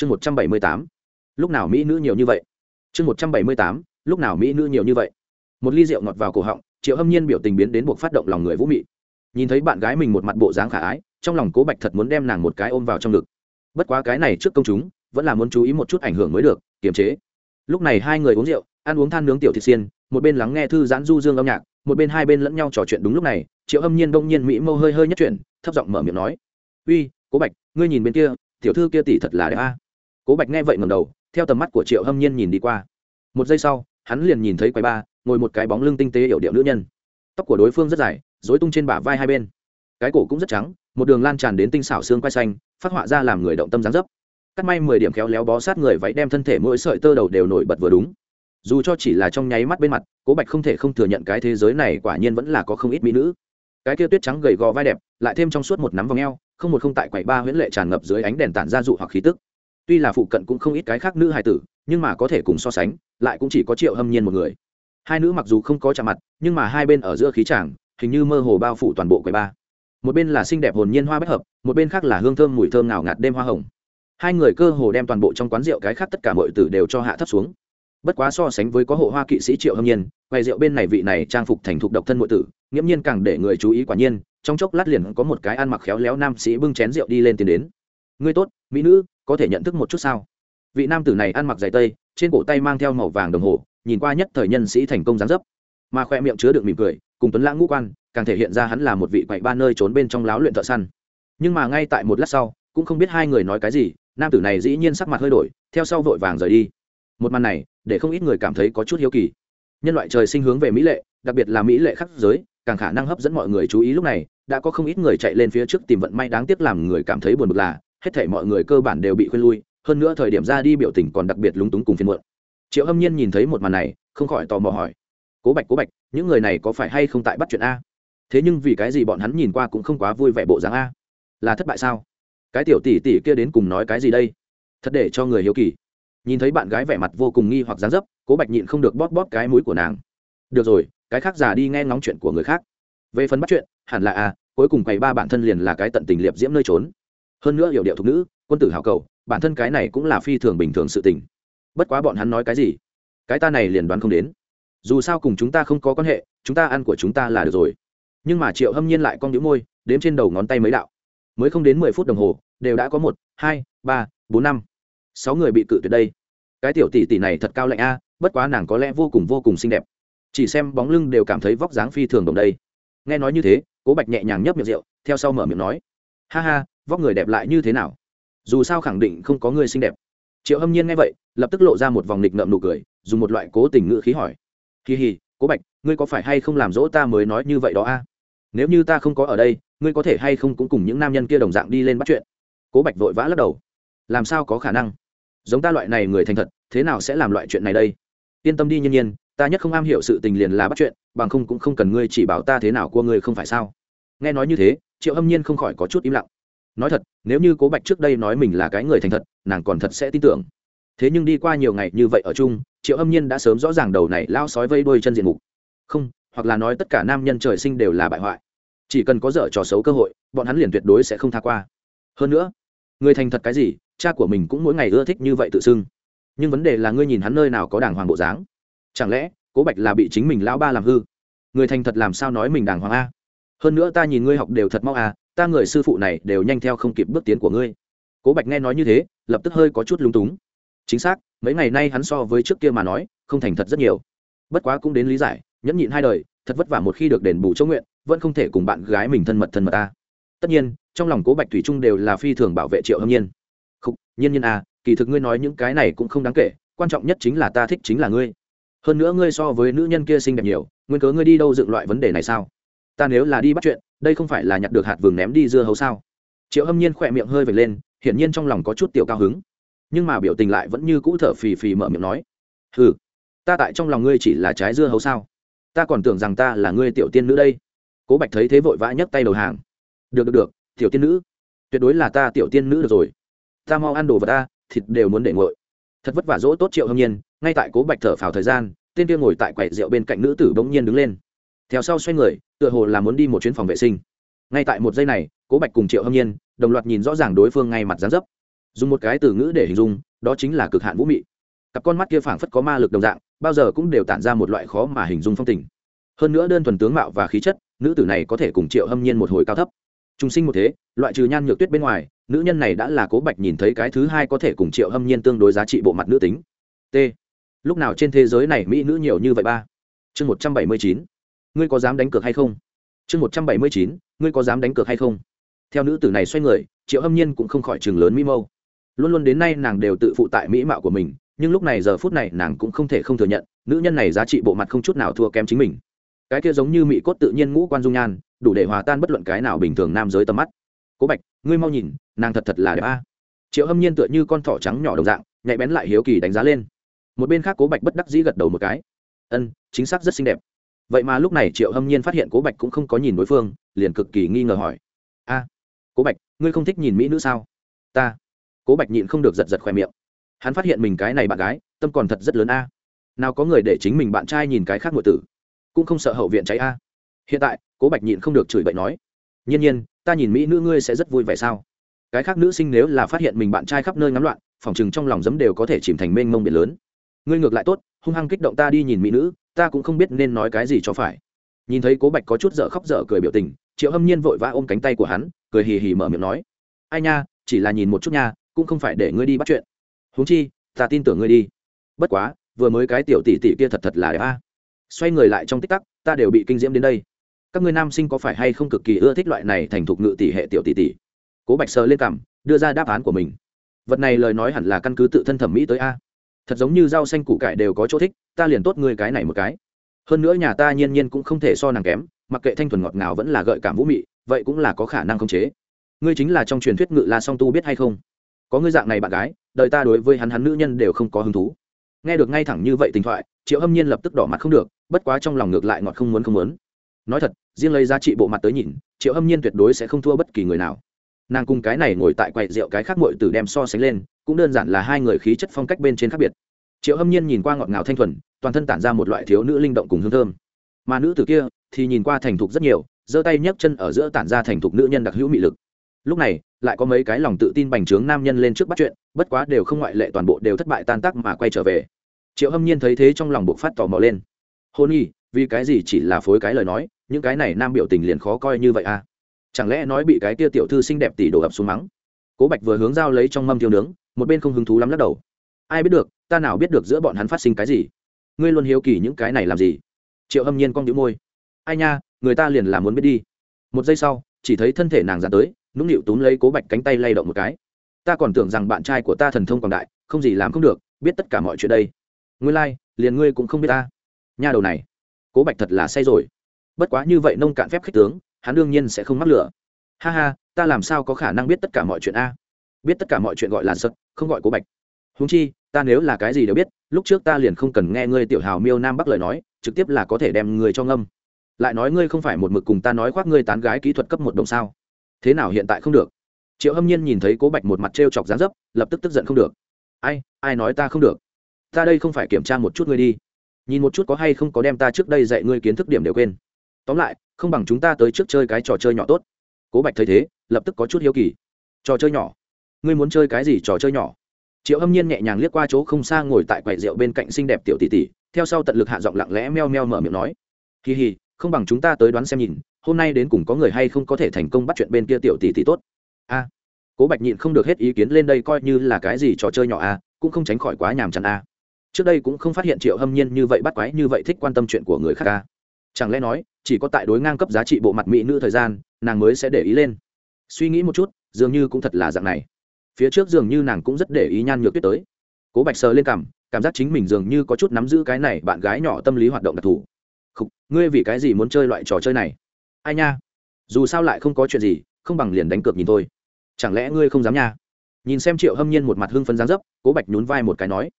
chương một trăm bảy mươi tám. Lúc nào mỹ nữ nhiều như vậy? Chương một trăm bảy mươi tám, lúc nào mỹ nữ nhiều như vậy? Một ly rượu ngọt vào cổ họng, triệu hâm nhiên biểu tình biến đến buộc phát động lòng người vũ mị. Nhìn thấy bạn gái mình một mặt bộ dáng khả ái, trong lòng cố bạch thật muốn đem nàng một cái ôm vào trong ngực. Bất quá cái này trước công chúng, vẫn là muốn chú ý một chút ảnh hưởng mới được, kiềm chế. Lúc này hai người uống rượu, ăn uống than nướng tiểu thịt xiên, một bên lắng nghe thư giãn du dương âm nhạc, một bên hai bên lẫn nhau trò chuyện đúng lúc này, triệu hâm nhiên đông nhiên mỹ mâu hơi hơi nhất chuyển, thấp giọng mở miệng nói, uy, cố bạch, ngươi nhìn bên kia, tiểu thư kia tỷ thật là đẹp a cố bạch nghe vậy ngầm đầu, theo tầm mắt của triệu hâm nhiên nhìn đi qua. Một giây sau, hắn liền nhìn thấy quầy ba, ngồi một cái bóng lưng tinh tế hiểu điệu nữ nhân. Tóc của đối phương rất dài dối tung trên bả vai hai bên. Cái cổ cũng rất trắng, một đường lan tràn đến tinh xảo xương quai xanh, phát họa ra làm người động tâm dáng dấp. Cắt may mười điểm khéo léo bó sát người váy đem thân thể mỗi sợi tơ đầu đều nổi bật vừa đúng. Dù cho chỉ là trong nháy mắt bên mặt, cố bạch không thể không thừa nhận cái thế giới này quả nhiên vẫn là có không ít mỹ nữ. Cái kia tuyết trắng gầy gò vai đẹp, lại thêm trong suốt một nắm vòng eo, không một không tại quầy ba huyễn lệ tràn ngập dưới ánh đèn tản ra dụ hoặc khí tức tuy là phụ cận cũng không ít cái khác nữ hài tử, nhưng mà có thể cùng so sánh, lại cũng chỉ có triệu hâm nhiên một người. Hai nữ mặc dù không có chạm mặt, nhưng mà hai bên ở giữa khí tràng hình như mơ hồ bao phủ toàn bộ quầy ba một bên là xinh đẹp hồn nhiên hoa bách hợp, một bên khác là hương thơm mùi thơm nào ngạt đêm hoa hồng. Hai người cơ hồ đem toàn bộ trong quán rượu cái khác tất cả mọi tử đều cho hạ thấp xuống. Bất quá so sánh với có hộ hoa kỵ sĩ triệu hâm nhiên, quầy rượu bên này vị này trang phục thành thục độc thân mọi tử, nghiễm nhiên càng để người chú ý quả nhiên, trong chốc lát liền có một cái ăn mặc khéo léo nam sĩ bưng chén rượu đi lên tiến đến ngươi tốt, mỹ nữ, có thể nhận thức một chút sao? Vị nam tử này ăn mặc giày tây, trên cổ tay mang theo màu vàng đồng hồ, nhìn qua nhất thời nhân sĩ thành công gián dấp. Mà khoe miệng chứa được mỉm cười, cùng tuấn lãng ngũ quan, càng thể hiện ra hắn là một vị quậy ba nơi trốn bên trong láo luyện thợ săn. Nhưng mà ngay tại một lát sau, cũng không biết hai người nói cái gì, nam tử này dĩ nhiên sắc mặt hơi đổi, theo sau vội vàng rời đi. Một màn này, để không ít người cảm thấy có chút hiếu kỳ. Nhân loại trời sinh hướng về mỹ lệ, đặc biệt là mỹ lệ khắc giới, càng khả năng hấp dẫn mọi người chú ý lúc này, đã có không ít người chạy lên phía trước tìm vận may đáng tiếc làm người cảm thấy buồn bực là hết thể mọi người cơ bản đều bị khuyên lui, hơn nữa thời điểm ra đi biểu tình còn đặc biệt lúng túng cùng phiên muộn. Triệu hâm nhiên nhìn thấy một màn này, không khỏi tò mò hỏi, cố bạch cố bạch, những người này có phải hay không tại bắt chuyện a? Thế nhưng vì cái gì bọn hắn nhìn qua cũng không quá vui vẻ bộ dáng a? Là thất bại sao? Cái tiểu tỷ tỷ kia đến cùng nói cái gì đây? Thật để cho người hiếu kỳ. Nhìn thấy bạn gái vẻ mặt vô cùng nghi hoặc dáng dấp, cố bạch nhịn không được bóp bóp cái mũi của nàng. Được rồi, cái khác già đi nghe ngóng chuyện của người khác. Về phần bắt chuyện, hẳn là a, cuối cùng quầy ba bản thân liền là cái tận tình liệp diễm nơi trốn hơn nữa hiểu điệu thục nữ, quân tử hào cầu, bản thân cái này cũng là phi thường bình thường sự tình. Bất quá bọn hắn nói cái gì? Cái ta này liền đoán không đến. Dù sao cùng chúng ta không có quan hệ, chúng ta ăn của chúng ta là được rồi. Nhưng mà triệu hâm nhiên lại con đĩu môi, đếm trên đầu ngón tay mấy đạo. Mới không đến mười phút đồng hồ, đều đã có một, hai, ba, bốn, năm, sáu người bị cự tuyệt đây. Cái tiểu tỷ tỷ này thật cao lạnh a, bất quá nàng có lẽ vô cùng vô cùng xinh đẹp. Chỉ xem bóng lưng đều cảm thấy vóc dáng phi thường đồng đây. Nghe nói như thế, cố bạch nhẹ nhàng nhấp miệng rượu, theo sau mở miệng nói. Ha ha vóc người đẹp lại như thế nào? Dù sao khẳng định không có người xinh đẹp. Triệu hâm nhiên nghe vậy, lập tức lộ ra một vòng nịch ngậm nụ cười, dùng một loại cố tình ngữ khí hỏi. Kỳ hì, cố bạch, ngươi có phải hay không làm dỗ ta mới nói như vậy đó a? Nếu như ta không có ở đây, ngươi có thể hay không cũng cùng những nam nhân kia đồng dạng đi lên bắt chuyện. Cố bạch vội vã lắc đầu. Làm sao có khả năng? Giống ta loại này người thành thật, thế nào sẽ làm loại chuyện này đây? Yên tâm đi nhiên nhiên, ta nhất không am hiểu sự tình liền là bắt chuyện, bằng không cũng không cần ngươi chỉ bảo ta thế nào của ngươi không phải sao? Nghe nói như thế, triệu hâm nhiên không khỏi có chút im lặng nói thật, nếu như cố bạch trước đây nói mình là cái người thành thật, nàng còn thật sẽ tin tưởng. Thế nhưng đi qua nhiều ngày như vậy ở chung, triệu Âm nhiên đã sớm rõ ràng đầu này lao sói vây đuôi chân diện mục. Không, hoặc là nói tất cả nam nhân trời sinh đều là bại hoại. Chỉ cần có dở trò xấu cơ hội, bọn hắn liền tuyệt đối sẽ không tha qua. Hơn nữa, người thành thật cái gì, cha của mình cũng mỗi ngày ưa thích như vậy tự xưng. Nhưng vấn đề là ngươi nhìn hắn nơi nào có đàng hoàng bộ dáng. Chẳng lẽ, cố bạch là bị chính mình lão ba làm hư? Người thành thật làm sao nói mình đàng hoàng a? Hơn nữa ta nhìn ngươi học đều thật mau a ta người sư phụ này đều nhanh theo không kịp bước tiến của ngươi. Cố bạch nghe nói như thế, lập tức hơi có chút lúng túng. Chính xác, mấy ngày nay hắn so với trước kia mà nói, không thành thật rất nhiều. Bất quá cũng đến lý giải, nhẫn nhịn hai đời, thật vất vả một khi được đền bù chỗ nguyện, vẫn không thể cùng bạn gái mình thân mật thân mật ta. Tất nhiên, trong lòng cố bạch thủy trung đều là phi thường bảo vệ triệu hâm nhiên. Không nhiên nhiên à kỳ thực ngươi nói những cái này cũng không đáng kể, quan trọng nhất chính là ta thích chính là ngươi. Hơn nữa ngươi so với nữ nhân kia xinh đẹp nhiều, nguyên cớ ngươi đi đâu dựng loại vấn đề này sao? Ta nếu là đi bắt chuyện đây không phải là nhặt được hạt vừng ném đi dưa hấu sao? Triệu hâm nhiên khỏe miệng hơi vệt lên, hiển nhiên trong lòng có chút tiểu cao hứng. Nhưng mà biểu tình lại vẫn như cũ thở phì phì mở miệng nói ừ ta tại trong lòng ngươi chỉ là trái dưa hấu sao? Ta còn tưởng rằng ta là ngươi tiểu tiên nữ đây. Cố bạch thấy thế vội vã nhấc tay đầu hàng. Được được được, tiểu tiên nữ, tuyệt đối là ta tiểu tiên nữ được rồi. Ta mau ăn đồ vật ta, thịt đều muốn để ngội thật vất vả dỗ tốt triệu hâm nhiên, ngay tại cố bạch thở phào thời gian, tên kia ngồi tại quầy rượu bên cạnh nữ tử bỗng nhiên đứng lên theo sau xoay người, tựa hồ là muốn đi một chuyến phòng vệ sinh. Ngay tại một giây này, cố bạch cùng triệu hâm nhiên, đồng loạt nhìn rõ ràng đối phương ngay mặt dán dấp. Dùng một cái từ ngữ để hình dung, đó chính là cực hạn vũ mị. Cặp con mắt kia phảng phất có ma lực đồng dạng, bao giờ cũng đều tản ra một loại khó mà hình dung phong tình. Hơn nữa đơn thuần tướng mạo và khí chất, nữ tử này có thể cùng triệu hâm nhiên một hồi cao thấp. Trung sinh một thế, loại trừ nhan nhược tuyết bên ngoài, nữ nhân này đã là cố bạch nhìn thấy cái thứ hai có thể cùng triệu hâm nhiên tương đối giá trị bộ mặt nữ tính. T. Lúc nào trên thế giới này mỹ nữ nhiều như vậy ba? Chương một trăm bảy mươi chín ngươi có dám đánh cược hay không? Chương một trăm bảy mươi chín, ngươi có dám đánh cược hay không? Theo nữ tử này xoay người, triệu hâm nhiên cũng không khỏi chừng lớn mỹ mâu. Luôn luôn đến nay nàng đều tự phụ tại mỹ mạo của mình, nhưng lúc này giờ phút này nàng cũng không thể không thừa nhận, nữ nhân này giá trị bộ mặt không chút nào thua kém chính mình. Cái kia giống như mỹ cốt tự nhiên ngũ quan dung nhan, đủ để hòa tan bất luận cái nào bình thường nam giới tầm mắt. Cố bạch, ngươi mau nhìn, nàng thật thật là đẹp a. Triệu hâm nhiên tựa như con thỏ trắng nhỏ đồng dạng, nhạy bén lại hiếu kỳ đánh giá lên. Một bên khác cố bạch bất đắc dĩ gật đầu một cái. Ân, chính xác rất xinh đẹp vậy mà lúc này triệu hâm nhiên phát hiện cố bạch cũng không có nhìn đối phương, liền cực kỳ nghi ngờ hỏi. A, cố bạch, ngươi không thích nhìn mỹ nữ sao? Ta. Cố bạch nhịn không được giật giật khoe miệng. Hắn phát hiện mình cái này bạn gái, tâm còn thật rất lớn a. Nào có người để chính mình bạn trai nhìn cái khác ngụy tử, cũng không sợ hậu viện cháy a. Hiện tại, cố bạch nhịn không được chửi bậy nói, nhiên nhiên, ta nhìn mỹ nữ ngươi sẽ rất vui vẻ sao? Cái khác nữ sinh nếu là phát hiện mình bạn trai khắp nơi ngắm loạn, phòng chừng trong lòng giấm đều có thể chìm thành mênh mông biển lớn. Ngươi ngược lại tốt, hung hăng kích động ta đi nhìn mỹ nữ ta cũng không biết nên nói cái gì cho phải. Nhìn thấy cố bạch có chút dở khóc dở cười biểu tình, triệu hâm nhiên vội vã ôm cánh tay của hắn, cười hì hì mở miệng nói, ai nha, chỉ là nhìn một chút nha, cũng không phải để ngươi đi bắt chuyện. Huống chi, ta tin tưởng ngươi đi. Bất quá, vừa mới cái tiểu tỷ tỷ kia thật thật là đẹp a. Xoay người lại trong tích tắc, ta đều bị kinh diễm đến đây. Các ngươi nam sinh có phải hay không cực kỳ ưa thích loại này thành thục ngự tỷ hệ tiểu tỷ tỷ? Cố bạch sờ lên cằm, đưa ra đáp án của mình. Vật này lời nói hẳn là căn cứ tự thân thẩm mỹ tới a thật giống như rau xanh củ cải đều có chỗ thích, ta liền tốt ngươi cái này một cái. Hơn nữa nhà ta nhiên nhiên cũng không thể so nàng kém, mặc kệ thanh thuần ngọt ngào vẫn là gợi cảm vũ mị, vậy cũng là có khả năng khống chế. Ngươi chính là trong truyền thuyết ngự la song tu biết hay không? Có ngươi dạng này bạn gái, đời ta đối với hắn hắn nữ nhân đều không có hứng thú. Nghe được ngay thẳng như vậy tình thoại, triệu hâm nhiên lập tức đỏ mặt không được, bất quá trong lòng ngược lại ngọt không muốn không muốn. Nói thật, riêng lấy giá trị bộ mặt tới nhìn, triệu hâm nhiên tuyệt đối sẽ không thua bất kỳ người nào. Nàng cùng cái này ngồi tại quầy rượu cái khác mội từ đem so sánh lên cũng đơn giản là hai người khí chất phong cách bên trên khác biệt. Triệu hâm nhiên nhìn qua ngọt ngào thanh thuần, toàn thân tản ra một loại thiếu nữ linh động cùng hương thơm. Mà nữ tử kia thì nhìn qua thành thục rất nhiều, giơ tay nhấc chân ở giữa tản ra thành thục nữ nhân đặc hữu mị lực. Lúc này, lại có mấy cái lòng tự tin bành trướng nam nhân lên trước bắt chuyện, bất quá đều không ngoại lệ toàn bộ đều thất bại tan tác mà quay trở về. Triệu hâm nhiên thấy thế trong lòng buộc phát tò mò lên. Hôn y, vì cái gì chỉ là phối cái lời nói, những cái này nam biểu tình liền khó coi như vậy à? Chẳng lẽ nói bị cái kia tiểu thư xinh đẹp tỷ đổ ập xuống mắng? Cố bạch vừa hướng dao lấy trong mâm thiêu nướng một bên không hứng thú lắm lắc đầu. Ai biết được ta nào biết được giữa bọn hắn phát sinh cái gì? Ngươi luôn hiếu kỳ những cái này làm gì? Triệu hâm nhiên cong đĩu môi. Ai nha người ta liền làm muốn biết đi. Một giây sau chỉ thấy thân thể nàng dán tới nũng nịu túm lấy cố bạch cánh tay lay động một cái. Ta còn tưởng rằng bạn trai của ta thần thông quảng đại không gì làm không được biết tất cả mọi chuyện đây. Ngươi lai、like, liền ngươi cũng không biết ta. Nha đầu này cố bạch thật là say rồi. Bất quá như vậy nông cạn phép khích tướng hắn đương nhiên sẽ không mắc lửa. Ha ha ta làm sao có khả năng biết tất cả mọi chuyện a? Biết tất cả mọi chuyện gọi là sật, không gọi cố bạch. Húng chi, ta nếu là cái gì đều biết, lúc trước ta liền không cần nghe ngươi tiểu hào miêu nam bắc lời nói, trực tiếp là có thể đem người cho ngâm. Lại nói ngươi không phải một mực cùng ta nói khoác ngươi tán gái kỹ thuật cấp một đồng sao? Thế nào hiện tại không được? Triệu hâm nhiên nhìn thấy cố bạch một mặt t r e o chọc dán dấp, lập tức tức giận không được. Ai ai nói ta không được? Ta đây không phải kiểm tra một chút ngươi đi. Nhìn một chút có hay không có đem ta trước đây dạy ngươi kiến thức điểm đều quên. Tóm lại, không bằng chúng ta tới trước chơi cái trò chơi nhỏ tốt. Cố bạch thấy thế, lập tức có chút hiếu kỳ. Trò chơi nhỏ? Ngươi muốn chơi cái gì trò chơi nhỏ? Triệu hâm nhiên nhẹ nhàng liếc qua chỗ không xa ngồi tại quầy rượu bên cạnh xinh đẹp tiểu tỷ tỷ, theo sau tận lực hạ giọng lặng lẽ meo meo mở miệng nói kỳ hì không bằng chúng ta tới đoán xem nhìn, hôm nay đến cùng có người hay không có thể thành công bắt chuyện bên kia tiểu tỷ tỷ tốt. A, cố bạch nhịn không được hết ý kiến lên đây coi như là cái gì trò chơi nhỏ a, cũng không tránh khỏi quá nhàm chán a. Trước đây cũng không phát hiện triệu hâm nhiên như vậy bắt quái như vậy thích quan tâm chuyện của người khác a. Chẳng lẽ nói, chỉ có tại đối ngang cấp giá trị bộ mặt mỹ nữ thời gian, nàng mới sẽ để ý lên? Suy nghĩ một chút, dường như cũng thật là dạng này phía trước dường như nàng cũng rất để ý nhan nhược tuyết tới. Cố bạch sờ lên cảm cảm giác chính mình dường như có chút nắm giữ cái này bạn gái nhỏ tâm lý hoạt động đặc thù. Khúc, ngươi vì cái gì muốn chơi loại trò chơi này? Ai nha? Dù sao lại không có chuyện gì không bằng liền đánh cược nhìn thôi. Chẳng lẽ ngươi không dám nha? Nhìn xem triệu hâm nhiên một mặt hưng phấn dáng dấp cố bạch nhún vai một cái nói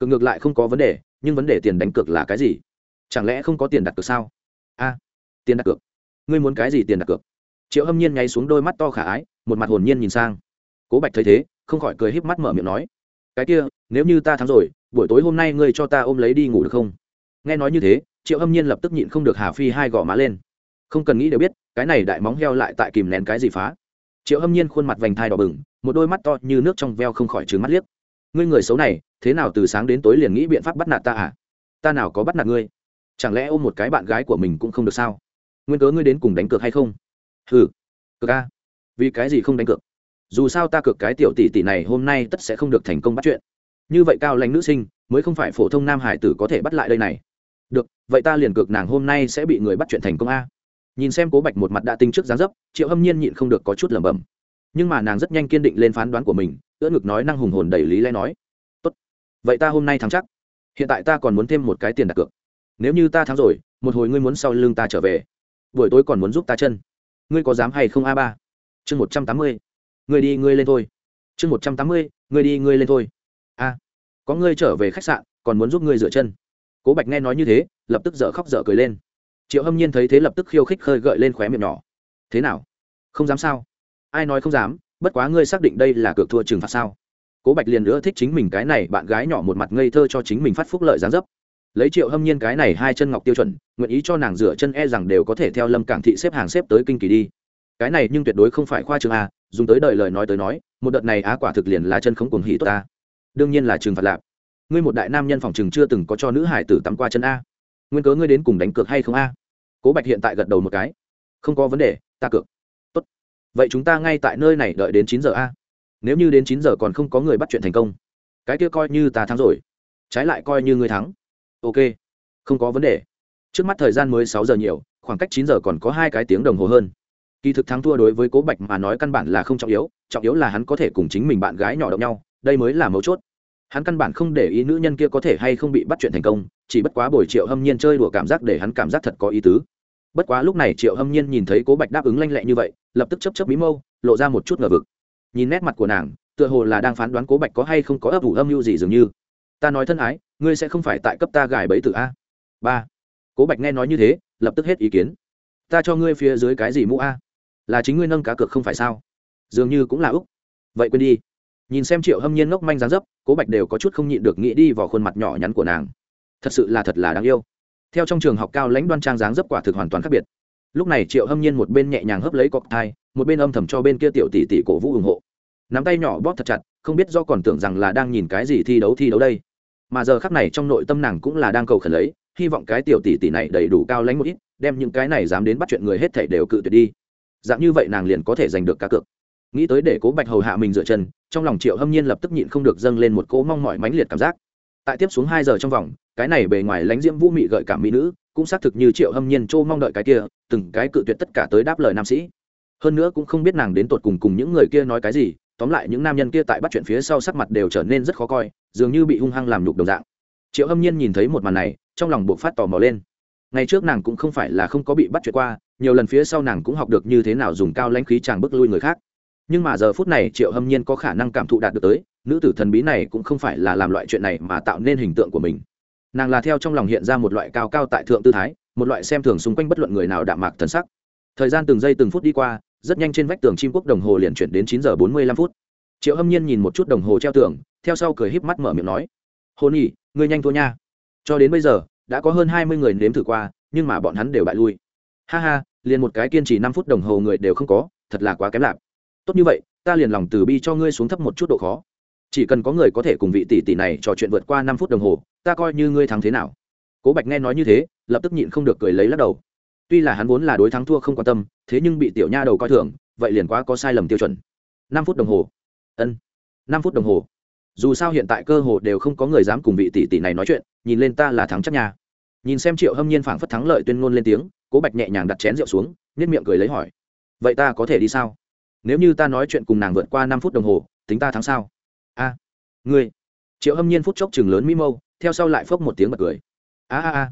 cực ngược lại không có vấn đề nhưng vấn đề tiền đánh cược là cái gì? Chẳng lẽ không có tiền đặt cược sao? A tiền đặt cược? Ngươi muốn cái gì tiền đặt cược? Triệu hâm nhiên nháy xuống đôi mắt to khả ái một mặt hồn nhiên nhìn sang cố bạch thấy thế, không khỏi cười híp mắt mở miệng nói, cái kia, nếu như ta thắng rồi, buổi tối hôm nay ngươi cho ta ôm lấy đi ngủ được không? Nghe nói như thế, triệu hâm nhiên lập tức nhịn không được hà phi hai gò má lên. Không cần nghĩ đều biết, cái này đại móng heo lại tại kìm nén cái gì phá. Triệu hâm nhiên khuôn mặt vành thai đỏ bừng, một đôi mắt to như nước trong veo không khỏi trứng mắt liếc. Ngươi người xấu này, thế nào từ sáng đến tối liền nghĩ biện pháp bắt nạt ta à? Ta nào có bắt nạt ngươi? Chẳng lẽ ôm một cái bạn gái của mình cũng không được sao? Nguyên cớ ngươi đến cùng đánh cược hay không? Hừ, cược a. Vì cái gì không đánh cược? Dù sao ta cược cái tiểu tỷ tỷ này hôm nay tất sẽ không được thành công bắt chuyện. Như vậy cao lãnh nữ sinh, mới không phải phổ thông nam hải tử có thể bắt lại đây này. Được, vậy ta liền cược nàng hôm nay sẽ bị người bắt chuyện thành công a. Nhìn xem cố bạch một mặt đã tinh trước dáng dấp, triệu hâm nhiên nhịn không được có chút lẩm bẩm. Nhưng mà nàng rất nhanh kiên định lên phán đoán của mình, ưỡn ngực nói năng hùng hồn đầy lý lẽ nói. Tốt, vậy ta hôm nay thắng chắc. Hiện tại ta còn muốn thêm một cái tiền đặt cược. Nếu như ta thắng rồi, một hồi ngươi muốn sau lưng ta trở về. Buổi tối còn muốn giúp ta chân. Ngươi có dám hay không a ba? Chương một trăm tám mươi ngươi đi, ngươi lên thôi. Chương một trăm tám mươi, ngươi đi, ngươi lên thôi. A có ngươi trở về khách sạn, còn muốn giúp ngươi rửa chân. Cố bạch nghe nói như thế, lập tức dở khóc dở cười lên. Triệu hâm nhiên thấy thế lập tức khiêu khích khơi gợi lên khóe miệng nhỏ. Thế nào? Không dám sao? Ai nói không dám, bất quá ngươi xác định đây là cược thua trừng phạt sao? Cố bạch liền nữa thích chính mình cái này, bạn gái nhỏ một mặt ngây thơ cho chính mình phát phúc lợi gián dấp. Lấy triệu hâm nhiên cái này hai chân ngọc tiêu chuẩn, nguyện ý cho nàng rửa chân e rằng đều có thể theo lâm cảng thị xếp hàng xếp tới kinh kỳ đi. Cái này nhưng tuyệt đối không phải khoa trường a dùng tới đời lời nói tới nói, một đợt này á quả thực liền là chân không cuồng hỉ tốt ta. Đương nhiên là trường phạt lạp. Ngươi một đại nam nhân phòng chừng chưa từng có cho nữ hải tử tắm qua chân a. Nguyên cớ ngươi đến cùng đánh cược hay không a? Cố bạch hiện tại gật đầu một cái. Không có vấn đề, ta cược. Tốt. Vậy chúng ta ngay tại nơi này đợi đến chín giờ a. Nếu như đến chín giờ còn không có người bắt chuyện thành công, cái kia coi như ta thắng rồi. Trái lại coi như ngươi thắng. Ok. Không có vấn đề. Trước mắt thời gian mới sáu giờ nhiều, khoảng cách chín giờ còn có hai cái tiếng đồng hồ hơn kỳ thực thắng thua đối với cố bạch mà nói căn bản là không trọng yếu trọng yếu là hắn có thể cùng chính mình bạn gái nhỏ động nhau, đây mới là mấu chốt. Hắn căn bản không để ý nữ nhân kia có thể hay không bị bắt chuyện thành công, chỉ bất quá buổi triệu hâm nhiên chơi đùa cảm giác để hắn cảm giác thật có ý tứ. Bất quá lúc này triệu hâm nhiên nhìn thấy cố bạch đáp ứng lanh lẹ như vậy, lập tức chấp chấp bí mâu, lộ ra một chút ngờ vực. Nhìn nét mặt của nàng, tựa hồ là đang phán đoán cố bạch có hay không có ấp ủ âm mưu gì dường như. Ta nói thân ái, ngươi sẽ không phải tại cấp ta gài bẫy từ a? Ba. Cố bạch nghe nói như thế, lập tức hết ý kiến. Ta cho ngươi phía dưới cái gì mũ a? Là chính ngươi nâng cá cược không phải sao? Dường như cũng là úc. Vậy quên đi. Nhìn xem triệu hâm nhiên ngốc manh dáng dấp, cố bạch đều có chút không nhịn được nghĩ đi vào khuôn mặt nhỏ nhắn của nàng. Thật sự là thật là đáng yêu. Theo trong trường học cao lãnh đoan trang dáng dấp quả thực hoàn toàn khác biệt. Lúc này triệu hâm nhiên một bên nhẹ nhàng hấp lấy cọc thai, một bên âm thầm cho bên kia tiểu tỷ tỷ cổ vũ ủng hộ. Nắm tay nhỏ bóp thật chặt, không biết do còn tưởng rằng là đang nhìn cái gì thi đấu thi đấu đây. Mà giờ khắc này trong nội tâm nàng cũng là đang cầu khẩn lấy, hy vọng cái tiểu tỷ tỷ này đầy đủ cao lãnh một ít, đem những cái này dám đến bắt chuyện người hết thảy đều cự tuyệt đi dạng như vậy nàng liền có thể giành được cá cược. Nghĩ tới để cố bạch hầu hạ mình dựa chân, trong lòng triệu hâm nhiên lập tức nhịn không được dâng lên một cỗ mong mỏi mãnh liệt cảm giác. Tại tiếp xuống hai giờ trong vòng, cái này bề ngoài lánh diễm vũ mị gợi cảm mỹ nữ, cũng xác thực như triệu hâm nhiên trô mong đợi cái kia, từng cái cự tuyệt tất cả tới đáp lời nam sĩ. Hơn nữa cũng không biết nàng đến tột cùng cùng những người kia nói cái gì, tóm lại những nam nhân kia tại bắt chuyện phía sau sắc mặt đều trở nên rất khó coi, dường như bị hung hăng làm nhục đồng dạng. Triệu hâm nhiên nhìn thấy một màn này, trong lòng buộc phát tò mò lên ngày trước nàng cũng không phải là không có bị bắt chuyện qua, nhiều lần phía sau nàng cũng học được như thế nào dùng cao lãnh khí chàng bức lui người khác. Nhưng mà giờ phút này triệu hâm nhiên có khả năng cảm thụ đạt được tới, nữ tử thần bí này cũng không phải là làm loại chuyện này mà tạo nên hình tượng của mình. Nàng là theo trong lòng hiện ra một loại cao cao tại thượng tư thái, một loại xem thường xung quanh bất luận người nào đạm mạc thần sắc. Thời gian từng giây từng phút đi qua, rất nhanh trên vách tường chim quốc đồng hồ liền chuyển đến chín giờ bốn mươi lăm phút. Triệu hâm nhiên nhìn một chút đồng hồ treo tường, theo sau cười híp mắt mở miệng nói hôn nhỉ ngươi nhanh thua nha. Cho đến bây giờ đã có hơn hai mươi người nếm thử qua, nhưng mà bọn hắn đều bại lui. Ha ha, liền một cái kiên trì năm phút đồng hồ người đều không có, thật là quá kém lạc tốt như vậy, ta liền lòng từ bi cho ngươi xuống thấp một chút độ khó. Chỉ cần có người có thể cùng vị tỷ tỷ này trò chuyện vượt qua năm phút đồng hồ, ta coi như ngươi thắng thế nào. Cố bạch nghe nói như thế, lập tức nhịn không được cười lấy lắc đầu. Tuy là hắn vốn là đối thắng thua không quan tâm, thế nhưng bị tiểu nha đầu coi thường, vậy liền quá có sai lầm tiêu chuẩn. Năm phút đồng hồ. Ân. Năm phút đồng hồ. Dù sao hiện tại cơ hồ đều không có người dám cùng vị tỷ tỷ này nói chuyện nhìn lên ta là thắng chắc nhà. nhìn xem triệu hâm nhiên phảng phất thắng lợi tuyên ngôn lên tiếng, cố bạch nhẹ nhàng đặt chén rượu xuống nếp miệng cười lấy hỏi, vậy ta có thể đi sao? Nếu như ta nói chuyện cùng nàng vượt qua năm phút đồng hồ, tính ta thắng sao? A, ngươi. Triệu hâm nhiên phút chốc chừng lớn mỹ mâu, theo sau lại phốc một tiếng bật cười. A a a,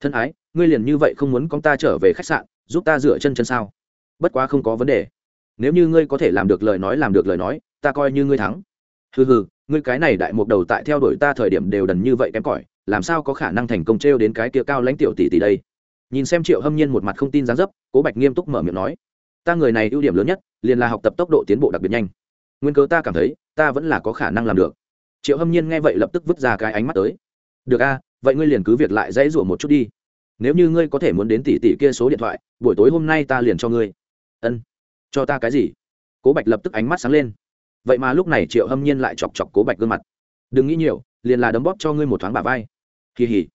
thân ái, ngươi liền như vậy không muốn con ta trở về khách sạn, giúp ta rửa chân chân sao? Bất quá không có vấn đề. Nếu như ngươi có thể làm được lời nói làm được lời nói, ta coi như ngươi thắng. Hừ hừ, ngươi cái này đại mục đầu tại theo đuổi ta thời điểm đều đần như vậy kém cỏi làm sao có khả năng thành công trêu đến cái kia cao lãnh tiểu tỷ tỷ đây? Nhìn xem triệu hâm nhiên một mặt không tin dáng dấp, cố bạch nghiêm túc mở miệng nói, ta người này ưu điểm lớn nhất, liền là học tập tốc độ tiến bộ đặc biệt nhanh. Nguyên cớ ta cảm thấy, ta vẫn là có khả năng làm được. Triệu hâm nhiên nghe vậy lập tức vứt ra cái ánh mắt tới. Được a, vậy ngươi liền cứ việc lại dãy rủa một chút đi. Nếu như ngươi có thể muốn đến tỷ tỷ kia số điện thoại, buổi tối hôm nay ta liền cho ngươi. Ân, cho ta cái gì? Cố bạch lập tức ánh mắt sáng lên. Vậy mà lúc này triệu hâm nhiên lại chọc chọc cố bạch gương mặt. Đừng nghĩ nhiều, liền là đấm bóp cho ngươi một thoáng bà vai kỳ hỉ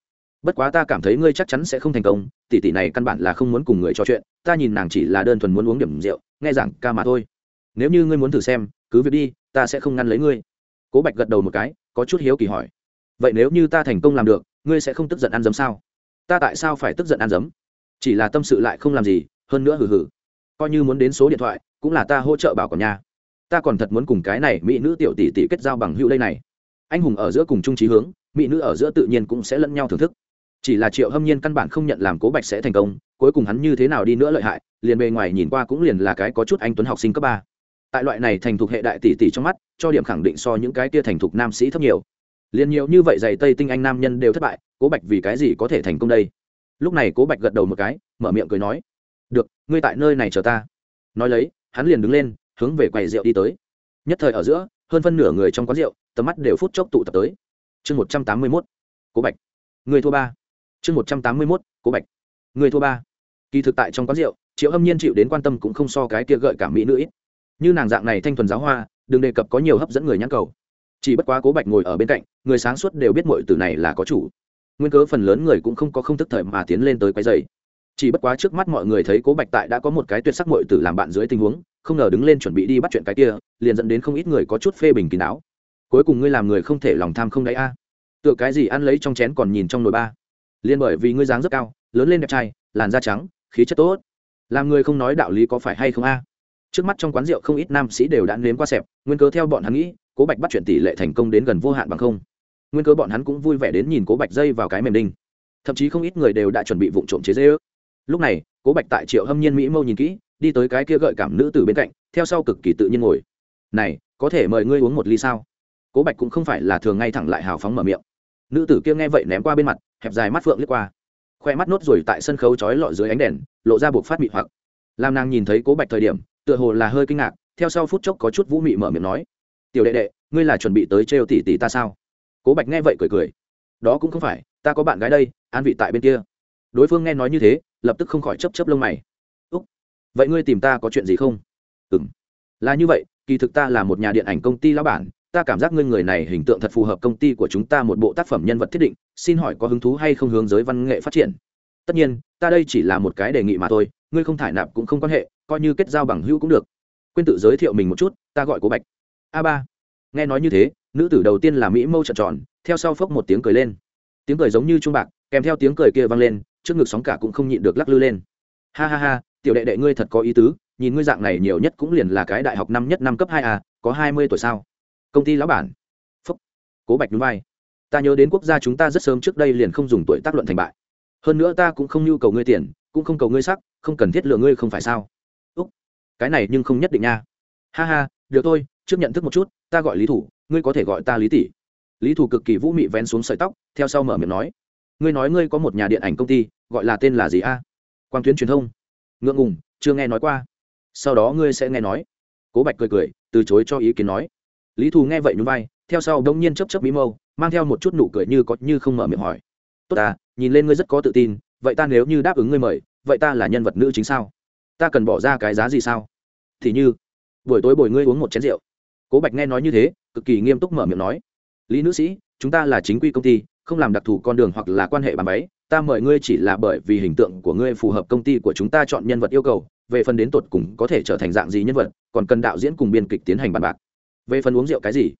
bất quá ta cảm thấy ngươi chắc chắn sẽ không thành công, tỷ tỷ này căn bản là không muốn cùng người trò chuyện, ta nhìn nàng chỉ là đơn thuần muốn uống điểm rượu, nghe giảng ca mà thôi. Nếu như ngươi muốn thử xem, cứ việc đi, ta sẽ không ngăn lấy ngươi. Cố bạch gật đầu một cái, có chút hiếu kỳ hỏi. Vậy nếu như ta thành công làm được, ngươi sẽ không tức giận ăn dấm sao? Ta tại sao phải tức giận ăn dấm? Chỉ là tâm sự lại không làm gì, hơn nữa hừ hừ. Coi như muốn đến số điện thoại, cũng là ta hỗ trợ bảo còn nhà. Ta còn thật muốn cùng cái này mỹ nữ tiểu tỷ tỷ kết giao bằng hữu đây này anh hùng ở giữa cùng trung trí hướng, mỹ nữ ở giữa tự nhiên cũng sẽ lẫn nhau thưởng thức. Chỉ là triệu hâm nhiên căn bản không nhận làm cố bạch sẽ thành công, cuối cùng hắn như thế nào đi nữa lợi hại, liền bề ngoài nhìn qua cũng liền là cái có chút anh tuấn học sinh cấp ba. Tại loại này thành thục hệ đại tỷ tỷ trong mắt, cho điểm khẳng định so những cái kia thành thục nam sĩ thấp nhiều. Liền nhiều như vậy dày tây tinh anh nam nhân đều thất bại, cố bạch vì cái gì có thể thành công đây? Lúc này cố bạch gật đầu một cái, mở miệng cười nói, được, ngươi tại nơi này chờ ta. Nói lấy, hắn liền đứng lên, hướng về quầy rượu đi tới. Nhất thời ở giữa, hơn phân nửa người trong quán rượu tầm mắt đều phút chốc tụ tập tới. Chương một trăm tám mươi mốt, cố bạch. Người thua ba. Chương một trăm tám mươi mốt, cố bạch. Người thua ba. Kỳ thực tại trong quán rượu, triệu hâm nhiên chịu đến quan tâm cũng không so cái kia gợi cả mỹ nữ ít. Như nàng dạng này thanh thuần giáo hoa, đừng đề cập có nhiều hấp dẫn người nhãn cầu. Chỉ bất quá cố bạch ngồi ở bên cạnh, người sáng suốt đều biết mọi từ này là có chủ. Nguyên cớ phần lớn người cũng không có không thức thời mà tiến lên tới quái dày chỉ bất quá trước mắt mọi người thấy cố bạch tại đã có một cái tuyệt sắc muội tử làm bạn dưới tình huống, không ngờ đứng lên chuẩn bị đi bắt chuyện cái kia, liền dẫn đến không ít người có chút phê bình kín đáo cuối cùng ngươi làm người không thể lòng tham không đáy a. À. tựa cái gì ăn lấy trong chén còn nhìn trong nồi ba. Liên bởi vì ngươi dáng rất cao lớn lên đẹp trai làn da trắng khí chất tốt. Làm người không nói đạo lý có phải hay không a? Trước mắt trong quán rượu không ít nam sĩ đều đã nếm qua sẹp, nguyên cớ theo bọn hắn nghĩ cố bạch bắt chuyện tỷ lệ thành công đến gần vô hạn bằng không. Nguyên cớ bọn hắn cũng vui vẻ đến nhìn cố bạch dây vào cái mềm đinh. Thậm chí không ít người đều đã chuẩn bị vụ trộm chế dê ước. Lúc này cố bạch tại triệu hâm nhiên mỹ mâu nhìn kỹ đi tới cái kia gợi cảm nữ từ bên cạnh theo sau cực kỳ tự nhiên ngồi. Này có thể mời ngươi uống một ly sao? Cố bạch cũng không phải là thường ngay thẳng lại hào phóng mở miệng. Nữ tử kia nghe vậy ném qua bên mặt, hẹp dài mắt phượng liếc qua. Khoe mắt nốt rồi tại sân khấu trói lọi dưới ánh đèn, lộ ra buộc phát mị hoặc. Làm nàng nhìn thấy cố bạch thời điểm, tựa hồ là hơi kinh ngạc, theo sau phút chốc có chút vũ mị mở miệng nói, tiểu đệ đệ, ngươi là chuẩn bị tới trêu tỷ tỷ ta sao? Cố bạch nghe vậy cười cười, đó cũng không phải, ta có bạn gái đây, an vị tại bên kia. Đối phương nghe nói như thế, lập tức không khỏi chấp chấp lông mày. Úc, vậy ngươi tìm ta có chuyện gì không? Ừ m là như vậy, kỳ thực ta là một nhà điện ảnh công ty lão bản ta cảm giác ngươi người này hình tượng thật phù hợp công ty của chúng ta một bộ tác phẩm nhân vật thiết định, xin hỏi có hứng thú hay không hướng giới văn nghệ phát triển? Tất nhiên, ta đây chỉ là một cái đề nghị mà thôi, ngươi không thải nạp cũng không quan hệ, coi như kết giao bằng hữu cũng được. Quên tự giới thiệu mình một chút, ta gọi cố bạch. A ba. Nghe nói như thế, nữ tử đầu tiên là mỹ mâu trợn tròn, theo sau phốc một tiếng cười lên. Tiếng cười giống như trung bạc, kèm theo tiếng cười kia vang lên, trước ngực sóng cả cũng không nhịn được lắc lư lên. Ha ha ha, tiểu đệ đệ ngươi thật có ý tứ, nhìn ngươi dạng này nhiều nhất cũng liền là cái đại học năm nhất năm cấp hai a có hai mươi tuổi sao? Công ty lão bản. Phúc. Cố bạch núi vai. Ta nhớ đến quốc gia chúng ta rất sớm trước đây liền không dùng tuổi tác luận thành bại. Hơn nữa ta cũng không nhu cầu ngươi tiền, cũng không cầu ngươi sắc, không cần thiết lựa ngươi không phải sao? Úc. Cái này nhưng không nhất định nha. Ha ha, được thôi, trước nhận thức một chút, ta gọi lý thủ, ngươi có thể gọi ta lý tỷ. Lý thủ cực kỳ vũ mị vén xuống sợi tóc, theo sau mở miệng nói. Ngươi nói ngươi có một nhà điện ảnh công ty, gọi là tên là gì a? Quang tuyến truyền thông. Ngượng ngùng, chưa nghe nói qua. Sau đó ngươi sẽ nghe nói. Cố bạch cười cười, từ chối cho ý kiến nói lý thù nghe vậy nhún vai, theo sau đông nhiên chấp chấp mỹ mâu, mang theo một chút nụ cười như có như không mở miệng hỏi. Tốt ta, nhìn lên ngươi rất có tự tin, vậy ta nếu như đáp ứng ngươi mời, vậy ta là nhân vật nữ chính sao? Ta cần bỏ ra cái giá gì sao? Thì như, buổi tối bồi ngươi uống một chén rượu. Cố bạch nghe nói như thế, cực kỳ nghiêm túc mở miệng nói. Lý nữ sĩ, chúng ta là chính quy công ty, không làm đặc thù con đường hoặc là quan hệ bàn máy ta mời ngươi chỉ là bởi vì hình tượng của ngươi phù hợp công ty của chúng ta chọn nhân vật yêu cầu, về phần đến tột cùng có thể trở thành dạng gì nhân vật, còn cần đạo diễn cùng biên kịch tiến hành bàn bạc về phần uống rượu cái gì?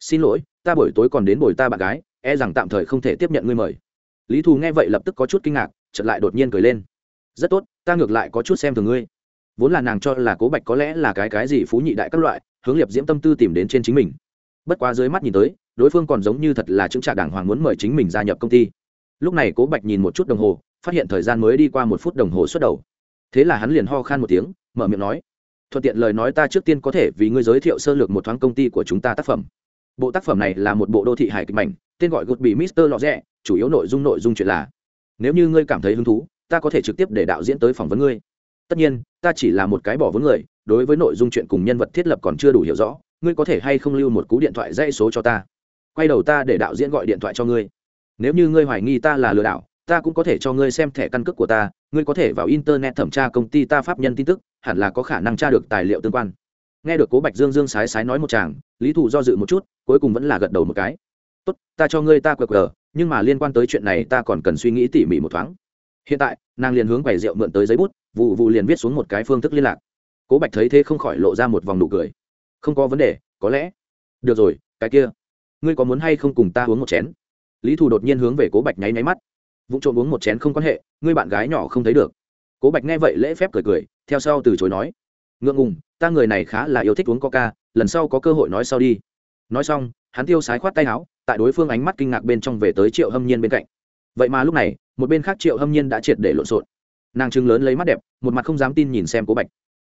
Xin lỗi, ta buổi tối còn đến buổi ta bạn gái e rằng tạm thời không thể tiếp nhận ngươi mời. Lý thù nghe vậy lập tức có chút kinh ngạc, chợt lại đột nhiên cười lên. Rất tốt, ta ngược lại có chút xem thường ngươi. Vốn là nàng cho là cố bạch có lẽ là cái cái gì phú nhị đại các loại, hướng liệp diễm tâm tư tìm đến trên chính mình. Bất quá dưới mắt nhìn tới, đối phương còn giống như thật là chứng trả đảng hoàng muốn mời chính mình gia nhập công ty. Lúc này cố bạch nhìn một chút đồng hồ, phát hiện thời gian mới đi qua một phút đồng hồ xuất đầu. Thế là hắn liền ho khan một tiếng, mở miệng nói thuận tiện lời nói ta trước tiên có thể vì ngươi giới thiệu sơ lược một thoáng công ty của chúng ta tác phẩm. Bộ tác phẩm này là một bộ đô thị hài kịch mảnh, tên gọi gột bị mister lọ rẽ chủ yếu nội dung nội dung chuyện là, nếu như ngươi cảm thấy hứng thú, ta có thể trực tiếp để đạo diễn tới phỏng vấn ngươi. Tất nhiên, ta chỉ là một cái bỏ vốn người, đối với nội dung chuyện cùng nhân vật thiết lập còn chưa đủ hiểu rõ, ngươi có thể hay không lưu một cú điện thoại dây số cho ta. Quay đầu ta để đạo diễn gọi điện thoại cho ngươi. Nếu như ngươi hoài nghi ta là lừa đảo, ta cũng có thể cho ngươi xem thẻ căn cước của ta, ngươi có thể vào internet thẩm tra công ty ta pháp nhân tin tức hẳn là có khả năng tra được tài liệu tương quan. Nghe được cố bạch dương dương sái sái nói một chàng, lý thù do dự một chút, cuối cùng vẫn là gật đầu một cái. Tốt, ta cho ngươi ta quờ qr nhưng mà liên quan tới chuyện này ta còn cần suy nghĩ tỉ mỉ một thoáng. Hiện tại, nàng liền hướng quầy rượu mượn tới giấy bút, vụ vụ liền viết xuống một cái phương thức liên lạc. Cố bạch thấy thế không khỏi lộ ra một vòng nụ cười. Không có vấn đề, có lẽ. Được rồi, cái kia, ngươi có muốn hay không cùng ta uống một chén? Lý thù đột nhiên hướng về cố bạch nháy nháy mắt. Vụ trộm uống một chén không quan hệ, ngươi bạn gái nhỏ không thấy được. Cố bạch nghe vậy lễ phép cười cười theo sau từ chối nói, ngượng ngùng, ta người này khá là yêu thích uống coca, lần sau có cơ hội nói sau đi. Nói xong, hắn tiêu sái khoát tay áo, tại đối phương ánh mắt kinh ngạc bên trong về tới triệu hâm nhiên bên cạnh. Vậy mà lúc này, một bên khác triệu hâm nhiên đã triệt để lộn xộn. Nàng trưng lớn lấy mắt đẹp, một mặt không dám tin nhìn xem cố bạch.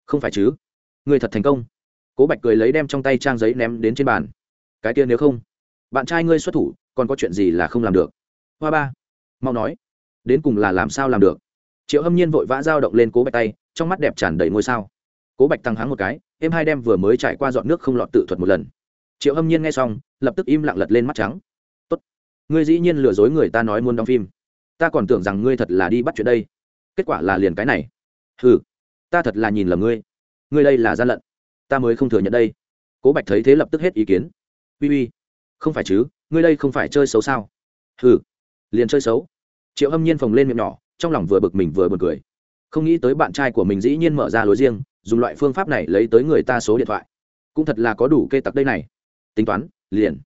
Không phải chứ? Người thật thành công. Cố bạch cười lấy đem trong tay trang giấy ném đến trên bàn. Cái kia nếu không, bạn trai ngươi xuất thủ, còn có chuyện gì là không làm được? Hoa ba mau nói. Đến cùng là làm sao làm được? Triệu hâm nhiên vội vã dao động lên cố bạch tay trong mắt đẹp tràn đầy ngôi sao. Cố bạch tăng hắng một cái, em hai đem vừa mới trải qua dọn nước không lọt tự thuật một lần. Triệu hâm nhiên nghe xong, lập tức im lặng lật lên mắt trắng. Tốt, ngươi dĩ nhiên lừa dối người ta nói muốn đóng phim. Ta còn tưởng rằng ngươi thật là đi bắt chuyện đây. Kết quả là liền cái này. Ừ ta thật là nhìn lầm ngươi. Ngươi đây là gian lận. Ta mới không thừa nhận đây. Cố bạch thấy thế lập tức hết ý kiến. Uy uy, không phải chứ, ngươi đây không phải chơi xấu sao? Ừ liền chơi xấu. Triệu hâm nhiên phồng lên miệng nhỏ, trong lòng vừa bực mình vừa buồn cười không nghĩ tới bạn trai của mình dĩ nhiên mở ra lối riêng, dùng loại phương pháp này lấy tới người ta số điện thoại. Cũng thật là có đủ kê tặc đây này. Tính toán, liền.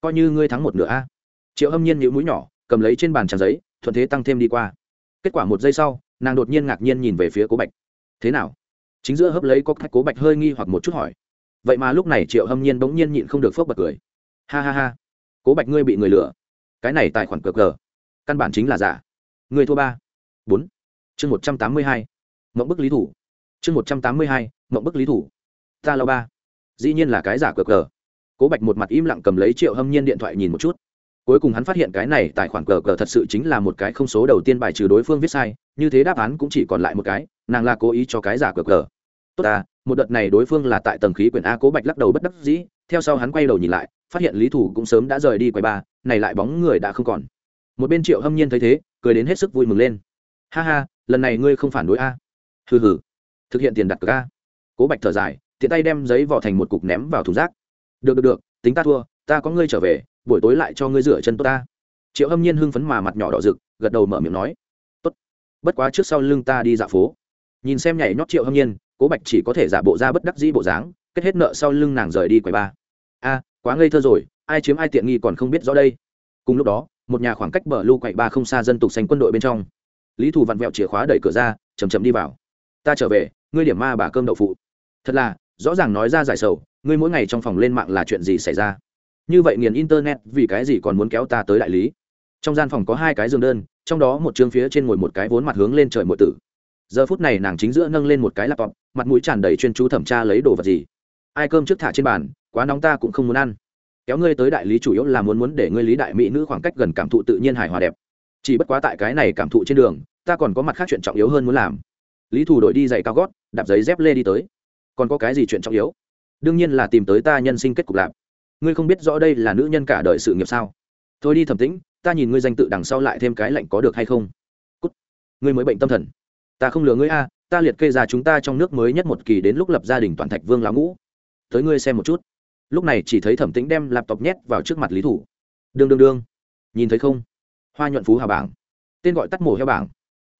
Coi như ngươi thắng một nửa a. Triệu hâm nhiên nhíu mũi nhỏ, cầm lấy trên bàn tràn giấy, thuận thế tăng thêm đi qua. Kết quả một giây sau, nàng đột nhiên ngạc nhiên nhìn về phía cố bạch. Thế nào? Chính giữa hấp lấy có cách cố bạch hơi nghi hoặc một chút hỏi. Vậy mà lúc này triệu hâm nhiên bỗng nhiên nhịn không được phớp bật cười. Ha ha ha. Cố bạch ngươi bị người lừa. Cái này tài khoản cờ cờ. Căn bản chính là giả. Ngươi thua ba. Bốn chương một trăm tám mươi hai, mộng bức lý thủ. Chương một trăm tám mươi hai, mộng bức lý thủ. Ta lao ba. Dĩ nhiên là cái giả cờ cờ. Cố bạch một mặt im lặng cầm lấy triệu hâm nhiên điện thoại nhìn một chút. Cuối cùng hắn phát hiện cái này tài khoản cờ cờ thật sự chính là một cái không số đầu tiên bài trừ đối phương viết sai, như thế đáp án cũng chỉ còn lại một cái, nàng là cố ý cho cái giả cờ cờ. Tốt à một đợt này đối phương là tại tầng khí quyển a cố bạch lắc đầu bất đắc dĩ, theo sau hắn quay đầu nhìn lại, phát hiện lý thủ cũng sớm đã rời đi quầy ba, này lại bóng người đã không còn. Một bên triệu hâm nhiên thấy thế, cười đến hết sức vui mừng lên. Ha ha lần này ngươi không phản đối a? Hừ hừ. Thực hiện tiền đặt cược a. Cố bạch thở dài, tiện tay đem giấy vỏ thành một cục ném vào thùng rác. Được được được, tính ta thua, ta có ngươi trở về, buổi tối lại cho ngươi rửa chân tốt ta. Triệu hâm nhiên hưng phấn mà mặt nhỏ đỏ rực, gật đầu mở miệng nói, tốt. Bất quá trước sau lưng ta đi dạo phố. Nhìn xem nhảy nhót triệu hâm nhiên, cố bạch chỉ có thể giả bộ ra bất đắc dĩ bộ dáng, kết hết nợ sau lưng nàng rời đi quầy ba. A, quá ngây thơ rồi, ai chiếm ai tiện nghi còn không biết rõ đây. Cùng lúc đó, một nhà khoảng cách bờ lưu quậy ba không xa dân tục xanh quân đội bên trong lý thù vặn vẹo chìa khóa đẩy cửa ra chầm chầm đi vào. Ta trở về, ngươi điểm ma bà cơm đậu phụ. Thật là, rõ ràng nói ra giải sầu, ngươi mỗi ngày trong phòng lên mạng là chuyện gì xảy ra? Như vậy nghiền internet vì cái gì còn muốn kéo ta tới đại lý? Trong gian phòng có hai cái giường đơn, trong đó một chương phía trên ngồi một cái vốn mặt hướng lên trời mọi tử. Giờ phút này nàng chính giữa nâng lên một cái laptop, mặt mũi tràn đầy chuyên chú thẩm tra lấy đồ vật gì. Ai cơm trước thả trên bàn, quá nóng ta cũng không muốn ăn. Kéo ngươi tới đại lý chủ yếu là muốn muốn để ngươi lý đại mỹ nữ khoảng cách gần cảm thụ tự nhiên hài hòa đẹp chỉ bất quá tại cái này cảm thụ trên đường, ta còn có mặt khác chuyện trọng yếu hơn muốn làm. Lý thủ đội đi giày cao gót, đạp giấy dép lê đi tới. Còn có cái gì chuyện trọng yếu? Đương nhiên là tìm tới ta nhân sinh kết cục lạp ngươi không biết rõ đây là nữ nhân cả đời sự nghiệp sao? Thôi đi thẩm tĩnh, ta nhìn ngươi danh tự đằng sau lại thêm cái lệnh có được hay không? Cút. Ngươi mới bệnh tâm thần. Ta không lừa ngươi a, ta liệt kê ra chúng ta trong nước mới nhất một kỳ đến lúc lập gia đình toàn thạch vương lão ngũ. Tới ngươi xem một chút. Lúc này chỉ thấy thẩm tĩnh đem lạp tộc nhét vào trước mặt lý thủ đương đương đương. Nhìn thấy không? Hoa nhuận phú hào bảng. Tên gọi tắt mổ heo bảng.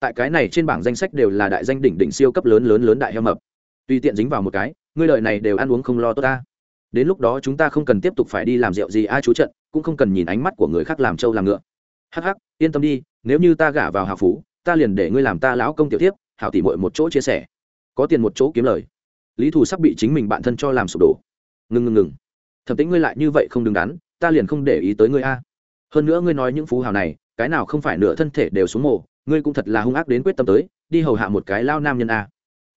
Tại cái này trên bảng danh sách đều là đại danh đỉnh đỉnh siêu cấp lớn lớn lớn đại heo mập. Tùy tiện dính vào một cái, ngươi lợi này đều ăn uống không lo tốt ta. Đến lúc đó chúng ta không cần tiếp tục phải đi làm rượu gì ai chú trận, cũng không cần nhìn ánh mắt của người khác làm trâu làm ngựa. Hắc hắc, yên tâm đi, nếu như ta gả vào hào phú, ta liền để ngươi làm ta lão công tiểu tiếp hảo tỉ mội một chỗ chia sẻ. Có tiền một chỗ kiếm lời. Lý thù sắp bị chính mình bạn thân cho làm sụp đổ. Ngừng ngừng ngừng thẩm tĩnh ngươi lại như vậy không đứng đắn, ta liền không để ý tới ngươi a. Hơn nữa ngươi nói những phú hào này cái nào không phải nửa thân thể đều xuống mồ, ngươi cũng thật là hung ác đến quyết tâm tới, đi hầu hạ một cái lao nam nhân a.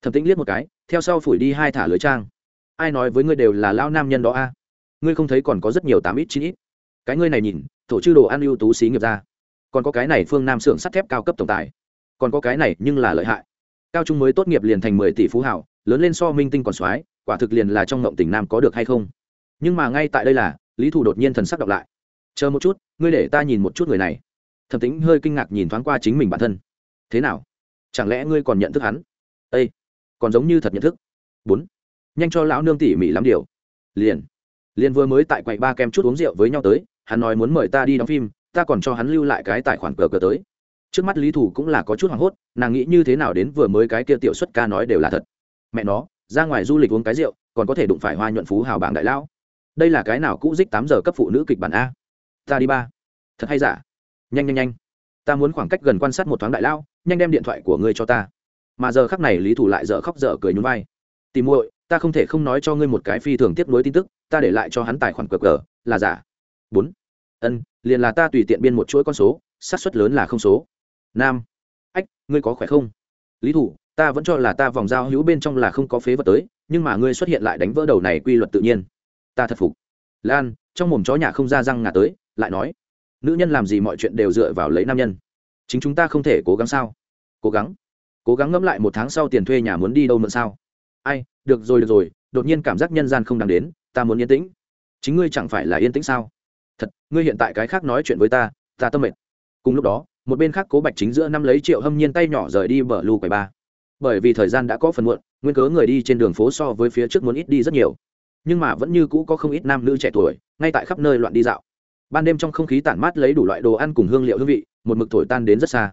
Thẩm tĩnh liếc một cái, theo sau phủi đi hai thả lưới trang. Ai nói với ngươi đều là lao nam nhân đó a? Ngươi không thấy còn có rất nhiều tám ít, chín ít. Cái ngươi này nhìn, thổ chư đồ ăn ưu tú xí nghiệp ra. Còn có cái này phương nam xưởng sắt thép cao cấp tổng tài. Còn có cái này nhưng là lợi hại. Cao trung mới tốt nghiệp liền thành mười tỷ phú hảo, lớn lên so minh tinh còn soái, quả thực liền là trong ngộng tỉnh nam có được hay không? Nhưng mà ngay tại đây là, lý thủ đột nhiên thần sắc đọc lại. Chờ một chút, ngươi để ta nhìn một chút người này thẩm tính hơi kinh ngạc nhìn thoáng qua chính mình bản thân. Thế nào? Chẳng lẽ ngươi còn nhận thức hắn? Ây còn giống như thật nhận thức. Bốn. Nhanh cho lão nương tỉ mỉ lắm điều. Liền. Liền vừa mới tại quầy ba kem chút uống rượu với nhau tới, hắn nói muốn mời ta đi đóng phim, ta còn cho hắn lưu lại cái tài khoản cờ cờ tới. Trước mắt lý thủ cũng là có chút hoảng hốt, nàng nghĩ như thế nào đến vừa mới cái kia tiểu xuất ca nói đều là thật. Mẹ nó, ra ngoài du lịch uống cái rượu, còn có thể đụng phải hoa nhuận phú hào bảng đại lão. Đây là cái nào cũ dích tám giờ cấp phụ nữ kịch bản a? Ta đi ba. Thật hay giả? Nhanh nhanh nhanh. Ta muốn khoảng cách gần quan sát một thoáng đại lao nhanh đem điện thoại của ngươi cho ta. Mà giờ khắc này lý thủ lại dở khóc dở cười nhún vai. Tìm muội, ta không thể không nói cho ngươi một cái phi thường tiếp nối tin tức, ta để lại cho hắn tài khoản cờ cờ là giả. Bốn. Ân, liền là ta tùy tiện biên một chuỗi con số, xác suất lớn là không số. Nam. Ách, ngươi có khỏe không? Lý thủ, ta vẫn cho là ta vòng dao hữu bên trong là không có phế vật tới, nhưng mà ngươi xuất hiện lại đánh vỡ đầu này quy luật tự nhiên. Ta thật phục. Lan, trong mồm chó nhà không ra răng ngà tới, lại nói nữ nhân làm gì mọi chuyện đều dựa vào lấy nam nhân. Chính chúng ta không thể cố gắng sao? Cố gắng. Cố gắng ngẫm lại một tháng sau tiền thuê nhà muốn đi đâu mượn sao? Ai, được rồi được rồi, đột nhiên cảm giác nhân gian không đáng đến, ta muốn yên tĩnh. Chính ngươi chẳng phải là yên tĩnh sao? Thật, ngươi hiện tại cái khác nói chuyện với ta ta tâm mệt. Cùng lúc đó, một bên khác cố bạch chính giữa năm lấy triệu hâm nhiên tay nhỏ rời đi bờ lưu quầy ba. Bởi vì thời gian đã có phần muộn, nguyên cớ người đi trên đường phố so với phía trước muốn ít đi rất nhiều. Nhưng mà vẫn như cũ có không ít nam nữ trẻ tuổi, ngay tại khắp nơi loạn đi dạo ban đêm trong không khí tản mát lấy đủ loại đồ ăn cùng hương liệu hương vị, một mực thổi tan đến rất xa.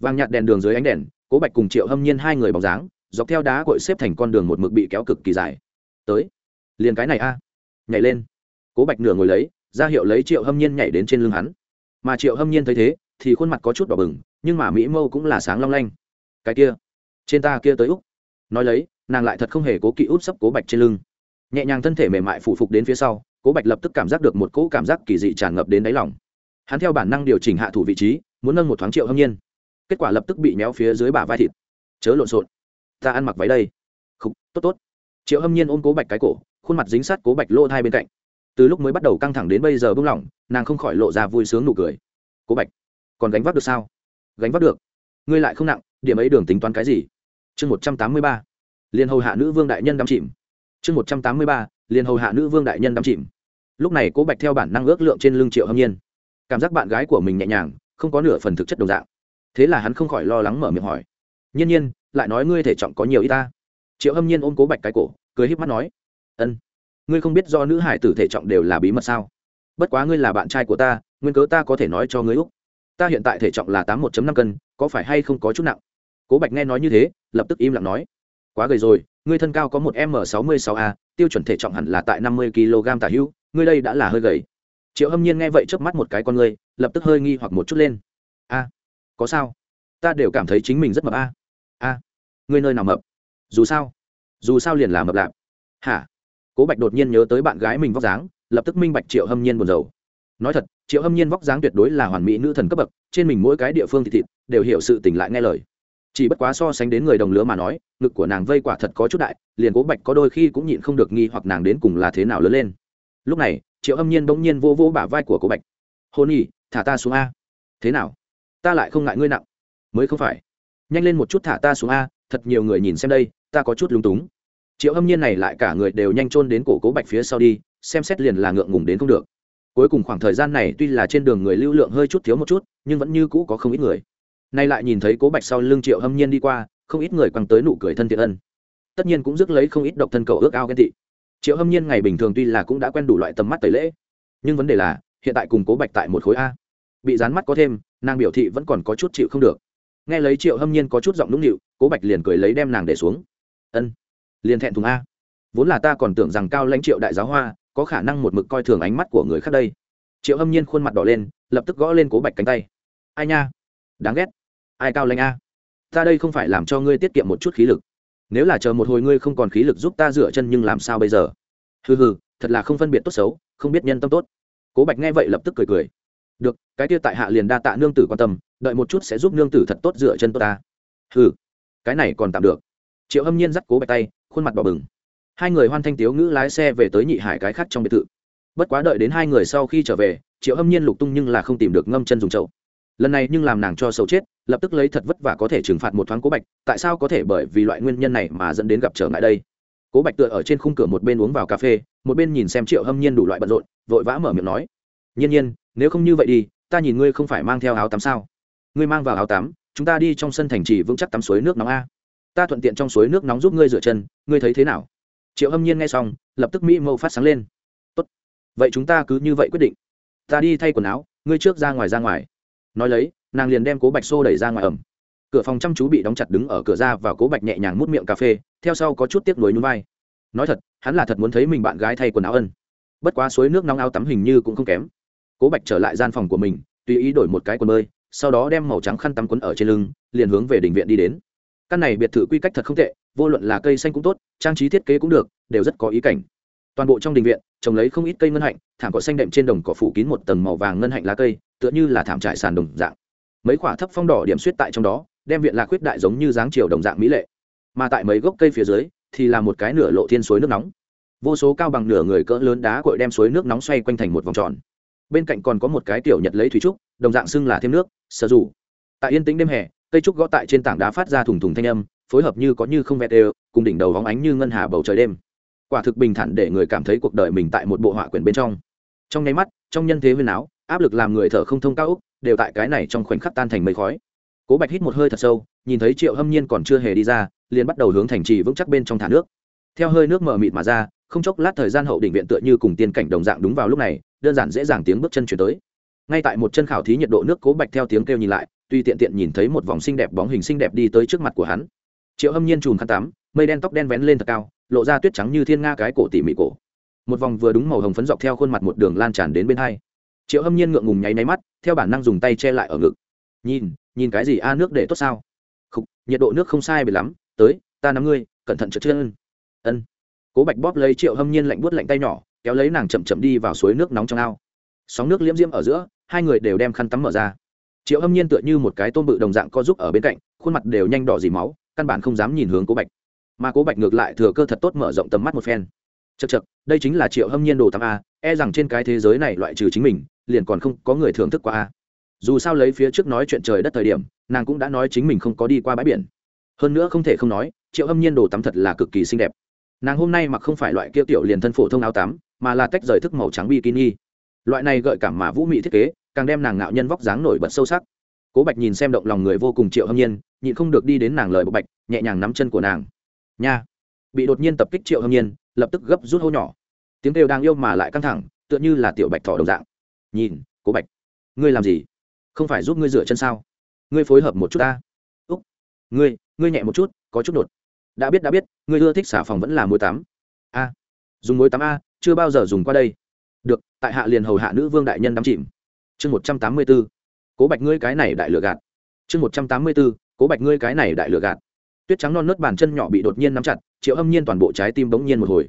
Vàng nhạt đèn đường dưới ánh đèn, cố bạch cùng triệu hâm nhiên hai người bóng dáng, dọc theo đá cội xếp thành con đường một mực bị kéo cực kỳ dài. Tới, liền cái này a. Nhảy lên. Cố bạch nửa ngồi lấy, ra hiệu lấy triệu hâm nhiên nhảy đến trên lưng hắn. Mà triệu hâm nhiên thấy thế, thì khuôn mặt có chút đỏ bừng, nhưng mà mỹ mâu cũng là sáng long lanh. Cái kia, trên ta kia tới úc. Nói lấy, nàng lại thật không hề cố kỵ út sấp cố bạch trên lưng. Nhẹ nhàng thân thể mềm mại phủ phục đến phía sau cố bạch lập tức cảm giác được một cỗ cảm giác kỳ dị tràn ngập đến đáy lòng. Hắn theo bản năng điều chỉnh hạ thủ vị trí, muốn nâng một thoáng triệu hâm nhiên. Kết quả lập tức bị méo phía dưới bả vai thịt. Chớ lộn xộn. Ta ăn mặc váy đây. Không tốt tốt. Triệu hâm nhiên ôm cố bạch cái cổ, khuôn mặt dính sát cố bạch lô thai bên cạnh. Từ lúc mới bắt đầu căng thẳng đến bây giờ bưng lỏng, nàng không khỏi lộ ra vui sướng nụ cười. Cố bạch, còn gánh vác được sao? Gánh vác được. Ngươi lại không nặng, điểm ấy đường tính toán cái gì? Chương một trăm tám mươi ba. Liên hầu hạ nữ vương đại nhân đắm chìm. Chương một trăm tám mươi ba. Liên hầu hạ nữ vương đại nhân đắm chìm lúc này cố bạch theo bản năng ước lượng trên lưng triệu hâm nhiên. Cảm giác bạn gái của mình nhẹ nhàng, không có nửa phần thực chất đồng dạng. Thế là hắn không khỏi lo lắng mở miệng hỏi. Nhiên nhiên, lại nói ngươi thể trọng có nhiều y ta? Triệu hâm nhiên ôm cố bạch cái cổ, cười híp mắt nói. Ân, ngươi không biết do nữ hải tử thể trọng đều là bí mật sao? Bất quá ngươi là bạn trai của ta, nguyên cớ ta có thể nói cho ngươi úc. Ta hiện tại thể trọng là tám một năm cân, có phải hay không có chút nặng? Cố bạch nghe nói như thế, lập tức im lặng nói. Quá gầy rồi, ngươi thân cao có một m sáu mươi sáu a, tiêu chuẩn thể trọng hẳn là tại năm mươi kg tả hữu ngươi đây đã là hơi gầy. Triệu hâm nhiên nghe vậy chớp mắt một cái con ngươi, lập tức hơi nghi hoặc một chút lên. A, có sao? Ta đều cảm thấy chính mình rất mập a. A, ngươi nơi nào mập? Dù sao dù sao liền là mập lạp. Hả? Cố bạch đột nhiên nhớ tới bạn gái mình vóc dáng, lập tức minh bạch triệu hâm nhiên buồn rầu. Nói thật, triệu hâm nhiên vóc dáng tuyệt đối là hoàn mỹ nữ thần cấp bậc, trên mình mỗi cái địa phương thịt thịt, đều hiểu sự tỉnh lại nghe lời. Chỉ bất quá so sánh đến người đồng lứa mà nói, ngực của nàng vây quả thật có chút đại, liền cố bạch có đôi khi cũng nhịn không được nghi hoặc nàng đến cùng là thế nào lớn lên lúc này, triệu âm nhiên bỗng nhiên vô vô bả vai của cố bạch. Hôn y thả ta xuống a. Thế nào? Ta lại không ngại ngươi nặng. Mới không phải. Nhanh lên một chút thả ta xuống a, thật nhiều người nhìn xem đây, ta có chút lúng túng. Triệu âm nhiên này lại cả người đều nhanh chôn đến cổ cố bạch phía sau đi, xem xét liền là ngượng ngùng đến không được. Cuối cùng khoảng thời gian này tuy là trên đường người lưu lượng hơi chút thiếu một chút, nhưng vẫn như cũ có không ít người. Nay lại nhìn thấy cố bạch sau lưng triệu hâm nhiên đi qua, không ít người quăng tới nụ cười thân thiện ân. Tất nhiên cũng rước lấy không ít độc thân cầu ước ao ghen tị triệu hâm nhiên ngày bình thường tuy là cũng đã quen đủ loại tầm mắt tẩy lễ, nhưng vấn đề là, hiện tại cùng cố bạch tại một khối a. Bị dán mắt có thêm, nàng biểu thị vẫn còn có chút chịu không được. Nghe lấy triệu hâm nhiên có chút giọng nũng nịu, cố bạch liền cười lấy đem nàng để xuống. Ân, liền thẹn thùng a. Vốn là ta còn tưởng rằng cao lãnh triệu đại giáo hoa, có khả năng một mực coi thường ánh mắt của người khác đây. Triệu hâm nhiên khuôn mặt đỏ lên, lập tức gõ lên cố bạch cánh tay. Ai nha? Đáng ghét. Ai cao lãnh a? Ta đây không phải làm cho ngươi tiết kiệm một chút khí lực nếu là chờ một hồi ngươi không còn khí lực giúp ta dựa chân nhưng làm sao bây giờ? Hừ hừ, thật là không phân biệt tốt xấu, không biết nhân tâm tốt. Cố bạch nghe vậy lập tức cười cười. Được, cái kia tại hạ liền đa tạ nương tử quan tâm, đợi một chút sẽ giúp nương tử thật tốt dựa chân tốt ta. Hừ, cái này còn tạm được. Triệu hâm nhiên dắt cố bạch tay, khuôn mặt bỏ bừng. Hai người hoan thanh tiếu ngữ lái xe về tới nhị hải cái khác trong biệt thự. Bất quá đợi đến hai người sau khi trở về, triệu hâm nhiên lục tung nhưng là không tìm được ngâm chân dùng chậu lần này nhưng làm nàng cho sầu chết, lập tức lấy thật vất vả có thể trừng phạt một thoáng cố bạch, tại sao có thể bởi vì loại nguyên nhân này mà dẫn đến gặp trở ngại đây? Cố bạch tựa ở trên khung cửa một bên uống vào cà phê, một bên nhìn xem triệu hâm nhiên đủ loại bận rộn, vội vã mở miệng nói. Nhiên nhiên, nếu không như vậy đi, ta nhìn ngươi không phải mang theo áo tắm sao? Ngươi mang vào áo tắm, chúng ta đi trong sân thành trì vững chắc tắm suối nước nóng a. Ta thuận tiện trong suối nước nóng giúp ngươi rửa chân, ngươi thấy thế nào? Triệu hâm nhiên nghe xong, lập tức mỹ mâu phát sáng lên. Tốt. vậy chúng ta cứ như vậy quyết định. Ta đi thay quần áo, ngươi trước ra ngoài ra ngoài nói lấy, nàng liền đem cố bạch xô đẩy ra ngoài ẩm. Cửa phòng chăm chú bị đóng chặt đứng ở cửa ra và cố bạch nhẹ nhàng mút miệng cà phê, theo sau có chút tiếc nuối núi vai. Nói thật, hắn là thật muốn thấy mình bạn gái thay quần áo ân. Bất quá suối nước nóng áo tắm hình như cũng không kém. Cố bạch trở lại gian phòng của mình, tùy ý đổi một cái quần bơi, sau đó đem màu trắng khăn tắm quấn ở trên lưng, liền hướng về đình viện đi đến. Căn này biệt thự quy cách thật không tệ, vô luận là cây xanh cũng tốt, trang trí thiết kế cũng được, đều rất có ý cảnh toàn bộ trong đình viện, trồng lấy không ít cây ngân hạnh, thảm cỏ xanh đệm trên đồng cỏ phủ kín một tầng màu vàng ngân hạnh lá cây, tựa như là thảm trải sàn đồng dạng. Mấy quả thấp phong đỏ điểm suýt tại trong đó, đem viện lạc huyết đại giống như dáng chiều đồng dạng mỹ lệ. Mà tại mấy gốc cây phía dưới, thì là một cái nửa lộ thiên suối nước nóng. Vô số cao bằng nửa người cỡ lớn đá cội đem suối nước nóng xoay quanh thành một vòng tròn. Bên cạnh còn có một cái tiểu nhật lấy thủy trúc, đồng dạng xưng là thêm nước, sở dù. Tại yên tĩnh đêm hè, cây trúc gõ tại trên tảng đá phát ra thùng thùng thanh âm, phối hợp như có như không vẹt đều, cùng đỉnh đầu vóng ánh như ngân hà bầu trời đêm quả thực bình thản để người cảm thấy cuộc đời mình tại một bộ họa quyển bên trong. Trong nháy mắt, trong nhân thế huyền áo, áp lực làm người thở không thông cao úc, đều tại cái này trong khoảnh khắc tan thành mây khói. Cố bạch hít một hơi thật sâu, nhìn thấy triệu hâm nhiên còn chưa hề đi ra, liền bắt đầu hướng thành trì vững chắc bên trong thả nước. Theo hơi nước mờ mịt mà ra, không chốc lát thời gian hậu đỉnh viện tựa như cùng tiên cảnh đồng dạng đúng vào lúc này, đơn giản dễ dàng tiếng bước chân chuyển tới. Ngay tại một chân khảo thí nhiệt độ nước cố bạch theo tiếng kêu nhìn lại, tuy tiện tiện nhìn thấy một vòng xinh đẹp bóng hình xinh đẹp đi tới trước mặt của hắn. Triệu hâm nhiên chùm khăn tắm mây đen tóc đen vén lên thật cao lộ ra tuyết trắng như thiên nga cái cổ tỉ mỉ cổ. Một vòng vừa đúng màu hồng phấn dọc theo khuôn mặt một đường lan tràn đến bên hai. Triệu hâm nhiên ngượng ngùng nháy máy mắt theo bản năng dùng tay che lại ở ngực. Nhìn nhìn cái gì? A nước để tốt sao? Khục, nhiệt độ nước không sai bị lắm. Tới ta nắm ngươi cẩn thận trượt chân ân. Cố bạch bóp lấy triệu hâm nhiên lạnh buốt lạnh tay nhỏ kéo lấy nàng chậm chậm đi vào suối nước nóng trong ao. Sóng nước liễm diễm ở giữa hai người đều đem khăn tắm mở ra. Triệu hâm nhiên tựa như một cái tôm bự đồng dạng co giúp ở bên cạnh khuôn mặt đều nhanh đỏ dì máu căn bản không dám nhìn hướng cố bạch mà cố bạch ngược lại thừa cơ thật tốt mở rộng tầm mắt một phen. Chật chật đây chính là triệu hâm nhiên đồ tắm a e rằng trên cái thế giới này loại trừ chính mình, liền còn không có người thưởng thức qua a. Dù sao lấy phía trước nói chuyện trời đất thời điểm, nàng cũng đã nói chính mình không có đi qua bãi biển. Hơn nữa không thể không nói, triệu hâm nhiên đồ tắm thật là cực kỳ xinh đẹp. Nàng hôm nay mặc không phải loại kia tiểu liền thân phổ thông áo tắm, mà là tách rời thức màu trắng bikini. Loại này gợi cảm mà vũ mị thiết kế, càng đem nàng ngạo nhân vóc dáng nổi bật sâu sắc. Cố bạch nhìn xem động lòng người vô cùng triệu hâm nhiên, nhịn không được đi đến nàng lời bộ bạch, nhẹ nhàng nắm chân của nàng nha. Bị đột nhiên tập kích triệu hâm nhiên, lập tức gấp rút hô nhỏ. Tiếng kêu đang yêu mà lại căng thẳng, tựa như là tiểu bạch thỏ đồng dạng. Nhìn, cố bạch, ngươi làm gì? Không phải giúp ngươi rửa chân sao? Ngươi phối hợp một chút ta. Úc, ngươi ngươi nhẹ một chút, có chút đột. Đã biết đã biết, ngươi ưa thích xả phòng vẫn là muối tắm. A, dùng muối tắm a, chưa bao giờ dùng qua đây. Được, tại hạ liền hầu hạ nữ vương đại nhân đắm chìm. Chương một trăm tám mươi b ố cố bạch ngươi cái này đại lựa gạt. Chương một trăm tám mươi b ố cố bạch ngươi cái này đại lựa gạt tuyết trắng non nớt bàn chân nhỏ bị đột nhiên nắm chặt, triệu âm nhiên toàn bộ trái tim bỗng nhiên một hồi.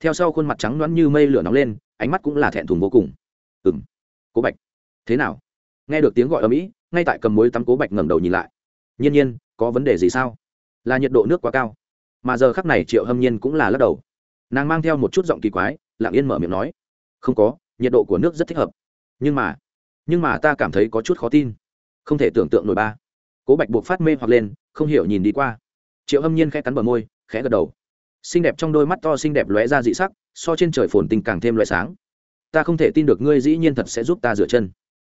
Theo sau khuôn mặt trắng loãng như mây lửa nóng lên, ánh mắt cũng là thẹn thùng vô cùng. Ừ m cố bạch. Thế nào? Nghe được tiếng gọi ở mỹ, ngay tại cầm mối tắm cố bạch ngẩng đầu nhìn lại. Nhiên nhiên, có vấn đề gì sao? Là nhiệt độ nước quá cao. Mà giờ khắc này triệu hâm nhiên cũng là lắc đầu. Nàng mang theo một chút giọng kỳ quái, lặng yên mở miệng nói. Không có, nhiệt độ của nước rất thích hợp. Nhưng mà nhưng mà ta cảm thấy có chút khó tin. Không thể tưởng tượng nổi ba. Cố bạch buộc phát mê hoặc lên, không hiểu nhìn đi qua triệu hâm nhiên khẽ cắn bờ môi, khẽ gật đầu. Xinh đẹp trong đôi mắt to xinh đẹp lóe ra dị sắc, so trên trời phồn tình càng thêm loại sáng. Ta không thể tin được ngươi dĩ nhiên thật sẽ giúp ta rửa chân.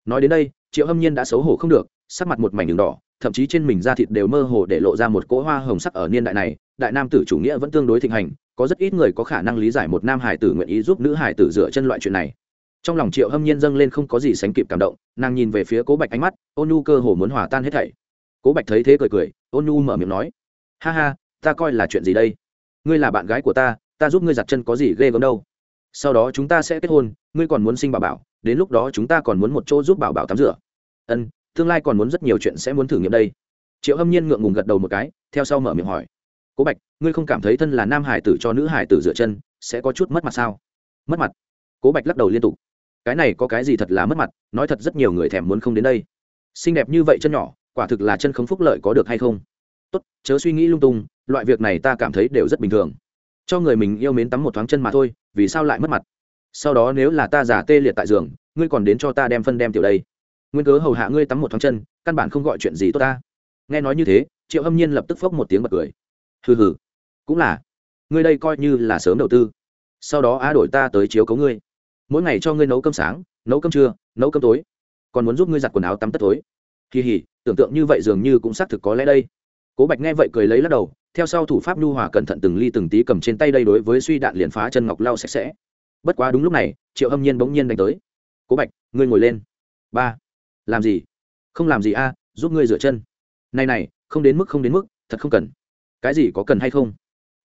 Nói đến đây, triệu hâm nhiên đã xấu hổ không được, sắc mặt một mảnh đường đỏ, thậm chí trên mình da thịt đều mơ hồ để lộ ra một cỗ hoa hồng sắc ở niên đại này. Đại nam tử chủ nghĩa vẫn tương đối thịnh hành, có rất ít người có khả năng lý giải một nam hải tử nguyện ý giúp nữ hải tử rửa chân loại chuyện này. Trong lòng triệu hâm nhiên dâng lên không có gì sánh kịp cảm động, nàng nhìn về phía cố bạch ánh mắt, ôn nhu cơ hồ muốn hòa tan hết thảy. Cố bạch thấy thế cười cười, ôn nhu mở miệng nói ha ha, ta coi là chuyện gì đây? Ngươi là bạn gái của ta ta giúp ngươi giặt chân có gì ghê gớm đâu. Sau đó chúng ta sẽ kết hôn, ngươi còn muốn sinh bảo bảo, đến lúc đó chúng ta còn muốn một chỗ giúp bảo bảo tắm rửa. Ân, tương lai còn muốn rất nhiều chuyện sẽ muốn thử nghiệm đây. Triệu hâm nhiên ngượng ngùng gật đầu một cái, theo sau mở miệng hỏi. Cố bạch, ngươi không cảm thấy thân là nam hải tử cho nữ hải tử dựa chân, sẽ có chút mất mặt sao? Mất mặt. Cố bạch lắc đầu liên tục. Cái này có cái gì thật là mất mặt, nói thật rất nhiều người thèm muốn không đến đây. Xinh đẹp như vậy chân nhỏ, quả thực là chân không phúc lợi có được hay không? Tốt, chớ suy nghĩ lung tung, loại việc này ta cảm thấy đều rất bình thường. Cho người mình yêu mến tắm một thoáng chân mà thôi, vì sao lại mất mặt? Sau đó nếu là ta giả tê liệt tại giường, ngươi còn đến cho ta đem phân đem tiểu đây. Nguyên cớ hầu hạ ngươi tắm một thoáng chân, căn bản không gọi chuyện gì tốt ta. Nghe nói như thế, triệu hâm nhiên lập tức phốc một tiếng bật cười. Hừ hừ, cũng là. Ngươi đây coi như là sớm đầu tư. Sau đó á đổi ta tới chiếu cấu ngươi. Mỗi ngày cho ngươi nấu cơm sáng, nấu cơm trưa, nấu cơm tối. Còn muốn giúp ngươi giặt quần áo tắm tất tối. Kỳ hỉ tưởng tượng như vậy dường như cũng xác thực có lẽ đây cố bạch nghe vậy cười lấy lắc đầu, theo sau thủ pháp nhu hòa cẩn thận từng ly từng tí cầm trên tay đây đối với suy đạn liền phá chân ngọc lau sạch sẽ. Bất quá đúng lúc này, triệu hâm nhiên bỗng nhiên đánh tới. Cố bạch, ngươi ngồi lên. Ba. Làm gì? Không làm gì a, giúp ngươi rửa chân. Này này, không đến mức, không đến mức, thật không cần. Cái gì có cần hay không?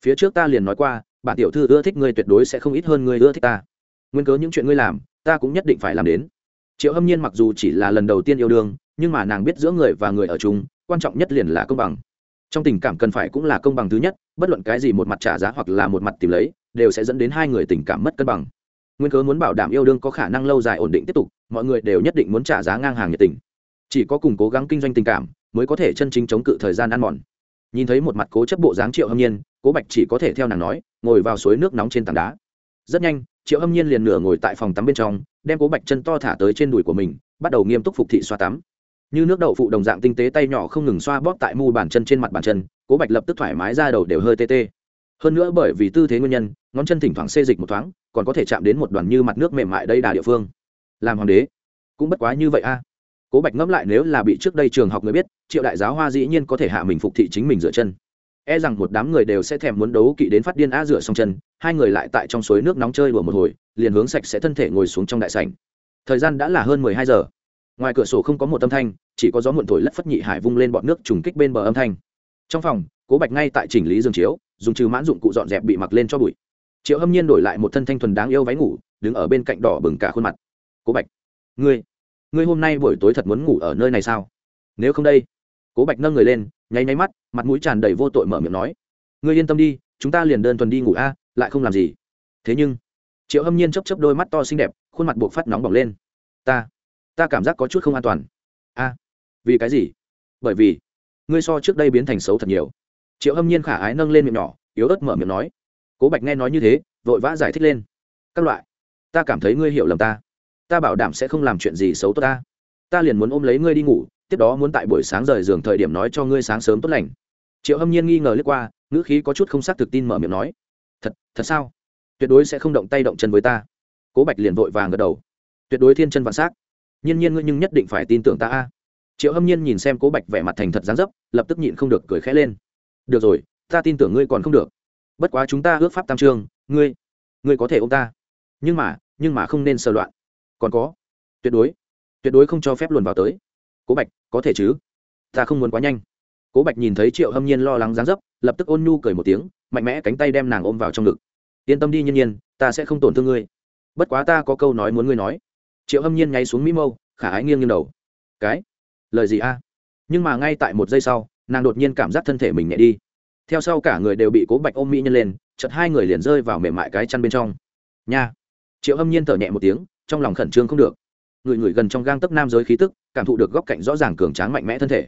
Phía trước ta liền nói qua bà tiểu thư ưa thích ngươi tuyệt đối sẽ không ít hơn ngươi ưa thích ta. Nguyên cớ những chuyện ngươi làm, ta cũng nhất định phải làm đến. Triệu hâm nhiên mặc dù chỉ là lần đầu tiên yêu đương, nhưng mà nàng biết giữa người và người ở chung, quan trọng nhất liền là công bằng trong tình cảm cần phải cũng là công bằng thứ nhất, bất luận cái gì một mặt trả giá hoặc là một mặt tìm lấy, đều sẽ dẫn đến hai người tình cảm mất cân bằng. Nguyên cớ muốn bảo đảm yêu đương có khả năng lâu dài ổn định tiếp tục, mọi người đều nhất định muốn trả giá ngang hàng nhiệt tình. Chỉ có cùng cố gắng kinh doanh tình cảm, mới có thể chân chính chống cự thời gian ăn mòn. Nhìn thấy một mặt cố chấp bộ dáng triệu hâm nhiên, cố bạch chỉ có thể theo nàng nói, ngồi vào suối nước nóng trên tảng đá. Rất nhanh, triệu hâm nhiên liền nửa ngồi tại phòng tắm bên trong, đem cố bạch chân to thả tới trên đùi của mình, bắt đầu nghiêm túc phục thị xoa tắm như nước đậu phụ đồng dạng tinh tế tay nhỏ không ngừng xoa bóp tại mu bàn chân trên mặt bàn chân, cố bạch lập tức thoải mái ra đầu đều hơi tê tê. Hơn nữa bởi vì tư thế nguyên nhân, ngón chân thỉnh thoảng xê dịch một thoáng, còn có thể chạm đến một đoàn như mặt nước mềm mại đây đà địa phương. Làm hoàng đế, cũng bất quá như vậy a. Cố bạch ngẫm lại nếu là bị trước đây trường học người biết, triệu đại giáo hoa dĩ nhiên có thể hạ mình phục thị chính mình dựa chân. E rằng một đám người đều sẽ thèm muốn đấu kỵ đến phát điên a rửa xong chân, hai người lại tại trong suối nước nóng chơi đùa một hồi, liền hướng sạch sẽ thân thể ngồi xuống trong đại sảnh. Thời gian đã là hơn mười hai giờ. Ngoài cửa sổ không có một âm thanh chỉ có gió muộn thổi lất phất nhị hải vung lên bọn nước trùng kích bên bờ âm thanh. Trong phòng, cố bạch ngay tại chỉnh lý giường chiếu, dùng trừ mãn dụng cụ dọn dẹp bị mặc lên cho bụi. Triệu hâm nhiên đổi lại một thân thanh thuần đáng yêu váy ngủ, đứng ở bên cạnh đỏ bừng cả khuôn mặt. Cố bạch, ngươi ngươi hôm nay buổi tối thật muốn ngủ ở nơi này sao? Nếu không đây. Cố bạch nâng người lên, nháy nháy mắt, mặt mũi tràn đầy vô tội mở miệng nói, ngươi yên tâm đi, chúng ta liền đơn thuần đi ngủ a, lại không làm gì. Thế nhưng, triệu hâm nhiên chấp chấp đôi mắt to xinh đẹp, khuôn mặt buộc phát nóng bỏng lên. Ta ta cảm giác có chút không an toàn. A vì cái gì? Bởi vì, ngươi so trước đây biến thành xấu thật nhiều. Triệu hâm nhiên khả ái nâng lên miệng nhỏ, yếu ớt mở miệng nói. Cố bạch nghe nói như thế, vội vã giải thích lên. Các loại, ta cảm thấy ngươi hiểu lầm ta. Ta bảo đảm sẽ không làm chuyện gì xấu tốt ta. Ta liền muốn ôm lấy ngươi đi ngủ, tiếp đó muốn tại buổi sáng rời giường thời điểm nói cho ngươi sáng sớm tốt lành. Triệu hâm nhiên nghi ngờ lướt qua, ngữ khí có chút không xác thực tin mở miệng nói. Thật thật sao? Tuyệt đối sẽ không động tay động chân với ta. Cố bạch liền vội vàng gật đầu. Tuyệt đối thiên chân vạn s á c nhiên nhiên ngươi nhưng nhất định phải tin tưởng ta a triệu hâm nhiên nhìn xem cố bạch vẻ mặt thành thật dán dấp, lập tức nhịn không được cười khẽ lên. Được rồi, ta tin tưởng ngươi còn không được. Bất quá chúng ta ước pháp tam trương, ngươi ngươi có thể ô m ta. Nhưng mà nhưng mà không nên sơ loạn. Còn có, tuyệt đối tuyệt đối không cho phép luồn vào tới. Cố bạch, có thể chứ? Ta không muốn quá nhanh. Cố bạch nhìn thấy triệu hâm nhiên lo lắng dán dấp, lập tức ôn nhu cười một tiếng, mạnh mẽ cánh tay đem nàng ôm vào trong ngực. Yên tâm đi nhiên nhiên, ta sẽ không tổn thương ngươi. Bất quá ta có câu nói muốn ngươi nói. Triệu hâm nhiên nháy xuống mỹ mâu, khả ái nghiêng nghiêng đầu. Cái lời gì a? Nhưng mà ngay tại một giây sau, nàng đột nhiên cảm giác thân thể mình nhẹ đi. Theo sau cả người đều bị cố bạch ôm mỹ nhân lên chật hai người liền rơi vào mềm mại cái chăn bên trong. Nha! Triệu hâm nhiên thở nhẹ một tiếng, trong lòng khẩn trương không được. Người người gần trong gang tấc nam giới khí tức, cảm thụ được góc cạnh rõ ràng cường tráng mạnh mẽ thân thể.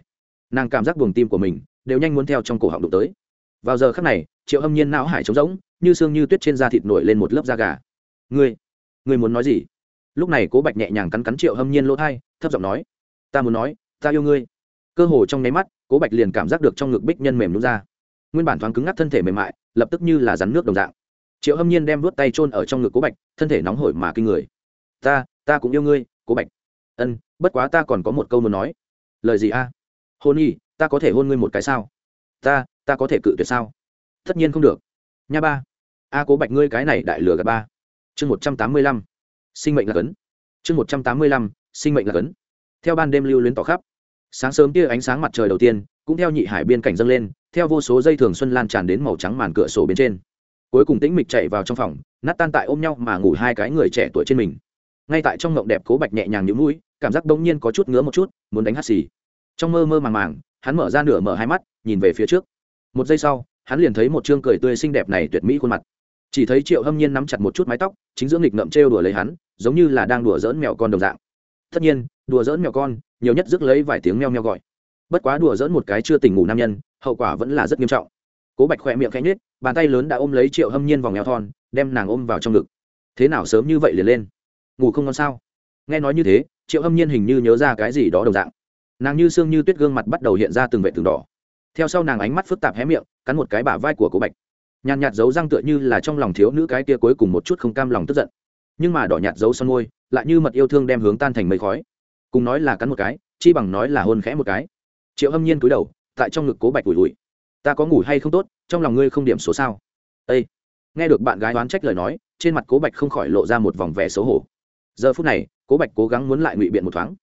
Nàng cảm giác buồng tim của mình đều nhanh muốn theo trong cổ họng đụng tới. Vào giờ khắc này, triệu hâm nhiên não hải trống rỗng, như xương như tuyết trên da thịt nổi lên một lớp da gà. Ngươi ngươi muốn nói gì? Lúc này cố bạch nhẹ nhàng cắn cắn triệu hâm nhiên lỗ thai, thấp giọng nói. Ta muốn nói ta yêu ngươi. Cơ hồ trong nháy mắt, cố bạch liền cảm giác được trong ngực bích nhân mềm đúng ra. Nguyên bản thoáng cứng ngắc thân thể mềm mại, lập tức như là rắn nước đồng dạng. Triệu hâm nhiên đem vớt tay trôn ở trong ngực cố bạch, thân thể nóng hổi mà kinh người. Ta ta cũng yêu ngươi, cố bạch. Ân, bất quá ta còn có một câu muốn nói. Lời gì a? Hôn nhi ta có thể hôn ngươi một cái sao? Ta ta có thể cự tuyệt sao? Tất nhiên không được. Nha ba. A cố bạch, ngươi cái này đại lừa gạt ba. Chương một trăm tám mươi lăm. Sinh mệnh là cấn. Chương một trăm tám mươi lăm. Sinh mệnh là cấn theo ban đêm lưu luyến tỏ khắp. Sáng sớm tia ánh sáng mặt trời đầu tiên, cũng theo nhị hải biên cảnh dâng lên, theo vô số dây thường xuân lan tràn đến màu trắng màn cửa sổ bên trên. Cuối cùng tĩnh mịch chạy vào trong phòng, nát tan tại ôm nhau mà ngủ hai cái người trẻ tuổi trên mình. Ngay tại trong ngộng đẹp cố bạch nhẹ nhàng nhũ mũi, cảm giác bỗng nhiên có chút ngứa một chút, muốn đánh hắt xì. Trong mơ mơ màng màng, hắn mở ra nửa mở hai mắt, nhìn về phía trước. Một giây sau, hắn liền thấy một chương cười tươi xinh đẹp này tuyệt mỹ khuôn mặt. Chỉ thấy triệu hâm nhiên nắm chặt một chút mái tóc, chính dưỡng nghịch ngậm trêu đùa lấy hắn, giống như là đang đùa dỡn mèo con đồng dạng. Tất nhiên đùa dỡn mèo con, nhiều nhất rước lấy vài tiếng meo meo gọi. Bất quá đùa dỡn một cái chưa tỉnh ngủ nam nhân, hậu quả vẫn là rất nghiêm trọng. Cố bạch khỏe miệng khẽ nhết bàn tay lớn đã ôm lấy triệu hâm nhiên vòng eo thon, đem nàng ôm vào trong ngực. Thế nào sớm như vậy liền lên? Ngủ không ngon sao? Nghe nói như thế, triệu hâm nhiên hình như nhớ ra cái gì đó đồng dạng. Nàng như xương như tuyết gương mặt bắt đầu hiện ra từng vệ từng đỏ. Theo sau nàng ánh mắt phức tạp hé miệng, cắn một cái bả vai của cố bạch. Nhàn nhạt dấu răng tựa như là trong lòng thiếu nữ cái kia cuối cùng một chút không cam lòng tức giận. Nhưng mà đỏ nhạt dấu son môi, lại như mật yêu thương đem hướng tan thành mây khói cùng nói là cắn một cái, chi bằng nói là hôn khẽ một cái. Triệu hâm nhiên cúi đầu, tại trong ngực cố bạch ủi ủi. Ta có ngủ hay không tốt, trong lòng ngươi không điểm số sao? Â nghe được bạn gái đoán trách lời nói, trên mặt cố bạch không khỏi lộ ra một vòng vẻ xấu hổ. Giờ phút này, cố bạch cố gắng muốn lại ngụy biện một thoáng.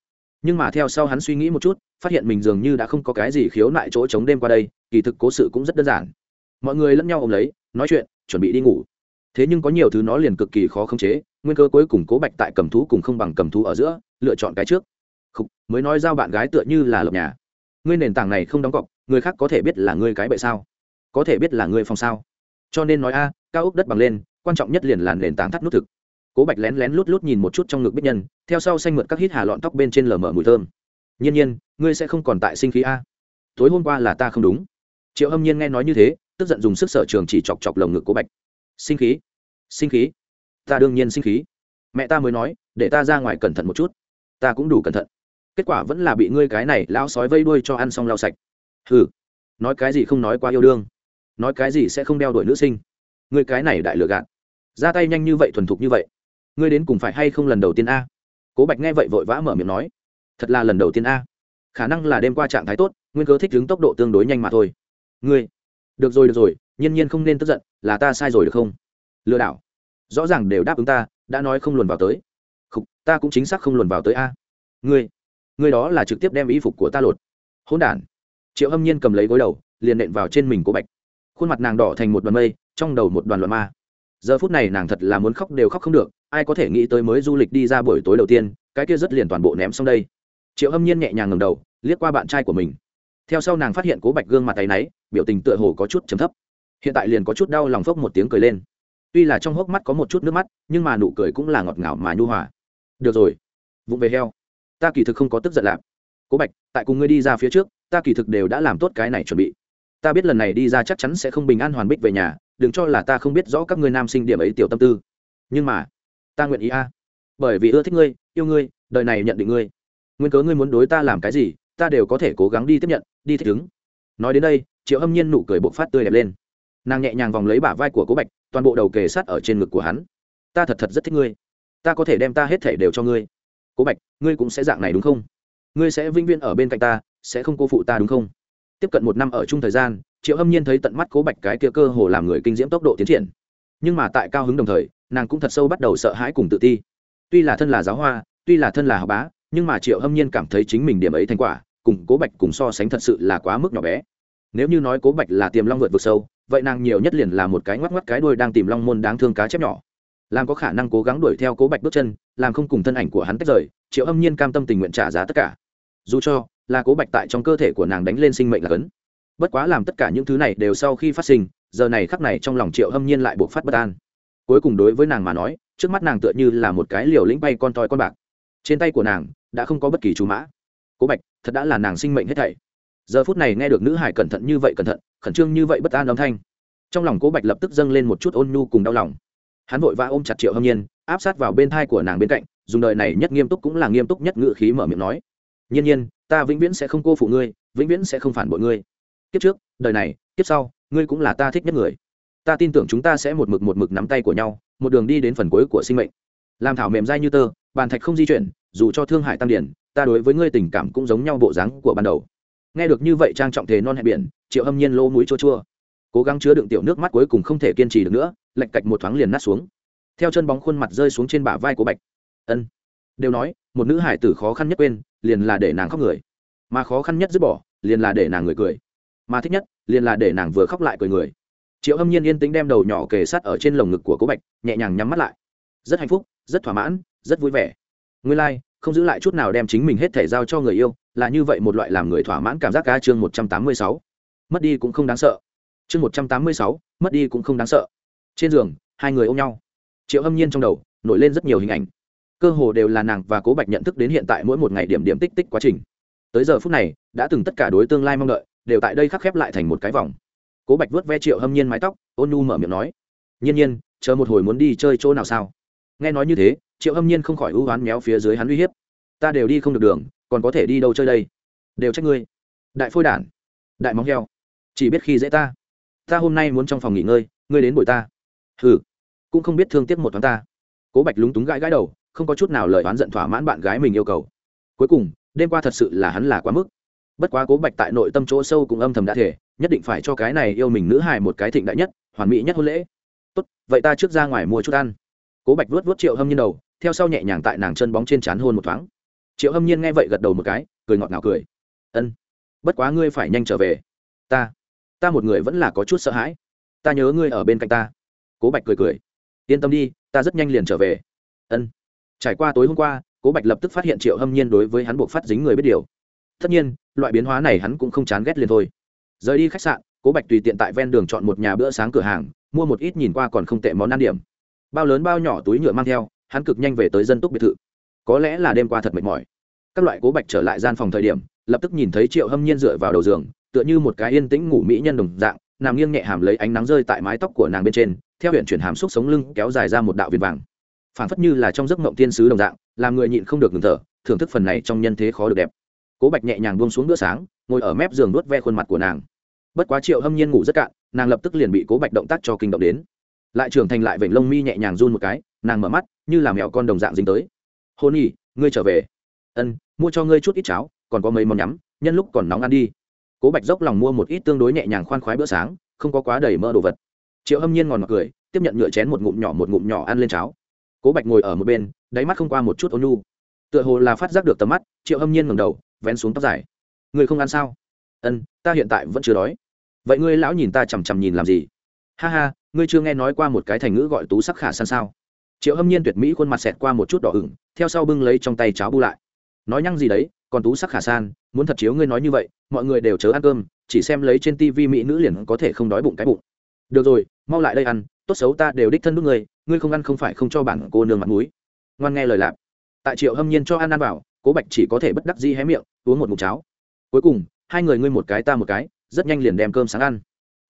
Nhưng mà theo sau hắn suy nghĩ một chút, phát hiện mình dường như đã không có cái gì khiếu nại chỗ chống đêm qua đây, kỳ thực cố sự cũng rất đơn giản. Mọi người lẫn nhau ôm lấy, nói chuyện, chuẩn bị đi ngủ. Thế nhưng có nhiều thứ nó liền cực kỳ khó khống chế, nguyên cơ cuối cùng cố bạch tại cầm thú cùng không bằng cầm thú ở giữa, lựa chọn cái trước. Khục, mới nói giao bạn gái tựa như là lập nhà. Ngươi nền tảng này không đóng cọc người khác có thể biết là ngươi cái bậy sao? Có thể biết là ngươi phòng sao? Cho nên nói a cao ốc đất bằng lên quan trọng nhất liền là nền tảng thắt nút thực. Cố bạch lén lén lút lút nhìn một chút trong ngực bích nhân theo sau xanh mượt các hít hà lọn tóc bên trên lờ mở mùi thơm. Nhiên nhiên ngươi sẽ không còn tại sinh khí a. Tối hôm qua là ta không đúng. Triệu hâm nhiên nghe nói như thế tức giận dùng sức sở trường chỉ chọc chọc lồng ngực cố bạch. Sinh khí? Sinh khí? Ta đương nhiên sinh khí. Mẹ ta mới nói để ta ra ngoài cẩn thận một chút. Ta cũng đủ cẩn thận kết quả vẫn là bị ngươi cái này lão sói vây đuôi cho ăn xong lau sạch. Hừ nói cái gì không nói qua yêu đương nói cái gì sẽ không đeo đuổi nữ sinh. Ngươi cái này đại lừa gạt ra tay nhanh như vậy thuần thục như vậy ngươi đến cùng phải hay không lần đầu tiên a? Cố bạch nghe vậy vội vã mở miệng nói thật là lần đầu tiên a. Khả năng là đêm qua trạng thái tốt nguyên cớ thích đứng tốc độ tương đối nhanh mà thôi. Ngươi được rồi được rồi nhiên nhiên không nên tức giận là ta sai rồi được không? Lừa đảo rõ ràng đều đáp ứng ta đã nói không luồn vào tới. Khục, ta cũng chính xác không luồn vào tới a. Ngươi ngươi đó là trực tiếp đem y phục của ta lột. Hôn đản. Triệu hâm nhiên cầm lấy gối đầu, liền nện vào trên mình cố bạch. Khuôn mặt nàng đỏ thành một đoàn mây, trong đầu một đoàn loạn ma. Giờ phút này nàng thật là muốn khóc đều khóc không được, ai có thể nghĩ tới mới du lịch đi ra buổi tối đầu tiên, cái kia rất liền toàn bộ ném xong đây. Triệu hâm nhiên nhẹ nhàng ngầm đầu, liếc qua bạn trai của mình. Theo sau nàng phát hiện cố bạch gương mặt tay náy, biểu tình tựa hồ có chút chấm thấp. Hiện tại liền có chút đau lòng phốc một tiếng cười lên. Tuy là trong hốc mắt có một chút nước mắt, nhưng mà nụ cười cũng là ngọt ngào mà nhu hòa. Được rồi. Vụng về heo ta kỳ thực không có tức giận lạp cố bạch, tại cùng ngươi đi ra phía trước, ta kỳ thực đều đã làm tốt cái này chuẩn bị. Ta biết lần này đi ra chắc chắn sẽ không bình an hoàn bích về nhà, đừng cho là ta không biết rõ các ngươi nam sinh điểm ấy tiểu tâm tư. Nhưng mà, ta nguyện ý a. Bởi vì ưa thích ngươi, yêu ngươi, đời này nhận định ngươi. Nguyên cớ ngươi muốn đối ta làm cái gì, ta đều có thể cố gắng đi tiếp nhận, đi thích ứng. Nói đến đây, triệu hâm nhiên nụ cười bộc phát tươi đẹp lên. Nàng nhẹ nhàng vòng lấy bả vai của cố bạch, toàn bộ đầu kề sát ở trên ngực của hắn. Ta thật thật rất thích ngươi. Ta có thể đem ta hết thể đều cho ngươi cố bạch, ngươi cũng sẽ dạng này đúng không? Ngươi sẽ vĩnh viễn ở bên cạnh ta, sẽ không cô phụ ta đúng không? Tiếp cận một năm ở chung thời gian, triệu hâm nhiên thấy tận mắt cố bạch cái kia cơ hồ làm người kinh diễm tốc độ tiến triển. Nhưng mà tại cao hứng đồng thời, nàng cũng thật sâu bắt đầu sợ hãi cùng tự ti. Tuy là thân là giáo hoa, tuy là thân là học bá, nhưng mà triệu hâm nhiên cảm thấy chính mình điểm ấy thành quả, cùng cố bạch cùng so sánh thật sự là quá mức nhỏ bé. Nếu như nói cố bạch là tiềm long vượt vực sâu, vậy nàng nhiều nhất liền là một cái ngoắc ngoắc cái đuôi đang tìm long môn đáng thương cá chép nhỏ làm có khả năng cố gắng đuổi theo cố bạch bước chân, làm không cùng thân ảnh của hắn tách rời, triệu âm nhiên cam tâm tình nguyện trả giá tất cả. Dù cho là cố bạch tại trong cơ thể của nàng đánh lên sinh mệnh là cấn. Bất quá làm tất cả những thứ này đều sau khi phát sinh, giờ này khắc này trong lòng triệu âm nhiên lại buộc phát bất an. Cuối cùng đối với nàng mà nói, trước mắt nàng tựa như là một cái liều lĩnh bay con toi con bạc. Trên tay của nàng đã không có bất kỳ chú mã. Cố bạch, thật đã là nàng sinh mệnh hết thảy. Giờ phút này nghe được nữ hải cẩn thận như vậy cẩn thận, khẩn trương như vậy bất an âm thanh. Trong lòng cố bạch lập tức dâng lên một chút ôn nhu cùng đau lòng hắn vội vã ôm chặt triệu hâm nhiên, áp sát vào bên thai của nàng bên cạnh, dùng đời này nhất nghiêm túc cũng là nghiêm túc nhất ngự khí mở miệng nói. Nhiên nhiên, ta vĩnh viễn sẽ không cô phụ ngươi, vĩnh viễn sẽ không phản bội ngươi. Kiếp trước, đời này, kiếp sau, ngươi cũng là ta thích nhất người. Ta tin tưởng chúng ta sẽ một mực một mực nắm tay của nhau, một đường đi đến phần cuối của sinh mệnh. Làm thảo mềm dai như tơ, bàn thạch không di chuyển, dù cho thương hại tăng điển, ta đối với ngươi tình cảm cũng giống nhau bộ dáng của ban đầu. Nghe được như vậy trang trọng thế non hẹn biển, triệu hâm nhiên lô mũi chua chua cố gắng chứa đựng tiểu nước mắt cuối cùng không thể kiên trì được nữa lạch cạch một thoáng liền nát xuống. Theo chân bóng khuôn mặt rơi xuống trên bả vai của bạch. Ân. Đều nói một nữ hải tử khó khăn nhất quên liền là để nàng khóc người. Mà khó khăn nhất dứt bỏ liền là để nàng người cười. Mà thích nhất liền là để nàng vừa khóc lại cười người. Triệu hâm nhiên yên tĩnh đem đầu nhỏ kề sát ở trên lồng ngực của cố bạch nhẹ nhàng nhắm mắt lại. Rất hạnh phúc rất thỏa mãn rất vui vẻ. Nguyên lai、like, không giữ lại chút nào đem chính mình hết thể giao cho người yêu là như vậy một loại làm người thỏa mãn cảm giác ca chương một trăm tám mươi sáu. Mất đi cũng không đáng sợ chương một trăm tám mươi sáu, mất đi cũng không đáng sợ. Trên giường, hai người ôm nhau. Triệu hâm nhiên trong đầu nổi lên rất nhiều hình ảnh. Cơ hồ đều là nàng và cố bạch nhận thức đến hiện tại mỗi một ngày điểm điểm tích tích quá trình. Tới giờ phút này, đã từng tất cả đối tương lai mong đợi, đều tại đây khắc khép lại thành một cái vòng. Cố bạch vớt ve triệu hâm nhiên mái tóc, ôn nu mở miệng nói, nhiên nhiên, chờ một hồi muốn đi chơi chỗ nào sao? Nghe nói như thế, triệu hâm nhiên không khỏi hữu hoán méo phía dưới hắn uy hiếp. Ta đều đi không được đường, còn có thể đi đâu chơi đây? Đều trách ngươi. Đại phôi đản, đại móng heo, chỉ biết khi dễ ta ta hôm nay muốn trong phòng nghỉ ngơi, ngươi đến bồi ta. Ừ cũng không biết thương tiếc một thoáng ta. Cố bạch lúng túng gãi gãi đầu, không có chút nào lời oán giận thỏa mãn bạn gái mình yêu cầu. Cuối cùng, đêm qua thật sự là hắn là quá mức. Bất quá cố bạch tại nội tâm chỗ sâu cũng âm thầm đã thể, nhất định phải cho cái này yêu mình nữ hài một cái thịnh đại nhất, hoàn mỹ nhất hôn lễ. Tốt, vậy ta trước ra ngoài mua chút ăn. Cố bạch vuốt vuốt triệu hâm nhiên đầu, theo sau nhẹ nhàng tại nàng chân bóng trên trán hôn một thoáng. Triệu hâm nhiên nghe vậy gật đầu một cái, cười ngọt ngào cười. Ân, bất quá ngươi phải nhanh trở về. Ta ta một người vẫn là có chút sợ hãi. Ta nhớ ngươi ở bên cạnh ta. Cố bạch cười cười. Yên tâm đi, ta rất nhanh liền trở về. Ân. Trải qua tối hôm qua, cố bạch lập tức phát hiện triệu hâm nhiên đối với hắn buộc phát dính người biết điều. Tất nhiên, loại biến hóa này hắn cũng không chán ghét liền thôi. Rời đi khách sạn, cố bạch tùy tiện tại ven đường chọn một nhà bữa sáng cửa hàng, mua một ít nhìn qua còn không tệ món ăn điểm. Bao lớn bao nhỏ túi nhựa mang theo, hắn cực nhanh về tới dân túc biệt thự. Có lẽ là đêm qua thật mệt mỏi. Các loại cố bạch trở lại gian phòng thời điểm, lập tức nhìn thấy triệu hâm nhiên dựa vào đầu giường tựa như một cái yên tĩnh ngủ mỹ nhân đồng dạng nằm nghiêng nhẹ hàm lấy ánh nắng rơi tại mái tóc của nàng bên trên, theo huyện chuyển hàm xúc sống lưng kéo dài ra một đạo viền vàng. Phảng phất như là trong giấc mộng tiên sứ đồng dạng, làm người nhịn không được ngừng thở, thưởng thức phần này trong nhân thế khó được đẹp. Cố bạch nhẹ nhàng buông xuống bữa sáng, ngồi ở mép giường nuốt ve khuôn mặt của nàng. Bất quá triệu hâm nhiên ngủ rất cạn, nàng lập tức liền bị cố bạch động tác cho kinh động đến. Lại trưởng thành lại vểnh lông mi nhẹ nhàng run một cái, nàng mở mắt, như là mèo con đồng dạng dính tới. Hôn nhỉ ngươi trở về. Ân, mua cho ngươi chút ít cháo, còn có mấy món nhắm, nhân lúc còn nóng ăn đi cố bạch dốc lòng mua một ít tương đối nhẹ nhàng khoan khoái bữa sáng, không có quá đầy mỡ đồ vật. Triệu hâm nhiên ngòn mặc cười, tiếp nhận nhựa chén một ngụm nhỏ một ngụm nhỏ ăn lên cháo. Cố bạch ngồi ở một bên, đáy mắt không qua một chút ôn nhu. Tựa hồ là phát giác được tầm mắt, triệu hâm nhiên ngầm đầu, vén xuống tóc dài. Người không ăn sao? Ân ta hiện tại vẫn chưa đói. Vậy ngươi lão nhìn ta chằm chằm nhìn làm gì? Ha ha, ngươi chưa nghe nói qua một cái thành ngữ gọi tú sắc khả san sao? Triệu hâm nhiên tuyệt mỹ khuôn mặt xẹt qua một chút đỏ ửng, theo sau bưng lấy trong tay cháo bu lại. Nói nhăng gì đấy còn tú sắc khả san, muốn thật chiếu ngươi nói như vậy, mọi người đều chớ ăn cơm, chỉ xem lấy trên tivi mỹ nữ liền có thể không đói bụng cái bụng. Được rồi, mau lại đây ăn, tốt xấu ta đều đích thân đút ngươi ngươi không ăn không phải không cho bản cô nương mặt mũi. Ngoan nghe lời lạp. Tại triệu hâm nhiên cho ăn ăn vào cố bạch chỉ có thể bất đắc dĩ hé miệng, uống một mục cháo. Cuối cùng, hai người ngươi một cái ta một cái, rất nhanh liền đem cơm sáng ăn.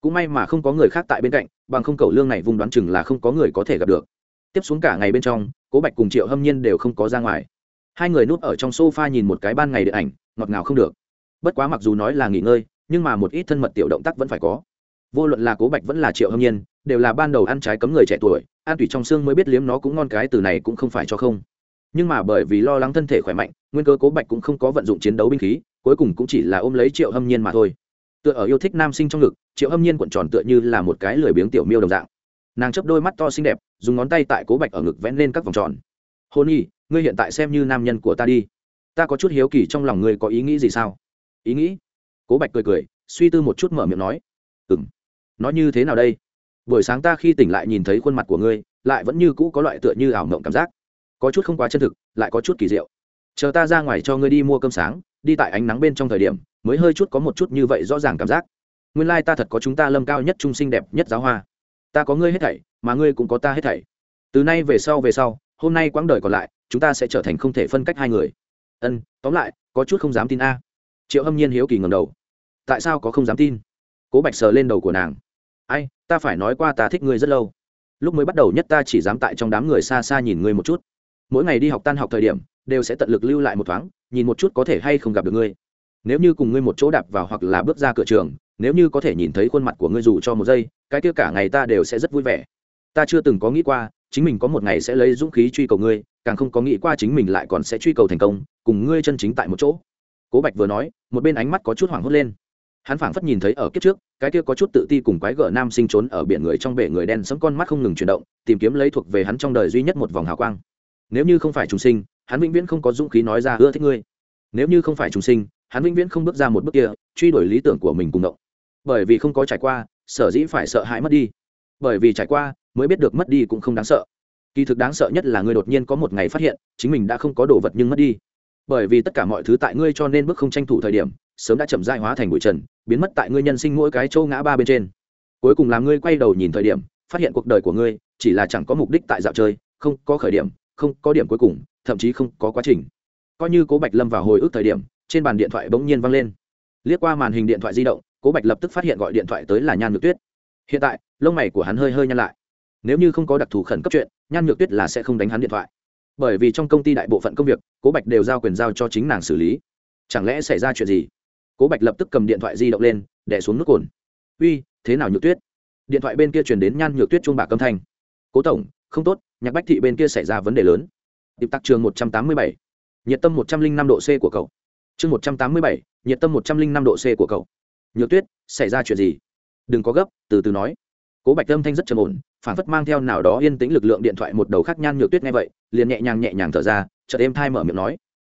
Cũng may mà không có người khác tại bên cạnh, bằng không cầu lương này vùng đoán chừng là không có người có thể gặp được. Tiếp xuống cả ngày bên trong, cố bạch cùng triệu hâm nhiên đều không có ra ngoài hai người núp ở trong sofa nhìn một cái ban ngày điện ảnh, ngọt ngào không được. Bất quá mặc dù nói là nghỉ ngơi, nhưng mà một ít thân mật tiểu động tác vẫn phải có. Vô luận là cố bạch vẫn là triệu hâm nhiên, đều là ban đầu ăn trái cấm người trẻ tuổi ăn tủy trong xương mới biết liếm nó cũng ngon cái từ này cũng không phải cho không. Nhưng mà bởi vì lo lắng thân thể khỏe mạnh, nguyên cơ cố bạch cũng không có vận dụng chiến đấu binh khí, cuối cùng cũng chỉ là ôm lấy triệu hâm nhiên mà thôi. Tựa ở yêu thích nam sinh trong ngực, triệu hâm nhiên cuộn tròn tựa như là một cái lười biếng tiểu miêu đồng dạng. Nàng chấp đôi mắt to xinh đẹp, dùng ngón tay tại cố bạch ở ngực vẽ lên các vòng tròn. Hôn y ngươi hiện tại xem như nam nhân của ta đi. Ta có chút hiếu kỳ trong lòng ngươi có ý nghĩ gì sao? Ý nghĩ? Cố bạch cười cười, suy tư một chút mở miệng nói. Ừ m nói như thế nào đây? Buổi sáng ta khi tỉnh lại nhìn thấy khuôn mặt của ngươi, lại vẫn như cũ có loại tựa như ảo mộng cảm giác. Có chút không quá chân thực, lại có chút kỳ diệu. Chờ ta ra ngoài cho ngươi đi mua cơm sáng, đi tại ánh nắng bên trong thời điểm, mới hơi chút có một chút như vậy rõ ràng cảm giác. Nguyên lai ta thật có chúng ta lâm cao nhất trung sinh đẹp nhất giáo hoa. Ta có ngươi hết thảy, mà ngươi cũng có ta hết thảy. Từ nay về sau về sau, hôm nay quãng đời còn lại chúng ta sẽ trở thành không thể phân cách hai người. Ân, tóm lại, có chút không dám tin a. Triệu hâm nhiên hiếu kỳ ngầm đầu. Tại sao có không dám tin? Cố bạch sờ lên đầu của nàng. Ai, ta phải nói qua ta thích ngươi rất lâu. Lúc mới bắt đầu nhất ta chỉ dám tại trong đám người xa xa nhìn ngươi một chút. Mỗi ngày đi học tan học thời điểm, đều sẽ tận lực lưu lại một thoáng, nhìn một chút có thể hay không gặp được ngươi. Nếu như cùng ngươi một chỗ đạp vào hoặc là bước ra cửa trường, nếu như có thể nhìn thấy khuôn mặt của ngươi dù cho một giây, cái kia cả ngày ta đều sẽ rất vui vẻ. Ta chưa từng có nghĩ qua chính mình có một ngày sẽ lấy dũng khí truy cầu ngươi, càng không có nghĩ qua chính mình lại còn sẽ truy cầu thành công, cùng ngươi chân chính tại một chỗ. Cố bạch vừa nói, một bên ánh mắt có chút hoảng hốt lên. Hắn phảng phất nhìn thấy ở kiếp trước, cái kia có chút tự ti cùng quái gở nam sinh trốn ở biển người trong bể người đen sẫm con mắt không ngừng chuyển động, tìm kiếm lấy thuộc về hắn trong đời duy nhất một vòng hào quang. Nếu như không phải trùng sinh, hắn vĩnh viễn không có dũng khí nói ra ưa thích ngươi. Nếu như không phải trùng sinh, hắn vĩnh viễn không bước ra một bước kia, truy đuổi lý tưởng của mình cùng động. Bởi vì không có trải qua, sở dĩ phải sợ hãi mất đi. Bởi vì trải qua mới biết được mất đi cũng không đáng sợ. Kỳ thực đáng sợ nhất là ngươi đột nhiên có một ngày phát hiện, chính mình đã không có đồ vật nhưng mất đi. Bởi vì tất cả mọi thứ tại ngươi cho nên bước không tranh thủ thời điểm, sớm đã chậm dại hóa thành bụi trần, biến mất tại ngươi nhân sinh mỗi cái châu ngã ba bên trên. Cuối cùng là ngươi quay đầu nhìn thời điểm, phát hiện cuộc đời của ngươi chỉ là chẳng có mục đích tại dạo chơi, không có khởi điểm, không có điểm cuối cùng, thậm chí không có quá trình. Coi như cố bạch lâm vào hồi ức thời điểm, trên bàn điện thoại bỗng nhiên văng lên. Liếc qua màn hình điện thoại di động, cố bạch lập tức phát hiện gọi điện thoại tới là nhan nhược tuyết. Hiện tại, lông mày của hắn hơi hơi nhăn lại nếu như không có đặc thù khẩn cấp chuyện, nhan nhược tuyết là sẽ không đánh hắn điện thoại. Bởi vì trong công ty đại bộ phận công việc, cố bạch đều giao quyền giao cho chính nàng xử lý. Chẳng lẽ xảy ra chuyện gì? Cố bạch lập tức cầm điện thoại di động lên đẻ xuống nước cồn. Uy, thế nào nhược tuyết? Điện thoại bên kia truyền đến nhan nhược tuyết chuông bạc âm thanh. Cố tổng, không tốt, nhạc bách thị bên kia xảy ra vấn đề lớn. Tiệp tạc trường một trăm tám mươi bảy, nhiệt tâm một trăm linh năm độ c của cậu. Chương một trăm tám mươi bảy, nhiệt tâm một trăm linh năm độ c của cậu. Nhược tuyết, xảy ra chuyện gì? Đừng có gấp, từ từ nói. Cố bạch âm thanh rất trầm ổn phản phất mang theo nào đó yên tĩnh lực lượng điện thoại một đầu khác nhan nhược tuyết nghe vậy, liền nhẹ nhàng nhẹ nhàng thở ra, chợt em thai mở miệng nói,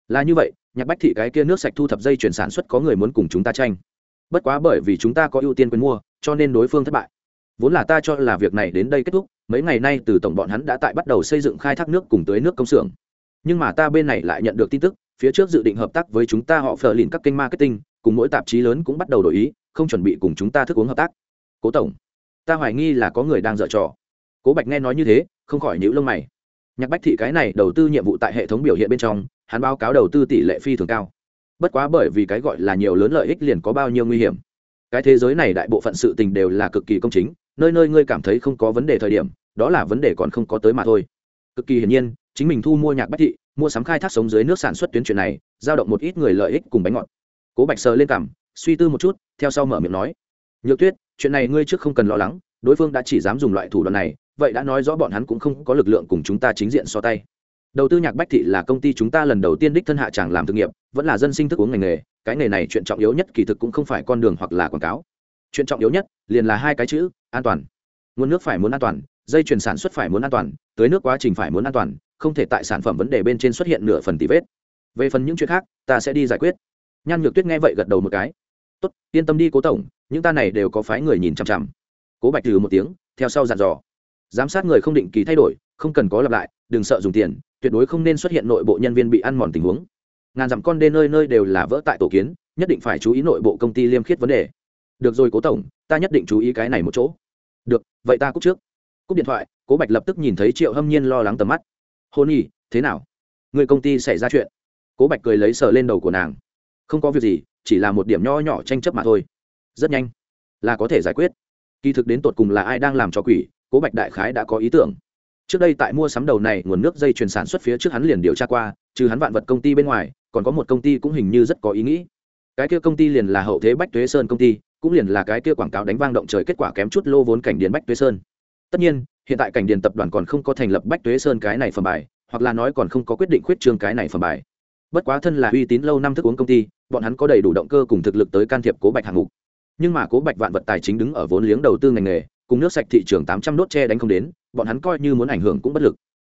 là như vậy, nhạc bách thị cái kia nước sạch thu thập dây chuyển sản xuất có người muốn cùng chúng ta tranh. Bất quá bởi vì chúng ta có ưu tiên quyền mua, cho nên đối phương thất bại. Vốn là ta cho là việc này đến đây kết thúc, mấy ngày nay từ tổng bọn hắn đã tại bắt đầu xây dựng khai thác nước cùng tưới nước công xưởng. Nhưng mà ta bên này lại nhận được tin tức, phía trước dự định hợp tác với chúng ta họ phờ lìn các kênh marketing, cùng mỗi tạp chí lớn cũng bắt đầu đổi ý, không chuẩn bị cùng chúng ta thức uống hợp tác. Cố tổng ta hoài nghi là có người đang dở trò. Cố bạch nghe nói như thế, không khỏi nhữ lông mày. Nhạc bách thị cái này đầu tư nhiệm vụ tại hệ thống biểu hiện bên trong, hắn báo cáo đầu tư tỷ lệ phi thường cao. Bất quá bởi vì cái gọi là nhiều lớn lợi ích liền có bao nhiêu nguy hiểm. Cái thế giới này đại bộ phận sự tình đều là cực kỳ công chính, nơi nơi ngươi cảm thấy không có vấn đề thời điểm, đó là vấn đề còn không có tới mà thôi. Cực kỳ hiển nhiên, chính mình thu mua nhạc bách thị, mua sắm khai thác sống dưới nước sản xuất tuyến chuyện này, giao động một ít người lợi ích cùng bánh ngọt. Cố bạch sờ lên cảm suy tư một chút, theo sau mở miệng nói. Nhược tuyết chuyện này ngươi trước không cần lo lắng, đối phương đã chỉ dám dùng loại thủ đoạn này, vậy đã nói rõ bọn hắn cũng không có lực lượng cùng chúng ta chính diện so tay. Đầu tư nhạc bách thị là công ty chúng ta lần đầu tiên đích thân hạ tràng làm thực nghiệp, vẫn là dân sinh thức uống ngành nghề, cái nghề này chuyện trọng yếu nhất kỳ thực cũng không phải con đường hoặc là quảng cáo. Chuyện trọng yếu nhất, liền là hai cái chữ, an toàn. Nguồn nước phải muốn an toàn, dây chuyển sản xuất phải muốn an toàn tới nước quá trình phải muốn an toàn, không thể tại sản phẩm vấn đề bên trên xuất hiện nửa phần tỷ vết. Về phần những chuyện khác, ta sẽ đi giải quyết. Nhan nhược tuyết nghe vậy gật đầu một cái. Tốt, yên tâm đi, cố tổng những ta này đều có phái người nhìn chằm chằm. Cố bạch từ một tiếng, theo sau dặn dò. Giám sát người không định kỳ thay đổi, không cần có lặp lại, đừng sợ dùng tiền, tuyệt đối không nên xuất hiện nội bộ nhân viên bị ăn mòn tình huống. Ngàn dặm con đê nơi nơi đều là vỡ tại tổ kiến, nhất định phải chú ý nội bộ công ty liêm khiết vấn đề. Được rồi cố tổng, ta nhất định chú ý cái này một chỗ. Được, vậy ta cúp trước. Cúp điện thoại, cố bạch lập tức nhìn thấy triệu hâm nhiên lo lắng tầm mắt. Hôn y, thế nào? Người công ty xảy ra chuyện. Cố bạch cười lấy sờ lên đầu của nàng. Không có việc gì, chỉ là một điểm nho nhỏ tranh chấp mà thôi rất nhanh. Là có thể giải quyết. Kỳ thực đến tột cùng là ai đang làm cho quỷ, cố bạch đại khái đã có ý tưởng. Trước đây tại mua sắm đầu này, nguồn nước dây chuyền sản xuất phía trước hắn liền điều tra qua, trừ hắn vạn vật công ty bên ngoài, còn có một công ty cũng hình như rất có ý nghĩ. Cái kia công ty liền là hậu thế bách tuế sơn công ty, cũng liền là cái kia quảng cáo đánh vang động trời kết quả kém chút lô vốn cảnh điền bách tuế sơn. Tất nhiên, hiện tại cảnh điền tập đoàn còn không có thành lập bách tuế sơn cái này phẩm bài, hoặc là nói còn không có quyết định khuyết trương cái này phẩm bài. Bất quá thân là uy tín lâu năm thức uống công ty, bọn hắn có đầy đủ động cơ cùng thực lực tới can thiệp cố bạch hạng mục nhưng mà cố bạch vạn vật tài chính đứng ở vốn liếng đầu tư ngành nghề, cùng nước sạch thị trường tám trăm đốt tre đánh không đến, bọn hắn coi như muốn ảnh hưởng cũng bất lực.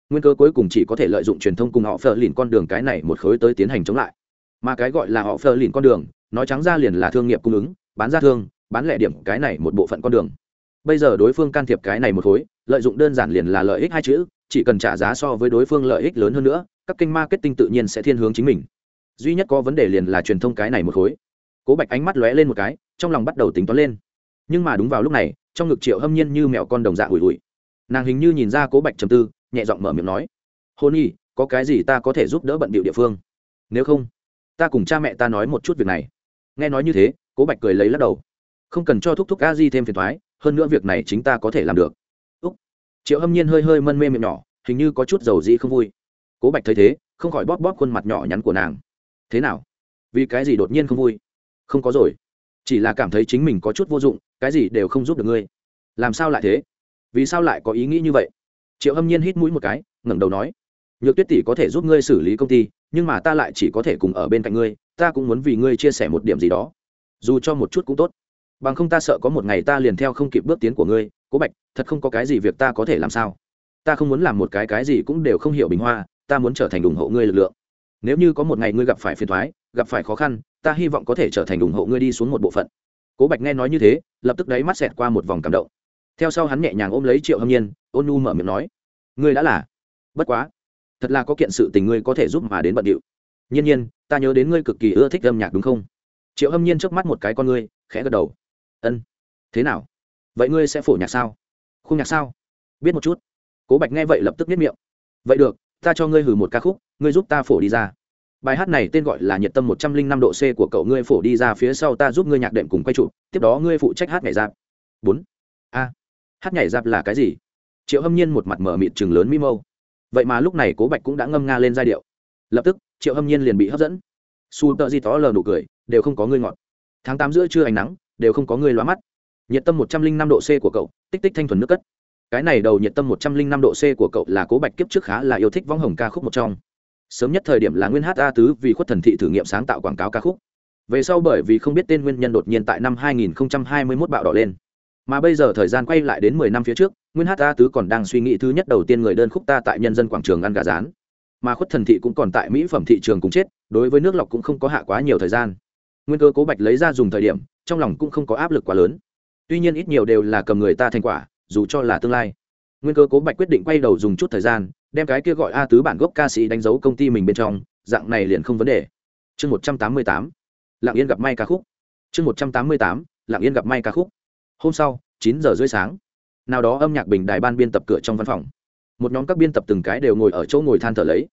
Nguyên cơ cuối cùng chỉ có thể lợi dụng truyền thông cùng họ phờ lìn con đường cái này một khối tới tiến hành chống lại. Mà cái gọi là họ phờ lìn con đường, nói trắng ra liền là thương nghiệp cung ứng, bán ra thương, bán lẻ điểm cái này một bộ phận con đường. Bây giờ đối phương can thiệp cái này một khối, lợi dụng đơn giản liền là lợi ích hai chữ, chỉ cần trả giá so với đối phương lợi ích lớn hơn nữa, các kênh marketing tự nhiên sẽ thiên hướng chính mình. Duy nhất có vấn đề liền là truyền thông cái này một khối cố bạch ánh mắt lóe lên một cái, trong lòng bắt đầu tính toán lên. Nhưng mà đúng vào lúc này, trong ngực triệu hâm nhiên như mẹo con đồng dạ ủi ủi. Nàng hình như nhìn ra cố bạch trầm tư, nhẹ giọng mở miệng nói, hôn y, có cái gì ta có thể giúp đỡ bận bịu địa phương? Nếu không, ta cùng cha mẹ ta nói một chút việc này. Nghe nói như thế, cố bạch cười lấy lắc đầu. Không cần cho thúc thúc a di thêm phiền thoái, hơn nữa việc này chính ta có thể làm được. Úc. Triệu hâm nhiên hơi hơi mân mê miệng nhỏ, hình như có chút dầu dĩ không vui. Cố bạch thấy thế, không khỏi bóp bóp khuôn mặt nhỏ nhắn của nàng. Thế nào? Vì cái gì đột nhiên không vui? Không có rồi. Chỉ là cảm thấy chính mình có chút vô dụng, cái gì đều không giúp được ngươi. Làm sao lại thế? Vì sao lại có ý nghĩ như vậy? Triệu hâm nhiên hít mũi một cái, ngẩng đầu nói, nhược tuyết tỷ có thể giúp ngươi xử lý công ty, nhưng mà ta lại chỉ có thể cùng ở bên cạnh ngươi, ta cũng muốn vì ngươi chia sẻ một điểm gì đó. Dù cho một chút cũng tốt. Bằng không ta sợ có một ngày ta liền theo không kịp bước tiến của ngươi. Cố bạch, thật không có cái gì việc ta có thể làm sao? Ta không muốn làm một cái cái gì cũng đều không hiểu bình hoa, ta muốn trở thành ủng hộ ngươi lực lượng. Nếu như có một ngày ngươi gặp phải phiền thoái gặp phải khó khăn ta hy vọng có thể trở thành ủng hộ ngươi đi xuống một bộ phận. Cố bạch nghe nói như thế, lập tức đáy mắt xẹt qua một vòng cảm động. Theo sau hắn nhẹ nhàng ôm lấy triệu hâm nhiên, ôn nu mở miệng nói, ngươi đã là. Bất quá, thật là có kiện sự tình ngươi có thể giúp mà đến bận điệu. Nhiên nhiên, ta nhớ đến ngươi cực kỳ ưa thích âm nhạc đúng không? Triệu hâm nhiên trước mắt một cái con ngươi, khẽ gật đầu. Ân. Thế nào? Vậy ngươi sẽ phổ nhạc sao? Khung nhạc sao? Biết một chút. Cố bạch nghe vậy lập tức biết miệng. Vậy được, ta cho ngươi hử một ca khúc, ngươi giúp ta phổ đi ra bài hát này tên gọi là nhiệt tâm một trăm linh năm độ c của cậu ngươi phổ đi ra phía sau ta giúp ngươi nhạc đệm cùng quay trụ tiếp đó ngươi phụ trách hát nhảy giáp bốn. A. Hát nhảy giáp là cái gì? Triệu hâm nhiên một mặt mở mịt chừng lớn mi mâu. Vậy mà lúc này cố bạch cũng đã ngâm nga lên giai điệu. Lập tức, triệu hâm nhiên liền bị hấp dẫn. Su tợ di tó lờ nụ cười, đều không có ngươi ngọt. Tháng tám giữa trưa ánh nắng, đều không có ngươi loa mắt. Nhiệt tâm một trăm linh năm độ c của cậu, tích tích thanh thuần nước cất. Cái này đầu nhiệt tâm một trăm linh năm độ c của cậu là cố bạch kiếp trước khá là yêu thích võng hồng ca khúc một trong sớm nhất thời điểm là nguyên hát a tứ vì khuất thần thị thử nghiệm sáng tạo quảng cáo ca khúc. Về sau bởi vì không biết tên nguyên nhân đột nhiên tại năm 2021 bạo đỏ lên. Mà bây giờ thời gian quay lại đến 10 năm phía trước, nguyên hát a tứ còn đang suy nghĩ thứ nhất đầu tiên người đơn khúc ta tại nhân dân quảng trường ăn gà rán. Mà khuất thần thị cũng còn tại mỹ phẩm thị trường cũng chết, đối với nước lọc cũng không có hạ quá nhiều thời gian. Nguyên cơ cố bạch lấy ra dùng thời điểm, trong lòng cũng không có áp lực quá lớn. Tuy nhiên ít nhiều đều là cầm người ta thành quả, dù cho là tương lai. Nguyên cơ cố bạch quyết định quay đầu dùng chút thời gian đem cái kia gọi a tứ bản gốc ca sĩ đánh dấu công ty mình bên trong, dạng này liền không vấn đề. Chương một trăm tám mươi tám, lạng yên gặp may ca khúc. Chương một trăm tám mươi tám, lạng yên gặp may ca khúc. Hôm sau, chín giờ rưỡi sáng, nào đó âm nhạc bình đài ban biên tập cửa trong văn phòng. Một nhóm các biên tập từng cái đều ngồi ở chỗ ngồi than thở lấy.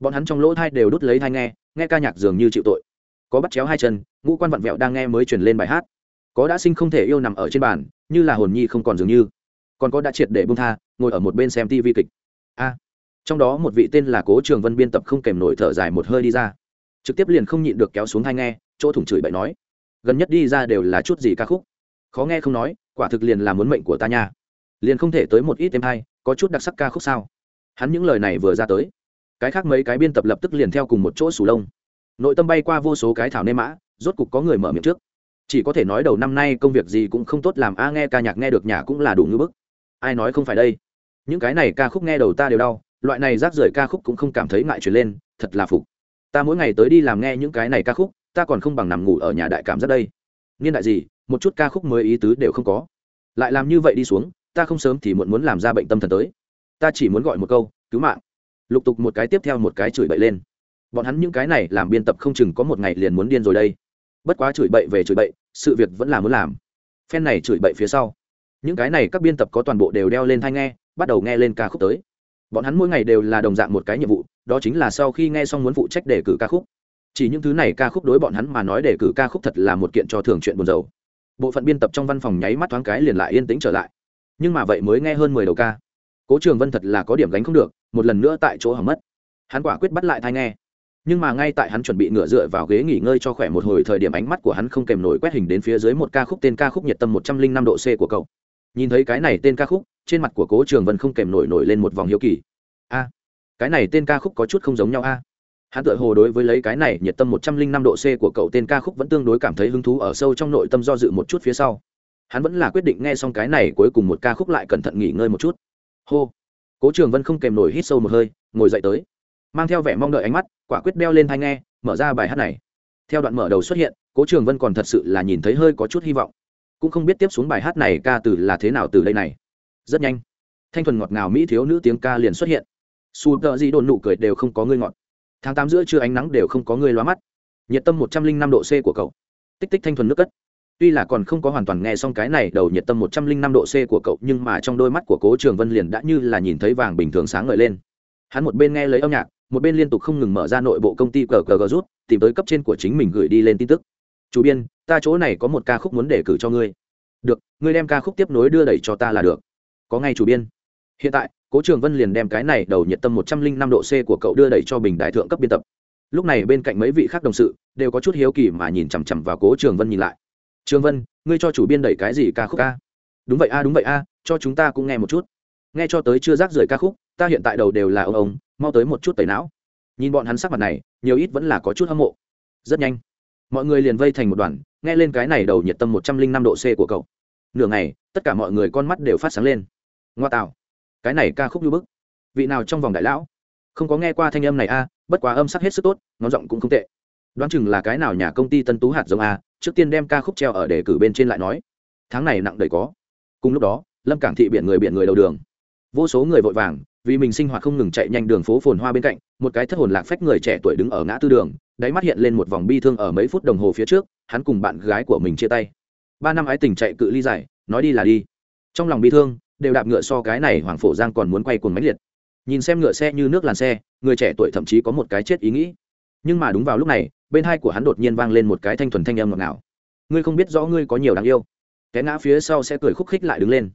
Bọn hắn trong lỗ thai đều đút lấy thai nghe nghe ca nhạc dường như chịu tội. Có bắt chéo hai chân, ngũ quan vặn vẹo đang nghe mới truyền lên bài hát. Có đã sinh không thể yêu nằm ở trên bàn, như là hồn nhi không còn dường như. Còn có đã triệt để bông tha, ngồi ở một bên xem tv kịch. A trong đó một vị tên là cố trường vân biên tập không kèm nổi thở dài một hơi đi ra. Trực tiếp liền không nhịn được kéo xuống hai nghe, chỗ thủng chửi bậy nói, gần nhất đi ra đều là chút gì ca khúc? Khó nghe không nói, quả thực liền là muốn mệnh của ta nha. Liền không thể tới một ít thêm hay, có chút đặc sắc ca khúc sao? Hắn những lời này vừa ra tới, cái khác mấy cái biên tập lập tức liền theo cùng một chỗ sù lông. Nội tâm bay qua vô số cái thảo nê mã, rốt cục có người mở miệng trước. Chỉ có thể nói đầu năm nay công việc gì cũng không tốt làm, a nghe ca nhạc nghe được nhà cũng là đủ ngưỡng bức. Ai nói không phải đây? Những cái này ca khúc nghe đầu ta đều đau loại này rác rưởi ca khúc cũng không cảm thấy ngại chuyển lên, thật là phục. Ta mỗi ngày tới đi làm nghe những cái này ca khúc, ta còn không bằng nằm ngủ ở nhà đại cảm giác đây. Niên đại gì, một chút ca khúc mới ý tứ đều không có. Lại làm như vậy đi xuống, ta không sớm thì muộn muốn làm ra bệnh tâm thần tới. Ta chỉ muốn gọi một câu, cứu mạng. Lục tục một cái tiếp theo một cái chửi bậy lên. Bọn hắn những cái này làm biên tập không chừng có một ngày liền muốn điên rồi đây. Bất quá chửi bậy về chửi bậy, sự việc vẫn là muốn làm. Phen này chửi bậy phía sau. Những cái này các biên tập có toàn bộ đều đeo lên thai nghe, bắt đầu nghe lên ca khúc tới bọn hắn mỗi ngày đều là đồng dạng một cái nhiệm vụ, đó chính là sau khi nghe xong muốn phụ trách đề cử ca khúc. Chỉ những thứ này ca khúc đối bọn hắn mà nói đề cử ca khúc thật là một kiện cho thường chuyện buồn rầu. Bộ phận biên tập trong văn phòng nháy mắt thoáng cái liền lại yên tĩnh trở lại. Nhưng mà vậy mới nghe hơn mười đầu ca. Cố trường vân thật là có điểm gánh không được, một lần nữa tại chỗ hỏng mất. Hắn quả quyết bắt lại thai nghe. Nhưng mà ngay tại hắn chuẩn bị ngựa dựa vào ghế nghỉ ngơi cho khỏe một hồi thời điểm ánh mắt của hắn không kèm nổi quét hình đến phía dưới một ca khúc tên ca khúc nhiệt tâm một trăm linh năm độ c của cậu. Nhìn thấy cái này tên ca khúc trên mặt của cố trường vân không kèm nổi nổi lên một vòng hiếu kỳ. A, cái này tên ca khúc có chút không giống nhau a. Hắn tự hồ đối với lấy cái này nhiệt tâm một trăm linh năm độ c của cậu tên ca khúc vẫn tương đối cảm thấy hứng thú ở sâu trong nội tâm do dự một chút phía sau. Hắn vẫn là quyết định nghe xong cái này cuối cùng một ca khúc lại cẩn thận nghỉ ngơi một chút. Hô. Cố trường vân không kèm nổi hít sâu một hơi, ngồi dậy tới. Mang theo vẻ mong đợi ánh mắt, quả quyết đeo lên thai nghe, mở ra bài hát này. Theo đoạn mở đầu xuất hiện, cố trường vân còn thật sự là nhìn thấy hơi có chút hy vọng. Cũng không biết tiếp xuống bài hát này ca từ là thế nào từ đây này rất nhanh. Thanh thuần ngọt ngào mỹ thiếu nữ tiếng ca liền xuất hiện. Su tợ di đồn nụ cười đều không có ngươi ngọt. Tháng tám giữa trưa ánh nắng đều không có ngươi lóa mắt. Nhiệt tâm một trăm linh năm độ c của cậu. Tích tích thanh thuần nước cất. Tuy là còn không có hoàn toàn nghe xong cái này đầu nhiệt tâm một trăm linh năm độ c của cậu, nhưng mà trong đôi mắt của cố trường vân liền đã như là nhìn thấy vàng bình thường sáng ngời lên. Hắn một bên nghe lấy âm nhạc, một bên liên tục không ngừng mở ra nội bộ công ty cờ cờ gờ rút, tìm tới cấp trên của chính mình gửi đi lên tin tức. Chủ biên, ta chỗ này có một ca khúc muốn đề cử cho ngươi. Được, ngươi đem ca khúc tiếp nối đưa đẩy cho ta là được có ngay chủ biên. Hiện tại, cố trường vân liền đem cái này đầu nhiệt tâm một trăm linh năm độ c của cậu đưa đẩy cho bình đại thượng cấp biên tập. Lúc này bên cạnh mấy vị khác đồng sự đều có chút hiếu kỳ mà nhìn chằm chằm vào cố trường vân nhìn lại. Trường vân, ngươi cho chủ biên đẩy cái gì ca khúc ca? Đúng vậy a, đúng vậy a, cho chúng ta cũng nghe một chút. Nghe cho tới chưa rác rưởi ca khúc, ta hiện tại đầu đều là ông ông, mau tới một chút tẩy não. Nhìn bọn hắn sắc mặt này, nhiều ít vẫn là có chút hâm mộ. Rất nhanh. Mọi người liền vây thành một đoàn, nghe lên cái này đầu nhiệt tâm một trăm linh năm độ c của cậu. Nửa ngày, tất cả mọi người con mắt đều phát sáng lên ngoa tạo cái này ca khúc như bức. Vị nào trong vòng đại lão? Không có nghe qua thanh âm này a, bất quá âm sắc hết sức tốt, ngón giọng cũng không tệ. Đoán chừng là cái nào nhà công ty tân tú hạt giống a, trước tiên đem ca khúc treo ở đề cử bên trên lại nói. Tháng này nặng đầy có. Cùng lúc đó, lâm cảng thị biển người biển người đầu đường. Vô số người vội vàng, vì mình sinh hoạt không ngừng chạy nhanh đường phố phồn hoa bên cạnh, một cái thất hồn lạc phách người trẻ tuổi đứng ở ngã tư đường, đáy mắt hiện lên một vòng bi thương ở mấy phút đồng hồ phía trước, hắn cùng bạn gái của mình chia tay. Ba năm ái tình chạy cự ly dài, nói đi là đi. Trong lòng bi thương đều đạp ngựa so cái này hoàng phổ giang còn muốn quay cuồng mãnh liệt. Nhìn xem ngựa xe như nước làn xe, người trẻ tuổi thậm chí có một cái chết ý nghĩ. Nhưng mà đúng vào lúc này, bên hai của hắn đột nhiên vang lên một cái thanh thuần thanh âm ngọt ngào. Ngươi không biết rõ ngươi có nhiều đáng yêu. Cái ngã phía sau sẽ cười khúc khích lại đứng lên.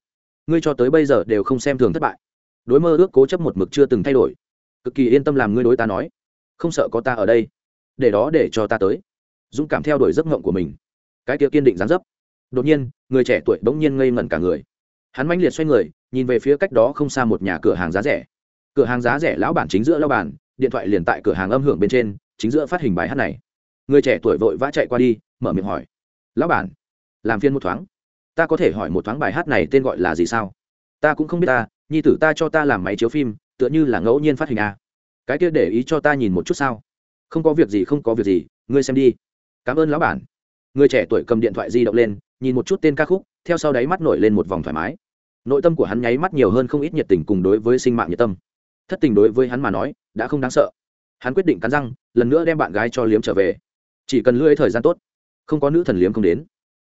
Ngươi cho tới bây giờ đều không xem thường thất bại. Đối mơ ước cố chấp một mực chưa từng thay đổi. Cực kỳ yên tâm làm ngươi đối ta nói. Không sợ có ta ở đây. Để đó để cho ta tới. Dũng cảm theo đuổi giấc ngộng của mình. Cái kia kiên định dán dấp. Đột nhiên, người trẻ tuổi bỗng nhiên ngây ngẩn cả người hắn manh liệt xoay người, nhìn về phía cách đó không xa một nhà cửa hàng giá rẻ. Cửa hàng giá rẻ lão bản chính giữa lao bản, điện thoại liền tại cửa hàng âm hưởng bên trên, chính giữa phát hình bài hát này. Người trẻ tuổi vội vã chạy qua đi, mở miệng hỏi. Lão bản, làm phiên một thoáng. Ta có thể hỏi một thoáng bài hát này tên gọi là gì sao? Ta cũng không biết ta, nhi tử ta cho ta làm máy chiếu phim, tựa như là ngẫu nhiên phát hình à? cái kia để ý cho ta nhìn một chút sao. Không có việc gì, không có việc gì, ngươi xem đi. Cảm ơn lão bản. Người trẻ tuổi cầm điện thoại di động lên, nhìn một chút tên ca khúc theo sau đáy mắt nổi lên một vòng thoải mái. Nội tâm của hắn nháy mắt nhiều hơn không ít nhiệt tình cùng đối với sinh mạng nhiệt tâm. Thất tình đối với hắn mà nói, đã không đáng sợ. Hắn quyết định cắn răng, lần nữa đem bạn gái cho liếm trở về. Chỉ cần lưỡi thời gian tốt, không có nữ thần liếm không đến.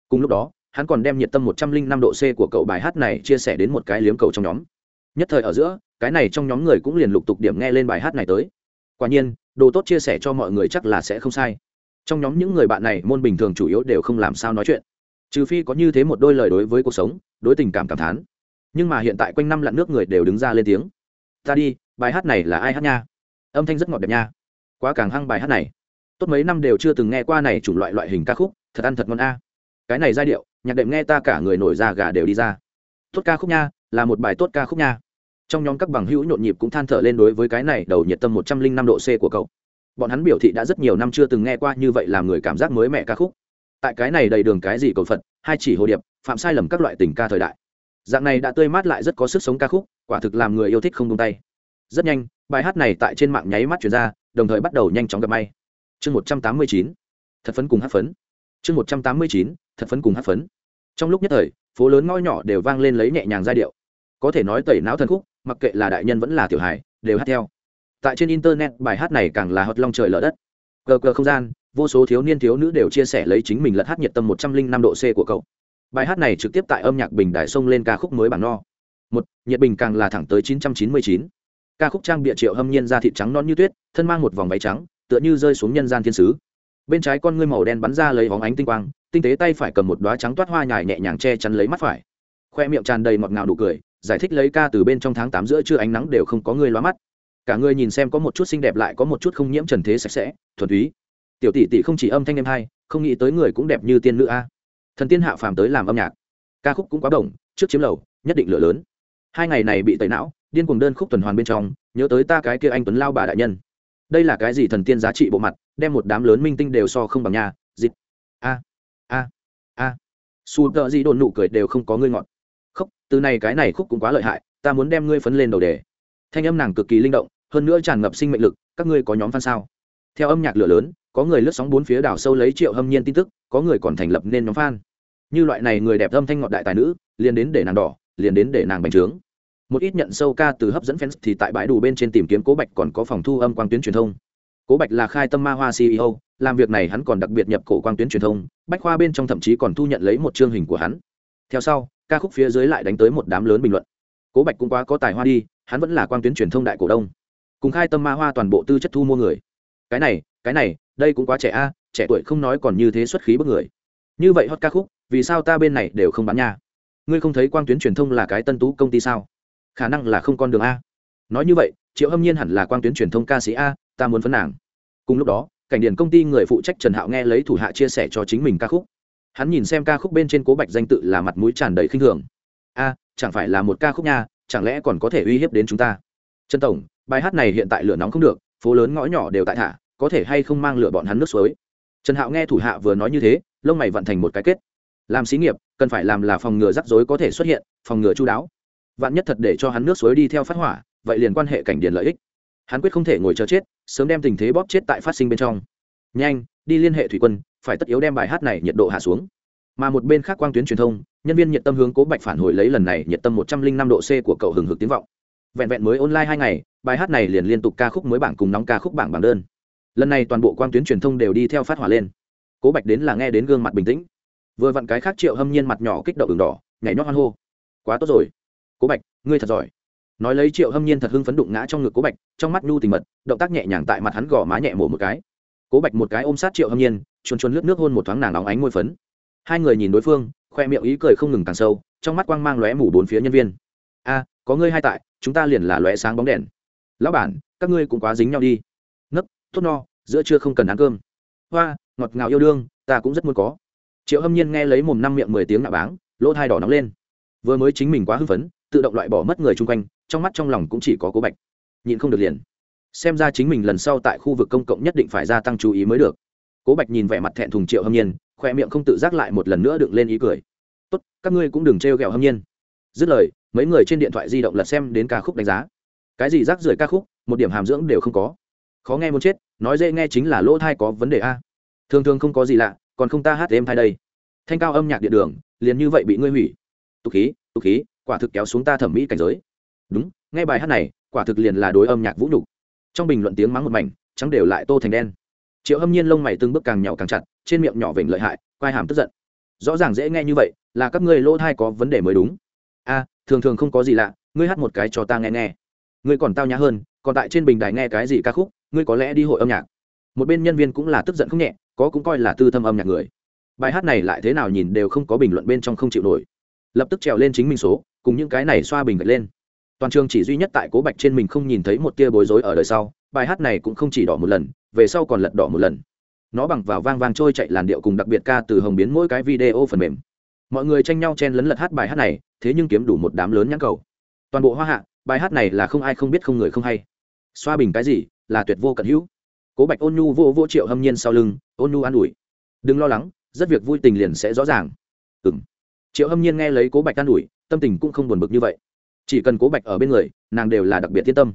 Cùng lúc đó, hắn còn đem nhiệt tâm một trăm linh năm độ c của cậu bài hát này chia sẻ đến một cái liếm cầu trong nhóm. Nhất thời ở giữa, cái này trong nhóm người cũng liền lục tục điểm nghe lên bài hát này tới. Quả nhiên, đồ tốt chia sẻ cho mọi người chắc là sẽ không sai. Trong nhóm những người bạn này, môn bình thường chủ yếu đều không làm sao nói chuyện trừ phi có như thế một đôi lời đối với cuộc sống, đối tình cảm cảm thán. Nhưng mà hiện tại quanh năm lặn nước người đều đứng ra lên tiếng. Ta đi, bài hát này là ai hát nha? Âm thanh rất ngọt đẹp nha. Quá càng hăng bài hát này. Tốt mấy năm đều chưa từng nghe qua này chủng loại loại hình ca khúc, thật ăn thật ngon a. Cái này giai điệu, nhạc đệm nghe ta cả người nổi da gà đều đi ra. Tốt ca khúc nha, là một bài tốt ca khúc nha. Trong nhóm các bằng hữu nhộn nhịp cũng than thở lên đối với cái này đầu nhiệt tâm một trăm linh năm độ c của cậu. Bọn hắn biểu thị đã rất nhiều năm chưa từng nghe qua như vậy làm người cảm giác mới mẻ ca khúc tại cái này đầy đường cái gì cầu phật, hai chỉ hồ điệp, phạm sai lầm các loại tình ca thời đại. Dạng này đã tươi mát lại rất có sức sống ca khúc, quả thực làm người yêu thích không tung tay. Rất nhanh, bài hát này tại trên mạng nháy mắt chuyển ra, đồng thời bắt đầu nhanh chóng gặp may. Chương một trăm tám mươi chín, thật phấn cùng hát phấn. Chương một trăm tám mươi chín, thật phấn cùng hát phấn. Trong lúc nhất thời, phố lớn ngõ nhỏ đều vang lên lấy nhẹ nhàng giai điệu. Có thể nói tẩy não thần khúc, mặc kệ là đại nhân vẫn là tiểu hài, đều hát theo. Tại trên internet, bài hát này càng là hot long trời lở đất. Cờ cờ không gian vô số thiếu niên thiếu nữ đều chia sẻ lấy chính mình lật hát nhiệt tâm một trăm linh năm độ c của cậu. Bài hát này trực tiếp tại âm nhạc bình đài sông lên ca khúc mới bản no. Một, nhiệt bình càng là thẳng tới chín trăm chín mươi chín. Ca khúc trang bịa triệu hâm nhiên ra thịt trắng non như tuyết, thân mang một vòng váy trắng, tựa như rơi xuống nhân gian thiên sứ. Bên trái con ngươi màu đen bắn ra lấy hóng ánh tinh quang, tinh tế tay phải cầm một đóa trắng toát hoa nhài nhẹ nhàng che chắn lấy mắt phải. Khoe miệng tràn đầy ngọt ngào đủ cười, giải thích lấy ca từ bên trong tháng tám giữa trưa ánh nắng đều không có người lóa mắt. Cả người nhìn xem có một chút xinh đẹp lại có một chút không nhiễm trần thế sạch sẽ, thuần túy tiểu tỷ tỷ không chỉ âm thanh em hay, không nghĩ tới người cũng đẹp như tiên nữ a. Thần tiên hạ phàm tới làm âm nhạc. Ca khúc cũng quá đồng trước chiếm lầu, nhất định lửa lớn. Hai ngày này bị tẩy não, điên cuồng đơn khúc tuần hoàn bên trong, nhớ tới ta cái kia anh tuấn lao bà đại nhân. Đây là cái gì thần tiên giá trị bộ mặt, đem một đám lớn minh tinh đều so không bằng nhà, dịp. A a a. Su tợ gì đồn nụ cười đều không có ngươi ngọt. Khóc từ này cái này khúc cũng quá lợi hại, ta muốn đem ngươi phấn lên đầu đề. Thanh âm nàng cực kỳ linh động, hơn nữa tràn ngập sinh mệnh lực, các ngươi có nhóm fan sao? Theo âm nhạc lửa lớn, có người lướt sóng bốn phía đảo sâu lấy triệu hâm nhiên tin tức, có người còn thành lập nên nhóm fan. Như loại này người đẹp âm thanh ngọt đại tài nữ, liền đến để nàng đỏ, liền đến để nàng bành trướng. Một ít nhận sâu ca từ hấp dẫn fans thì tại bãi đủ bên trên tìm kiếm cố bạch còn có phòng thu âm quang tuyến truyền thông. Cố bạch là khai tâm ma hoa ceo làm việc này hắn còn đặc biệt nhập cổ quang tuyến truyền thông, bách khoa bên trong thậm chí còn thu nhận lấy một chương hình của hắn. Theo sau, ca khúc phía dưới lại đánh tới một đám lớn bình luận. Cố bạch cũng quá có tài hoa đi, hắn vẫn là quang tuyến truyền thông đại cổ đông. Cùng khai tâm ma hoa toàn bộ tư chất thu mua người cái này cái này, đây cũng quá trẻ a, trẻ tuổi không nói còn như thế xuất khí bức người. Như vậy hot ca khúc, vì sao ta bên này đều không bán nha? Ngươi không thấy quang tuyến truyền thông là cái tân tú công ty sao? Khả năng là không con đường a. Nói như vậy, triệu hâm nhiên hẳn là quang tuyến truyền thông ca sĩ a, ta muốn phấn nàng. Cùng lúc đó, cảnh điển công ty người phụ trách trần hạo nghe lấy thủ hạ chia sẻ cho chính mình ca khúc. Hắn nhìn xem ca khúc bên trên cố bạch danh tự là mặt mũi tràn đầy khinh thường. A, chẳng phải là một ca khúc nha, chẳng lẽ còn có thể uy hiếp đến chúng ta? Trần tổng, bài hát này hiện tại lửa nóng không được, phố lớn ngõ nhỏ đều tại thả có thể hay không mang lửa bọn hắn nước suối. Trần hạo nghe thủ hạ vừa nói như thế, lông mày vận thành một cái kết. Làm xí nghiệp, cần phải làm là phòng ngừa rắc rối có thể xuất hiện, phòng ngừa chú đáo. Vạn nhất thật để cho hắn nước suối đi theo phát hỏa, vậy liền quan hệ cảnh điền lợi ích. Hắn quyết không thể ngồi chờ chết, sớm đem tình thế bóp chết tại phát sinh bên trong. Nhanh, đi liên hệ thủy quân, phải tất yếu đem bài hát này nhiệt độ hạ xuống. Mà một bên khác quang tuyến truyền thông, nhân viên nhiệt tâm hướng cố bạch phản hồi lấy lần này nhiệt tâm một trăm linh năm độ c của cậu hừng hực tiếng vọng. Vẹn vẹn mới online hai ngày, bài hát này liền liên tục ca khúc mới bảng cùng nóng ca khúc bảng bảng đơn lần này toàn bộ quan tuyến truyền thông đều đi theo phát hỏa lên. Cố bạch đến là nghe đến gương mặt bình tĩnh. Vừa vặn cái khác triệu hâm nhiên mặt nhỏ kích động đường đỏ, nhảy nhót hoan hô. Quá tốt rồi. Cố bạch, ngươi thật giỏi. Nói lấy triệu hâm nhiên thật hưng phấn đụng ngã trong ngực cố bạch, trong mắt nhu tình mật, động tác nhẹ nhàng tại mặt hắn gò má nhẹ mổ một cái. Cố bạch một cái ôm sát triệu hâm nhiên, chuồn chuồn lướt nước hôn một thoáng nàng óng ánh môi phấn. Hai người nhìn đối phương, khoe miệng ý cười không ngừng càng sâu, trong mắt quang mang lóe mủ bốn phía nhân viên. A, có ngươi hai tại, chúng ta liền là lóe sáng bóng đèn. Lão bản, các ngươi cũng quá dính nhau đi tốt no, giữa trưa không cần ăn cơm. Hoa, ngọt ngào yêu đương, ta cũng rất muốn có. Triệu hâm nhiên nghe lấy mồm năm miệng mười tiếng nạ báng, lỗ thai đỏ nóng lên. Vừa mới chính mình quá hưng phấn, tự động loại bỏ mất người chung quanh, trong mắt trong lòng cũng chỉ có cố bạch. Nhịn không được liền. Xem ra chính mình lần sau tại khu vực công cộng nhất định phải gia tăng chú ý mới được. Cố bạch nhìn vẻ mặt thẹn thùng triệu hâm nhiên khoe miệng không tự giác lại một lần nữa đựng lên ý cười. Tốt, các ngươi cũng đừng trêu ghẹo hâm nhiên. Dứt lời, mấy người trên điện thoại di động lật xem đến ca khúc đánh giá. Cái gì rác rưởi ca khúc, một điểm hàm dưỡng đều không có khó nghe muốn chết, nói dễ nghe chính là lỗ thai có vấn đề a. Thường thường không có gì lạ, còn không ta hát êm thai đây. Thanh cao âm nhạc điện đường, liền như vậy bị ngươi hủy. Tục khí tục khí, quả thực kéo xuống ta thẩm mỹ cảnh giới. Đúng, nghe bài hát này, quả thực liền là đối âm nhạc vũ nhục. Trong bình luận tiếng mắng một mảnh, trắng đều lại tô thành đen. Triệu hâm nhiên lông mày từng bước càng nhỏ càng chặt, trên miệng nhỏ vểnh lợi hại, quai hàm tức giận. Rõ ràng dễ nghe như vậy, là các ngươi lỗ thai có vấn đề mới đúng. A, thường thường không có gì lạ, ngươi hát một cái cho ta nghe nghe. Ngươi còn tao nhã hơn còn tại trên bình đài nghe cái gì ca khúc, ngươi có lẽ đi hội âm nhạc. Một bên nhân viên cũng là tức giận không nhẹ, có cũng coi là tư thâm âm nhạc người. Bài hát này lại thế nào nhìn đều không có bình luận bên trong không chịu nổi. Lập tức trèo lên chính mình số, cùng những cái này xoa bình gạch lên. Toàn trường chỉ duy nhất tại cố bạch trên mình không nhìn thấy một tia bối rối ở đời sau, bài hát này cũng không chỉ đỏ một lần, về sau còn lật đỏ một lần. Nó bằng vào vang vang trôi chạy làn điệu cùng đặc biệt ca từ hồng biến mỗi cái video phần mềm. Mọi người tranh nhau chen lấn lật hát bài hát này, thế nhưng kiếm đủ một đám lớn nhãn cầu. Toàn bộ hoa hạ, bài hát này là không ai không biết không người không hay xoa bình cái gì, là tuyệt vô cận hữu. Cố bạch ôn nhu vô vô triệu hâm nhiên sau lưng, ôn nhu an ủi. Đừng lo lắng, rất việc vui tình liền sẽ rõ ràng. Ừ m triệu hâm nhiên nghe lấy cố bạch an ủi, tâm tình cũng không buồn bực như vậy. Chỉ cần cố bạch ở bên người, nàng đều là đặc biệt yên tâm.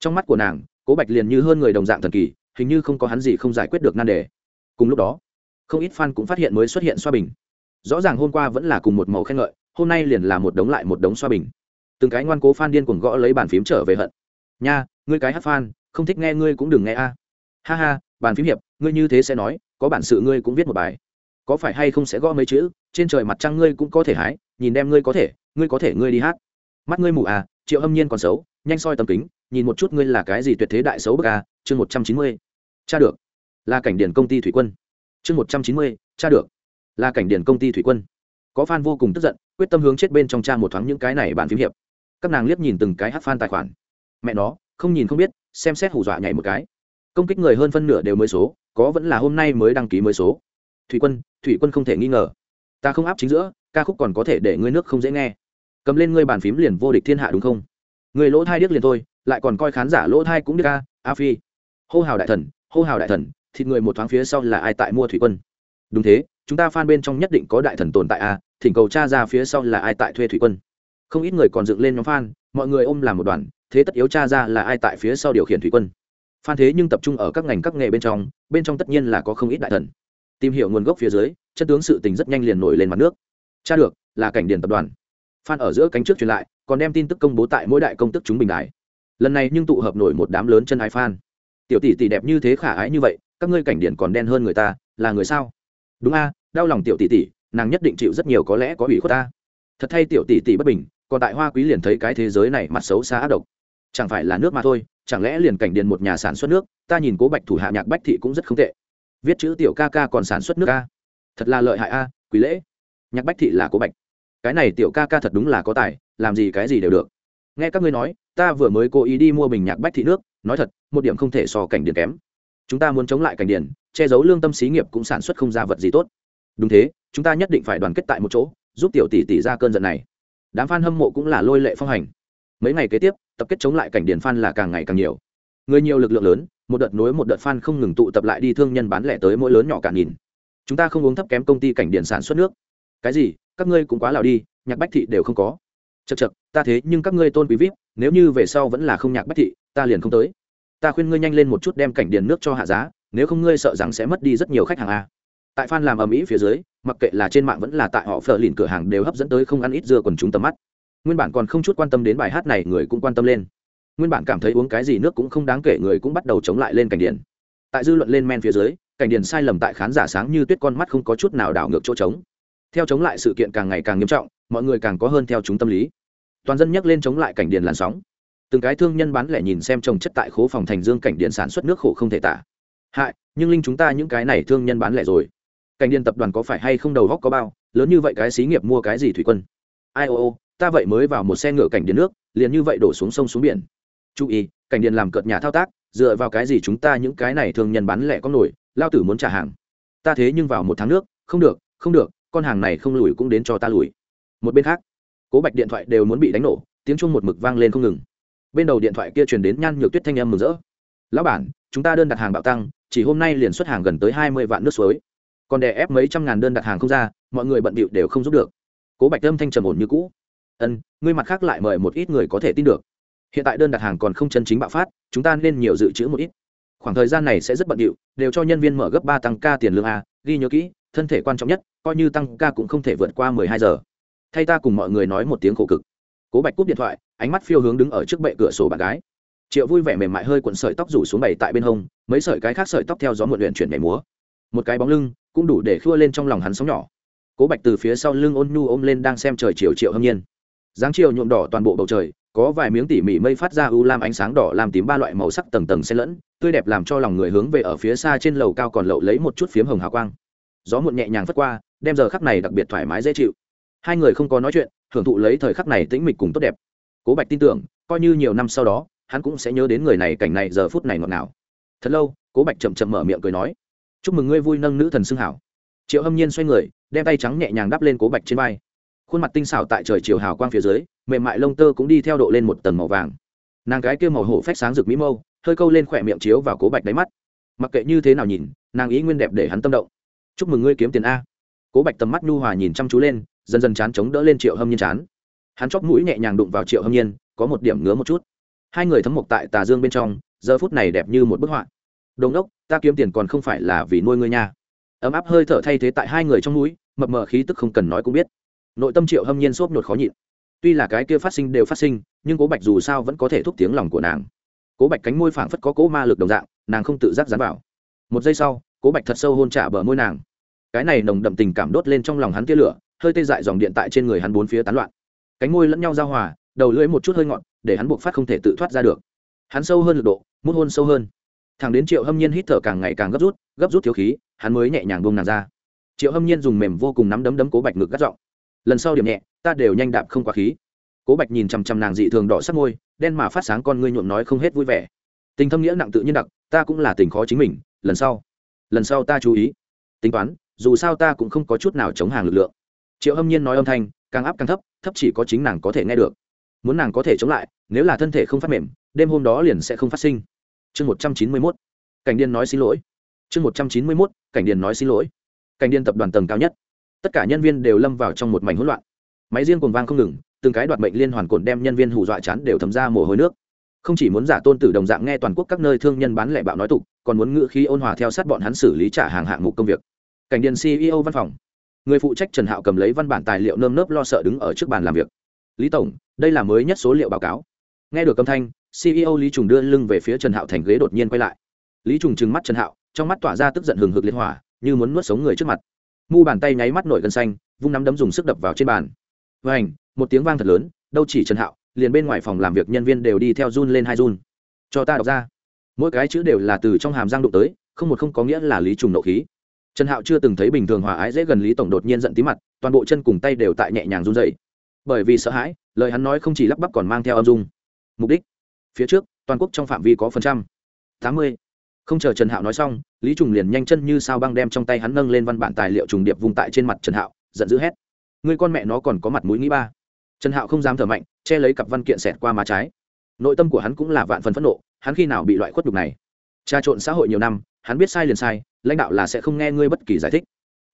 Trong mắt của nàng, cố bạch liền như hơn người đồng dạng thần kỳ, hình như không có hắn gì không giải quyết được nan đề. Cùng lúc đó, không ít fan cũng phát hiện mới xuất hiện xoa bình. Rõ ràng hôm qua vẫn là cùng một màu khen ngợi, hôm nay liền là một đống lại một đống xoa bình. Từng cái ngoan cố fan điên cuồng gõ lấy bàn phím trở về hận. Nha ngươi cái hát fan, không thích nghe ngươi cũng đừng nghe a. Ha ha, bàn phím hiệp, ngươi như thế sẽ nói, có bản sự ngươi cũng viết một bài. Có phải hay không sẽ gõ mấy chữ, trên trời mặt trăng ngươi cũng có thể hái, nhìn đem ngươi có thể, ngươi có thể ngươi đi hát. Mắt ngươi mù à triệu âm nhiên còn xấu, nhanh soi tầm kính, nhìn một chút ngươi là cái gì tuyệt thế đại xấu bậc à chương một trăm chín mươi. Cha được. Là cảnh điển công ty thủy quân. Chương một trăm chín mươi, cha được. Là cảnh điển công ty thủy quân. Có fan vô cùng tức giận, quyết tâm hướng chết bên trong cha một thoáng những cái này bàn phím hiệp. Các nàng liếc nhìn từng cái hát fan tài khoản. Mẹ nó không nhìn không biết, xem xét hù dọa nhảy một cái. Công kích người hơn phân nửa đều mới số, có vẫn là hôm nay mới đăng ký mới số. Thủy quân thủy quân không thể nghi ngờ. Ta không áp chính giữa, ca khúc còn có thể để ngươi nước không dễ nghe. Cầm lên ngươi bàn phím liền vô địch thiên hạ đúng không? Người lỗ thai điếc liền thôi, lại còn coi khán giả lỗ thai cũng điếc ca, a phi. Hô hào đại thần, hô hào đại thần, thịt người một thoáng phía sau là ai tại mua thủy quân? Đúng thế, chúng ta phan bên trong nhất định có đại thần tồn tại a, thỉnh cầu cha ra phía sau là ai tại thuê thủy quân? Không ít người còn dựng lên nhóm phan mọi người ôm làm một đoàn thế tất yếu cha ra là ai tại phía sau điều khiển thủy quân. Phan thế nhưng tập trung ở các ngành các nghề bên trong bên trong tất nhiên là có không ít đại thần. Tìm hiểu nguồn gốc phía dưới, chân tướng sự tình rất nhanh liền nổi lên mặt nước. Cha được, là cảnh điền tập đoàn. Phan ở giữa cánh trước truyền lại, còn đem tin tức công bố tại mỗi đại công tức chúng bình đại lần này nhưng tụ hợp nổi một đám lớn chân ái phan. Tiểu tỷ tỷ đẹp như thế khả ái như vậy, các ngươi cảnh điển còn đen hơn người ta, là người sao? Đúng a, đau lòng tiểu tỷ tỷ, nàng nhất định chịu rất nhiều có lẽ có ủy khuất ta. Thật thay tiểu tỷ tỷ bất bình, còn tại hoa quý liền thấy cái thế giới này mặt xấu xa ác độc chẳng phải là nước mà thôi, chẳng lẽ liền cảnh điền một nhà sản xuất nước, ta nhìn cố bạch thủ hạ nhạc bách thị cũng rất không tệ. Viết chữ tiểu ca ca còn sản xuất nước ca thật là lợi hại a quý lễ. Nhạc bách thị là cố bạch. Cái này tiểu ca ca thật đúng là có tài, làm gì cái gì đều được. Nghe các ngươi nói, ta vừa mới cố ý đi mua bình nhạc bách thị nước, nói thật, một điểm không thể so cảnh điền kém. Chúng ta muốn chống lại cảnh điền, che giấu lương tâm xí nghiệp cũng sản xuất không ra vật gì tốt. Đúng thế, chúng ta nhất định phải đoàn kết tại một chỗ, giúp tiểu tỷ tỷ ra cơn giận này. Đám f a n hâm mộ cũng là lôi lệ phong hành mấy ngày kế tiếp, tập kết chống lại cảnh điền phan là càng ngày càng nhiều. Người nhiều lực lượng lớn, một đợt nối một đợt phan không ngừng tụ tập lại đi thương nhân bán lẻ tới mỗi lớn nhỏ cả nghìn. chúng ta không uống thấp kém công ty cảnh điền sản xuất nước. Cái gì? Các ngươi cũng quá lào đi, nhạc bách thị đều không có. Chật chật ta thế nhưng các ngươi tôn quý vip, nếu như về sau vẫn là không nhạc bách thị, ta liền không tới. Ta khuyên ngươi nhanh lên một chút đem cảnh điền nước cho hạ giá, nếu không ngươi sợ rằng sẽ mất đi rất nhiều khách hàng a. Tại fan làm ầm ĩ phía dưới, mặc kệ là trên mạng vẫn là tại họ phờ lìn cửa hàng đều hấp dẫn tới không ăn ít dưa còn chúng tầm mắt nguyên bản còn không chút quan tâm đến bài hát này, người cũng quan tâm lên. Nguyên bản cảm thấy uống cái gì nước cũng không đáng kể, người cũng bắt đầu chống lại lên cảnh điện. tại dư luận lên men phía dưới, cảnh điện sai lầm tại khán giả sáng như tuyết con mắt không có chút nào đảo ngược chỗ trống. Theo chống lại sự kiện càng ngày càng nghiêm trọng, mọi người càng có hơn theo chúng tâm lý. Toàn dân nhắc lên chống lại cảnh điện làn sóng. Từng cái thương nhân bán lẻ nhìn xem trồng chất tại khố phòng thành dương cảnh điện sản xuất nước khổ không thể tả. Hại, nhưng linh chúng ta những cái này thương nhân bán lẻ rồi. Cảnh điện tập đoàn có phải hay không đầu góc có bao, lớn như vậy cái xí nghiệp mua cái gì thủy quân? Ai ô ô ta vậy mới vào một xe ngựa cảnh điện nước, liền như vậy đổ xuống sông xuống biển. Chú ý, cảnh điện làm cợt nhà thao tác, dựa vào cái gì chúng ta những cái này thường nhân bán lẻ có nổi, lao tử muốn trả hàng. Ta thế nhưng vào một tháng nước, không được không được, con hàng này không lùi cũng đến cho ta lùi. Một bên khác, cố bạch điện thoại đều muốn bị đánh nổ, tiếng chuông một mực vang lên không ngừng. Bên đầu điện thoại kia truyền đến nhan nhược tuyết thanh âm mừng rỡ. Lão bản, chúng ta đơn đặt hàng bạo tăng, chỉ hôm nay liền xuất hàng gần tới hai mươi vạn nước suối. Còn đè ép mấy trăm ngàn đơn đặt hàng không ra, mọi người bận bịu đều không giúp được. Cố bạch âm thanh trầm ổn như cũ ân, ngươi mặt khác lại mời một ít người có thể tin được. Hiện tại đơn đặt hàng còn không chân chính bạo phát, chúng ta nên nhiều dự trữ một ít. Khoảng thời gian này sẽ rất bận điệu, đều cho nhân viên mở gấp ba tăng ca tiền lương a, ghi nhớ kỹ, thân thể quan trọng nhất, coi như tăng ca cũng không thể vượt qua mười hai giờ. Thay ta cùng mọi người nói một tiếng khổ cực. Cố bạch cúp điện thoại, ánh mắt phiêu hướng đứng ở trước bệ cửa sổ bạn gái. Triệu vui vẻ mềm mại hơi cuộn sợi tóc rủ xuống bày tại bên hông, mấy sợi cái khác sợi tóc theo gió muộn luyện chuyển mẻ múa. Một cái bóng lưng, cũng đủ để khua lên trong lòng hắn sóng nhỏ. Cố bạch từ phía sau lưng ôn nhu ôm lên đang xem trời chiều triệu hâm nhiên dáng chiều nhuộm đỏ toàn bộ bầu trời, có vài miếng tỉ mỉ mây phát ra u lam ánh sáng đỏ làm tím ba loại màu sắc tầng tầng xen lẫn, tươi đẹp làm cho lòng người hướng về ở phía xa trên lầu cao còn lậu lấy một chút phiếm hồng hào quang. Gió muộn nhẹ nhàng phất qua, đem giờ khắc này đặc biệt thoải mái dễ chịu. Hai người không có nói chuyện, hưởng thụ lấy thời khắc này tĩnh mịch cùng tốt đẹp. Cố bạch tin tưởng, coi như nhiều năm sau đó, hắn cũng sẽ nhớ đến người này cảnh này giờ phút này ngọt ngào. Thật lâu, cố bạch chậm chậm mở miệng cười nói, chúc mừng ngươi vui nâng nữ thần xưng hảo. Triệu hâm nhiên xoay người, đem tay trắng nhẹ nhàng đắp lên cố bạch trên vai khuôn mặt tinh xảo tại trời chiều hào quang phía dưới, mềm mại lông tơ cũng đi theo độ lên một tầng màu vàng. Nàng gái kia màu hổ phách sáng rực mỹ mâu, hơi câu lên khỏe miệng chiếu vào cố bạch đáy mắt. Mặc kệ như thế nào nhìn, nàng ý nguyên đẹp để hắn tâm động. Chúc mừng ngươi kiếm tiền a. Cố bạch tầm mắt nhu hòa nhìn chăm chú lên, dần dần chán chống đỡ lên triệu hâm nhiên chán. Hắn chóp mũi nhẹ nhàng đụng vào triệu hâm nhiên, có một điểm ngứa một chút. Hai người thấm mộc tại tà dương bên trong, giờ phút này đẹp như một bức họa. Đồn đốc ta kiếm tiền còn không phải là vì nuôi ngươi nha. Ấm áp hơi thở thay thế tại hai người trong núi mập mờ khí tức không cần nói cũng biết nội tâm triệu hâm nhiên xốp nhột khó nhịn. Tuy là cái kia phát sinh đều phát sinh, nhưng cố bạch dù sao vẫn có thể thúc tiếng lòng của nàng. Cố bạch cánh môi phảng phất có cố ma lực đồng dạng, nàng không tự giác dán vào. Một giây sau, cố bạch thật sâu hôn trả bờ môi nàng. Cái này nồng đậm tình cảm đốt lên trong lòng hắn tia lửa, hơi tê dại dòng điện tại trên người hắn bốn phía tán loạn. Cánh môi lẫn nhau giao hòa, đầu lưỡi một chút hơi ngọn, để hắn buộc phát không thể tự thoát ra được. Hắn sâu hơn lực độ, mút hôn sâu hơn. Thằng đến triệu hâm nhiên hít thở càng ngày càng gấp rút gấp rút thiếu khí, hắn mới nhẹ nhàng bông nàng ra. Triệu hâm nhiên dùng mềm vô cùng nắm đấm đấm cố bạch ngực gắt giọng lần sau điểm nhẹ, ta đều nhanh đạp không quá khí. Cố bạch nhìn chằm chằm nàng dị thường đỏ sắc môi, đen mà phát sáng con ngươi nhuộm nói không hết vui vẻ. Tình thâm nghĩa nặng tự nhiên đặc, ta cũng là tình khó chính mình, lần sau lần sau ta chú ý. Tính toán, dù sao ta cũng không có chút nào chống hàng lực lượng. Triệu hâm nhiên nói âm thanh, càng áp càng thấp thấp chỉ có chính nàng có thể nghe được. Muốn nàng có thể chống lại, nếu là thân thể không phát mềm, đêm hôm đó liền sẽ không phát sinh. Chương một trăm chín mươi mốt. Cảnh điên nói xin lỗi. Chương một trăm chín mươi mốt, cảnh điền nói xin lỗi. Cảnh điên tập đoàn tầng cao nhất tất cả nhân viên đều lâm vào trong một mảnh hỗn loạn. Máy riêng cuồng vang không ngừng, từng cái đoạt mệnh liên hoàn cồn đem nhân viên hù dọa chán đều thấm ra mồ hôi nước. Không chỉ muốn giả tôn tử đồng dạng nghe toàn quốc các nơi thương nhân bán lẻ bạo nói tục, còn muốn ngự khí ôn hòa theo sát bọn hắn xử lý trả hàng hạng mục công việc. Cảnh điện ceo văn phòng. Người phụ trách trần hạo cầm lấy văn bản tài liệu nơm nớp lo sợ đứng ở trước bàn làm việc. Lý tổng, đây là mới nhất số liệu báo cáo. Nghe được âm thanh ceo lý trùng đưa lưng về phía trần hạo thành ghế đột nhiên quay lại. Lý trùng trừng mắt trần hạo, trong mắt tỏa ra tức giận hừng hực liên hỏa, như muốn nuốt sống người trước mặt mu bàn tay nháy mắt nổi gân xanh, vung nắm đấm dùng sức đập vào trên bàn. Và ảnh một tiếng vang thật lớn, đâu chỉ trần hạo, liền bên ngoài phòng làm việc nhân viên đều đi theo run lên hai run. Cho ta đọc ra. Mỗi cái chữ đều là từ trong hàm giang đụng tới, không một không có nghĩa là lý trùng nộ khí. Trần hạo chưa từng thấy bình thường hòa ái dễ gần lý tổng đột nhiên giận tí mặt, toàn bộ chân cùng tay đều tại nhẹ nhàng run dậy bởi vì sợ hãi, lời hắn nói không chỉ lắp bắp còn mang theo âm dung. Mục đích. Phía trước, toàn quốc trong phạm vi có phần trăm. Tám mươi không chờ trần hạo nói xong, lý trùng liền nhanh chân như sao băng đem trong tay hắn nâng lên văn bản tài liệu trùng điệp vùng tại trên mặt trần hạo, giận dữ hét. Người con mẹ nó còn có mặt mũi nghĩ ba. Trần hạo không dám thở mạnh, che lấy cặp văn kiện xẹt qua má trái. Nội tâm của hắn cũng là vạn phần phẫn nộ, hắn khi nào bị loại khuất đục này? Tra trộn xã hội nhiều năm, hắn biết sai liền sai, lãnh đạo là sẽ không nghe ngươi bất kỳ giải thích.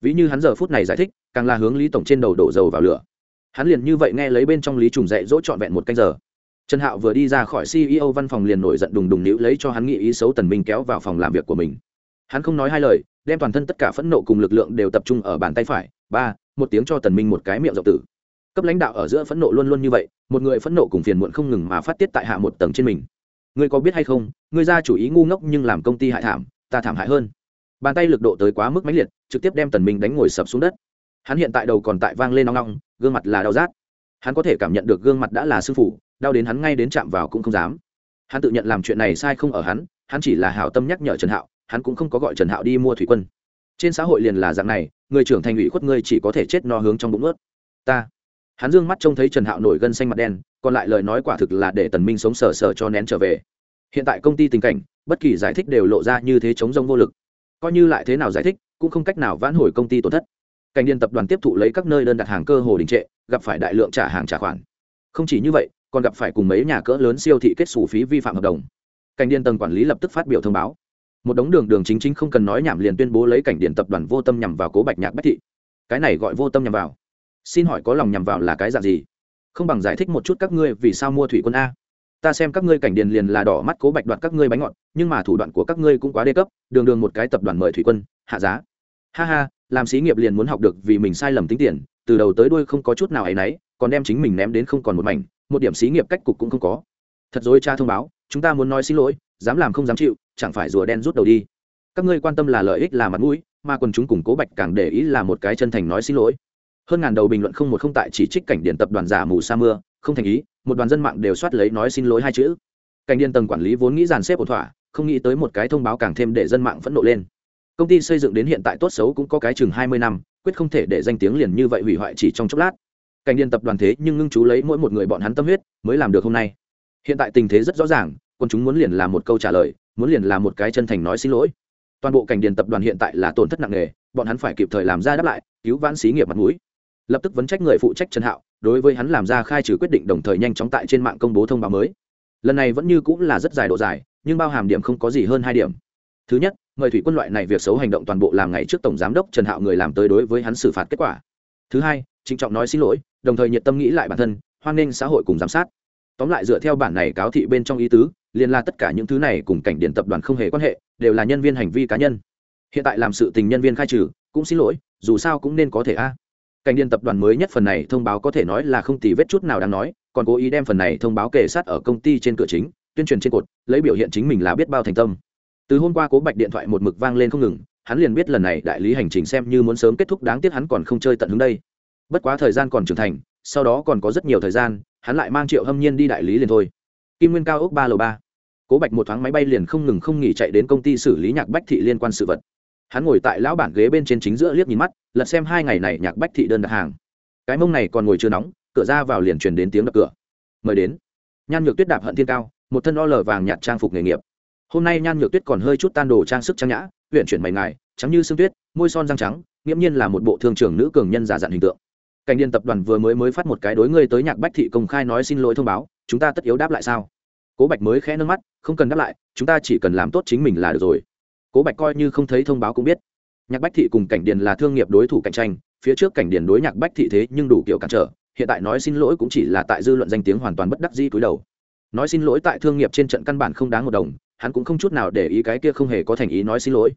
Ví như hắn giờ phút này giải thích, càng là hướng lý tổng trên đầu đổ dầu vào lửa. Hắn liền như vậy nghe lấy bên trong lý trùng dạy dỗ trọn vẹn một canh giờ trần hạo vừa đi ra khỏi ceo văn phòng liền nổi giận đùng đùng níu lấy cho hắn nghĩ ý xấu tần minh kéo vào phòng làm việc của mình. Hắn không nói hai lời, đem toàn thân tất cả phẫn nộ cùng lực lượng đều tập trung ở bàn tay phải. Ba, một tiếng cho tần minh một cái miệng rộng tử. Cấp lãnh đạo ở giữa phẫn nộ luôn luôn như vậy, một người phẫn nộ cùng phiền muộn không ngừng mà phát tiết tại hạ một tầng trên mình. Ngươi có biết hay không, ngươi ra chủ ý ngu ngốc nhưng làm công ty hại thảm, ta thảm hại hơn. Bàn tay lực độ tới quá mức mãnh liệt, trực tiếp đem tần minh đánh ngồi sập xuống đất. Hắn hiện tại đầu còn tại vang lên nong nong, gương mặt là đau rát. Hắn có thể cảm nhận được gương mặt đã là sư phụ đau đến hắn ngay đến chạm vào cũng không dám. Hắn tự nhận làm chuyện này sai không ở hắn hắn chỉ là hảo tâm nhắc nhở trần hạo, hắn cũng không có gọi trần hạo đi mua thủy quân. Trên xã hội liền là dạng này, người trưởng thành ủy khuất ngươi chỉ có thể chết no hướng trong bụng ướt ta. Hắn dương mắt trông thấy trần hạo nổi gân xanh mặt đen, còn lại lời nói quả thực là để tần minh sống sờ sờ cho nén trở về. Hiện tại công ty tình cảnh, bất kỳ giải thích đều lộ ra như thế chống rông vô lực. Coi như lại thế nào giải thích, cũng không cách nào vãn hồi công ty tổn thất. Cảnh điện tập đoàn tiếp thụ lấy các nơi đơn đặt hàng cơ hồ đình trệ, gặp phải đại lượng trả hàng trả khoản. Không chỉ như vậy còn gặp phải cùng mấy nhà cỡ lớn siêu thị kết xù phí vi phạm hợp đồng. Cảnh điện tầng quản lý lập tức phát biểu thông báo. Một đống đường đường chính chính không cần nói nhảm liền tuyên bố lấy cảnh điện tập đoàn vô tâm nhằm vào cố bạch nhạc bách thị. Cái này gọi vô tâm nhằm vào. Xin hỏi có lòng nhằm vào là cái dạng gì? Không bằng giải thích một chút các ngươi vì sao mua thủy quân a. Ta xem các ngươi cảnh điền liền là đỏ mắt cố bạch đoạt các ngươi bánh ngọt, nhưng mà thủ đoạn của các ngươi cũng quá đê cấp, đường đường một cái tập đoàn mời thủy quân, hạ giá. Ha ha, làm xí nghiệp liền muốn học được vì mình sai lầm tính tiền, từ đầu tới đuôi không có chút nào ấ y n ấ y còn đem chính mình ném đến không còn một mảnh một điểm xí nghiệp cách cục cũng không có. Thật dối cha thông báo, chúng ta muốn nói xin lỗi, dám làm không dám chịu, chẳng phải rùa đen rút đầu đi. Các ngươi quan tâm là lợi ích là mặt mũi, mà quần chúng củng cố bạch càng để ý là một cái chân thành nói xin lỗi. Hơn ngàn đầu bình luận không một không tại chỉ trích cảnh điện tập đoàn giả mù sa mưa, không thành ý, một đoàn dân mạng đều soát lấy nói xin lỗi hai chữ. Cảnh điện tầng quản lý vốn nghĩ dàn xếp ổn thỏa, không nghĩ tới một cái thông báo càng thêm để dân mạng phẫn nộ lên. Công ty xây dựng đến hiện tại tốt xấu cũng có cái chừng hai mươi năm, quyết không thể để danh tiếng liền như vậy hủy hoại chỉ trong chốc lát cảnh điện tập đoàn thế nhưng ngưng chú lấy mỗi một người bọn hắn tâm huyết, mới làm được hôm nay. Hiện tại tình thế rất rõ ràng, quân chúng muốn liền làm một câu trả lời, muốn liền làm một cái chân thành nói xin lỗi. Toàn bộ cảnh điện tập đoàn hiện tại là tổn thất nặng nề, bọn hắn phải kịp thời làm ra đáp lại, cứu vãn xí nghiệp mặt mũi. Lập tức vấn trách người phụ trách trần hạo, đối với hắn làm ra khai trừ quyết định đồng thời nhanh chóng tại trên mạng công bố thông báo mới. Lần này vẫn như cũng là rất dài độ dài, nhưng bao hàm điểm không có gì hơn hai điểm. Thứ nhất, mời thủy quân loại này việc xấu hành động toàn bộ làm ngày trước tổng giám đốc trần hạo người làm tới đối với hắn xử phạt kết quả. Thứ hai, trịnh trọng nói xin lỗi đồng thời nhiệt tâm nghĩ lại bản thân, hoan nghênh xã hội cùng giám sát. Tóm lại dựa theo bản này cáo thị bên trong ý tứ liên la tất cả những thứ này cùng cảnh điện tập đoàn không hề quan hệ, đều là nhân viên hành vi cá nhân. Hiện tại làm sự tình nhân viên khai trừ, cũng xin lỗi, dù sao cũng nên có thể a. Cảnh điện tập đoàn mới nhất phần này thông báo có thể nói là không tì vết chút nào đáng nói, còn cố ý đem phần này thông báo kể sát ở công ty trên cửa chính, tuyên truyền trên cột, lấy biểu hiện chính mình là biết bao thành tâm. Từ hôm qua cố bạch điện thoại một mực vang lên không ngừng, hắn liền biết lần này đại lý hành trình xem như muốn sớm kết thúc, đáng tiếc hắn còn không chơi tận hướng đây bất quá thời gian còn trưởng thành, sau đó còn có rất nhiều thời gian, hắn lại mang triệu hâm nhiên đi đại lý liền thôi. Kim nguyên cao ốc ba lầu ba. Cố bạch một thoáng máy bay liền không ngừng không nghỉ chạy đến công ty xử lý nhạc bách thị liên quan sự vật. Hắn ngồi tại lão bản ghế bên trên chính giữa liếc nhìn mắt, lật xem hai ngày này nhạc bách thị đơn đặt hàng. Cái mông này còn ngồi chưa nóng, cửa ra vào liền truyền đến tiếng đập cửa. Mời đến. Nhan nhược tuyết đạp hận thiên cao, một thân o lờ vàng nhạt trang phục nghề nghiệp. Hôm nay nhan nhược tuyết còn hơi chút tan đồ trang sức trang nhã huyện chuyển mày ngài, trắng như sương tuyết, môi son răng trắng, nghiễm nhiên là một bộ thương trưởng nữ cường nhân giả dặn hình tượng cảnh điện tập đoàn vừa mới mới phát một cái đối ngươi tới nhạc bách thị công khai nói xin lỗi thông báo, chúng ta tất yếu đáp lại sao? Cố bạch mới khẽ nâng mắt, không cần đáp lại, chúng ta chỉ cần làm tốt chính mình là được rồi. Cố bạch coi như không thấy thông báo cũng biết. Nhạc bách thị cùng cảnh điền là thương nghiệp đối thủ cạnh tranh, phía trước cảnh điền đối nhạc bách thị thế nhưng đủ kiểu cản trở, hiện tại nói xin lỗi cũng chỉ là tại dư luận danh tiếng hoàn toàn bất đắc dĩ túi đầu. Nói xin lỗi tại thương nghiệp trên trận căn bản không đáng một đồng, hắn cũng không chút nào để ý cái kia không hề có thành ý nói xin lỗi.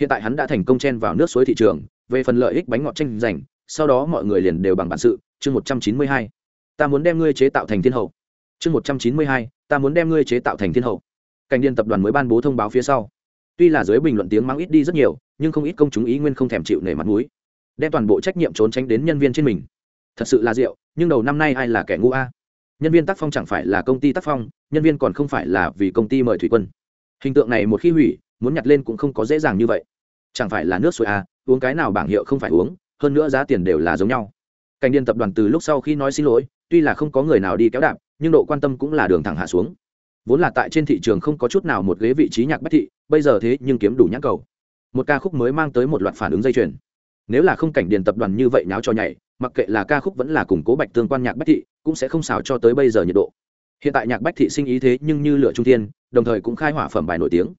Hiện tại hắn đã thành công chen vào nước suối thị trường, về phần lợi ích bánh ngọt tranh giành sau đó mọi người liền đều bằng bản sự, chương một trăm chín mươi hai, ta muốn đem ngươi chế tạo thành thiên hậu. Chương một trăm chín mươi hai, ta muốn đem ngươi chế tạo thành thiên hậu. Cảnh điện tập đoàn mới ban bố thông báo phía sau. Tuy là dưới bình luận tiếng mắng ít đi rất nhiều, nhưng không ít công chúng ý nguyên không thèm chịu nể mặt mũi. Đem toàn bộ trách nhiệm trốn tránh đến nhân viên trên mình. Thật sự là rượu, nhưng đầu năm nay ai là kẻ ngu a? Nhân viên tác phong chẳng phải là công ty tác phong, nhân viên còn không phải là vì công ty mời thủy quân. Hình tượng này một khi hủy, muốn nhặt lên cũng không có dễ dàng như vậy. Chẳng phải là nước suối a, uống cái nào bảng hiệu không phải uống hơn nữa giá tiền đều là giống nhau. Cảnh điền tập đoàn từ lúc sau khi nói xin lỗi, tuy là không có người nào đi kéo đạp, nhưng độ quan tâm cũng là đường thẳng hạ xuống. Vốn là tại trên thị trường không có chút nào một ghế vị trí nhạc bách thị, bây giờ thế nhưng kiếm đủ nhãn cầu. Một ca khúc mới mang tới một loạt phản ứng dây chuyền. Nếu là không cảnh điền tập đoàn như vậy nháo cho nhảy, mặc kệ là ca khúc vẫn là củng cố bạch tương quan nhạc bách thị, cũng sẽ không xào cho tới bây giờ nhiệt độ. Hiện tại nhạc bách thị sinh ý thế nhưng như lựa trung thiên, đồng thời cũng khai hỏa phẩm bài nổi tiếng.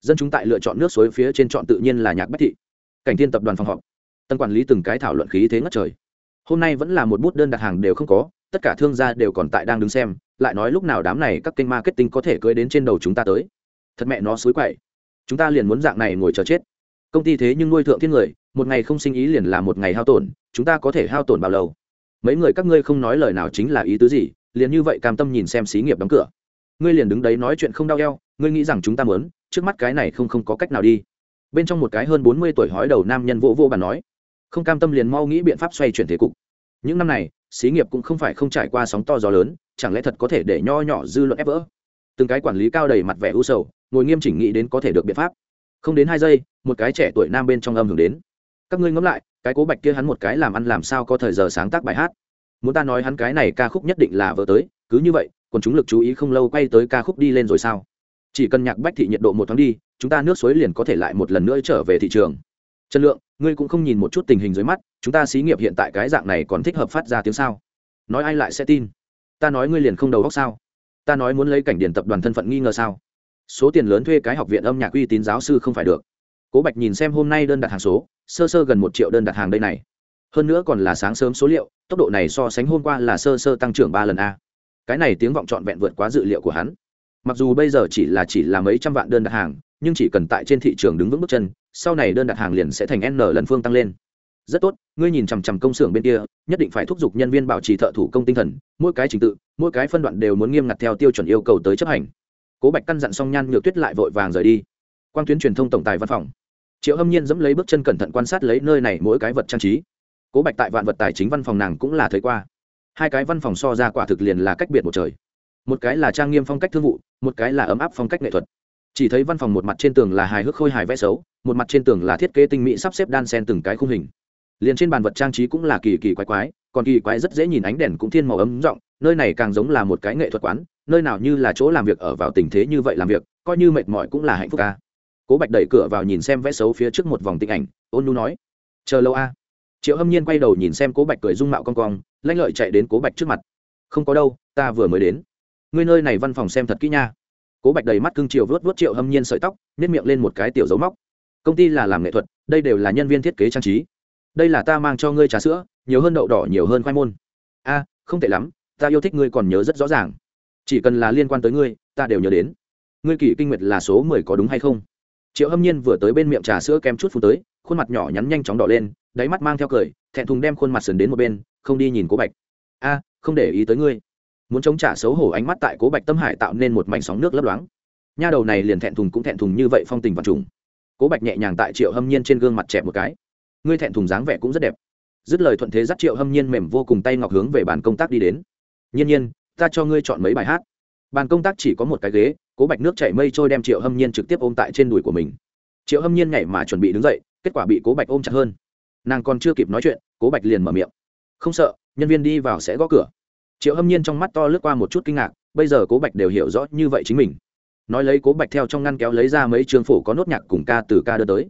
Dân chúng tại lựa chọn nước suối phía trên chọn tự nhiên là nhạc bách thị. Cảnh thiên tập đoàn phòng họp tân quản lý từng cái thảo luận khí thế ngất trời. Hôm nay vẫn là một bút đơn đặt hàng đều không có, tất cả thương gia đều còn tại đang đứng xem, lại nói lúc nào đám này các kênh marketing có thể cưới đến trên đầu chúng ta tới. Thật mẹ nó xối quậy. Chúng ta liền muốn dạng này ngồi chờ chết. Công ty thế nhưng nuôi thượng thiên người, một ngày không sinh ý liền là một ngày hao tổn, chúng ta có thể hao tổn bao lâu? Mấy người các ngươi không nói lời nào chính là ý tứ gì, liền như vậy cam tâm nhìn xem xí nghiệp đóng cửa. Ngươi liền đứng đấy nói chuyện không đau eo, ngươi nghĩ rằng chúng ta muốn, trước mắt cái này không không có cách nào đi. Bên trong một cái hơn bốn mươi tuổi hói đầu nam nhân vô vô bàn nói không cam tâm liền mau nghĩ biện pháp xoay chuyển thế cục. Những năm này, xí nghiệp cũng không phải không trải qua sóng to gió lớn, chẳng lẽ thật có thể để nho nhỏ dư luận ép vỡ? Từng cái quản lý cao đầy mặt vẻ u sầu, ngồi nghiêm chỉnh nghĩ đến có thể được biện pháp. Không đến hai giây, một cái trẻ tuổi nam bên trong âm hưởng đến. Các ngươi ngẫm lại, cái cố bạch kia hắn một cái làm ăn làm sao có thời giờ sáng tác bài hát? Muốn ta nói hắn cái này ca khúc nhất định là vợ tới, cứ như vậy, còn chúng lực chú ý không lâu quay tới ca khúc đi lên rồi sao? Chỉ cần nhạc bách thị nhiệt độ một tháng đi, chúng ta nước suối liền có thể lại một lần nữa trở về thị trường trần lượng, ngươi cũng không nhìn một chút tình hình dưới mắt, chúng ta xí nghiệp hiện tại cái dạng này còn thích hợp phát ra tiếng sao? Nói ai lại sẽ tin? Ta nói ngươi liền không đầu góc sao? Ta nói muốn lấy cảnh điển tập đoàn thân phận nghi ngờ sao? Số tiền lớn thuê cái học viện âm nhạc uy tín giáo sư không phải được. Cố bạch nhìn xem hôm nay đơn đặt hàng số, sơ sơ gần một triệu đơn đặt hàng đây này. Hơn nữa còn là sáng sớm số liệu, tốc độ này so sánh hôm qua là sơ sơ tăng trưởng ba lần a. Cái này tiếng vọng trọn vẹn vượt quá dự liệu của hắn. Mặc dù bây giờ chỉ là chỉ là mấy trăm vạn đơn đặt hàng nhưng chỉ cần tại trên thị trường đứng vững bước chân, sau này đơn đặt hàng liền sẽ thành n lần phương tăng lên. Rất tốt, ngươi nhìn chằm chằm công xưởng bên kia, nhất định phải thúc giục nhân viên bảo trì thợ thủ công tinh thần, mỗi cái trình tự, mỗi cái phân đoạn đều muốn nghiêm ngặt theo tiêu chuẩn yêu cầu tới chấp hành. Cố bạch căn dặn xong nhan nhược tuyết lại vội vàng rời đi. Quang tuyến truyền thông tổng tài văn phòng. Triệu hâm nhiên dẫm lấy bước chân cẩn thận quan sát lấy nơi này mỗi cái vật trang trí. Cố bạch tại vạn vật tài chính văn phòng nàng cũng là thấy qua. Hai cái văn phòng so ra quả thực liền là cách biệt một trời. Một cái là trang nghiêm phong cách thương vụ, một cái là ấm áp phong cách nghệ thuật chỉ thấy văn phòng một mặt trên tường là hài hước khôi hài vẽ xấu, một mặt trên tường là thiết kế tinh mỹ sắp xếp đan sen từng cái khung hình. Liền trên bàn vật trang trí cũng là kỳ kỳ quái quái, còn kỳ quái rất dễ nhìn ánh đèn cũng thiên màu ấm rộng, nơi này càng giống là một cái nghệ thuật quán, nơi nào như là chỗ làm việc ở vào tình thế như vậy làm việc, coi như mệt mỏi cũng là hạnh phúc ca cố bạch đẩy cửa vào nhìn xem vẽ xấu phía trước một vòng tinh ảnh, ôn nu nói, chờ lâu a. Triệu hâm nhiên quay đầu nhìn xem cố bạch cười dung mạo con cong, lanh lợi chạy đến cố bạch trước mặt, không có đâu, ta vừa mới đến. Ngươi nơi này văn phòng xem thật kỹ nha cố bạch đầy mắt cưng chiều vớt vớt triệu hâm nhiên sợi tóc nếp miệng lên một cái tiểu dấu móc. Công ty là làm nghệ thuật, đây đều là nhân viên thiết kế trang trí. Đây là ta mang cho ngươi trà sữa, nhiều hơn đậu đỏ, nhiều hơn khoai môn. A, không tệ lắm, ta yêu thích ngươi còn nhớ rất rõ ràng. Chỉ cần là liên quan tới ngươi, ta đều nhớ đến. Ngươi kỷ kinh nguyệt là số mười có đúng hay không? Triệu hâm nhiên vừa tới bên miệng trà sữa kem chút phút tới, khuôn mặt nhỏ nhắn nhanh chóng đỏ lên, đáy mắt mang theo cười, thẹn thùng đem khuôn mặt sườn đến một bên, không đi nhìn cố bạch. A, không để ý tới ngươi muốn chống trả xấu hổ ánh mắt tại cố bạch tâm hải tạo nên một mảnh sóng nước lấp loáng. Nha đầu này liền thẹn thùng cũng thẹn thùng như vậy phong tình vật trùng. Cố bạch nhẹ nhàng tại triệu hâm nhiên trên gương mặt chẹp một cái. Ngươi thẹn thùng dáng vẻ cũng rất đẹp. Dứt lời thuận thế dắt triệu hâm nhiên mềm vô cùng tay ngọc hướng về bàn công tác đi đến. Nhiên nhiên, ta cho ngươi chọn mấy bài hát. Bàn công tác chỉ có một cái ghế, cố bạch nước chảy mây trôi đem triệu hâm nhiên trực tiếp ôm tại trên đùi của mình. Triệu hâm nhiên nhảy mà chuẩn bị đứng dậy, kết quả bị cố bạch ôm chặt hơn. Nàng còn chưa kịp nói chuyện, cố bạch liền mở miệng. Không sợ, nhân viên đi vào sẽ gõ cửa triệu hâm nhiên trong mắt to lướt qua một chút kinh ngạc, bây giờ cố bạch đều hiểu rõ như vậy chính mình. Nói lấy cố bạch theo trong ngăn kéo lấy ra mấy trường phổ có nốt nhạc cùng ca từ ca đưa tới.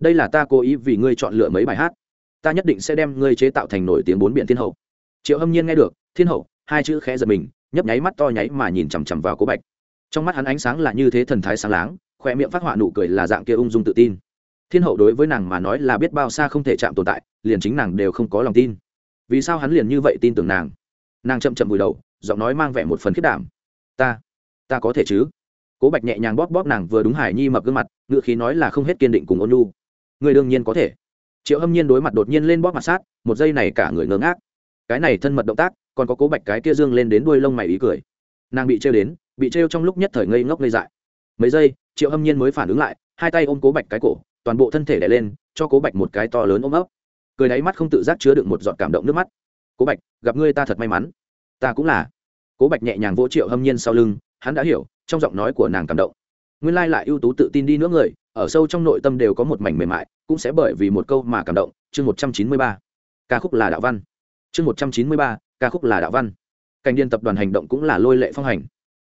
Đây là ta cố ý vì ngươi chọn lựa mấy bài hát. Ta nhất định sẽ đem ngươi chế tạo thành nổi tiếng bốn biển thiên hậu. Triệu hâm nhiên nghe được, thiên hậu, hai chữ khẽ giật mình, nhấp nháy mắt to nháy mà nhìn chằm chằm vào cố bạch. Trong mắt hắn ánh sáng là như thế thần thái sáng láng khoe miệng phát họa nụ cười là dạng kia ung dung tự tin. Thiên hậu đối với nàng mà nói là biết bao xa không thể chạm tồn tại, liền chính nàng đều không có lòng tin. Vì sao hắn liền như vậy tin tưởng nàng? Nàng chậm chậm vùi đầu, giọng nói mang vẻ một phần khiết đảm. Ta ta có thể chứ? Cố bạch nhẹ nhàng bóp bóp nàng vừa đúng hải nhi mập gương mặt, ngựa khí nói là không hết kiên định cùng ôn nhu. Người đương nhiên có thể. Triệu hâm nhiên đối mặt đột nhiên lên bóp mặt sát, một giây này cả người ngớ ngác. Cái này thân mật động tác, còn có cố bạch cái kia dương lên đến đuôi lông mày ý cười. Nàng bị trêu đến, bị trêu trong lúc nhất thời ngây ngốc ngây dại. Mấy giây, triệu hâm nhiên mới phản ứng lại, hai tay ôm cố bạch cái cổ, toàn bộ thân thể đẻ lên, cho cố bạch một cái to lớn ôm ấp. Cười đáy mắt không tự giác chứa đựng một giọt cảm động nước mắt cố bạch, gặp ngươi ta thật may mắn. Ta cũng là. Cố bạch nhẹ nhàng vỗ triệu hâm nhiên sau lưng, hắn đã hiểu, trong giọng nói của nàng cảm động. Nguyên lai lại ưu tú tự tin đi nữa người, ở sâu trong nội tâm đều có một mảnh mềm mại, cũng sẽ bởi vì một câu mà cảm động. Chương một trăm chín mươi ba. Ca khúc là đạo văn. Chương một trăm chín mươi ba. Ca khúc là đạo văn. Cảnh điên tập đoàn hành động cũng là lôi lệ phong hành.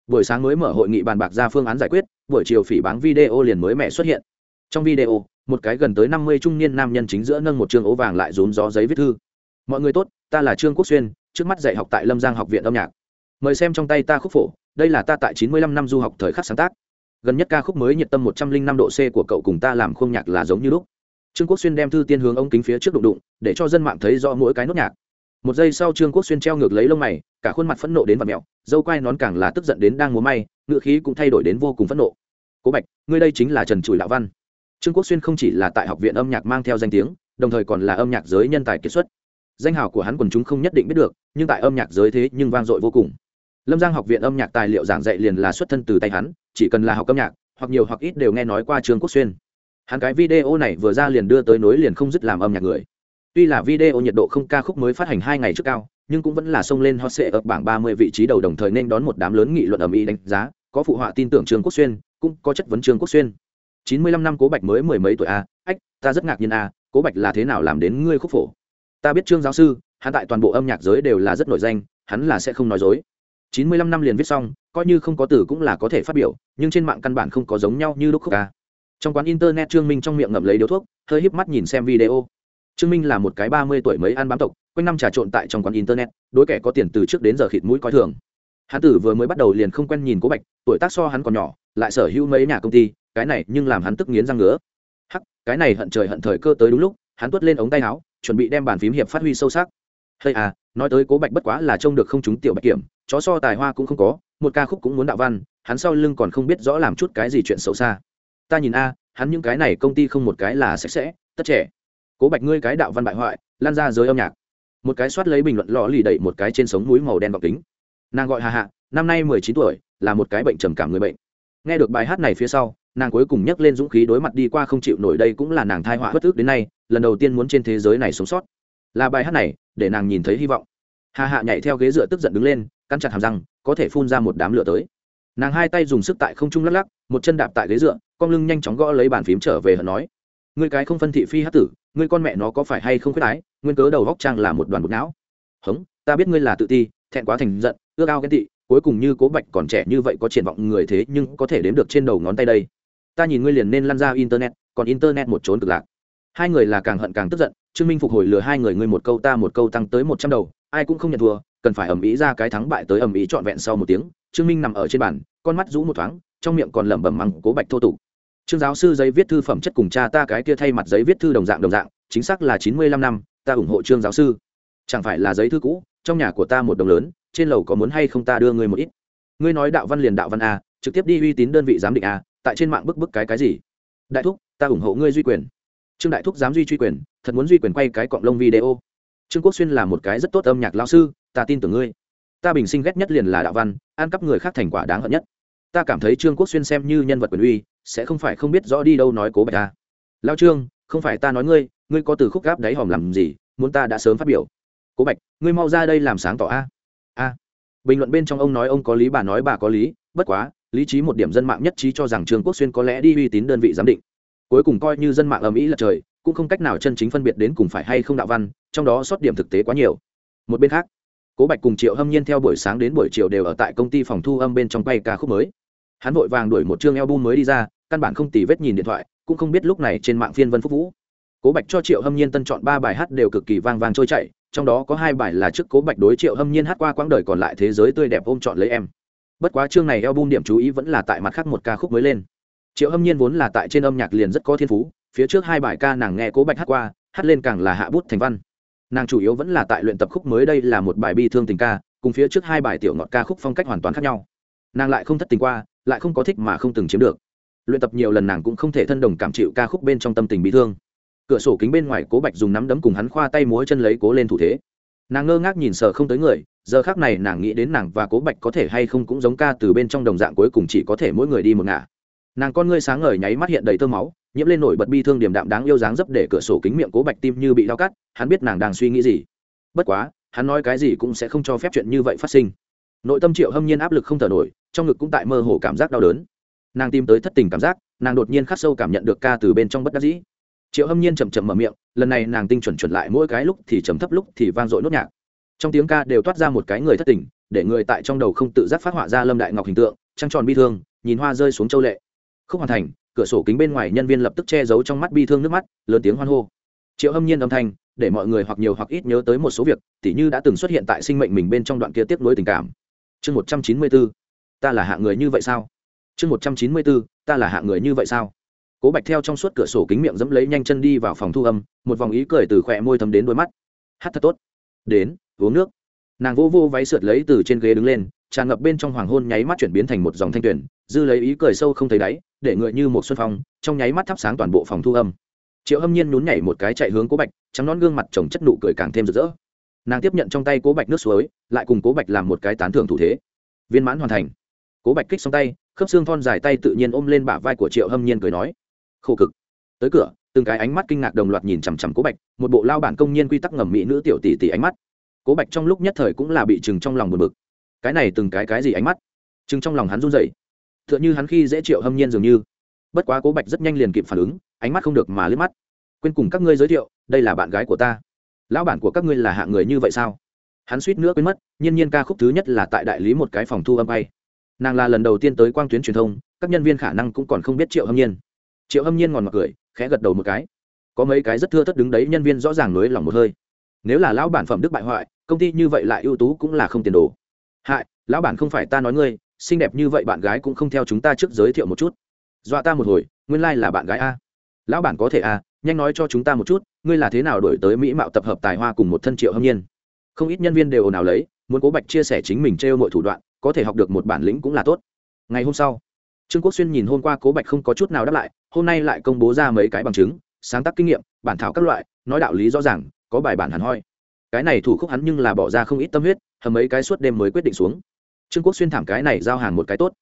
Buổi sáng mới mở hội nghị bàn bạc ra phương án giải quyết, buổi chiều phỉ báng video liền mới mẹ xuất hiện. Trong video, một cái gần tới năm mươi trung niên nam nhân chính giữa nâng một chương ố vàng lại rốn gió giấy viết thư mọi người tốt, ta là trương quốc xuyên, trước mắt dạy học tại lâm giang học viện âm nhạc. Mời xem trong tay ta khúc phổ, đây là ta tại chín mươi lăm năm du học thời khắc sáng tác. Gần nhất ca khúc mới nhiệt tâm một trăm linh năm độ c của cậu cùng ta làm khung nhạc là giống như lúc. Trương quốc xuyên đem thư tiên hướng ống kính phía trước đụng đụng, để cho dân mạng thấy rõ mỗi cái nốt nhạc. Một giây sau trương quốc xuyên treo ngược lấy lông mày, cả khuôn mặt phẫn nộ đến vật mẹo, dâu quai nón càng là tức giận đến đang múa may, ngựa khí cũng thay đổi đến vô cùng phẫn nộ. Cố bạch, ngươi đây chính là trần chùi lão văn. Trương quốc xuyên không chỉ là tại học viện âm nhạc mang theo danh tiếng, đồng thời còn là âm nhạc giới nhân tài kiệt xuất danh hào của hắn quần chúng không nhất định biết được nhưng tại âm nhạc giới thế nhưng vang dội vô cùng. Lâm giang học viện âm nhạc tài liệu giảng dạy liền là xuất thân từ tay hắn chỉ cần là học âm nhạc hoặc nhiều hoặc ít đều nghe nói qua Trường quốc xuyên. Hắn cái video này vừa ra liền đưa tới nối liền không dứt làm âm nhạc người. Tuy là video nhiệt độ không ca khúc mới phát hành hai ngày trước cao nhưng cũng vẫn là xông lên hot sệ ở bảng ba mươi vị trí đầu đồng thời nên đón một đám lớn nghị luận ầm ĩ đánh giá có phụ họa tin tưởng trương quốc xuyên cũng có chất vấn trương quốc xuyên. Chín mươi lăm năm cố bạch mới mười mấy tuổi a à, ách ta rất ngạc nhiên a à, cố bạch là thế nào làm đến ngươi khúc phổ? Ta biết trương giáo sư, hắn tại toàn bộ âm nhạc giới đều là rất nổi danh, hắn là sẽ không nói dối. Chín mươi lăm năm liền viết xong, coi như không có từ cũng là có thể phát biểu, nhưng trên mạng căn bản không có giống nhau như lúc khúc ca trong quán internet trương minh trong miệng ngậm lấy điếu thuốc, hơi híp mắt nhìn xem video. Trương minh là một cái ba mươi tuổi mới ăn bám tộc, quanh năm trà trộn tại trong quán internet, đối kẻ có tiền từ trước đến giờ khịt mũi coi thường. Hắn tử vừa mới bắt đầu liền không quen nhìn cố bạch, tuổi tác so hắn còn nhỏ, lại sở hữu mấy nhà công ty, cái này nhưng làm hắn tức nghiến răng ngứa. Hắc, cái này hận trời hận thời cơ tới đúng lúc, hắn tuốt lên ống tay áo chuẩn bị đem bàn phím hiệp phát huy sâu sắc. Hay à nói tới cố bạch bất quá là trông được không chúng tiểu bạch kiểm, chó so tài hoa cũng không có, một ca khúc cũng muốn đạo văn, hắn sau lưng còn không biết rõ làm chút cái gì chuyện xấu xa. Ta nhìn a, hắn những cái này công ty không một cái là sạch sẽ, tất trẻ. Cố bạch ngươi cái đạo văn bại hoại, lan ra giới âm nhạc. Một cái soát lấy bình luận lò lì đẩy một cái trên sống núi màu đen bọc kính. Nàng gọi hà hạ năm nay mười chín tuổi, là một cái bệnh trầm cảm người bệnh. Nghe được bài hát này phía sau, nàng cuối cùng nhấc lên dũng khí đối mặt đi qua không chịu nổi đây cũng là nàng thai họa bất ức đến nay lần đầu tiên muốn trên thế giới này sống sót. Là bài hát này, để nàng nhìn thấy hy vọng. Hà hạ nhảy theo ghế dựa tức giận đứng lên, cắn chặt hàm răng, có thể phun ra một đám lửa tới. Nàng hai tay dùng sức tại không trung lắc lắc, một chân đạp tại ghế dựa, con lưng nhanh chóng gõ lấy bàn phím trở về hận nói. Ngươi cái không phân thị phi hát tử, ngươi con mẹ nó có phải hay không khuyết ái nguyên cớ đầu góc trang là một đoàn bột não. Hống, ta biết ngươi là tự ti, thẹn quá thành giận, ước ao ghen tị, cuối cùng như cố bạch còn trẻ như vậy có triển vọng người thế nhưng có thể đếm được trên đầu ngón tay đây. Ta nhìn ngươi liền nên lăn ra internet, còn internet một trốn cực lạc hai người là càng hận càng tức giận, trương minh phục hồi lừa hai người ngươi một câu ta một câu tăng tới một trăm đầu, ai cũng không nhận thua, cần phải ầm ĩ ra cái thắng bại tới ầm ĩ trọn vẹn sau một tiếng, trương minh nằm ở trên bàn, con mắt rũ một thoáng, trong miệng còn lẩm bẩm mắng cố bạch thô tục. Trương giáo sư giấy viết thư phẩm chất cùng cha ta cái kia thay mặt giấy viết thư đồng dạng đồng dạng, chính xác là chín mươi lăm năm, ta ủng hộ trương giáo sư. Chẳng phải là giấy thư cũ, trong nhà của ta một đồng lớn, trên lầu có muốn hay không ta đưa ngươi một ít. Ngươi nói đạo văn liền đạo văn a, trực tiếp đi uy tín đơn vị giám định a, tại trên mạng bức bức cái cái gì? Đại thúc, ta ủng hộ ngươi duy quyền trương đại thúc dám duy truy quyền, thật muốn duy quyền quay cái cọng lông video. Trương quốc xuyên là một cái rất tốt âm nhạc lao sư, ta tin tưởng ngươi. Ta bình sinh ghét nhất liền là đạo văn, ăn cắp người khác thành quả đáng hận nhất. Ta cảm thấy trương quốc xuyên xem như nhân vật quyền uy, sẽ không phải không biết rõ đi đâu nói cố bạch ta. Lao trương, không phải ta nói ngươi ngươi có từ khúc gáp đáy hòm làm gì, muốn ta đã sớm phát biểu. Cố bạch, ngươi mau ra đây làm sáng tỏ a. A. Bình luận bên trong ông nói ông có lý, bà nói bà có lý, bất quá, lý trí một điểm dân mạng nhất trí cho rằng trương quốc xuyên có lẽ đi uy tín đơn vị giám định cuối cùng coi như dân mạng ầm ĩ lật trời, cũng không cách nào chân chính phân biệt đến cùng phải hay không đạo văn, trong đó sót điểm thực tế quá nhiều. Một bên khác, cố bạch cùng triệu hâm nhiên theo buổi sáng đến buổi chiều đều ở tại công ty phòng thu âm bên trong quay ca khúc mới. Hắn vội vàng đuổi một chương album mới đi ra, căn bản không tì vết nhìn điện thoại, cũng không biết lúc này trên mạng phiên vân phúc vũ. Cố bạch cho triệu hâm nhiên tân chọn ba bài hát đều cực kỳ vang vang trôi chảy, trong đó có hai bài là trước cố bạch đối triệu hâm nhiên hát qua quãng đời còn lại thế giới tươi đẹp ôm chọn lấy em. Bất quá chương này album điểm chú ý vẫn là tại mặt khác một ca khúc mới lên triệu hâm nhiên vốn là tại trên âm nhạc liền rất có thiên phú, phía trước hai bài ca nàng nghe cố bạch hát qua, hát lên càng là hạ bút thành văn. Nàng chủ yếu vẫn là tại luyện tập khúc mới đây là một bài bi thương tình ca, cùng phía trước hai bài tiểu ngọt ca khúc phong cách hoàn toàn khác nhau. Nàng lại không thất tình qua, lại không có thích mà không từng chiếm được. Luyện tập nhiều lần nàng cũng không thể thân đồng cảm chịu ca khúc bên trong tâm tình bị thương. Cửa sổ kính bên ngoài cố bạch dùng nắm đấm cùng hắn khoa tay múa chân lấy cố lên thủ thế. Nàng ngơ ngác nhìn sờ không tới người, giờ khác này nàng nghĩ đến nàng và cố bạch có thể hay không cũng giống ca từ bên trong đồng dạng cuối cùng chỉ có thể mỗi người đi một ngả nàng con ngươi sáng ngời nháy mắt hiện đầy tơ máu, nhiễm lên nổi bật bi thương điểm đạm đáng yêu dáng dấp để cửa sổ kính miệng cố bạch tim như bị đau cắt, hắn biết nàng đang suy nghĩ gì. Bất quá, hắn nói cái gì cũng sẽ không cho phép chuyện như vậy phát sinh. Nội tâm triệu hâm nhiên áp lực không thở nổi, trong ngực cũng tại mơ hồ cảm giác đau đớn. Nàng tìm tới thất tình cảm giác, nàng đột nhiên khắc sâu cảm nhận được ca từ bên trong bất đắc dĩ. Triệu hâm nhiên chậm chậm mở miệng, lần này nàng tinh chuẩn chuẩn lại mỗi cái lúc thì chấm thấp lúc thì vang dội nốt nhạc. Trong tiếng ca đều toát ra một cái người thất tình, để người tại trong đầu không tự giác phát họa ra lâm đại ngọc hình tượng, trăng tròn bi thương, nhìn hoa rơi xuống châu lệ không hoàn thành, cửa sổ kính bên ngoài nhân viên lập tức che giấu trong mắt bi thương nước mắt, lớn tiếng hoan hô. Triệu hâm nhiên âm thanh, để mọi người hoặc nhiều hoặc ít nhớ tới một số việc, tỉ như đã từng xuất hiện tại sinh mệnh mình bên trong đoạn kia tiếp nối tình cảm. Chương một trăm chín mươi bốn ta là hạ người như vậy sao? Chương một trăm chín mươi bốn ta là hạ người như vậy sao? Cố bạch theo trong suốt cửa sổ kính miệng dẫm lấy nhanh chân đi vào phòng thu âm, một vòng ý cười từ khỏe môi thấm đến đôi mắt. Hát thật tốt. Đến, uống nước. Nàng vô vô váy sượt lấy từ trên ghế đứng lên, tràn ngập bên trong hoàng hôn nháy mắt chuyển biến thành một dòng thanh tuyển dư lấy ý cười sâu không thấy đáy để người như một xuân phong, trong nháy mắt thắp sáng toàn bộ phòng thu âm. Triệu hâm nhiên nhún nhảy một cái chạy hướng cố bạch, trắng nón gương mặt chồng chất nụ cười càng thêm rực rỡ. Nàng tiếp nhận trong tay cố bạch nước suối, lại cùng cố bạch làm một cái tán thưởng thủ thế. Viên mãn hoàn thành. Cố bạch kích xong tay, khớp xương thon dài tay tự nhiên ôm lên bả vai của triệu hâm nhiên cười nói, khổ cực. Tới cửa, từng cái ánh mắt kinh ngạc đồng loạt nhìn chằm chằm cố bạch, một bộ lao bản công nhiên quy tắc ngầm mỹ nữ tiểu tỷ tỷ ánh mắt. Cố bạch trong lúc nhất thời cũng là bị chừng trong lòng buồn bực. Cái này từng cái cái gì ánh mắt? Chừng trong lòng hắn run rẩy t h ư ợ n h ư hắn khi dễ triệu hâm nhiên dường như. Bất quá cố bạch rất nhanh liền kịp phản ứng, ánh mắt không được mà liếc mắt. Quên cùng các ngươi giới thiệu, đây là bạn gái của ta. Lão bản của các ngươi là hạng người như vậy sao? Hắn suýt nữa quên mất, nhiên nhiên ca khúc thứ nhất là tại đại lý một cái phòng thu âm bay nàng là lần đầu tiên tới quang tuyến truyền thông, các nhân viên khả năng cũng còn không biết triệu hâm nhiên. Triệu hâm nhiên ngòn mặc cười, khẽ gật đầu một cái. Có mấy cái rất thưa thất đứng đấy nhân viên rõ ràng nới lòng một hơi. Nếu là lão bản phẩm đức bại hoại, công ty như vậy lại ưu tú cũng là không tiền đồ. Hại, lão bản không phải ta nói ngươi xinh đẹp như vậy bạn gái cũng không theo chúng ta trước giới thiệu một chút. Dọa ta một hồi, nguyên lai、like、là bạn gái a. Lão bản có thể a, nhanh nói cho chúng ta một chút, ngươi là thế nào đổi tới mỹ mạo tập hợp tài hoa cùng một thân triệu hâm nhiên? Không ít nhân viên đều ồn ào lấy, muốn cố bạch chia sẻ chính mình trêu mọi thủ đoạn, có thể học được một bản lĩnh cũng là tốt. Ngày hôm sau, trương quốc xuyên nhìn hôm qua cố bạch không có chút nào đáp lại, hôm nay lại công bố ra mấy cái bằng chứng, sáng tác kinh nghiệm, bản thảo các loại, nói đạo lý rõ ràng, có bài bản hẳn hoi. Cái này thủ khúc hắn nhưng là bỏ ra không ít tâm huyết, hầm mấy cái suốt đêm mới quyết định xuống trương quốc xuyên thảm cái này giao hàng một cái tốt.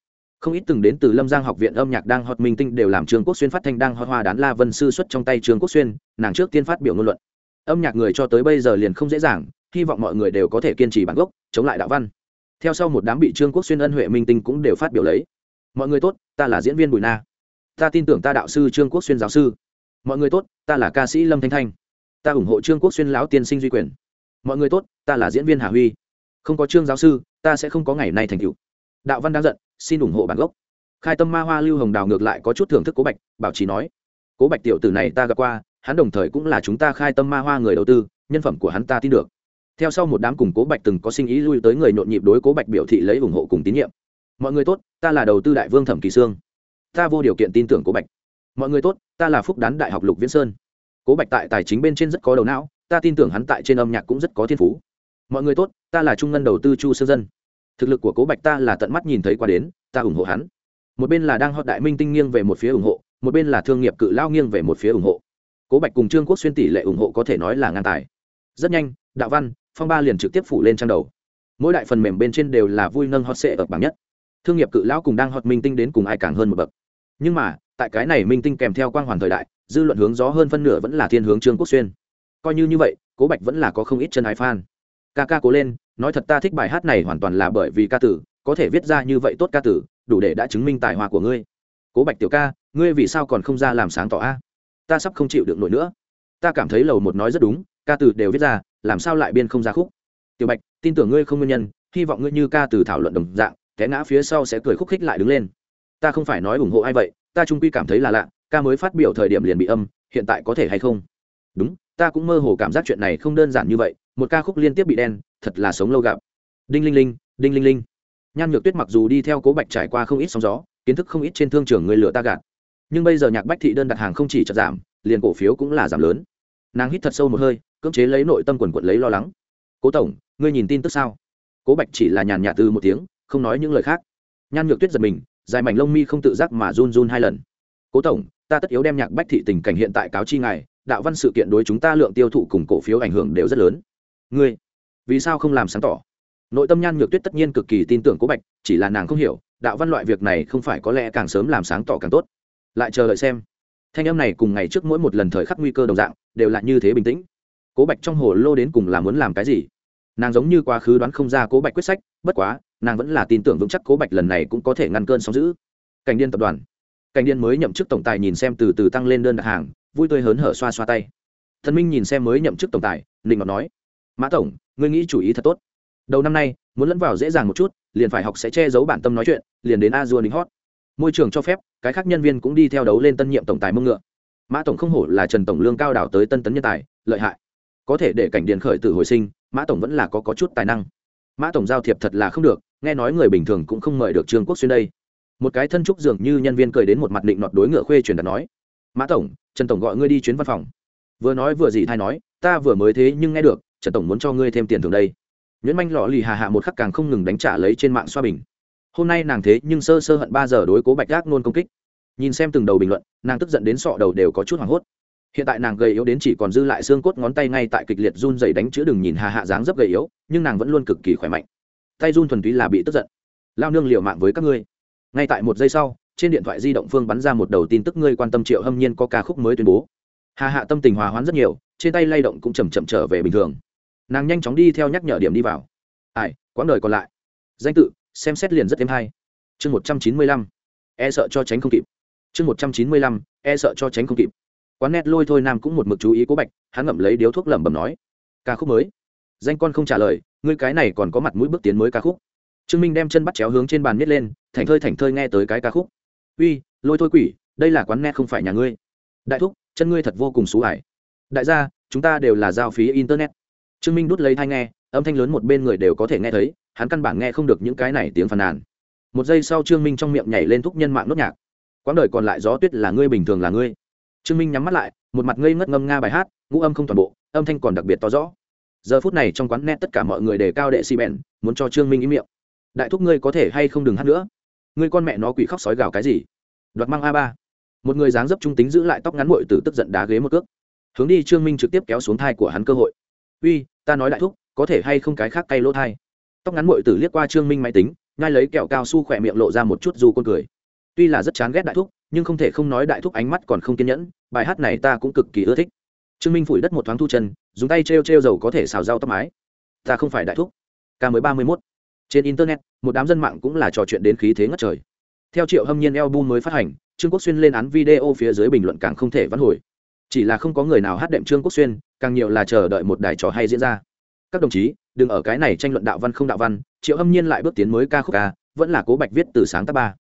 Không ít từng đến từ lâm giang học viện âm nhạc đang hot minh tinh đều làm trương quốc xuyên phát thanh đang hot hoa đán la vân sư xuất trong tay trương quốc xuyên, nàng trước tiên phát biểu ngôn luận. Âm nhạc người cho tới bây giờ liền không dễ dàng, hy vọng mọi người đều có thể kiên trì bản gốc, chống lại đạo văn. Theo sau một đám bị trương quốc xuyên ân huệ minh tinh cũng đều phát biểu lấy. Mọi người tốt, ta là diễn viên bùi na. Ta tin tưởng ta đạo sư trương quốc xuyên giáo sư. Mọi người tốt, ta là ca sĩ lâm thanh thanh. Ta ủng hộ trương quốc xuyên lão tiên sinh duy quyền. Mọi người tốt, ta là diễn viên hà huy. Không có trương giáo sư ta sẽ không có ngày nay thành tựu. Đạo văn đang giận, xin ủng hộ bản gốc. Khai tâm ma hoa lưu hồng đào ngược lại có chút thưởng thức cố bạch, bảo trí nói, cố bạch tiểu tử này ta gặp qua, hắn đồng thời cũng là chúng ta khai tâm ma hoa người đầu tư, nhân phẩm của hắn ta tin được. Theo sau một đám cùng cố bạch từng có sinh ý lui tới người nhộn nhịp đối cố bạch biểu thị lấy ủng hộ cùng tín nhiệm. Mọi người tốt, ta là đầu tư đại vương thẩm kỳ sương. Ta vô điều kiện tin tưởng cố bạch. Mọi người tốt, ta là phúc đán đại học lục viễn sơn. Cố bạch tại tài chính bên trên rất có đầu não, ta tin tưởng hắn tại trên âm nhạc cũng rất có thiên phú mọi người tốt, ta là trung ngân đầu tư chu sương dân. Thực lực của cố bạch ta là tận mắt nhìn thấy qua đến, ta ủng hộ hắn. Một bên là đang họ đại minh tinh nghiêng về một phía ủng hộ, một bên là thương nghiệp cự lao nghiêng về một phía ủng hộ. Cố bạch cùng trương quốc xuyên tỷ lệ ủng hộ có thể nói là ngang tài. Rất nhanh, đạo văn, phong ba liền trực tiếp phủ lên trang đầu. Mỗi đại phần mềm bên trên đều là vui nâng hot sệ ở bảng nhất. Thương nghiệp cự lão cùng đang hot minh tinh đến cùng ai càng hơn một bậc. Nhưng mà, tại cái này minh tinh kèm theo quang hoàn thời đại, dư luận hướng gió hơn phân nửa vẫn là thiên hướng trương quốc xuyên. Coi như như vậy, cố bạch vẫn là có không ít chân ái fan ca ca cố lên, nói thật ta thích bài hát này hoàn toàn là bởi vì ca tử, có thể viết ra như vậy tốt ca tử, đủ để đã chứng minh tài hoa của ngươi. Cố bạch tiểu ca, ngươi vì sao còn không ra làm sáng tỏ a? Ta sắp không chịu được nổi nữa. Ta cảm thấy lầu một nói rất đúng, ca từ đều viết ra, làm sao lại biên không ra khúc? Tiểu bạch, tin tưởng ngươi không nguyên nhân, hy vọng ngươi như ca từ thảo luận đồng dạng, té ngã phía sau sẽ cười khúc khích lại đứng lên. Ta không phải nói ủng hộ ai vậy, ta trung quy cảm thấy là lạ, ca mới phát biểu thời điểm liền bị âm, hiện tại có thể hay không? Đúng, ta cũng mơ hồ cảm giác chuyện này không đơn giản như vậy một ca khúc liên tiếp bị đen, thật là sống lâu gặp. Đinh linh linh, đinh linh linh. Nhan nhược tuyết mặc dù đi theo cố bạch trải qua không ít sóng gió, kiến thức không ít trên thương trường người lửa ta gạt. Nhưng bây giờ nhạc bách thị đơn đặt hàng không chỉ chật giảm, liền cổ phiếu cũng là giảm lớn. Nàng hít thật sâu một hơi, cưỡng chế lấy nội tâm quần quận lấy lo lắng. Cố tổng, ngươi nhìn tin tức sao? Cố bạch chỉ là nhàn nhạt từ một tiếng, không nói những lời khác. Nhan nhược tuyết giật mình, dài mảnh lông mi không tự giác mà run run hai lần. Cố tổng, ta tất yếu đem nhạc bách thị tình cảnh hiện tại cáo chi ngài, đạo văn sự kiện đối chúng ta lượng tiêu thụ cùng cổ phiếu ảnh hưởng đều rất lớn ngươi, vì sao không làm sáng tỏ? Nội tâm nhan nhược tuyết tất nhiên cực kỳ tin tưởng cố bạch, chỉ là nàng không hiểu, đạo văn loại việc này không phải có lẽ càng sớm làm sáng tỏ càng tốt. Lại chờ đợi xem. Thanh âm này cùng ngày trước mỗi một lần thời khắc nguy cơ đồng dạng, đều là như thế bình tĩnh. Cố bạch trong hồ lô đến cùng là muốn làm cái gì? Nàng giống như quá khứ đoán không ra cố bạch quyết sách, bất quá, nàng vẫn là tin tưởng vững chắc cố bạch lần này cũng có thể ngăn cơn sóng giữ cảnh điên tập đoàn. Cảnh điên mới nhậm chức tổng tài nhìn xem từ từ tăng lên đơn đặt hàng, vui tươi hớn hở xoa xoa tay. Thần minh nhìn xem mới nhậm chức tổng tài định ngọc nói mã tổng ngươi nghĩ chủ ý thật tốt. Đầu năm nay muốn lẫn vào dễ dàng một chút liền phải học sẽ che giấu bản tâm nói chuyện liền đến a dua lính hot. Môi trường cho phép cái khác nhân viên cũng đi theo đấu lên tân nhiệm tổng tài mông ngựa. Mã tổng không hổ là trần tổng lương cao đảo tới tân tấn nhân tài lợi hại. Có thể để cảnh điện khởi tử hồi sinh mã tổng vẫn là có, có chút tài năng. Mã tổng giao thiệp thật là không được nghe nói người bình thường cũng không mời được trương quốc xuyên đây. Một cái thân trúc dường như nhân viên cười đến một mặt định nọt đối ngựa khuê truyền đạt nói mã tổng trần tổng gọi ngươi đi chuyến văn phòng. Vừa nói vừa gì thay nói ta vừa mới thế nhưng nghe được trần tổng muốn cho ngươi thêm tiền thường đây. Nhuyễn manh lọ lì hà hạ một khắc càng không ngừng đánh trả lấy trên mạng xoa bình. Hôm nay nàng thế nhưng sơ sơ hận ba giờ đối cố bạch gác nôn công kích. Nhìn xem từng đầu bình luận, nàng tức giận đến sọ đầu đều có chút hoảng hốt. Hiện tại nàng gầy yếu đến chỉ còn dư lại xương cốt ngón tay ngay tại kịch liệt run dày đánh chữ đừng nhìn hà hạ dáng dấp gầy yếu, nhưng nàng vẫn luôn cực kỳ khỏe mạnh. Tay run thuần túy là bị tức giận. Lao nương liều mạng với các ngươi. Ngay tại một giây sau, trên điện thoại di động phương bắn ra một đầu tin tức ngươi quan tâm triệu hâm nhiên có ca khúc mới tuyên bố. Hà hạ tâm tình hòa hoãn rất nhiều, trên tay lay động cũng chầm chậm trở về bình thường nàng nhanh chóng đi theo nhắc nhở điểm đi vào. Ai, quãng đời còn lại. Danh tự, xem xét liền rất thêm hay. Chương một trăm chín mươi lăm e sợ cho tránh không kịp. Chương một trăm chín mươi lăm e sợ cho tránh không kịp. Quán nét lôi thôi nam cũng một mực chú ý cố bạch, hắn ngậm lấy điếu thuốc lẩm bẩm nói, ca khúc mới. Danh con không trả lời, ngươi cái này còn có mặt mũi bước tiến mới ca khúc. Trương minh đem chân bắt chéo hướng trên bàn miết lên thành thơi thành thơi nghe tới cái ca khúc. Uy, lôi thôi quỷ, đây là quán nét không phải nhà ngươi. Đại thúc, chân ngươi thật vô cùng xú ải. Đại gia, chúng ta đều là giao phí internet trương minh đút lấy thai nghe, âm thanh lớn một bên người đều có thể nghe thấy, hắn căn bản nghe không được những cái này tiếng phàn nàn. Một giây sau trương minh trong miệng nhảy lên thúc nhân mạng nốt nhạc. Quãng đời còn lại gió tuyết là ngươi bình thường là ngươi. Trương minh nhắm mắt lại, một mặt ngây ngất ngâm nga bài hát, ngũ âm không toàn bộ, âm thanh còn đặc biệt to rõ. Giờ phút này trong quán net tất cả mọi người đề cao đệ xi bèn, muốn cho trương minh ý miệng. Đại thúc ngươi có thể hay không đừng hát nữa? Ngươi con mẹ nó quỷ khóc sói gào cái gì? Đoạt mang a ba. Một người dáng dấp trung tính giữ lại tóc ngắn mội từ tức giận đá ghế một cước. Hướng đi trương minh trực tiếp kéo xuống thai của hắn cơ hội. Uy ta nói đại thúc, có thể hay không cái khác cay lỗ thai? Tóc ngắn mội tử liếc qua trương minh máy tính ngay lấy kẹo cao su khỏe miệng lộ ra một chút dù con cười. Tuy là rất chán ghét đại thúc, nhưng không thể không nói đại thúc ánh mắt còn không kiên nhẫn, bài hát này ta cũng cực kỳ ưa thích. Trương minh phủi đất một thoáng thu chân, dùng tay t r e o t r e o dầu có thể xào rau tóc mái. Ta không phải đại thúc. Ca mới ba mươi mốt. Trên internet, một đám dân mạng cũng là trò chuyện đến khí thế ngất trời. Theo triệu hâm nhiên album mới phát hành, trương quốc xuyên lên án video phía dưới bình luận càng không thể vãn hồi chỉ là không có người nào hát đệm trương quốc xuyên, càng nhiều là chờ đợi một đài trò hay diễn ra. Các đồng chí, đừng ở cái này tranh luận đạo văn không đạo văn, triệu hâm nhiên lại bước tiến mới ca khúc ca, vẫn là cố bạch viết từ sáng tác ba.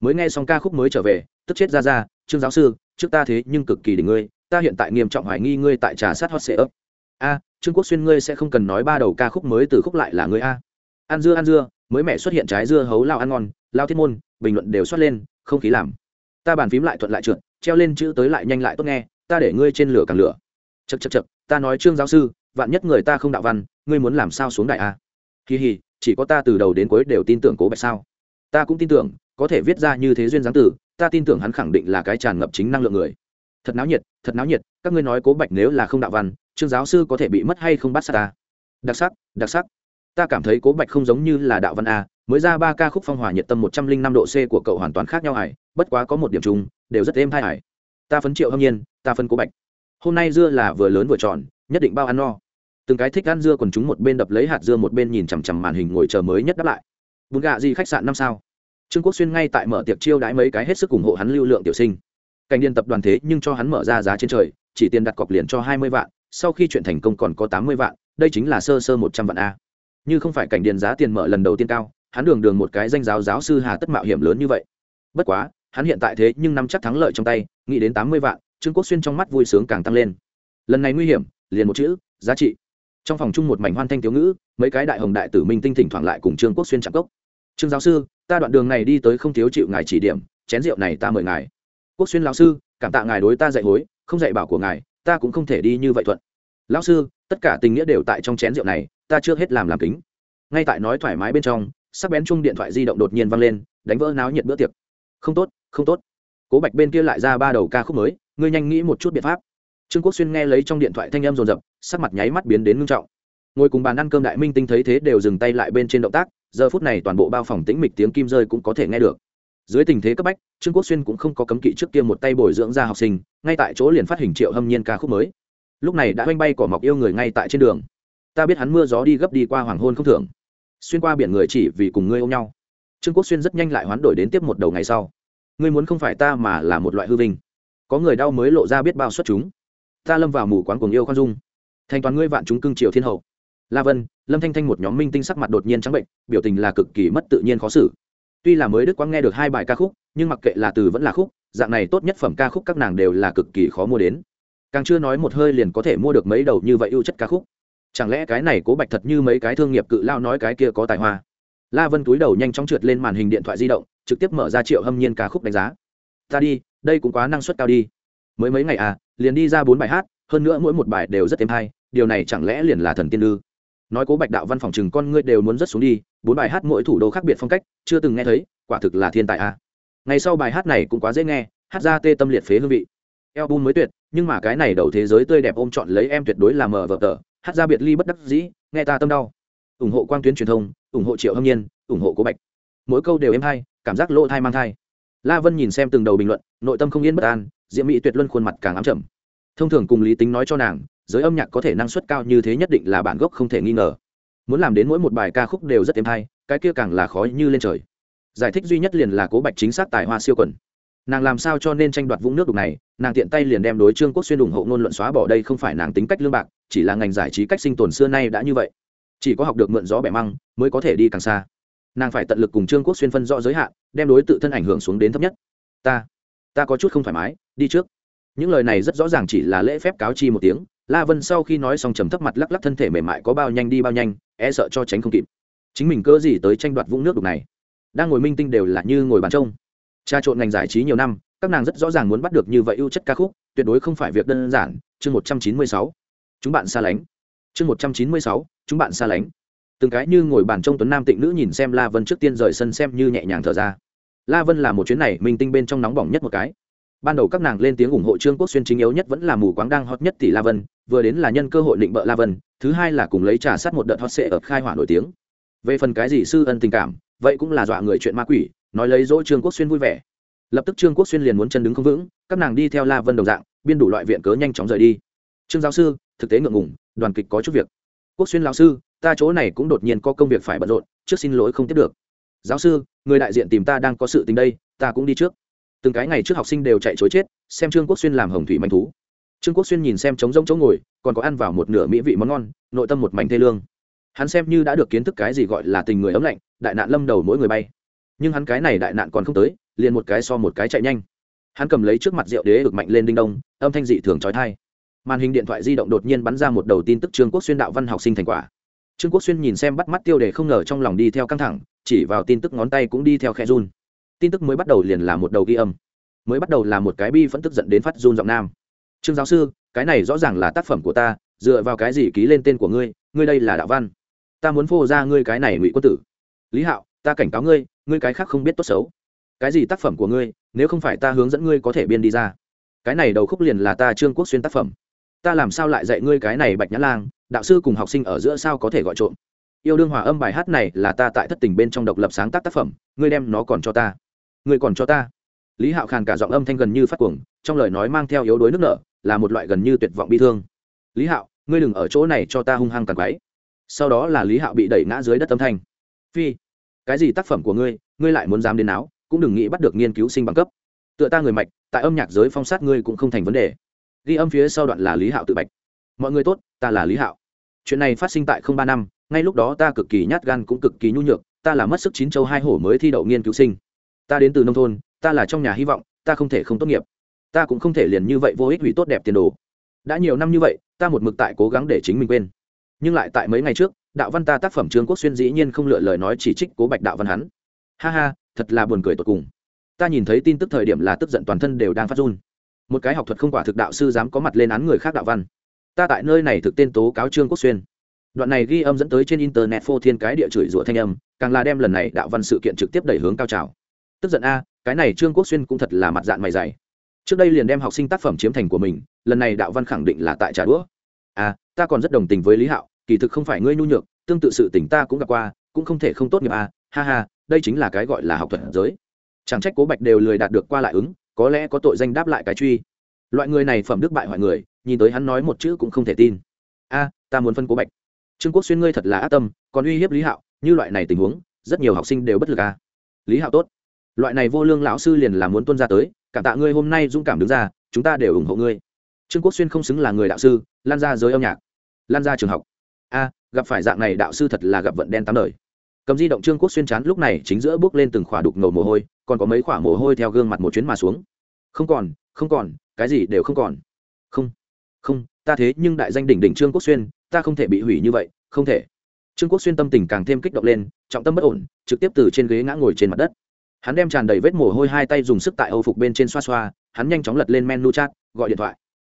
Mới nghe xong ca khúc mới trở về, tức chết ra ra, trương giáo sư, trước ta thế nhưng cực kỳ đỉnh ngươi, ta hiện tại nghiêm trọng hoài nghi ngươi tại trà sát hot sệ ấp. A, trương quốc xuyên ngươi sẽ không cần nói ba đầu ca khúc mới từ khúc lại là ngươi a. Ăn dưa ăn dưa, mới mẹ xuất hiện trái dưa hấu lao ăn ngon, lao thiên môn, bình luận đều xuất lên, không khí làm. Ta bàn phím lại thuận lại trượt, treo lên chữ tới lại nhanh lại tốt nghe ta để ngươi trên lửa càng lửa. Chật chật chật ta nói trương giáo sư, vạn nhất người ta không đạo văn, ngươi muốn làm sao xuống đại a? Kỳ hì, chỉ có ta từ đầu đến cuối đều tin tưởng cố bạch sao? Ta cũng tin tưởng, có thể viết ra như thế duyên dáng tử, ta tin tưởng hắn khẳng định là cái tràn ngập chính năng lượng người. Thật náo nhiệt, thật náo nhiệt, các ngươi nói cố bạch nếu là không đạo văn, trương giáo sư có thể bị mất hay không bắt xa ta? Đặc sắc đặc sắc. Ta cảm thấy cố bạch không giống như là đạo văn a, mới ra ba ca khúc phong hòa nhiệt tâm một trăm linh năm độ c của cậu hoàn toàn khác nhau hải bất quá có một điểm chung, đều rất êm hai hải ta phấn triệu hâm nhiên ta phân cố bạch. Hôm nay dưa là vừa lớn vừa tròn, nhất định bao ăn no. Từng cái thích ăn dưa còn chúng một bên đập lấy hạt dưa một bên nhìn chằm chằm màn hình ngồi chờ mới nhất đáp lại. Bún gà gì khách sạn năm sao? Trương quốc xuyên ngay tại mở tiệc chiêu đãi mấy cái hết sức ủng hộ hắn lưu lượng tiểu sinh. Cảnh điện tập đoàn thế nhưng cho hắn mở ra giá trên trời, chỉ tiền đặt cọc liền cho hai mươi vạn, sau khi chuyện thành công còn có tám mươi vạn, đây chính là sơ sơ một trăm vạn a. Như không phải cảnh điện giá tiền mở lần đầu tiên cao, hắn đường đường một cái danh giáo giáo sư hà tất mạo hiểm lớn như vậy. Bất quá, hắn hiện tại thế nhưng năm chắc thắng lợi trong tay, nghĩ đến tám mươi vạn trương quốc xuyên trong mắt vui sướng càng tăng lên. Lần này nguy hiểm, liền một chữ, giá trị. Trong phòng chung một mảnh hoan thanh thiếu ngữ, mấy cái đại hồng đại tử minh tinh thỉnh thoảng lại cùng trương quốc xuyên chạm cốc. Trương giáo sư, ta đoạn đường này đi tới không thiếu chịu ngài chỉ điểm, chén rượu này ta mời ngài. Quốc xuyên lão sư, cảm tạ ngài đối ta dạy hối, không dạy bảo của ngài, ta cũng không thể đi như vậy thuận. Lão sư, tất cả tình nghĩa đều tại trong chén rượu này, ta chưa hết làm làm kính. Ngay tại nói thoải mái bên trong, sắc bén chung điện thoại di động đột nhiên văng lên, đánh vỡ náo nhiệt bữa tiệc. Không tốt không tốt. Cố bạch bên kia lại ra ba đầu ca khúc mới ngươi nhanh nghĩ một chút biện pháp. Trương quốc xuyên nghe lấy trong điện thoại thanh âm rồn rập sắc mặt nháy mắt biến đến ngưng trọng. Ngồi cùng bàn ăn cơm đại minh tinh thấy thế đều dừng tay lại bên trên động tác, giờ phút này toàn bộ bao phòng tĩnh mịch tiếng kim rơi cũng có thể nghe được. Dưới tình thế cấp bách, trương quốc xuyên cũng không có cấm kỵ trước kia một tay bồi dưỡng ra học sinh, ngay tại chỗ liền phát hình triệu hâm nhiên ca khúc mới. Lúc này đã oanh bay cỏ mọc yêu người ngay tại trên đường. Ta biết hắn mưa gió đi gấp đi qua hoàng hôn không thường xuyên qua biển người chỉ vì cùng ngươi ôm nhau. Trương quốc xuyên rất nhanh lại hoán đổi đến tiếp một đầu ngày sau. Ngươi muốn không phải ta mà là một loại hư vinh có người đau mới lộ ra biết bao xuất chúng. Ta lâm vào mù quán cuồng yêu khoan dung. Thành toàn ngươi vạn chúng cưng triều thiên hậu. La vân, lâm thanh thanh một nhóm minh tinh sắc mặt đột nhiên trắng bệnh, biểu tình là cực kỳ mất tự nhiên khó xử. Tuy là mới đức quang nghe được hai bài ca khúc, nhưng mặc kệ là từ vẫn là khúc, dạng này tốt nhất phẩm ca khúc các nàng đều là cực kỳ khó mua đến. Càng chưa nói một hơi liền có thể mua được mấy đầu như vậy ưu chất ca khúc. Chẳng lẽ cái này cố bạch thật như mấy cái thương nghiệp cự lao nói cái kia có tài hoa? La vân túi đầu nhanh chóng trượt lên màn hình điện thoại di động, trực tiếp mở ra triệu hâm nhiên ca khúc đánh giá. Ta đi đây cũng quá năng suất cao đi. Mới mấy ngày à liền đi ra bốn bài hát, hơn nữa mỗi một bài đều rất êm hay, điều này chẳng lẽ liền là thần tiên ư? Nói cố bạch đạo văn phòng chừng con ngươi đều muốn rất xuống đi, bốn bài hát mỗi thủ đô khác biệt phong cách, chưa từng nghe thấy, quả thực là thiên tài à. ngày sau bài hát này cũng quá dễ nghe, hát ra tê tâm liệt phế hương vị. Album mới tuyệt, nhưng mà cái này đầu thế giới tươi đẹp ôm chọn lấy em tuyệt đối là mờ vợ tờ, hát ra biệt ly bất đắc dĩ, nghe ta tâm đau. Ủng hộ quang tuyến truyền thông, ủng hộ triệu hâm nhiên, ủng hộ cố bạch. Mỗi câu đều êm hay, cảm giác lỗ thai mang thai la vân nhìn xem từng đầu bình luận, nội tâm không yên bất an diễm mỹ tuyệt luân khuôn mặt càng ám trầm. thông thường cùng lý tính nói cho nàng, giới âm nhạc có thể năng suất cao như thế nhất định là bản gốc không thể nghi ngờ. Muốn làm đến mỗi một bài ca khúc đều rất êm hay, cái kia càng là khó như lên trời. Giải thích duy nhất liền là cố bạch chính xác tài hoa siêu quần. Nàng làm sao cho nên tranh đoạt vũng nước đục này, nàng tiện tay liền đem đối trương quốc xuyên ủng hộ ngôn luận xóa bỏ đây không phải nàng tính cách lương bạc, chỉ là ngành giải trí cách sinh tồn xưa nay đã như vậy. Chỉ có học được mượn gió bẻ măng, mới có thể đi càng xa nàng phải tận lực cùng trương quốc xuyên phân rõ giới hạn đem đối tự thân ảnh hưởng xuống đến thấp nhất ta ta có chút không thoải mái đi trước những lời này rất rõ ràng chỉ là lễ phép cáo chi một tiếng la vân sau khi nói xong trầm thấp mặt lắc lắc thân thể mềm mại có bao nhanh đi bao nhanh e sợ cho tránh không kịp chính mình cơ gì tới tranh đoạt vũng nước đục này đang ngồi minh tinh đều là như ngồi bàn trông tra trộn ngành giải trí nhiều năm các nàng rất rõ ràng muốn bắt được như vậy ưu chất ca khúc tuyệt đối không phải việc đơn giản chương một trăm chín mươi sáu chúng bạn xa lánh chương một trăm chín mươi sáu chúng bạn xa lánh từng cái như ngồi bàn trông tuấn nam tịnh nữ nhìn xem la vân trước tiên rời sân xem như nhẹ nhàng thở ra. La vân là một chuyến này minh tinh bên trong nóng bỏng nhất một cái. Ban đầu các nàng lên tiếng ủng hộ trương quốc xuyên chính yếu nhất vẫn là mù quáng đang hot nhất tỷ la vân, vừa đến là nhân cơ hội định bợ la vân, thứ hai là cùng lấy trà sát một đợt hot sệ ở khai hỏa nổi tiếng. Về phần cái gì sư ân tình cảm, vậy cũng là dọa người chuyện ma quỷ, nói lấy dỗ trương quốc xuyên vui vẻ. Lập tức trương quốc xuyên liền muốn chân đứng không vững, các nàng đi theo la vân đồng dạng, biên đủ loại viện cớ nhanh chóng rời đi. Trương giáo sư, thực tế ngượng ngùng, đoàn kịch có chút việc quốc xuyên lão sư, ta chỗ này cũng đột nhiên có công việc phải bận rộn, trước xin lỗi không tiếp được. Giáo sư, người đại diện tìm ta đang có sự tình đây, ta cũng đi trước. Từng cái ngày trước học sinh đều chạy chối chết, xem trương quốc xuyên làm hồng thủy manh thú. Trương quốc xuyên nhìn xem trống rỗng chỗ ngồi, còn có ăn vào một nửa mỹ vị món ngon, nội tâm một mảnh thê lương. Hắn xem như đã được kiến thức cái gì gọi là tình người ấm lạnh, đại nạn lâm đầu mỗi người bay. Nhưng hắn cái này đại nạn còn không tới, liền một cái so một cái chạy nhanh. Hắn cầm lấy trước mặt rượu đế ực mạnh lên đinh đông, âm thanh dị thường trói thai màn hình điện thoại di động đột nhiên bắn ra một đầu tin tức trương quốc xuyên đạo văn học sinh thành quả. Trương quốc xuyên nhìn xem bắt mắt tiêu đề không ngờ trong lòng đi theo căng thẳng, chỉ vào tin tức ngón tay cũng đi theo khe run. Tin tức mới bắt đầu liền là một đầu ghi âm. Mới bắt đầu là một cái bi vẫn tức giận đến phát run giọng nam. Trương giáo sư, cái này rõ ràng là tác phẩm của ta, dựa vào cái gì ký lên tên của ngươi ngươi đây là đạo văn. Ta muốn phô ra ngươi cái này ngụy quân tử. Lý hạo, ta cảnh cáo ngươi ngươi cái khác không biết tốt xấu. Cái gì tác phẩm của ngươi, nếu không phải ta hướng dẫn ngươi có thể biên đi ra. Cái này đầu khúc liền là ta trương quốc xuyên tác phẩm ta làm sao lại dạy ngươi cái này bạch nhã lang, đạo sư cùng học sinh ở giữa sao có thể gọi trộm? Yêu đương hòa âm bài hát này là ta tại thất tình bên trong độc lập sáng tác tác phẩm, ngươi đem nó còn cho ta. Ngươi còn cho ta. Lý hạo khàn cả giọng âm thanh gần như phát cuồng, trong lời nói mang theo yếu đuối nước nở, là một loại gần như tuyệt vọng bi thương. Lý hạo, ngươi đừng ở chỗ này cho ta hung hăng tàn quáy sau đó là lý hạo bị đẩy ngã dưới đất âm thanh. Phi, cái gì tác phẩm của ngươi ngươi lại muốn dám đến áo cũng đừng nghĩ bắt được nghiên cứu sinh bằng cấp. Tựa ta người mạch, tại âm nhạc giới phong sát ngươi cũng không thành vấn đề ghi âm phía sau đoạn là lý hạo tự bạch. Mọi người tốt, ta là lý hạo. Chuyện này phát sinh tại không ba năm, ngay lúc đó ta cực kỳ nhát gan cũng cực kỳ nhu nhược, ta là mất sức chín châu hai hổ mới thi đậu nghiên cứu sinh. Ta đến từ nông thôn, ta là trong nhà hy vọng, ta không thể không tốt nghiệp. Ta cũng không thể liền như vậy vô ích hủy tốt đẹp tiền đồ. Đã nhiều năm như vậy, ta một mực tại cố gắng để chính mình quên. Nhưng lại tại mấy ngày trước, đạo văn ta tác phẩm trương quốc xuyên dĩ nhiên không lựa lời nói chỉ trích cố bạch đạo văn hắn. Ha ha, thật là buồn cười tột cùng. Ta nhìn thấy tin tức thời điểm là tức giận toàn thân đều đang phát run một cái học thuật không quả thực đạo sư dám có mặt lên án người khác đạo văn. Ta tại nơi này thực tên tố cáo trương quốc xuyên. Đoạn này ghi âm dẫn tới trên internet phô thiên cái địa chửi rủa thanh âm, càng là đem lần này đạo văn sự kiện trực tiếp đẩy hướng cao trào. Tức giận a, cái này trương quốc xuyên cũng thật là mặt dạng mày dày. Trước đây liền đem học sinh tác phẩm chiếm thành của mình, lần này đạo văn khẳng định là tại trà đũa. À ta còn rất đồng tình với lý hạo, kỳ thực không phải ngươi nhu nhược, tương tự sự tình ta cũng gặp qua, cũng không thể không tốt nghiệp à ha ha, đây chính là cái gọi là học thuật giới. Chẳng trách cố bạch đều lười đạt được qua lại ứng có lẽ có tội danh đáp lại cái truy. Loại người này phẩm đức bại hoại người, nhìn tới hắn nói một chữ cũng không thể tin. A, ta muốn phân cố bạch. Trương quốc xuyên ngươi thật là ác tâm, còn uy hiếp lý hạo, như loại này tình huống, rất nhiều học sinh đều bất lực a. Lý hạo tốt. Loại này vô lương lão sư liền là muốn tuân ra tới, cảm tạ ngươi hôm nay dũng cảm đứng ra, chúng ta đều ủng hộ ngươi. Trương quốc xuyên không xứng là người đạo sư, lan ra giới âm nhạc, lan ra trường học. A, gặp phải dạng này đạo sư thật là gặp vận đen tám đời. Cầm di động trương quốc xuyên chán, lúc này chính giữa bước lên từng khỏa đục ngầu mồ hôi còn có mấy khỏa mồ hôi theo gương mặt một chuyến mà xuống. Không còn không còn, cái gì đều không còn. Không không, ta thế nhưng đại danh đỉnh đỉnh trương quốc xuyên, ta không thể bị hủy như vậy, không thể. Trương quốc xuyên tâm tình càng thêm kích động lên, trọng tâm bất ổn, trực tiếp từ trên ghế ngã ngồi trên mặt đất. Hắn đem tràn đầy vết mồ hôi hai tay dùng sức tại âu phục bên trên xoa xoa, hắn nhanh chóng lật lên menu chat, gọi điện thoại.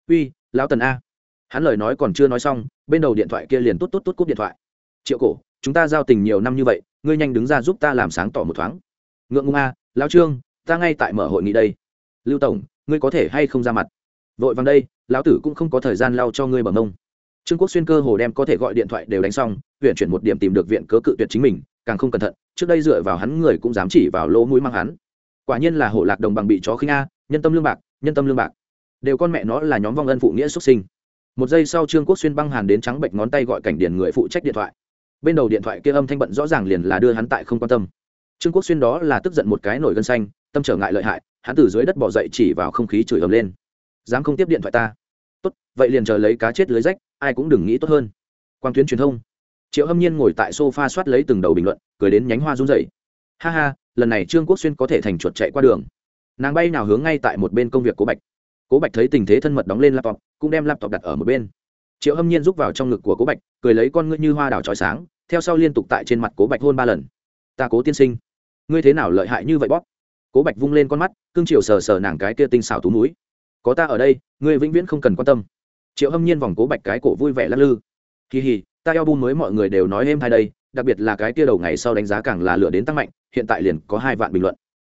Uy, lão tần a. Hắn lời nói còn chưa nói xong, bên đầu điện thoại kia liền tốt tốt tốt cúp điện thoại. Triệu cổ, chúng ta giao tình nhiều năm như vậy, ngươi nhanh đứng ra giúp ta làm sáng tỏ một thoáng. Ngượng ngung a lão trương, ta ngay tại mở hội nghị đây. Lưu tổng, ngươi có thể hay không ra mặt? Vội vàng đây, lão tử cũng không có thời gian lao cho ngươi bằng ông. Trương quốc xuyên cơ hồ đem có thể gọi điện thoại đều đánh xong, huyện chuyển một điểm tìm được viện cớ cự tuyệt chính mình, càng không cẩn thận, trước đây dựa vào hắn người cũng dám chỉ vào lỗ mũi mang hắn. Quả nhiên là hộ lạc đồng bằng bị chó khinh a, nhân tâm lương bạc, nhân tâm lương bạc. Đều con mẹ nó là nhóm vong ân phụ nghĩa xuất sinh. Một giây sau trương quốc xuyên băng hàn đến trắng bệnh ngón tay gọi cảnh điền người phụ trách điện thoại. Bên đầu điện thoại kia âm thanh bận rõ ràng liền là đưa hắn tại không quan tâm trương quốc xuyên đó là tức giận một cái nổi gân xanh, tâm trở ngại lợi hại, hắn từ dưới đất bỏ dậy chỉ vào không khí chửi ầm lên. Dám không tiếp điện thoại ta. Tốt, vậy liền chờ lấy cá chết lưới rách, ai cũng đừng nghĩ tốt hơn. Quang tuyến truyền thông. Triệu hâm nhiên ngồi tại sofa soát lấy từng đầu bình luận, cười đến nhánh hoa run rẩy. Ha ha, lần này trương quốc xuyên có thể thành chuột chạy qua đường. Nàng bay nào hướng ngay tại một bên công việc cố bạch. Cố bạch thấy tình thế thân mật đóng lên laptop, cũng đem laptop đặt ở một bên. Triệu hâm nhiên rúc vào trong ngực của cố bạch, cười lấy con ngươi như hoa đào trói sáng, theo sau liên tục tại trên mặt cố bạch hôn ba lần. Ta cố tiên sinh ngươi thế nào lợi hại như vậy bóp? Cố bạch vung lên con mắt cưng chiều sờ sờ nàng cái kia tinh xảo tú núi. Có ta ở đây, ngươi vĩnh viễn không cần quan tâm. Triệu hâm nhiên vòng cố bạch cái cổ vui vẻ lắc lư. Kỳ hì, ta eo bun mới mọi người đều nói êm hai đây, đặc biệt là cái kia đầu ngày sau đánh giá càng là lửa đến tăng mạnh, hiện tại liền có hai vạn bình luận.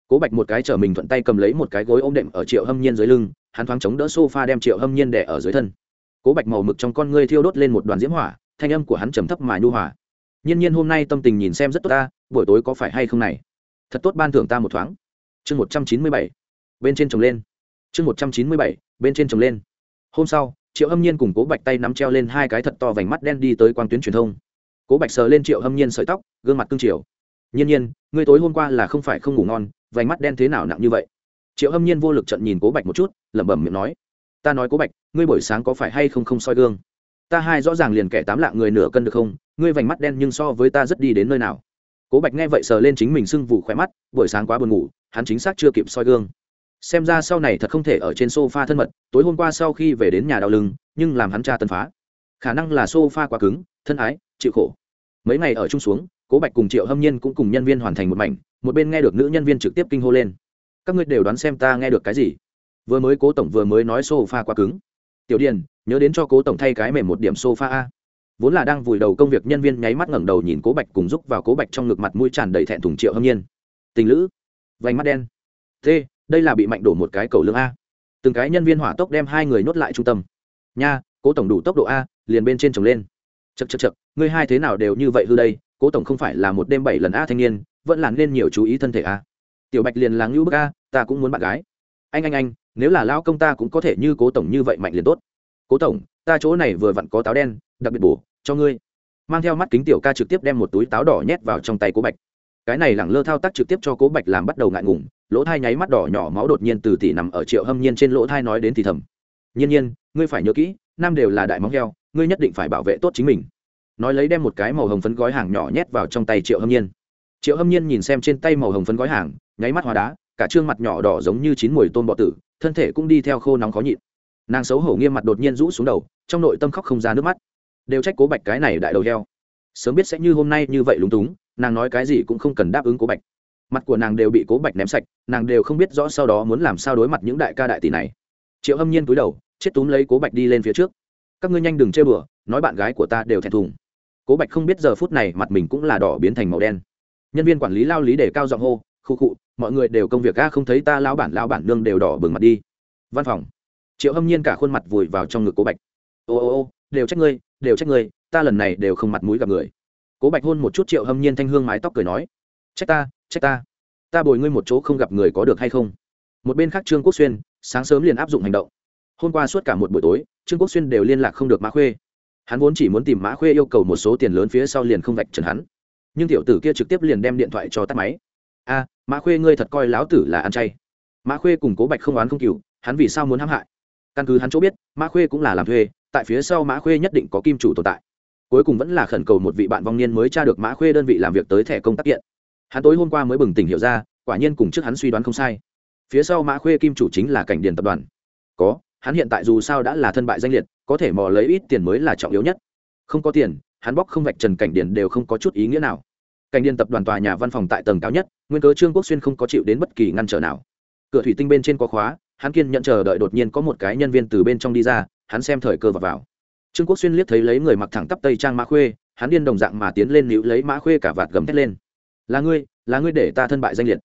Cố bạch một cái chở mình thuận tay cầm lấy một cái gối ôm đệm ở triệu hâm nhiên dưới lưng, hắn thoáng chống đỡ s o f a đem triệu hâm nhiên đẻ ở dưới thân. Cố bạch màu mực trong con ngươi thiêu đốt lên một đoàn diễm hỏa, thanh âm của hắn trầm thấp mà nhu hỏa nhiên nhiên hôm nay tâm tình nhìn xem rất tốt ta, buổi tối có phải hay không này? Thật tốt ban thưởng ta một thoáng. Chương một trăm chín mươi bảy, bên trên trồng lên. Chương một trăm chín mươi bảy, bên trên trồng lên. Hôm sau, triệu hâm nhiên cùng cố bạch tay nắm treo lên hai cái thật to vành mắt đen đi tới quang tuyến truyền thông. Cố bạch sờ lên triệu hâm nhiên sợi tóc, gương mặt cương triều nhiên nhiên, ngươi tối hôm qua là không phải không ngủ ngon, vành mắt đen thế nào nặng như vậy? Triệu hâm nhiên vô lực trận nhìn cố bạch một chút, lẩm bẩm miệng nói, ta nói cố bạch, ngươi buổi sáng có phải hay không không soi gương? Ta hai rõ ràng liền kẻ tám lạng người nửa cân được không? Ngươi vành mắt đen nhưng so với ta rất đi đến nơi nào? Cố bạch nghe vậy sờ lên chính mình sưng vụ khỏe mắt, buổi sáng quá buồn ngủ, hắn chính xác chưa kịp soi gương. Xem ra sau này thật không thể ở trên sofa thân mật, tối hôm qua sau khi về đến nhà đau lưng, nhưng làm hắn cha tân phá. Khả năng là sofa quá cứng, thân ái, chịu khổ. Mấy ngày ở chung xuống, cố bạch cùng triệu hâm nhiên cũng cùng nhân viên hoàn thành một mảnh, một bên nghe được nữ nhân viên trực tiếp kinh hô lên. Các ngươi đều đoán xem ta nghe được cái gì? Vừa mới cố tổng vừa mới nói sofa quá cứng. Tiểu điền, nhớ đến cho cố tổng thay cái mềm một điểm sofa a vốn là đang vùi đầu công việc, nhân viên nháy mắt ngẩng đầu nhìn cố bạch cùng giúp vào cố bạch trong ngực mặt mũi tràn đầy thẹn thùng triệu hâm nhiên. Tình lữ, vành mắt đen. T, đây là bị mạnh đổ một cái cầu lương a. Từng cái nhân viên hỏa tốc đem hai người nhốt lại trung tâm. Nha, cố tổng đủ tốc độ a, liền bên trên trồng lên. Chật chật chật ngươi hai thế nào đều như vậy hư đây, cố tổng không phải là một đêm bảy lần a thanh niên, vẫn là nên nhiều chú ý thân thể a. Tiểu bạch liền là ngưu bức a, ta cũng muốn bạn gái. Anh anh anh, nếu là lao công ta cũng có thể như cố tổng như vậy mạnh liền tốt. Cố tổng, ta chỗ này vừa vặn có táo đen đặc biệt bổ, cho ngươi. Mang theo mắt kính tiểu ca trực tiếp đem một túi táo đỏ nhét vào trong tay cố bạch. Cái này lẳng lơ thao tác trực tiếp cho cố bạch làm bắt đầu ngại ngùng, lỗ thai nháy mắt đỏ nhỏ máu đột nhiên từ tỉ nằm ở triệu hâm nhiên trên lỗ thai nói đến thì thầm. Nhiên nhiên, ngươi phải nhớ kỹ, nam đều là đại móng heo, ngươi nhất định phải bảo vệ tốt chính mình. Nói lấy đem một cái màu hồng phấn gói hàng nhỏ nhét vào trong tay triệu hâm nhiên. Triệu hâm nhiên nhìn xem trên tay màu hồng phấn gói hàng, nháy mắt hóa đá, cả trương mặt nhỏ đỏ giống như chín mùi tôm bọ tử, thân thể cũng đi theo khô nóng khó nhịn. Nàng xấu hổ nghiêm mặt đột nhiên rũ xuống đầu, trong nội tâm khóc không ra nước mắt đều trách cố bạch cái này đại đầu heo. Sớm biết sẽ như hôm nay như vậy lúng túng, nàng nói cái gì cũng không cần đáp ứng cố bạch. Mặt của nàng đều bị cố bạch ném sạch, nàng đều không biết rõ sau đó muốn làm sao đối mặt những đại ca đại tỷ này. Triệu hâm nhiên cúi đầu, chết túm lấy cố bạch đi lên phía trước. Các ngươi nhanh đừng chơi bừa nói bạn gái của ta đều thẹn thùng. Cố bạch không biết giờ phút này mặt mình cũng là đỏ biến thành màu đen. Nhân viên quản lý lao lý để cao giọng hô, khu khụ mọi người đều công việc ga không thấy ta lao bản lao bản nương đều đỏ bừng mặt đi. Văn phòng. Triệu hâm nhiên cả khuôn mặt vùi vào trong ngực cố bạch. Ô ô ô đều trách ngươi, đều trách ngươi, ta lần này đều không mặt mũi gặp người. Cố bạch hôn một chút triệu hâm nhiên thanh hương mái tóc cười nói, trách ta trách ta. Ta bồi ngươi một chỗ không gặp người có được hay không? Một bên khác trương quốc xuyên, sáng sớm liền áp dụng hành động. Hôm qua suốt cả một buổi tối, trương quốc xuyên đều liên lạc không được mã khuê. Hắn vốn chỉ muốn tìm mã khuê yêu cầu một số tiền lớn phía sau liền không vạch trần hắn. Nhưng tiểu tử kia trực tiếp liền đem điện thoại cho tắt máy. A, mã khuê ngươi thật coi láo tử là ăn chay. Mã khuê cùng cố bạch không oán không cừu, hắn vì sao muốn hãm hại? Căn cứ hắn chỗ biết, mã khuê cũng là làm thuê tại phía sau mã khuê nhất định có kim chủ tồn tại. Cuối cùng vẫn là khẩn cầu một vị bạn vong niên mới tra được mã khuê đơn vị làm việc tới thẻ công tác kiện. Hắn tối hôm qua mới bừng tỉnh hiểu ra, quả nhiên cùng trước hắn suy đoán không sai. Phía sau mã khuê kim chủ chính là cảnh điền tập đoàn. Có, hắn hiện tại dù sao đã là thân bại danh liệt, có thể mò lấy ít tiền mới là trọng yếu nhất. Không có tiền, hắn bóc không vạch trần cảnh điền đều không có chút ý nghĩa nào. Cảnh điền tập đoàn tòa nhà văn phòng tại tầng cao nhất, nguyên cớ trương quốc xuyên không có chịu đến bất kỳ ngăn trở nào. Cửa thủy tinh bên trên có khóa, hắn kiên nhận chờ đợi đột nhiên có một cái nhân viên từ bên trong đi ra hắn xem thời cơ và vào. Trương quốc xuyên liếc thấy lấy người mặc thẳng tắp tây trang mã khuê, hắn điên đồng dạng mà tiến lên níu lấy mã khuê cả vạt gầm thét lên. Là ngươi là ngươi để ta thân bại danh liệt.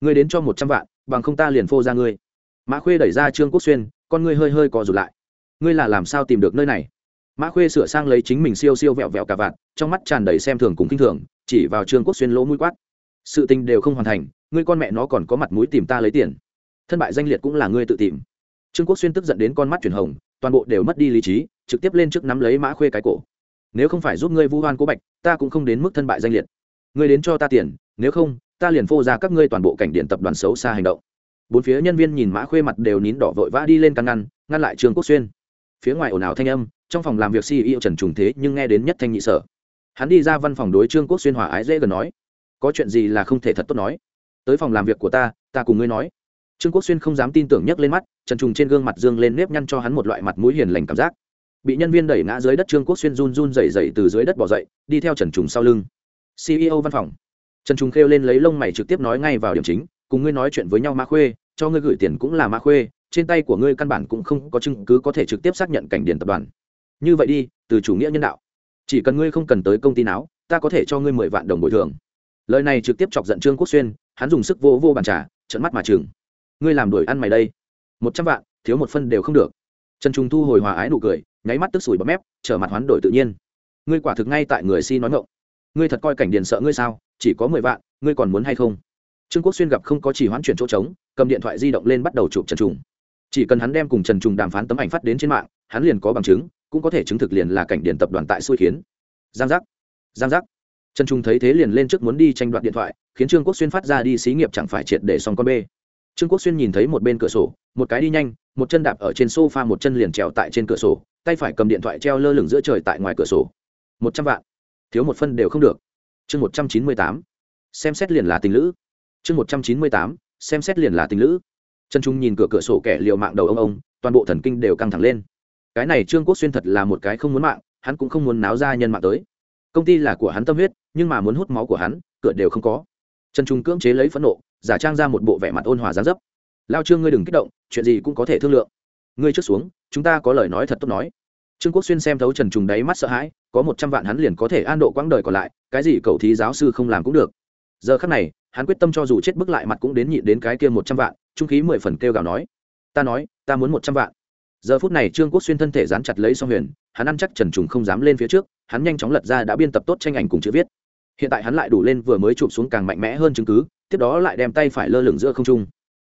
Ngươi đến cho một trăm vạn, bằng không ta liền phô ra ngươi. Mã khuê đẩy ra trương quốc xuyên, con ngươi hơi hơi co rụt lại. Ngươi là làm sao tìm được nơi này? Mã khuê sửa sang lấy chính mình siêu siêu vẹo vẹo cả vạt, trong mắt tràn đầy xem thường cùng kinh thường, chỉ vào trương quốc xuyên lỗ mũi quát. Sự tình đều không hoàn thành, ngươi con mẹ nó còn có mặt mũi tìm ta lấy tiền. Thân bại danh liệt cũng là ngươi tự tìm. Trương quốc xuyên tức giận đến con mắt chuyển hồng toàn bộ đều mất đi lý trí, trực tiếp lên trước nắm lấy mã khuê cái cổ. Nếu không phải giúp ngươi vu hoan cố bạch, ta cũng không đến mức thân bại danh liệt. Ngươi đến cho ta tiền, nếu không, ta liền phô ra các ngươi toàn bộ cảnh điện tập đoàn xấu xa hành động. Bốn phía nhân viên nhìn mã khuê mặt đều nín đỏ vội vã đi lên căn ngăn ngăn lại trương quốc xuyên. Phía ngoài ồn ào thanh âm, trong phòng làm việc ceo trần trùng thế nhưng nghe đến nhất thanh nhị sở. Hắn đi ra văn phòng đối trương quốc xuyên hòa ái dễ gần nói, có chuyện gì là không thể thật tốt nói? Tới phòng làm việc của ta ta cùng ngươi nói trương quốc xuyên không dám tin tưởng nhấc lên mắt, trần trùng trên gương mặt dương lên nếp nhăn cho hắn một loại mặt mũi hiền lành cảm giác. Bị nhân viên đẩy ngã dưới đất, trương quốc xuyên run run dày dày từ dưới đất bỏ dậy, đi theo trần trùng sau lưng. Ceo văn phòng. Trần trung kêu lên lấy lông mày trực tiếp nói ngay vào điểm chính, cùng ngươi nói chuyện với nhau mã khuê, cho ngươi gửi tiền cũng là mã khuê, trên tay của ngươi căn bản cũng không có chứng cứ có thể trực tiếp xác nhận cảnh điền tập đoàn. Như vậy đi, từ chủ nghĩa nhân đạo. Chỉ cần ngươi không cần tới công ty nào, ta có thể cho ngươi mười vạn đồng bồi thường. Lời này trực tiếp chọc giận trương quốc xuyên, hắn dùng sức vô vô bàn trà trận mắt mà chừng ngươi làm đuổi ăn mày đây. Một trăm vạn, thiếu một phân đều không được. Trần trung thu hồi hòa ái nụ cười, nháy mắt tức sủi bấm mép, trở mặt hoán đổi tự nhiên. Ngươi quả thực ngay tại người si nói ngộng ngươi thật coi cảnh điền sợ ngươi sao, chỉ có mười vạn, ngươi còn muốn hay không? Trương quốc xuyên gặp không có chỉ hoán chuyển chỗ trống, cầm điện thoại di động lên bắt đầu chụp trần trùng. Chỉ cần hắn đem cùng trần trùng đàm phán tấm ảnh phát đến trên mạng, hắn liền có bằng chứng, cũng có thể chứng thực liền là cảnh điện tập đoàn tại xui khiến. Giang giác giang giác. Trần trung thấy thế liền lên trước muốn đi tranh đoạt điện thoại, khiến trương quốc xuyên phát ra đi xí nghiệp chẳng phải triệt để xong con bê trương quốc xuyên nhìn thấy một bên cửa sổ, một cái đi nhanh, một chân đạp ở trên sofa, một chân liền trèo tại trên cửa sổ, tay phải cầm điện thoại treo lơ lửng giữa trời tại ngoài cửa sổ. Một trăm vạn. Thiếu một phân đều không được. Chương một trăm chín mươi tám. Xem xét liền là tình lữ. Chương một trăm chín mươi tám. Xem xét liền là tình lữ. Trần trung nhìn cửa cửa sổ kẻ liều mạng đầu ông ông, toàn bộ thần kinh đều căng thẳng lên. Cái này trương quốc xuyên thật là một cái không muốn mạng, hắn cũng không muốn náo ra nhân mạng tới. Công ty là của hắn tâm huyết, nhưng mà muốn hút máu của hắn, cửa đều không có. Trần trung cưỡng chế lấy phẫn nộ giả trang ra một bộ vẻ mặt ôn hòa gián dấp. Lao trương ngươi đừng kích động, chuyện gì cũng có thể thương lượng. Ngươi trước xuống, chúng ta có lời nói thật tốt nói. Trương quốc xuyên xem thấu trần trùng đáy mắt sợ hãi, có một trăm vạn hắn liền có thể an độ quãng đời còn lại, cái gì cầu thí giáo sư không làm cũng được. Giờ khắc này, hắn quyết tâm cho dù chết bức lại mặt cũng đến nhịn đến cái kia một trăm vạn, trung khí mười phần kêu gào nói. Ta nói, ta muốn một trăm vạn. Giờ phút này trương quốc xuyên thân thể dán chặt lấy song huyền, hắn ăn chắc trần trùng không dám lên phía trước, hắn nhanh chóng lật ra đã biên tập tốt tranh ảnh cùng chữ viết. Hiện tại hắn lại đủ lên vừa mới chụp xuống càng mạnh mẽ hơn chứng cứ tiếp đó lại đem tay phải lơ lửng giữa không trung.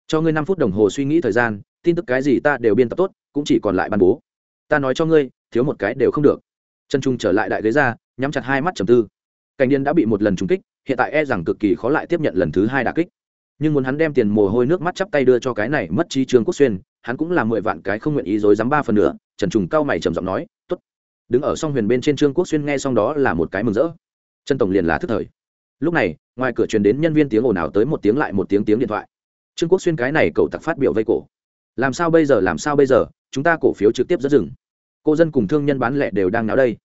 Cho ngươi năm phút đồng hồ suy nghĩ thời gian, tin tức cái gì ta đều biên tập tốt, cũng chỉ còn lại ban bố. Ta nói cho ngươi, thiếu một cái đều không được. Chân trung trở lại đại ghế ra, nhắm chặt hai mắt trầm tư. Cảnh điên đã bị một lần trúng kích, hiện tại e rằng cực kỳ khó lại tiếp nhận lần thứ hai đà kích. Nhưng muốn hắn đem tiền mồ hôi nước mắt chắp tay đưa cho cái này mất trí trương quốc xuyên, hắn cũng là mười vạn cái không nguyện ý dối dám ba phần nữa trần trùng cao mày trầm giọng nói t ố t đứng ở song huyền bên trên trương quốc xuyên nghe xong đó là một cái mừng rỡ. Trần tổng liền là thức thời lúc này, ngoài cửa truyền đến nhân viên tiếng ồn ào tới một tiếng lại một tiếng tiếng điện thoại. Trương quốc xuyên cái này cậu tặc phát biểu vây cổ. Làm sao bây giờ, làm sao bây giờ, chúng ta cổ phiếu trực tiếp rất dừng. Cô dân cùng thương nhân bán lẻ đều đang náo đây.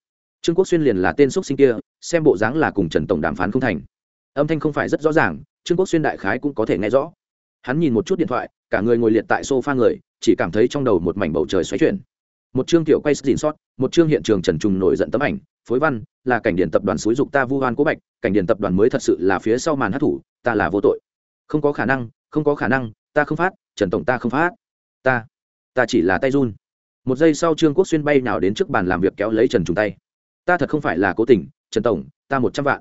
Trương quốc xuyên liền là tên xúc sinh kia, xem bộ dáng là cùng trần tổng đàm phán không thành. Âm thanh không phải rất rõ ràng, trương quốc xuyên đại khái cũng có thể nghe rõ. Hắn nhìn một chút điện thoại, cả người ngồi liệt tại sofa người, chỉ cảm thấy trong đầu một mảnh bầu trời xoáy chuyển một chương tiểu quay xin sót, một chương hiện trường trần trùng nổi giận tấm ảnh, phối văn, là cảnh điện tập đoàn xúi dục ta vu hoan cố bạch, cảnh điện tập đoàn mới thật sự là phía sau màn hát thủ, ta là vô tội. Không có khả năng, không có khả năng, ta không phát, trần tổng ta không phát. Ta ta chỉ là tay run. Một giây sau trương quốc xuyên bay nào đến trước bàn làm việc kéo lấy trần trùng tay. Ta thật không phải là cố tình, trần tổng, ta một trăm vạn.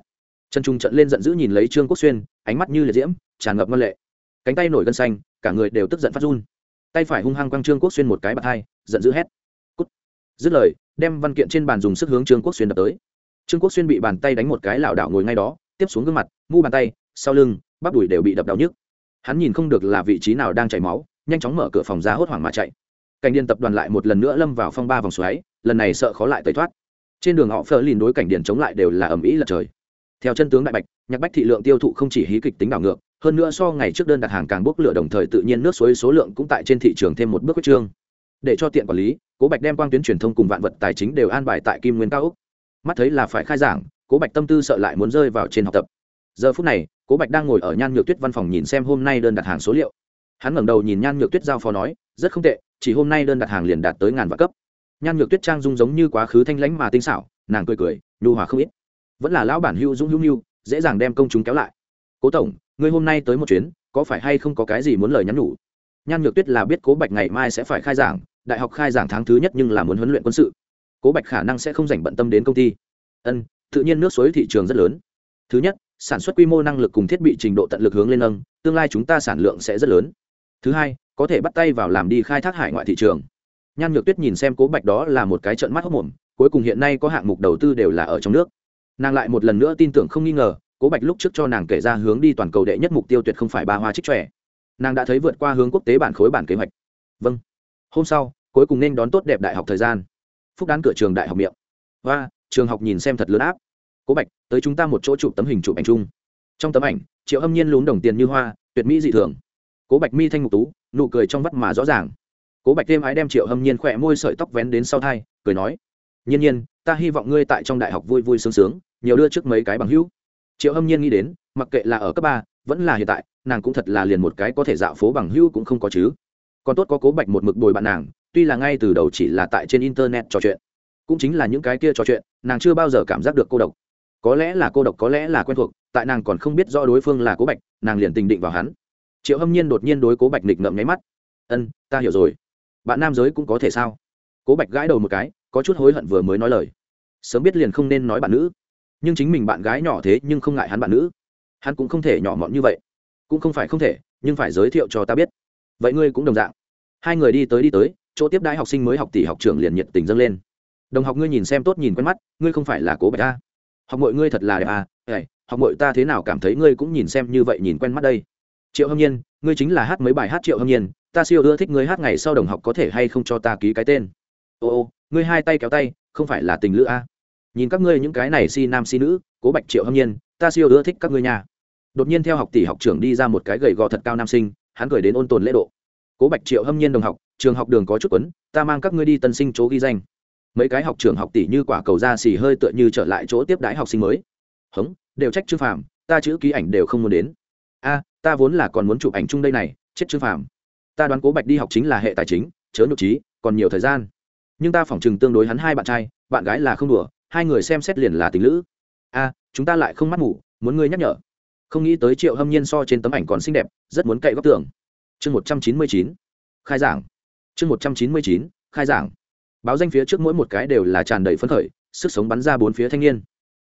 Trần trung trận lên giận dữ nhìn lấy trương quốc xuyên, ánh mắt như liệt diễm, tràn ngập ngân lệ. Cánh tay nổi gân xanh, cả người đều tức giận phát run. Tay phải hung hăng quăng trương quốc xuyên một cái bạt hai, giận dữ hét dứt lời, đem văn kiện trên bàn dùng sức hướng trương quốc xuyên đập tới. Trương quốc xuyên bị bàn tay đánh một cái lảo đảo ngồi ngay đó, tiếp xuống gương mặt, mu bàn tay, sau lưng, bắp đùi đều bị đập đau nhức. Hắn nhìn không được là vị trí nào đang chảy máu, nhanh chóng mở cửa phòng ra hốt hoảng mà chạy. Cảnh điện tập đoàn lại một lần nữa lâm vào phong ba vòng xoáy, lần này sợ khó lại tẩy thoát. Trên đường họ phơ lìn đối cảnh điện chống lại đều là ầm ĩ lật trời. Theo chân tướng đại bạch, nhạc bách thị lượng tiêu thụ không chỉ hí kịch tính đảo ngược, hơn nữa so ngày trước đơn đặt hàng càng bốc lửa đồng thời tự nhiên nước suối số lượng cũng tại trên thị trường thêm một bước quyết trương để cho tiện quản lý, cố bạch đem quang tuyến truyền thông cùng vạn vật tài chính đều an bài tại kim nguyên cao úc. Mắt thấy là phải khai giảng, cố bạch tâm tư sợ lại muốn rơi vào trên học tập. Giờ phút này, cố bạch đang ngồi ở nhan nhược tuyết văn phòng nhìn xem hôm nay đơn đặt hàng số liệu. Hắn ngẩng đầu nhìn nhan nhược tuyết giao phó nói, rất không tệ, chỉ hôm nay đơn đặt hàng liền đạt tới ngàn vạn cấp. Nhan nhược tuyết trang dung giống như quá khứ thanh lãnh mà tinh xảo, nàng cười cười, nhu hòa không ít. Vẫn là lão bản hữu dũng hữu nhu dễ dàng đem công chúng kéo lại. Cố tổng, ngươi hôm nay tới một chuyến, có phải hay không có cái gì muốn lời nhắn nhủ? Nhan nhược tuyết là biết cố bạch ngày mai sẽ phải khai giảng, đại học khai giảng tháng thứ nhất nhưng là muốn huấn luyện quân sự. Cố bạch khả năng sẽ không dành bận tâm đến công ty. Ân, tự nhiên nước suối thị trường rất lớn. Thứ nhất, sản xuất quy mô năng lực cùng thiết bị trình độ tận lực hướng lên nâng, tương lai chúng ta sản lượng sẽ rất lớn. Thứ hai, có thể bắt tay vào làm đi khai thác hải ngoại thị trường. Nhan nhược tuyết nhìn xem cố bạch đó là một cái trận mắt hốc mồm, cuối cùng hiện nay có hạng mục đầu tư đều là ở trong nước. Nàng lại một lần nữa tin tưởng không nghi ngờ, cố bạch lúc trước cho nàng kể ra hướng đi toàn cầu đệ nhất mục tiêu tuyệt không phải ba hoa trích trẻ nàng đã thấy vượt qua hướng quốc tế bản khối bản kế hoạch. Vâng. Hôm sau, cuối cùng nên đón tốt đẹp đại học thời gian. Phúc đán cửa trường đại học miệng. Và trường học nhìn xem thật lớn áp. Cố bạch, tới chúng ta một chỗ chụp tấm hình chụp ảnh chung. Trong tấm ảnh, triệu hâm nhiên lún đồng tiền như hoa, tuyệt mỹ dị thường. Cố bạch mi thanh mục tú, nụ cười trong vắt mà rõ ràng. Cố bạch thêm ái đem triệu hâm nhiên khỏe môi sợi tóc vén đến sau thai, cười nói, nhiên nhiên, ta hy vọng ngươi tại trong đại học vui vui sướng sướng, nhiều đưa trước mấy cái bằng hữu. Triệu hâm nhiên nghĩ đến, mặc kệ là ở cấp ba vẫn là hiện tại, nàng cũng thật là liền một cái có thể dạo phố bằng hữu cũng không có chứ. Còn tốt có cố bạch một mực bồi bạn nàng, tuy là ngay từ đầu chỉ là tại trên internet trò chuyện, cũng chính là những cái kia trò chuyện, nàng chưa bao giờ cảm giác được cô độc. Có lẽ là cô độc, có lẽ là quen thuộc, tại nàng còn không biết rõ đối phương là cố bạch, nàng liền tình định vào hắn. Triệu hâm nhiên đột nhiên đối cố bạch nịch ngậm nháy mắt. Ân, ta hiểu rồi. Bạn nam giới cũng có thể sao? Cố bạch gãi đầu một cái, có chút hối hận vừa mới nói lời. Sớm biết liền không nên nói bạn nữ. Nhưng chính mình bạn gái nhỏ thế nhưng không ngại hắn bạn nữ hắn cũng không thể nhỏ mọn như vậy. Cũng không phải không thể nhưng phải giới thiệu cho ta biết. Vậy ngươi cũng đồng dạng. Hai người đi tới đi tới chỗ tiếp đãi học sinh mới học tỷ học trưởng liền nhiệt tình dâng lên. Đồng học ngươi nhìn xem tốt nhìn quen mắt ngươi không phải là cố bạch ta học mọi ngươi thật là đẹp à ê, học mọi ta thế nào cảm thấy ngươi cũng nhìn xem như vậy nhìn quen mắt đây? Triệu hâm nhiên ngươi chính là hát mấy bài hát triệu hâm nhiên ta siêu ưa thích ngươi hát ngày sau đồng học có thể hay không cho ta ký cái tên? Ô ô ngươi hai tay kéo tay không phải là tình lữ a? À? nhìn các ngươi những cái này si nam si nữ cố bạch triệu hâm nhiên ta siêu ưa thích các ngươi nhà đột nhiên theo học tỷ học trưởng đi ra một cái gầy gò thật cao nam sinh, hắn cười đến ôn tồn lễ độ. Cố bạch triệu hâm nhiên đồng học, trường học đường có chút quấn, ta mang các ngươi đi tân sinh chỗ ghi danh. Mấy cái học trường học tỷ như quả cầu ra xì hơi tựa như trở lại chỗ tiếp đái học sinh mới. Hống, đều trách chư phạm ta chữ ký ảnh đều không muốn đến. A, ta vốn là còn muốn chụp ảnh chung đây này, chết chư phạm ta đoán cố bạch đi học chính là hệ tài chính, chớ nhục trí còn nhiều thời gian. Nhưng ta phỏng chừng tương đối hắn hai bạn trai, bạn gái là không đùa, hai người xem xét liền là tình lữ. A, chúng ta lại không mắt ngủ muốn ngươi nhắc nhở không nghĩ tới triệu hâm nhiên so trên tấm ảnh còn xinh đẹp, rất muốn cậy góc tường. Chương một trăm chín mươi chín, khai giảng. Chương một trăm chín mươi chín, khai giảng. Báo danh phía trước mỗi một cái đều là tràn đầy phấn khởi, sức sống bắn ra bốn phía thanh niên.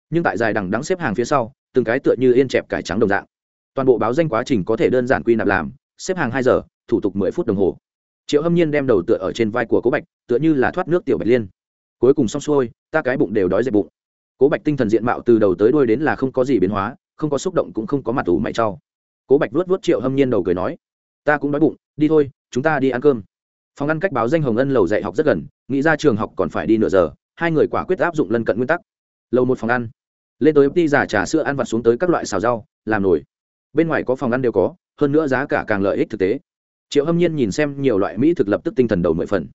Nhưng tại dài đằng đắng xếp hàng phía sau, từng cái tựa như yên chẹp cải trắng đồng dạng. Toàn bộ báo danh quá trình có thể đơn giản quy nạp làm, xếp hàng hai giờ, thủ tục mười phút đồng hồ. Triệu hâm nhiên đem đầu tựa ở trên vai của cố bạch, tựa như là thoát nước tiểu bạch liên. Cuối cùng xong xuôi, ta cái bụng đều đói dẹp bụng. Cố bạch tinh thần diện mạo từ đầu tới đuôi đến là không có gì biến hóa không có xúc động cũng không có mặt ủ mày trao, cố bạch vuốt vuốt triệu hâm nhiên đầu cười nói ta cũng đói bụng đi thôi chúng ta đi ăn cơm. Phòng ăn cách báo danh hồng ân lầu dạy học rất gần nghĩ ra trường học còn phải đi nửa giờ hai người quả quyết áp dụng lân cận nguyên tắc. Lầu một phòng ăn. Lên tới đi giả trà sữa ăn vặt xuống tới các loại xào rau làm nổi bên ngoài có phòng ăn đều có hơn nữa giá cả càng lợi ích thực tế. Triệu hâm nhiên nhìn xem nhiều loại mỹ thực lập tức tinh thần đầu mười phần.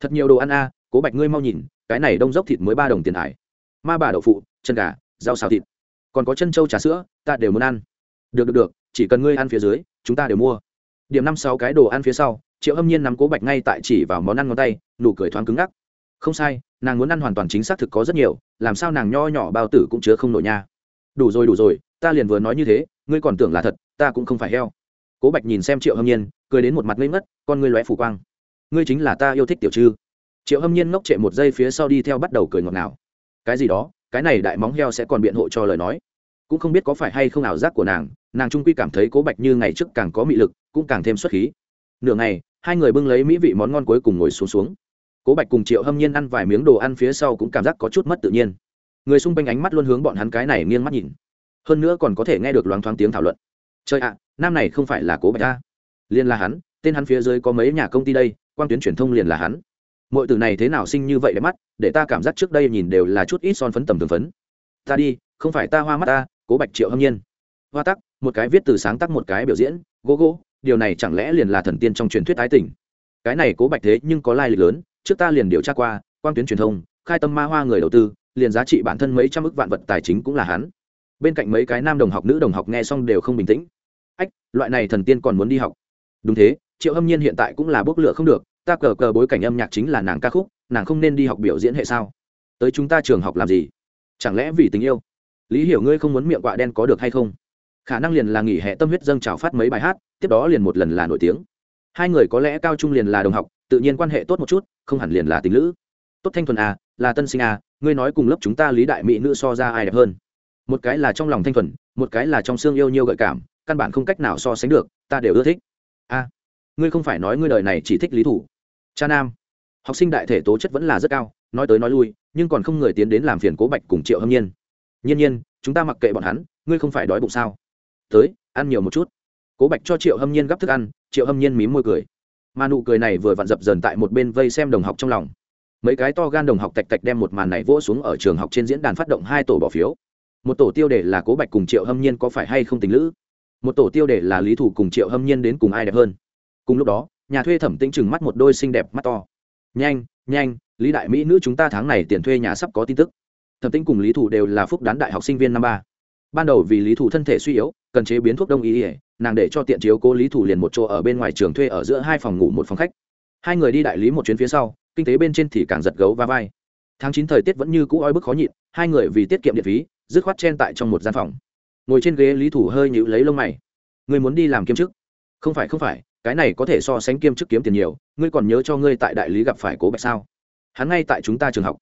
Thật nhiều đồ ăn a cố bạch ngươi mau nhìn cái này đông dốc thịt mới ba đồng tiền hải. Ma bà đậu phụ chân gà rau xào thịt còn có chân trâu trà sữa, ta đều muốn ăn. Được được được, chỉ cần ngươi ăn phía dưới, chúng ta đều mua. Điểm năm sáu cái đồ ăn phía sau, triệu hâm nhiên nắm cố bạch ngay tại chỉ vào món ăn ngón tay, nụ cười thoáng cứng ngắc. Không sai, nàng muốn ăn hoàn toàn chính xác thực có rất nhiều, làm sao nàng nho nhỏ bao tử cũng chứa không nổi nha. Đủ rồi đủ rồi, ta liền vừa nói như thế, ngươi còn tưởng là thật, ta cũng không phải heo. Cố bạch nhìn xem triệu hâm nhiên, cười đến một mặt ngây ngất, con ngươi lóe phủ quang. Ngươi chính là ta yêu thích tiểu trư. Triệu hâm nhiên ngốc trệ một giây phía sau đi theo bắt đầu cười ngọt ngào. Cái gì đó, cái này đại móng heo sẽ còn biện hộ cho lời nói cũng không biết có phải hay không ảo giác của nàng nàng trung quy cảm thấy cố bạch như ngày trước càng có mị lực, cũng càng thêm xuất khí. Nửa ngày, hai người bưng lấy mỹ vị món ngon cuối cùng ngồi xuống xuống. Cố bạch cùng triệu hâm nhiên ăn vài miếng đồ ăn phía sau cũng cảm giác có chút mất tự nhiên. Người xung quanh ánh mắt luôn hướng bọn hắn cái này nghiêng mắt nhìn. Hơn nữa còn có thể nghe được loáng thoáng tiếng thảo luận. Trời ạ, nam này không phải là cố bạch ta. Liên là hắn, tên hắn phía dưới có mấy nhà công ty đây quan tuyến truyền thông liền là hắn. Mọi từ này thế nào sinh như vậy để mắt, để ta cảm giác trước đây nhìn đều là chút ít son phấn tầm thường phấn. Ta đi, không phải ta hoa mắt ta cố bạch triệu hâm nhiên. Hoa tắc, một cái viết từ sáng tác một cái biểu diễn, gỗ gỗ, điều này chẳng lẽ liền là thần tiên trong truyền thuyết ái tình? Cái này cố bạch thế nhưng có lai lịch lớn, trước ta liền điều tra qua quan tuyến truyền thông, khai tâm ma hoa người đầu tư, liền giá trị bản thân mấy trăm ức vạn vật tài chính cũng là hắn. Bên cạnh mấy cái nam đồng học, nữ đồng học nghe xong đều không bình tĩnh. Ách, loại này thần tiên còn muốn đi học. Đúng thế, triệu hâm nhiên hiện tại cũng là bốc lửa không được, ta cờ cờ bối cảnh âm nhạc chính là nàng ca khúc, nàng không nên đi học biểu diễn hệ sao? Tới chúng ta trường học làm gì? Chẳng lẽ vì tình yêu? Lý hiểu ngươi không muốn miệng quạ đen có được hay không? Khả năng liền là nghỉ hè tâm huyết dâng trào phát mấy bài hát tiếp đó liền một lần là nổi tiếng. Hai người có lẽ cao trung liền là đồng học tự nhiên quan hệ tốt một chút không hẳn liền là tình lữ. Tốt thanh thuần à là tân sinh à ngươi nói cùng lớp chúng ta lý đại mỹ nữ so ra ai đẹp hơn? Một cái là trong lòng thanh thuần một cái là trong xương yêu nhiều gợi cảm căn bản không cách nào so sánh được ta đều ưa thích. A à, ngươi không phải nói ngươi đời này chỉ thích lý thủ. Cha nam học sinh đại thể tố chất vẫn là rất cao nói tới nói lui nhưng còn không người tiến đến làm phiền cố bạch cùng triệu hâm nhiên nhiên nhiên, chúng ta mặc kệ bọn hắn, ngươi không phải đói bụng sao? Tới, ăn nhiều một chút. Cố bạch cho triệu hâm nhiên gắp thức ăn, triệu hâm nhiên mím môi cười. Mà nụ cười này vừa vặn dập dần tại một bên vây xem đồng học trong lòng. Mấy cái to gan đồng học tạch tạch đem một màn này vỗ xuống ở trường học trên diễn đàn phát động hai tổ bỏ phiếu. Một tổ tiêu đề là cố bạch cùng triệu hâm nhiên có phải hay không tình lữ? Một tổ tiêu đề là lý thủ cùng triệu hâm nhiên đến cùng ai đẹp hơn? Cùng lúc đó, nhà thuê thẩm tĩnh chừng mắt một đôi xinh đẹp mắt to. Nhanh nhanh, lý đại mỹ nữ chúng ta tháng này tiền thuê nhà sắp có tin tức thẩm tĩnh cùng lý thủ đều là phúc đán đại học sinh viên năm ba. Ban đầu vì lý thủ thân thể suy yếu, cần chế biến thuốc đông y ỉa nàng để cho tiện chiếu cố lý thủ liền một chỗ ở bên ngoài trường thuê ở giữa hai phòng ngủ một phòng khách. Hai người đi đại lý một chuyến phía sau, kinh tế bên trên thì càng giật gấu và vai. Tháng chín thời tiết vẫn như cũ oi bức khó nhịn, hai người vì tiết kiệm điện phí, dứt khoát chen tại trong một gian phòng. Ngồi trên ghế lý thủ hơi nhịu lấy lông mày. Người muốn đi làm kiêm chức? Không phải không phải, cái này có thể so sánh kiêm chức kiếm tiền nhiều, ngươi còn nhớ cho ngươi tại đại lý gặp phải cố bạch sao? Hắn ngay tại chúng ta trường học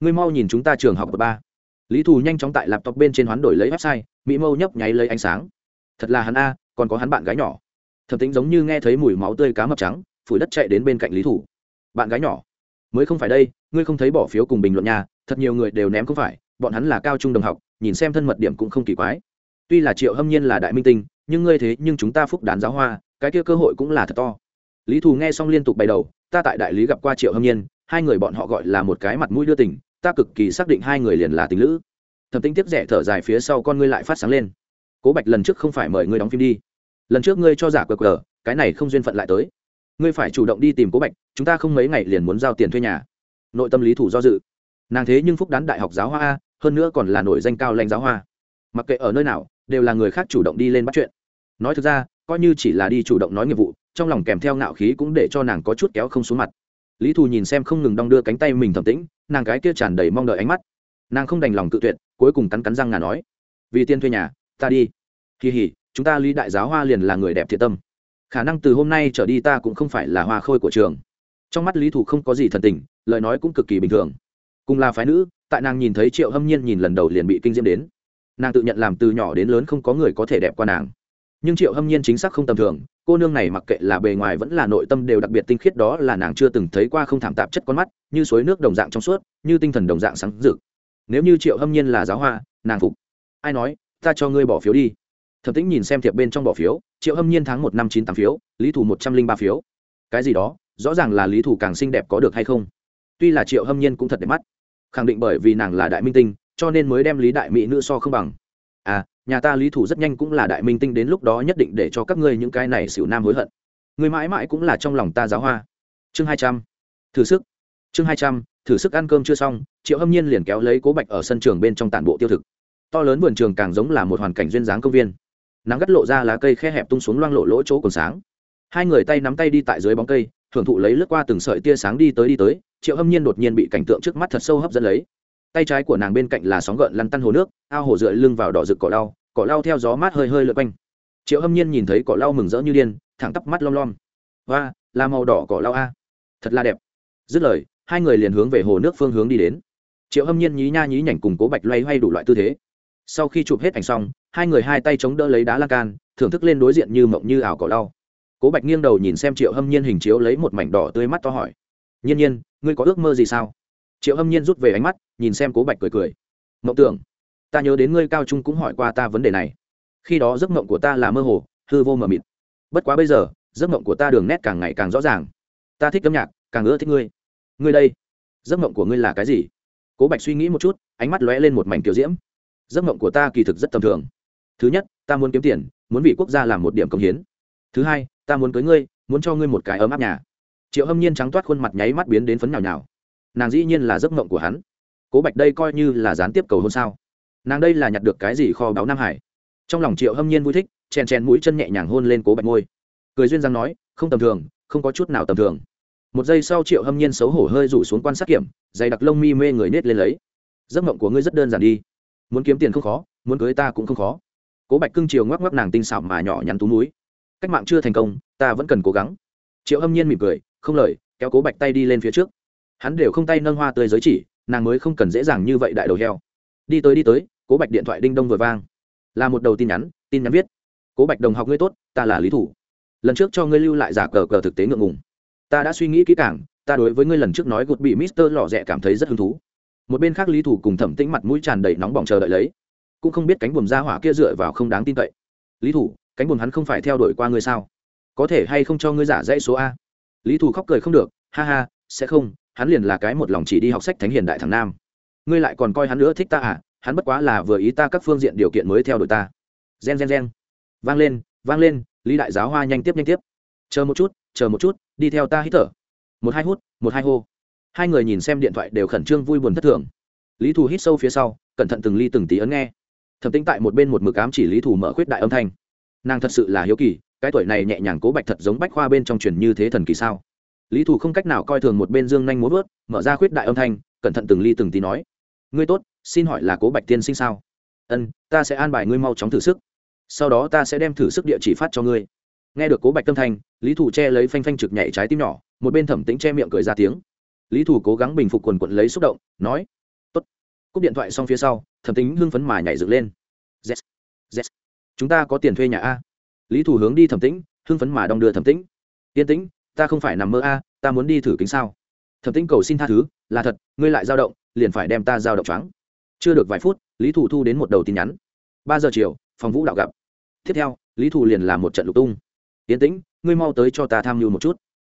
ngươi mau nhìn chúng ta trường học ba. Lý thù nhanh chóng tại laptop bên trên hoán đổi lấy website, mỹ mâu nhấp nháy lấy ánh sáng. Thật là hắn a, còn có hắn bạn gái nhỏ. Thẩm tính giống như nghe thấy mùi máu tươi cá mập trắng, phủi đất chạy đến bên cạnh lý thủ bạn gái nhỏ, mới không phải đây, ngươi không thấy bỏ phiếu cùng bình luận nhà thật nhiều người đều ném không phải, bọn hắn là cao trung đồng học, nhìn xem thân mật điểm cũng không kỳ quái. Tuy là triệu hâm nhiên là đại minh tinh, nhưng ngươi thế, nhưng chúng ta phúc đán giáo hoa, cái kia cơ hội cũng là thật to. Lý thù nghe xong liên tục bày đầu, ta tại đại lý gặp qua triệu hâm nhiên, hai người bọn họ gọi là một cái mặt mũi đưa tình ta cực kỳ xác định hai người liền là tình lữ. Thẩm tinh tiếp rẻ thở dài phía sau con ngươi lại phát sáng lên. Cố bạch lần trước không phải mời ngươi đóng phim đi. Lần trước ngươi cho giả cờ cờ cái này không duyên phận lại tới. Ngươi phải chủ động đi tìm cố bạch, chúng ta không mấy ngày liền muốn giao tiền thuê nhà. Nội tâm lý thủ do dự. Nàng thế nhưng phúc đán đại học giáo hoa a, hơn nữa còn là nổi danh cao lãnh giáo hoa. Mặc kệ ở nơi nào, đều là người khác chủ động đi lên bắt chuyện. Nói thực ra, coi như chỉ là đi chủ động nói nghiệp vụ, trong lòng kèm theo ngạo khí cũng để cho nàng có chút kéo không xuống mặt lý thù nhìn xem không ngừng đong đưa cánh tay mình thẩm tĩnh, nàng cái kia tràn đầy mong đợi ánh mắt. Nàng không đành lòng tự tuyệt, cuối cùng cắn cắn răng ngà nói, vì tiên thuê nhà, ta đi. Kỳ hỉ, chúng ta lý đại giáo hoa liền là người đẹp thiện tâm. Khả năng từ hôm nay trở đi ta cũng không phải là hoa khôi của trường. Trong mắt lý thù không có gì thần tình, lời nói cũng cực kỳ bình thường. Cùng là phái nữ, tại nàng nhìn thấy triệu hâm nhiên nhìn lần đầu liền bị kinh diễm đến. Nàng tự nhận làm từ nhỏ đến lớn không có người có thể đẹp qua nàng nhưng triệu hâm nhiên chính xác không tầm thường, cô nương này mặc kệ là bề ngoài vẫn là nội tâm đều đặc biệt tinh khiết đó là nàng chưa từng thấy qua không thảm tạp chất con mắt, như suối nước đồng dạng trong suốt, như tinh thần đồng dạng sáng rực. Nếu như triệu hâm nhiên là giáo hoa, nàng phục. Ai nói, ta cho ngươi bỏ phiếu đi. Thẩm tĩnh nhìn xem thiệp bên trong bỏ phiếu, triệu hâm nhiên tháng một năm chín tám phiếu, lý thủ một trăm linh ba phiếu. Cái gì đó, rõ ràng là lý thủ càng xinh đẹp có được hay không? Tuy là triệu hâm nhiên cũng thật đẹp mắt, khẳng định bởi vì nàng là đại minh tinh, cho nên mới đem lý đại mỹ nữ so không bằng. À nhà ta lý thủ rất nhanh cũng là đại minh tinh đến lúc đó nhất định để cho các ngươi những cái này xỉu nam hối hận. Người mãi mãi cũng là trong lòng ta giáo hoa. Chương hai trăm. Thử sức. Chương hai trăm, thử sức ăn cơm chưa xong, triệu hâm nhiên liền kéo lấy cố bạch ở sân trường bên trong tản bộ tiêu thực. To lớn vườn trường càng giống là một hoàn cảnh duyên dáng công viên. Nắng gắt lộ ra lá cây khe hẹp tung xuống loang lộ lỗ chỗ còn sáng. Hai người tay nắm tay đi tại dưới bóng cây, thưởng thụ lấy lướt qua từng sợi tia sáng đi tới đi tới, triệu hâm nhiên đột nhiên bị cảnh tượng trước mắt thật sâu hấp dẫn lấy tay trái của nàng bên cạnh là sóng gợn lăn tăn hồ nước, ao hồ dựa lưng vào đỏ rực cỏ lau cỏ lau theo gió mát hơi hơi lượt quanh. Triệu hâm nhiên nhìn thấy cỏ lau mừng rỡ như điên, thẳng tắp mắt lom lom. Và là màu đỏ cỏ lau a. Thật là đẹp. Dứt lời, hai người liền hướng về hồ nước phương hướng đi đến. Triệu hâm nhiên nhí nha nhí nhảnh cùng cố bạch loay hoay đủ loại tư thế. Sau khi chụp hết ảnh xong, hai người hai tay chống đỡ lấy đá lan can, thưởng thức lên đối diện như mộng như ảo cỏ lau. Cố bạch nghiêng đầu nhìn xem triệu hâm nhiên hình chiếu lấy một mảnh đỏ tươi mắt to hỏi, nhiên nhiên, ngươi có ước mơ gì sao? Triệu hâm nhiên rút về ánh mắt, nhìn xem cố bạch cười cười. Mộng tưởng, ta nhớ đến ngươi cao trung cũng hỏi qua ta vấn đề này. Khi đó giấc mộng của ta là mơ hồ, hư vô mờ mịt. Bất quá bây giờ, giấc mộng của ta đường nét càng ngày càng rõ ràng. Ta thích âm nhạc, càng ưa thích ngươi. Ngươi đây, giấc mộng của ngươi là cái gì? Cố bạch suy nghĩ một chút, ánh mắt lóe lên một mảnh kiểu diễm. Giấc mộng của ta kỳ thực rất tầm thường. Thứ nhất, ta muốn kiếm tiền, muốn vì quốc gia làm một điểm công hiến. Thứ hai, ta muốn cưới ngươi, muốn cho ngươi một cái ấm áp nhà. Triệu hâm nhiên trắng toát khuôn mặt nháy mắt biến đến phấn nhào nhào nàng dĩ nhiên là giấc mộng của hắn. Cố bạch đây coi như là gián tiếp cầu hôn sao? Nàng đây là nhặt được cái gì kho báu nam hải? Trong lòng triệu hâm nhiên vui thích, chèn chèn mũi chân nhẹ nhàng hôn lên cố bạch môi. Cười duyên giang nói, không tầm thường, không có chút nào tầm thường. Một giây sau triệu hâm nhiên xấu hổ hơi rủ xuống quan sát kiểm, dày đặc lông mi mê người nết lên lấy. Giấc mộng của ngươi rất đơn giản đi. Muốn kiếm tiền không khó, muốn cưới ta cũng không khó. Cố bạch cưng chiều ngoắc ngoắc nàng tinh xảo mà nhỏ nhắn tú núi. Cách mạng chưa thành công, ta vẫn cần cố gắng. Triệu hâm nhiên mỉm cười, không lời, kéo cố bạch tay đi lên phía trước hắn đều không tay nâng hoa tươi giới chỉ, nàng mới không cần dễ dàng như vậy đại đầu heo. Đi tới đi tới, cố bạch điện thoại đinh đông vừa vang. Là một đầu tin nhắn tin nhắn viết. Cố bạch đồng học ngươi tốt, ta là lý thủ. Lần trước cho ngươi lưu lại giả cờ cờ thực tế ngượng ngùng. Ta đã suy nghĩ kỹ càng, ta đối với ngươi lần trước nói gột bị mister lò rẽ cảm thấy rất hứng thú. Một bên khác lý thủ cùng thẩm tĩnh mặt mũi tràn đầy nóng bỏng chờ đợi lấy. Cũng không biết cánh buồm ra hỏa kia dựa vào không đáng tin cậy. Lý thủ, cánh buồm hắn không phải theo đuổi qua ngươi sao? Có thể hay không cho ngươi giả dãy số a? Lý thủ khóc cười không được, ha ha, sẽ không hắn liền là cái một lòng chỉ đi học sách thánh hiền đại thằng nam. Ngươi lại còn coi hắn nữa thích ta à? Hắn bất quá là vừa ý ta các phương diện điều kiện mới theo đuổi ta. Gen gen gen. Vang lên vang lên, lý đại giáo hoa nhanh tiếp nhanh tiếp. Chờ một chút, chờ một chút, đi theo ta hít thở. Một hai hút, một hai hô. Hai người nhìn xem điện thoại đều khẩn trương vui buồn thất thường. Lý thù hít sâu phía sau, cẩn thận từng ly từng tí ấn nghe. Thẩm tính tại một bên một mực ám chỉ lý thù mở khuyết đại âm thanh. Nàng thật sự là hiếu kỳ, cái tuổi này nhẹ nhàng cố bạch thật giống bách khoa bên trong truyền như thế thần kỳ sao? Lý thủ không cách nào coi thường một bên dương nhanh muốn vớt mở ra khuyết đại âm thanh, cẩn thận từng ly từng tí nói, ngươi tốt, xin hỏi là cố bạch tiên sinh sao? Ân, ta sẽ an bài ngươi mau chóng thử sức. Sau đó ta sẽ đem thử sức địa chỉ phát cho ngươi. Nghe được cố bạch tâm thanh, lý thủ che lấy phanh phanh trực nhảy trái tim nhỏ, một bên thẩm tính che miệng cười ra tiếng. Lý thủ cố gắng bình phục quần quận lấy xúc động, nói, tốt. Cúp điện thoại xong phía sau, thẩm tính hưng phấn mà nhảy dựng lên. Yes. yes. chúng ta có tiền thuê nhà a. Lý thủ hướng đi thẩm tĩnh, hưng phấn mà đong đưa thẩm tĩnh. Yên tĩnh ta không phải nằm mơ a, ta muốn đi thử kính sao? Thẩm tĩnh cầu xin tha thứ, là thật, ngươi lại dao động, liền phải đem ta dao động choáng. Chưa được vài phút, lý thủ thu đến một đầu tin nhắn. Ba giờ chiều, phòng vũ đạo gặp. Tiếp theo, lý thủ liền làm một trận lục tung. Yên tĩnh, ngươi mau tới cho ta tham mưu một chút.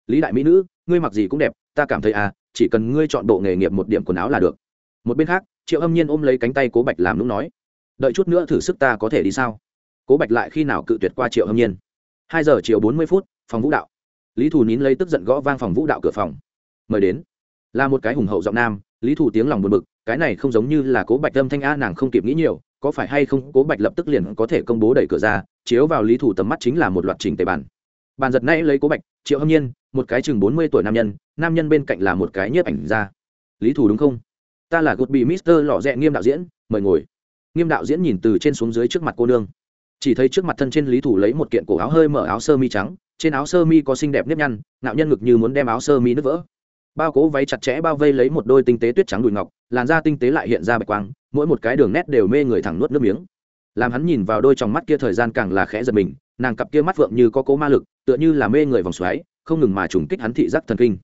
Lý đại mỹ nữ, ngươi mặc gì cũng đẹp, ta cảm thấy à chỉ cần ngươi chọn bộ nghề nghiệp một điểm quần áo là được. Một bên khác, triệu âm nhiên ôm lấy cánh tay cố bạch làm lúc nói, đợi chút nữa thử sức ta có thể đi sao? Cố bạch lại khi nào cự tuyệt qua triệu âm nhiên. Hai giờ chiều bốn mươi phút, phòng vũ đạo lý Thù nín lấy tức giận gõ vang phòng vũ đạo cửa phòng. Mời đến. Là một cái hùng hậu giọng nam, lý Thù tiếng lòng buồn bực, cái này không giống như là cố bạch âm thanh a nàng không kịp nghĩ nhiều, có phải hay không cố bạch lập tức liền có thể công bố đẩy cửa ra, chiếu vào lý thủ tầm mắt chính là một loạt trình tề bàn bàn giật nay lấy cố bạch, triệu hâm nhiên, một cái chừng bốn mươi tuổi nam nhân nam nhân bên cạnh là một cái nhiếp ảnh ra lý thủ đúng không? Ta là gột bị mister lọ rẽ nghiêm đạo diễn, mời ngồi. Nghiêm đạo diễn nhìn từ trên xuống dưới trước mặt cô nương. Chỉ thấy trước mặt thân trên lý thủ lấy một kiện cổ áo hơi mở áo sơ mi trắng trên áo sơ mi có xinh đẹp nếp nhăn nạo nhân ngực như muốn đem áo sơ mi nứt vỡ. Bao cố váy chặt chẽ bao vây lấy một đôi tinh tế tuyết trắng đùi ngọc, làn da tinh tế lại hiện ra bạch quang, mỗi một cái đường nét đều mê người thẳng nuốt nước miếng. Làm hắn nhìn vào đôi trong mắt kia thời gian càng là khẽ giật mình, nàng cặp kia mắt vượng như có cố ma lực, tựa như là mê người vòng xoáy, không ngừng mà trùng kích hắn thị giác thần kinh.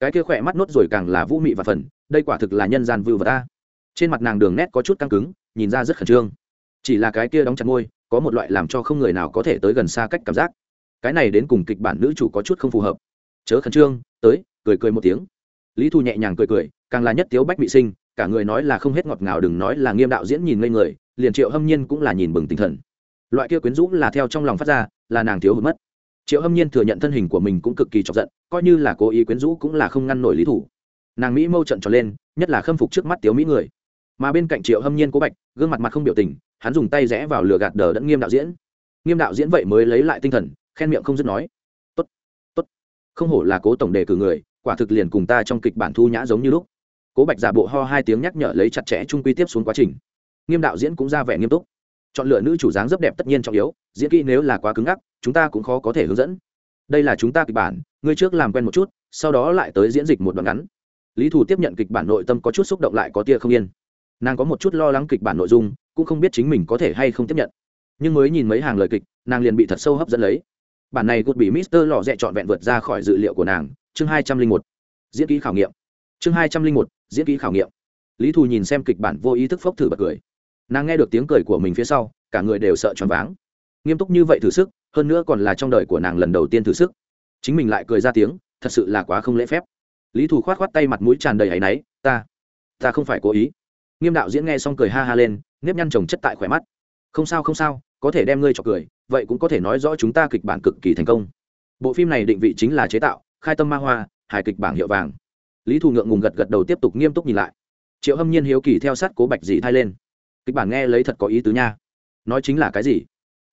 Cái kia khỏe mắt nốt rồi càng là vũ mị và phần, đây quả thực là nhân gian vưu vật ta trên mặt nàng đường nét có chút căng cứng, nhìn ra rất khẩn trương. Chỉ là cái kia đóng chặt môi, có một loại làm cho không người nào có thể tới gần xa cách cảm giác cái này đến cùng kịch bản nữ chủ có chút không phù hợp. Chớ khẩn trương, tới, cười cười một tiếng. Lý thu nhẹ nhàng cười cười, càng là nhất tiếu bách bị sinh, cả người nói là không hết ngọt ngào đừng nói là nghiêm đạo diễn nhìn ngây người, liền triệu hâm nhiên cũng là nhìn bừng tinh thần. Loại kia quyến rũ là theo trong lòng phát ra, là nàng thiếu hụt mất. Triệu hâm nhiên thừa nhận thân hình của mình cũng cực kỳ chọc giận, coi như là cố ý quyến rũ cũng là không ngăn nổi lý thủ. Nàng mỹ mâu trận tròn lên, nhất là khâm phục trước mắt tiếu mỹ người. Mà bên cạnh triệu hâm nhiên cố bạch, gương mặt mặt không biểu tình, hắn dùng tay rẽ vào lửa gạt đờ đẫn nghiêm đạo diễn. Nghiêm đạo diễn vậy mới lấy lại tinh thần khen miệng không dứt nói, tốt tốt, không hổ là cố tổng đề cử người, quả thực liền cùng ta trong kịch bản thu nhã giống như lúc. Cố bạch giả bộ ho hai tiếng nhắc nhở lấy chặt chẽ trung quy tiếp xuống quá trình. Nghiêm đạo diễn cũng ra vẻ nghiêm túc. Chọn lựa nữ chủ dáng rất đẹp tất nhiên trọng yếu, diễn kỹ nếu là quá cứng ngắc, chúng ta cũng khó có thể hướng dẫn. Đây là chúng ta kịch bản, ngươi trước làm quen một chút, sau đó lại tới diễn dịch một đoạn ngắn. Lý thủ tiếp nhận kịch bản nội tâm có chút xúc động lại có tia không yên. Nàng có một chút lo lắng kịch bản nội dung, cũng không biết chính mình có thể hay không tiếp nhận. Nhưng mới nhìn mấy hàng lời kịch, nàng liền bị thật sâu hấp dẫn lấy bản này gột bị mister lò rẽ trọn vẹn vượt ra khỏi dự liệu của nàng. Chương hai trăm linh một. Diễn kỹ khảo nghiệm. Chương hai trăm linh một. Diễn kỹ khảo nghiệm. Lý thù nhìn xem kịch bản vô ý thức phốc thử bật cười. Nàng nghe được tiếng cười của mình phía sau, cả người đều sợ choáng váng. Nghiêm túc như vậy thử sức, hơn nữa còn là trong đời của nàng lần đầu tiên thử sức. Chính mình lại cười ra tiếng, thật sự là quá không lễ phép. Lý thù khoát khoát tay mặt mũi tràn đầy áy náy, ta ta không phải cố ý. Nghiêm đạo diễn nghe xong cười ha ha lên, nếp nhăn trồng chất tại khỏe mắt. Không sao không sao có thể đem ngươi cho cười, vậy cũng có thể nói rõ chúng ta kịch bản cực kỳ thành công. Bộ phim này định vị chính là chế tạo, khai tâm ma hoa, hài kịch bảng hiệu vàng. Lý thù ngượng ngùng gật gật đầu tiếp tục nghiêm túc nhìn lại. Triệu hâm nhiên hiếu kỳ theo sát cố bạch dì thay lên. Kịch bản nghe lấy thật có ý tứ nha. Nói chính là cái gì?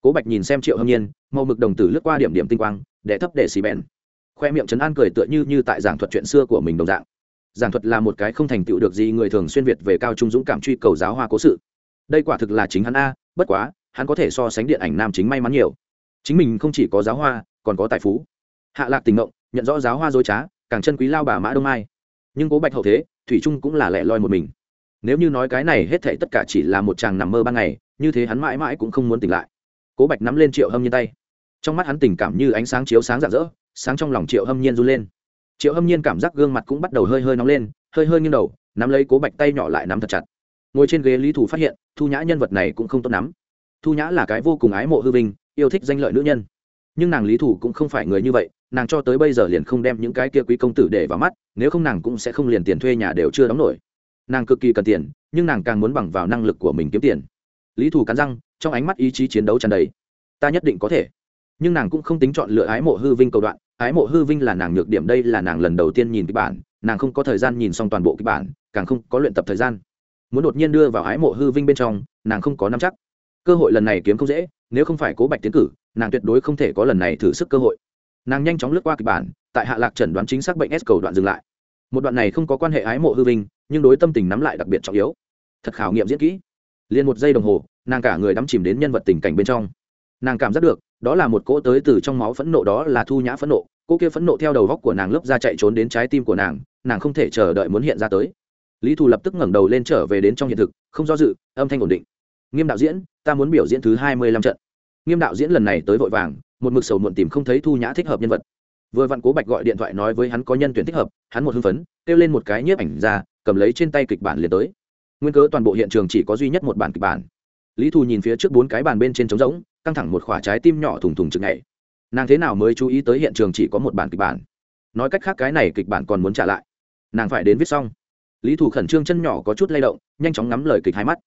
Cố bạch nhìn xem triệu hâm nhiên, màu mực đồng tử lướt qua điểm điểm tinh quang, để thấp để xì bèn. Khoe miệng trấn an cười tựa như như tại giảng thuật chuyện xưa của mình đồng dạng. Giảng thuật là một cái không thành tựu được gì người thường xuyên việt về cao trung dũng cảm truy cầu giáo hoa cố sự. Đây quả thực là chính hắn a, bất quá hắn có thể so sánh điện ảnh nam chính may mắn nhiều. Chính mình không chỉ có giáo hoa, còn có tài phú. Hạ lạc tình ngộng nhận rõ giáo hoa dối trá, càng chân quý lao bà mã đông mai. Nhưng cố bạch hậu thế, thủy trung cũng là lẻ loi một mình. Nếu như nói cái này hết thảy tất cả chỉ là một chàng nằm mơ ban ngày, như thế hắn mãi mãi cũng không muốn tỉnh lại. Cố bạch nắm lên triệu hâm nhiên tay. Trong mắt hắn tình cảm như ánh sáng chiếu sáng rạng rỡ, sáng trong lòng triệu hâm nhiên run lên. Triệu hâm nhiên cảm giác gương mặt cũng bắt đầu hơi hơi nóng lên, hơi hơi nghiêng đầu, nắm lấy cố bạch tay nhỏ lại nắm thật chặt. Ngồi trên ghế lý thủ phát hiện, thu nhã nhân vật này cũng không tốt lắm thu nhã là cái vô cùng ái mộ hư vinh, yêu thích danh lợi nữ nhân. Nhưng nàng lý thủ cũng không phải người như vậy, nàng cho tới bây giờ liền không đem những cái kia quý công tử để vào mắt, nếu không nàng cũng sẽ không liền tiền thuê nhà đều chưa đóng nổi. Nàng cực kỳ cần tiền, nhưng nàng càng muốn bằng vào năng lực của mình kiếm tiền. Lý thủ cắn răng, trong ánh mắt ý chí chiến đấu tràn đầy. Ta nhất định có thể. Nhưng nàng cũng không tính chọn lựa ái mộ hư vinh cầu đoạn, ái mộ hư vinh là nàng nhược điểm, đây là nàng lần đầu tiên nhìn kịch bản, nàng không có thời gian nhìn xong toàn bộ kịch bản, càng không có luyện tập thời gian. Muốn đột nhiên đưa vào ái mộ hư vinh bên trong, nàng không có nắm chắc cơ hội lần này kiếm không dễ, nếu không phải cố bạch tiến cử, nàng tuyệt đối không thể có lần này thử sức cơ hội. Nàng nhanh chóng lướt qua kịch bản, tại hạ lạc chẩn đoán chính xác bệnh s cầu đoạn dừng lại. Một đoạn này không có quan hệ ái mộ hư vinh, nhưng đối tâm tình nắm lại đặc biệt trọng yếu. Thật khảo nghiệm diễn kỹ. Liền một giây đồng hồ, nàng cả người đắm chìm đến nhân vật tình cảnh bên trong. Nàng cảm giác được, đó là một cỗ tới từ trong máu phẫn nộ, đó là thu nhã phẫn nộ. Cô kia phẫn nộ theo đầu góc của nàng lớp ra chạy trốn đến trái tim của nàng nàng không thể chờ đợi muốn hiện ra tới. Lý thù lập tức ngẩng đầu lên trở về đến trong hiện thực, không do dự, âm thanh ổn định nghiêm đạo diễn, ta muốn biểu diễn thứ hai mươi lăm trận. Nghiêm đạo diễn lần này tới vội vàng, một mực sầu muộn tìm không thấy thu nhã thích hợp nhân vật. Vừa vặn cố bạch gọi điện thoại nói với hắn có nhân tuyển thích hợp, hắn một hưng phấn, kêu lên một cái nhiếp ảnh ra, cầm lấy trên tay kịch bản liền tới. Nguyên cớ toàn bộ hiện trường chỉ có duy nhất một bản kịch bản. Lý thù nhìn phía trước bốn cái bàn bên trên trống rỗng, căng thẳng một khoả trái tim nhỏ thùng thùng chừng ngày nàng thế nào mới chú ý tới hiện trường chỉ có một bản kịch bản? Nói cách khác cái này kịch bản còn muốn trả lại. Nàng phải đến viết xong. Lý thù khẩn trương chân nhỏ có chút lay động, nhanh chóng ngắm lời kịch hai mắt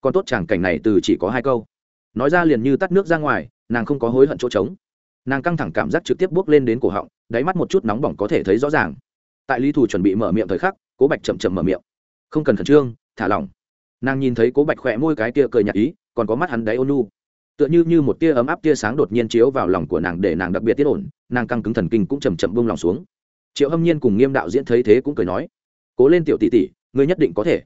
còn tốt chàng cảnh này từ chỉ có hai câu. Nói ra liền như tắt nước ra ngoài, nàng không có hối hận chỗ trống. Nàng căng thẳng cảm giác trực tiếp bước lên đến cổ họng, đáy mắt một chút nóng bỏng có thể thấy rõ ràng. Tại lý thù chuẩn bị mở miệng thời khắc, cố bạch chậm chậm mở miệng. Không cần khẩn trương, thả lỏng. Nàng nhìn thấy cố bạch khỏe môi cái tia cười nhạt ý, còn có mắt hắn đáy ônu tựa như như một tia ấm áp tia sáng đột nhiên chiếu vào lòng của nàng để nàng đặc biệt tiết ổn, nàng căng cứng thần kinh cũng chầm chậm buông lòng xuống. Triệu hâm nhiên cùng nghiêm đạo diễn thấy thế cũng cười nói, cố lên tiểu tỷ tỷ, ngươi nhất định có thể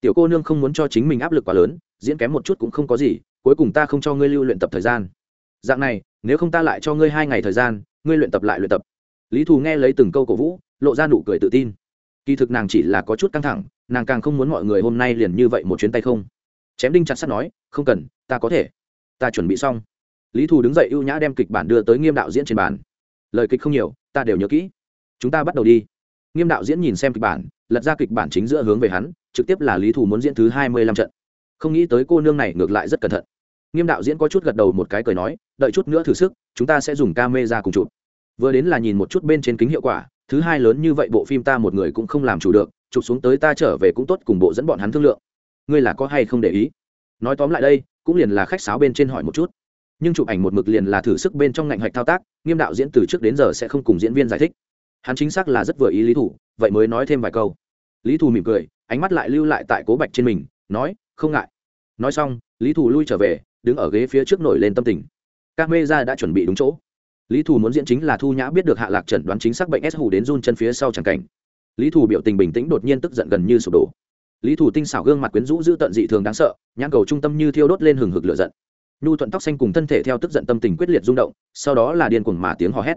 tiểu cô nương không muốn cho chính mình áp lực quá lớn, diễn kém một chút cũng không có gì, cuối cùng ta không cho ngươi lưu luyện tập thời gian. Dạng này, nếu không ta lại cho ngươi hai ngày thời gian, ngươi luyện tập lại luyện tập. Lý thù nghe lấy từng câu cổ vũ, lộ ra nụ cười tự tin. Kỳ thực nàng chỉ là có chút căng thẳng, nàng càng không muốn mọi người hôm nay liền như vậy một chuyến tay không. Chém đinh chặt sắt nói, không cần, ta có thể. Ta chuẩn bị xong. Lý thù đứng dậy ưu nhã đem kịch bản đưa tới nghiêm đạo diễn trên bàn. Lời kịch không nhiều, ta đều nhớ kỹ. Chúng ta bắt đầu đi. Nghiêm đạo diễn nhìn xem kịch bản, lật ra kịch bản chính giữa hướng về hắn trực tiếp là lý thù muốn diễn thứ hai mươi lăm trận. Không nghĩ tới cô nương này ngược lại rất cẩn thận. Nghiêm đạo diễn có chút gật đầu một cái cười nói, đợi chút nữa thử sức, chúng ta sẽ dùng ca mê ra cùng chụp. Vừa đến là nhìn một chút bên trên kính hiệu quả, thứ hai lớn như vậy bộ phim ta một người cũng không làm chủ được, chụp xuống tới ta trở về cũng tốt cùng bộ dẫn bọn hắn thương lượng. Ngươi là có hay không để ý? Nói tóm lại đây, cũng liền là khách sáo bên trên hỏi một chút. Nhưng chụp ảnh một mực liền là thử sức bên trong ngành hạch thao tác, nghiêm đạo diễn từ trước đến giờ sẽ không cùng diễn viên giải thích. Hắn chính xác là rất vừa ý lý thủ vậy mới nói thêm vài câu lý thù mỉm cười, ánh mắt lại lưu lại tại cố bạch trên mình, nói, không ngại. Nói xong, lý thù lui trở về, đứng ở ghế phía trước nổi lên tâm tình. Các mê ra đã chuẩn bị đúng chỗ. Lý thù muốn diễn chính là thu nhã biết được hạ lạc chẩn đoán chính xác bệnh s hù đến run chân phía sau c cảnh. Lý thù biểu tình bình tĩnh đột nhiên tức giận gần như sụp đổ. Lý thù tinh xảo gương mặt quyến rũ giữ tận dị thường đáng sợ, nhãn cầu trung tâm như thiêu đốt lên hừng hực lửa giận. Nhu thuận tóc xanh cùng thân thể theo tức giận tâm tình quyết liệt rung động, sau đó là điên cuồng mà tiếng hò hét.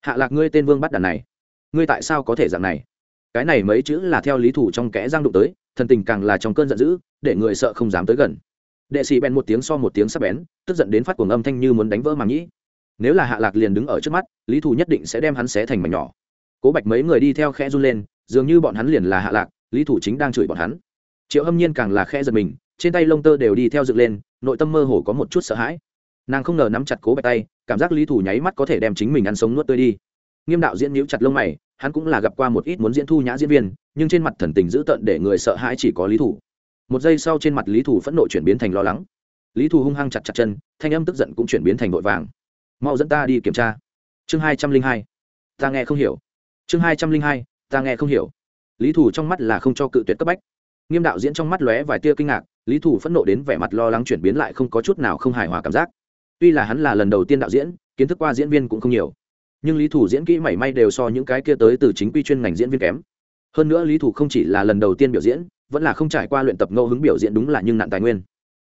Hạ lạc ngươi tên vương bắt đàn này, ngươi tại sao có thể dạng này? Cái này mấy chữ là theo lý thủ trong kẽ giang đụng tới, thần tình càng là trong cơn giận dữ, để người sợ không dám tới gần. Đệ sĩ bèn một tiếng so một tiếng sắp bén, tức giận đến phát cuồng âm thanh như muốn đánh vỡ màng nhĩ. Nếu là hạ lạc liền đứng ở trước mắt, lý thủ nhất định sẽ đem hắn xé thành mảnh nhỏ. Cố bạch mấy người đi theo khe run lên, dường như bọn hắn liền là hạ lạc, lý thủ chính đang chửi bọn hắn. Triệu hâm nhiên càng là khe giật mình, trên tay lông tơ đều đi theo dựng lên, nội tâm mơ hồ có một chút sợ hãi. Nàng không ngờ nắm chặt cố bạch tay, cảm giác lý thủ nháy mắt có thể đem chính mình ăn sống nuốt tươi đi. Nghiêm đạo diễn níu chặt lông mày hắn cũng là gặp qua một ít muốn diễn thu nhã diễn viên, nhưng trên mặt thần tình dữ tợn để người sợ hãi chỉ có lý thủ. Một giây sau trên mặt lý thủ phẫn nộ chuyển biến thành lo lắng. Lý thủ hung hăng chặt chặt chân, thanh âm tức giận cũng chuyển biến thành vội vàng. Mau dẫn ta đi kiểm tra. Chương hai trăm linh hai. Ta nghe không hiểu. Chương hai trăm linh hai. Ta nghe không hiểu. Lý thủ trong mắt là không cho cự tuyệt cấp bách. Nghiêm đạo diễn trong mắt lóe vài tia kinh ngạc, lý thủ phẫn nộ đến vẻ mặt lo lắng chuyển biến lại không có chút nào không hài hòa cảm giác. Tuy là hắn là lần đầu tiên đạo diễn, kiến thức qua diễn viên cũng không nhiều nhưng lý thủ diễn kỹ mảy may đều so những cái kia tới từ chính quy chuyên ngành diễn viên kém. Hơn nữa lý thủ không chỉ là lần đầu tiên biểu diễn, vẫn là không trải qua luyện tập ngẫu hứng biểu diễn đúng là nhưng nạn tài nguyên.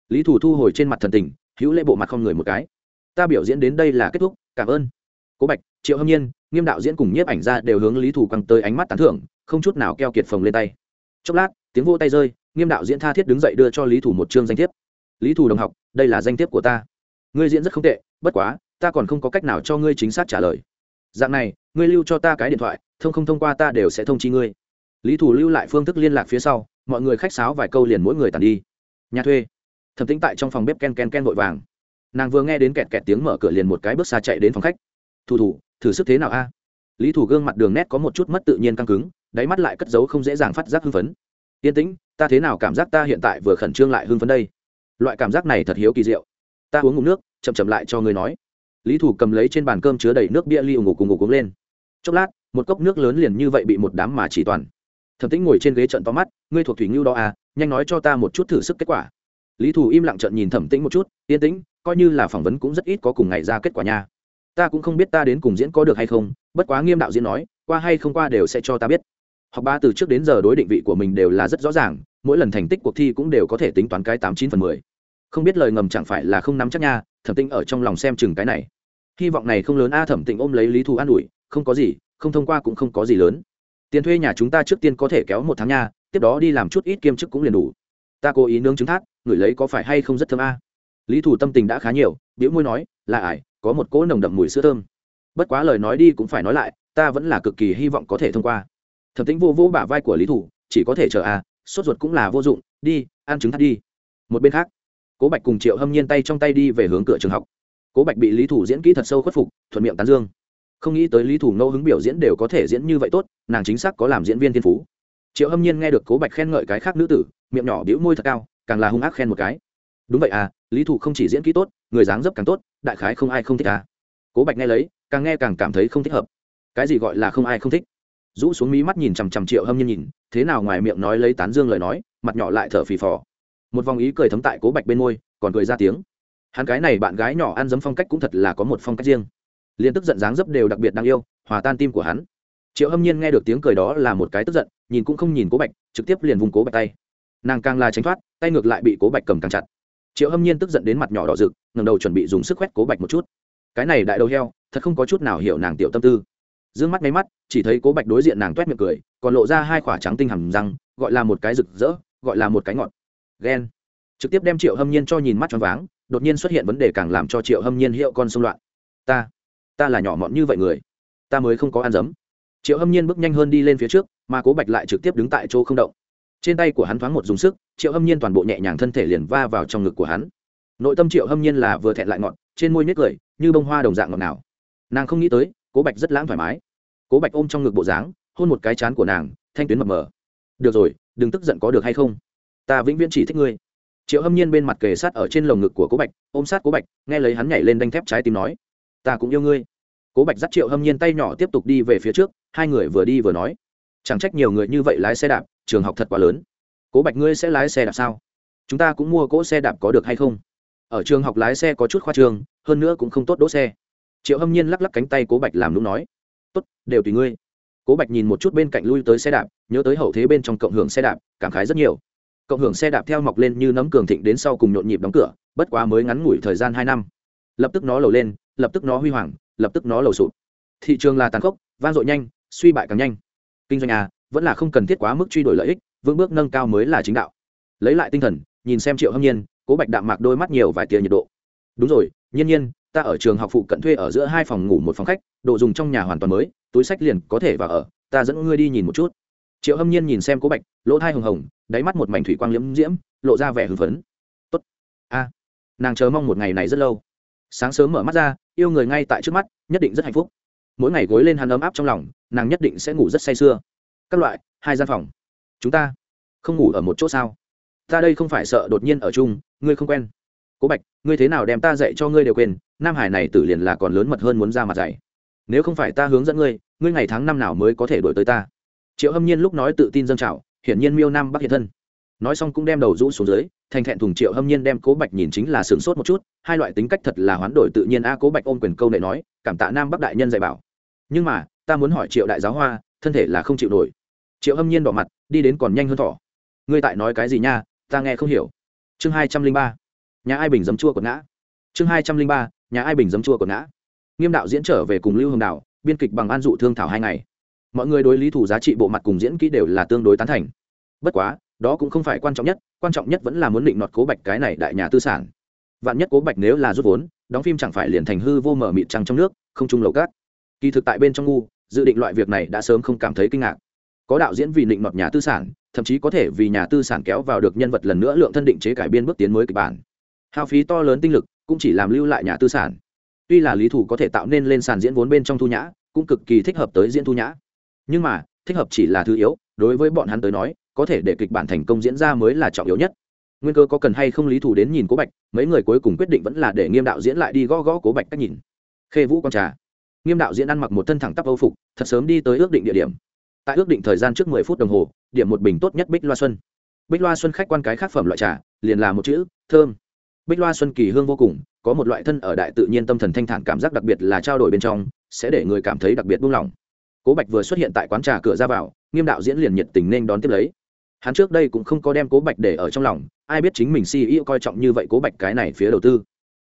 Lý thủ thu hồi trên mặt thần tình, hữu lễ bộ mặt không người một cái. Ta biểu diễn đến đây là kết thúc, cảm ơn. Cố bạch, triệu hâm nhiên, nghiêm đạo diễn cùng nhiếp ảnh ra đều hướng lý thủ căng tới ánh mắt tán thưởng, không chút nào keo kiệt phồng lên tay. Chốc lát, tiếng vô tay rơi, nghiêm đạo diễn tha thiết đứng dậy đưa cho lý thủ một chương danh thiếp. Lý thủ đồng học, đây là danh thiếp của ta. Ngươi diễn rất không tệ, bất quá, ta còn không có cách nào cho ngươi chính xác trả lời dạng này, ngươi lưu cho ta cái điện thoại, thông không thông qua ta đều sẽ thông chi ngươi. Lý thủ lưu lại phương thức liên lạc phía sau, mọi người khách sáo vài câu liền mỗi người tàn đi. Nhà thuê. Thẩm tính tại trong phòng bếp ken ken ken vội vàng. Nàng vừa nghe đến kẹt kẹt tiếng mở cửa liền một cái bước xa chạy đến phòng khách. Thủ thủ, thử sức thế nào a? Lý thủ gương mặt đường nét có một chút mất tự nhiên căng cứng, đáy mắt lại cất giấu không dễ dàng phát giác hưng phấn. Yên tĩnh, ta thế nào cảm giác ta hiện tại vừa khẩn trương lại hưng phấn đây? Loại cảm giác này thật hiếu kỳ diệu. Ta uống ngụm nước, chậm chậm lại cho người nói lý thủ cầm lấy trên bàn cơm chứa đầy nước bia ly ủng ngủ cùng ngủ cuống lên. Chốc lát, một cốc nước lớn liền như vậy bị một đám mà chỉ toàn. Thẩm tĩnh ngồi trên ghế trận to mắt, ngươi thuộc thủy ngưu đó à nhanh nói cho ta một chút thử sức kết quả. Lý Thủ im lặng trận nhìn thẩm tĩnh một chút, yên tĩnh, coi như là phỏng vấn cũng rất ít có cùng ngày ra kết quả nha. Ta cũng không biết ta đến cùng diễn có được hay không, bất quá nghiêm đạo diễn nói, qua hay không qua đều sẽ cho ta biết. Học ba từ trước đến giờ đối định vị của mình đều là rất rõ ràng, mỗi lần thành tích cuộc thi cũng đều có thể tính toán cái tám chín phần mười. Không biết lời ngầm chẳng phải là không nắm chắc nha, thẩm tĩnh ở trong lòng xem chừng cái này hy vọng này không lớn. A thẩm tĩnh ôm lấy lý thù an ủi, không có gì, không thông qua cũng không có gì lớn. Tiền thuê nhà chúng ta trước tiên có thể kéo một tháng nha, tiếp đó đi làm chút ít kiêm chức cũng liền đủ. Ta cố ý nướng trứng thác ngửi lấy có phải hay không rất thơm a? Lý thủ tâm tình đã khá nhiều biễu môi nói, là ải có một cỗ nồng đậm mùi sữa thơm. Bất quá lời nói đi cũng phải nói lại, ta vẫn là cực kỳ hy vọng có thể thông qua. Thẩm tính vô vô bả vai của lý thủ chỉ có thể chờ a, sốt ruột cũng là vô dụng, đi, ăn trứng thắt đi. Một bên khác, cố bạch cùng triệu hâm nhiên tay trong tay đi về hướng cửa trường học cố bạch bị lý thủ diễn kỹ thật sâu khuất phục, thuận miệng tán dương. Không nghĩ tới lý thủ ngẫu hứng biểu diễn đều có thể diễn như vậy tốt, nàng chính xác có làm diễn viên thiên phú. Triệu hâm nhiên nghe được cố bạch khen ngợi cái khác nữ tử, miệng nhỏ đĩu môi thật cao, càng là hung ác khen một cái. Đúng vậy à lý thủ không chỉ diễn kỹ tốt, người dáng dấp càng tốt, đại khái không ai không thích à. Cố bạch nghe lấy, càng nghe càng cảm thấy không thích hợp. Cái gì gọi là không ai không thích? Rũ xuống mí mắt nhìn chằm chằm triệu hâm nhiên nhìn, thế nào ngoài miệng nói lấy tán dương lời nói, mặt nhỏ lại thở phì phò. Một vòng ý cười thấm tại cố bạch bên môi, còn cười ra tiếng hắn cái này bạn gái nhỏ ăn dấm phong cách cũng thật là có một phong cách riêng. Liên tức giận dáng dấp đều đặc biệt đáng yêu, hòa tan tim của hắn. Triệu hâm nhiên nghe được tiếng cười đó là một cái tức giận, nhìn cũng không nhìn cố bạch, trực tiếp liền vùng cố bạch tay. Nàng càng là tránh thoát, tay ngược lại bị cố bạch cầm càng chặt. Triệu hâm nhiên tức giận đến mặt nhỏ đỏ rực ngầm đầu chuẩn bị dùng sức quét cố bạch một chút. Cái này đại đầu heo, thật không có chút nào hiểu nàng tiểu tâm tư. D ư ơ n g mắt máy mắt, chỉ thấy cố bạch đối diện nàng t u é t miệng cười, còn lộ ra hai khoả trắng tinh hầm răng, gọi là một cái rực rỡ, gọi là một cái ngọt. Ghen. Trực tiếp đem triệu hâm nhiên cho nhìn mắt cho váng đột nhiên xuất hiện vấn đề càng làm cho triệu hâm nhiên hiệu con xung loạn. Ta ta là nhỏ mọn như vậy người, ta mới không có ăn dấm. Triệu hâm nhiên bước nhanh hơn đi lên phía trước, mà cố bạch lại trực tiếp đứng tại chỗ không động. Trên tay của hắn thoáng một dùng sức, triệu hâm nhiên toàn bộ nhẹ nhàng thân thể liền va vào trong ngực của hắn. Nội tâm triệu hâm nhiên là vừa thẹn lại ngọt, trên môi nhếch cười, như bông hoa đồng dạng ngọt nào nàng không nghĩ tới, cố bạch rất lãng thoải mái. Cố bạch ôm trong ngực bộ dáng, hôn một cái chán của nàng, thanh tuyến mập mờ. Được rồi, đừng tức giận có được hay không? Ta vĩnh viễn chỉ thích ngươi triệu hâm nhiên bên mặt kề sát ở trên lồng ngực của cố bạch, ôm sát cố bạch, nghe lấy hắn nhảy lên đanh thép trái tim nói, ta cũng yêu ngươi. Cố bạch dắt triệu hâm nhiên tay nhỏ tiếp tục đi về phía trước, hai người vừa đi vừa nói, chẳng trách nhiều người như vậy lái xe đạp, trường học thật quá lớn. Cố bạch ngươi sẽ lái xe đạp sao? Chúng ta cũng mua cỗ xe đạp có được hay không? Ở trường học lái xe có chút khoa trường hơn nữa cũng không tốt đỗ xe. Triệu hâm nhiên lắc lắc cánh tay cố bạch làm lúc nói, tốt, đều tùy ngươi. Cố bạch nhìn một chút bên cạnh lui tới xe đạp, nhớ tới hậu thế bên trong cộng hưởng xe đạp, cảm khái rất nhiều cộng hưởng xe đạp theo mọc lên như nấm cường thịnh đến sau cùng nhộn nhịp đóng cửa, bất quá mới ngắn ngủi thời gian hai năm. Lập tức nó lầu lên, lập tức nó huy hoàng, lập tức nó lầu sụp. Thị trường là tàn khốc van dội nhanh, suy bại càng nhanh. Kinh doanh à vẫn là không cần thiết quá mức truy đuổi lợi ích, vững bước nâng cao mới là chính đạo. Lấy lại tinh thần, nhìn xem triệu hâm nhiên, cố bạch đạm mạc đôi mắt nhiều vài tia nhiệt độ. Đúng rồi, nhiên nhiên, ta ở trường học phụ cận thuê ở giữa hai phòng ngủ một phòng khách, đồ dùng trong nhà hoàn toàn mới, túi sách liền có thể vào ở, ta dẫn ngươi đi nhìn một chút. Triệu hâm nhiên nhìn xem cố bạch, lỗ thai hồng hồng đáy mắt một mảnh thủy quang liễm diễm, lộ ra vẻ hưng phấn. Tốt. A. Nàng chờ mong một ngày này rất lâu. Sáng sớm mở mắt ra, yêu người ngay tại trước mắt, nhất định rất hạnh phúc. Mỗi ngày gối lên hắn ấm áp trong lòng, nàng nhất định sẽ ngủ rất say sưa. Các loại, hai gian phòng. Chúng ta không ngủ ở một chỗ sao? Ta đây không phải sợ đột nhiên ở chung, ngươi không quen. Cố bạch, ngươi thế nào đem ta dạy cho ngươi đều quên, nam hải này tử liền là còn lớn mật hơn muốn ra mặt dạy. Nếu không phải ta hướng dẫn ngươi ngươi ngày tháng năm nào mới có thể đổi tới ta? Triệu hâm nhiên lúc nói tự tin dâng trào hiển nhiên miêu nam bắc hiện thân. Nói xong cũng đem đầu rũ xuống dưới, thành thẹn thùng triệu hâm nhiên đem cố bạch nhìn chính là sửng sốt một chút, hai loại tính cách thật là hoán đổi tự nhiên a, cố bạch ôm quyền câu này nói, cảm tạ nam bắc đại nhân dạy bảo. Nhưng mà, ta muốn hỏi triệu đại giáo hoa, thân thể là không chịu nổi. Triệu hâm nhiên đỏ mặt, đi đến còn nhanh hơn thỏ. Ngươi tại nói cái gì nha, ta nghe không hiểu. Chương hai trăm linh ba, nhà ai bình giấm chua của ngã. Chương hai trăm linh ba, nhà ai bình giấm chua của ngã. Nghiêm đạo diễn trở về cùng lưu hồng đạo biên kịch bằng an dụ thương thảo hai ngày mọi người đối lý thủ giá trị bộ mặt cùng diễn kỹ đều là tương đối tán thành. Bất quá, đó cũng không phải quan trọng nhất, quan trọng nhất vẫn là muốn định nọt cố bạch cái này đại nhà tư sản. Vạn nhất cố bạch nếu là rút vốn, đóng phim chẳng phải liền thành hư vô mở mịt trăng trong nước, không trung lầu cát. Kỳ thực tại bên trong ngu, dự định loại việc này đã sớm không cảm thấy kinh ngạc. Có đạo diễn vì định nọt nhà tư sản, thậm chí có thể vì nhà tư sản kéo vào được nhân vật lần nữa lượng thân định chế cải biên bước tiến mới kịch bản. Hao phí to lớn tinh lực, cũng chỉ làm lưu lại nhà tư sản. Tuy là lý thủ có thể tạo nên lên sàn diễn vốn bên trong thu nhã, cũng cực kỳ thích hợp tới diễn thu nhã nhưng mà, thích hợp chỉ là thứ yếu, đối với bọn hắn tới nói, có thể để kịch bản thành công diễn ra mới là trọng yếu nhất. Nguyên cơ có cần hay không lý thủ đến nhìn cố bạch, mấy người cuối cùng quyết định vẫn là để nghiêm đạo diễn lại đi gõ gõ cố bạch cách nhìn. Khê vũ con trà. Nghiêm đạo diễn ăn mặc một thân thẳng tắp âu phục, thật sớm đi tới ước định địa điểm. Tại ước định thời gian trước mười phút đồng hồ, điểm một bình tốt nhất bích loa xuân. Bích loa xuân khách quan cái khác phẩm loại trà, liền là một chữ, thơm. Bích loa xuân kỳ hương vô cùng, có một loại thân ở đại tự nhiên tâm thần thanh thản cảm giác đặc biệt là trao đổi bên trong, sẽ để người cảm thấy đặc biệt buông lỏng cố bạch vừa xuất hiện tại quán trà cửa ra vào, nghiêm đạo diễn liền nhiệt tình nên đón tiếp lấy. Hắn trước đây cũng không có đem cố bạch để ở trong lòng, ai biết chính mình si coi trọng như vậy cố bạch cái này phía đầu tư.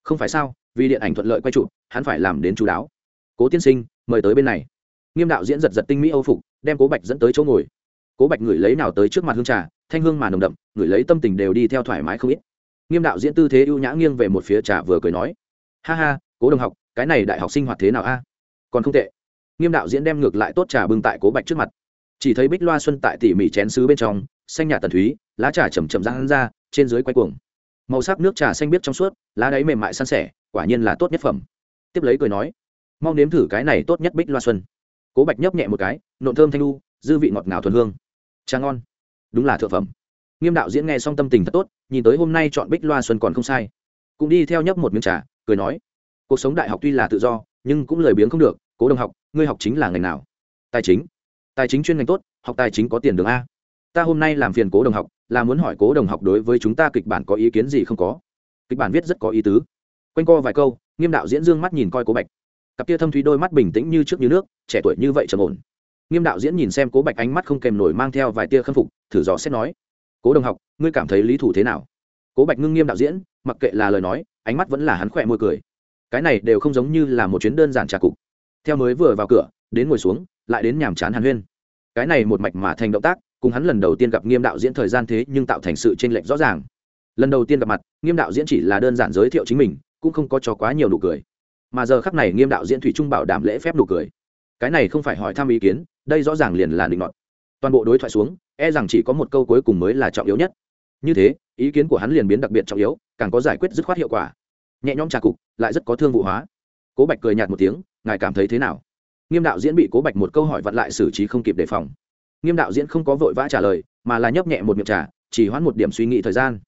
Không phải sao, vì điện ảnh thuận lợi quay trụ hắn phải làm đến chú đáo. Cố tiên sinh, mời tới bên này. Nghiêm đạo diễn giật giật tinh mỹ âu phục, đem cố bạch dẫn tới chỗ ngồi. Cố bạch ngửi lấy nào tới trước mặt hương trà, thanh hương mà nồng đậm, ngửi lấy tâm tình đều đi theo thoải mái không ít. Nghiêm đạo diễn tư thế ưu nhã nghiêng về một phía trà vừa cười nói. Ha ha, cố đồng học, cái này đại học sinh hoạt thế nào a? Còn không tệ nghiêm đạo diễn đem ngược lại tốt trà bưng tại cố bạch trước mặt. Chỉ thấy bích loa xuân tại tỉ mỉ chén xứ bên trong, xanh nhạt tần thúy, lá trà chầm ra rán ra, trên dưới quay cuồng. Màu sắc nước trà xanh biếc trong suốt, lá đáy mềm mại san sẻ, quả nhiên là tốt nhất phẩm. Tiếp lấy cười nói mong nếm thử cái này tốt nhất bích loa xuân. Cố bạch nhấp nhẹ một cái, nộn thơm thanh lu dư vị ngọt ngào thuần hương. Trà ngon. Đúng là thượng phẩm. Nghiêm đạo diễn nghe xong tâm tình thật tốt, nhìn tới hôm nay chọn bích loa xuân còn không sai. Cũng đi theo nhấp một miếng trà, cười nói, cuộc sống đại học tuy là tự do, nhưng cũng lười biếng không được cố đồng học, ngươi học chính là ngành nào? Tài chính. Tài chính chuyên ngành tốt, học tài chính có tiền đường a. Ta hôm nay làm phiền cố đồng học, là muốn hỏi cố đồng học đối với chúng ta kịch bản có ý kiến gì không có? Kịch bản viết rất có ý tứ. Quanh co vài câu, nghiêm đạo diễn dương mắt nhìn coi cố bạch. Cặp kia thâm thúy đôi mắt bình tĩnh như trước như nước, trẻ tuổi như vậy trầm ổn. Nghiêm đạo diễn nhìn xem cố bạch ánh mắt không kèm nổi mang theo vài tia khâm phục, thử dò xét nói. Cố đồng học, ngươi cảm thấy lý thủ thế nào? Cố bạch ngưng nghiêm đạo diễn, mặc kệ là lời nói, ánh mắt vẫn là hắn khỏe môi cười. Cái này đều không giống như là một chuyến đơn giản trà cục theo mới vừa vào cửa, đến ngồi xuống, lại đến nhàm chán hàn huyên. Cái này một mạch mà thành động tác, cùng hắn lần đầu tiên gặp nghiêm đạo diễn thời gian thế nhưng tạo thành sự tranh lệch rõ ràng. Lần đầu tiên gặp mặt, nghiêm đạo diễn chỉ là đơn giản giới thiệu chính mình, cũng không có cho quá nhiều nụ cười. Mà giờ khắc này nghiêm đạo diễn thủy trung bảo đảm lễ phép nụ cười. Cái này không phải hỏi thăm ý kiến, đây rõ ràng liền là định ngọt toàn bộ đối thoại xuống e rằng chỉ có một câu cuối cùng mới là trọng yếu nhất. Như thế, ý kiến của hắn liền biến đặc biệt trọng yếu, càng có giải quyết dứt khoát hiệu quả. Nhẹ nhõm trà cục, lại rất có thương vụ hóa. Cố bạch cười nhạt một tiếng ngài cảm thấy thế nào? Nghiêm đạo diễn bị cố bạch một câu hỏi vặn lại xử trí không kịp đề phòng. Nghiêm đạo diễn không có vội vã trả lời, mà là nhấp nhẹ một miệng trà, chỉ hoãn một điểm suy nghĩ thời gian.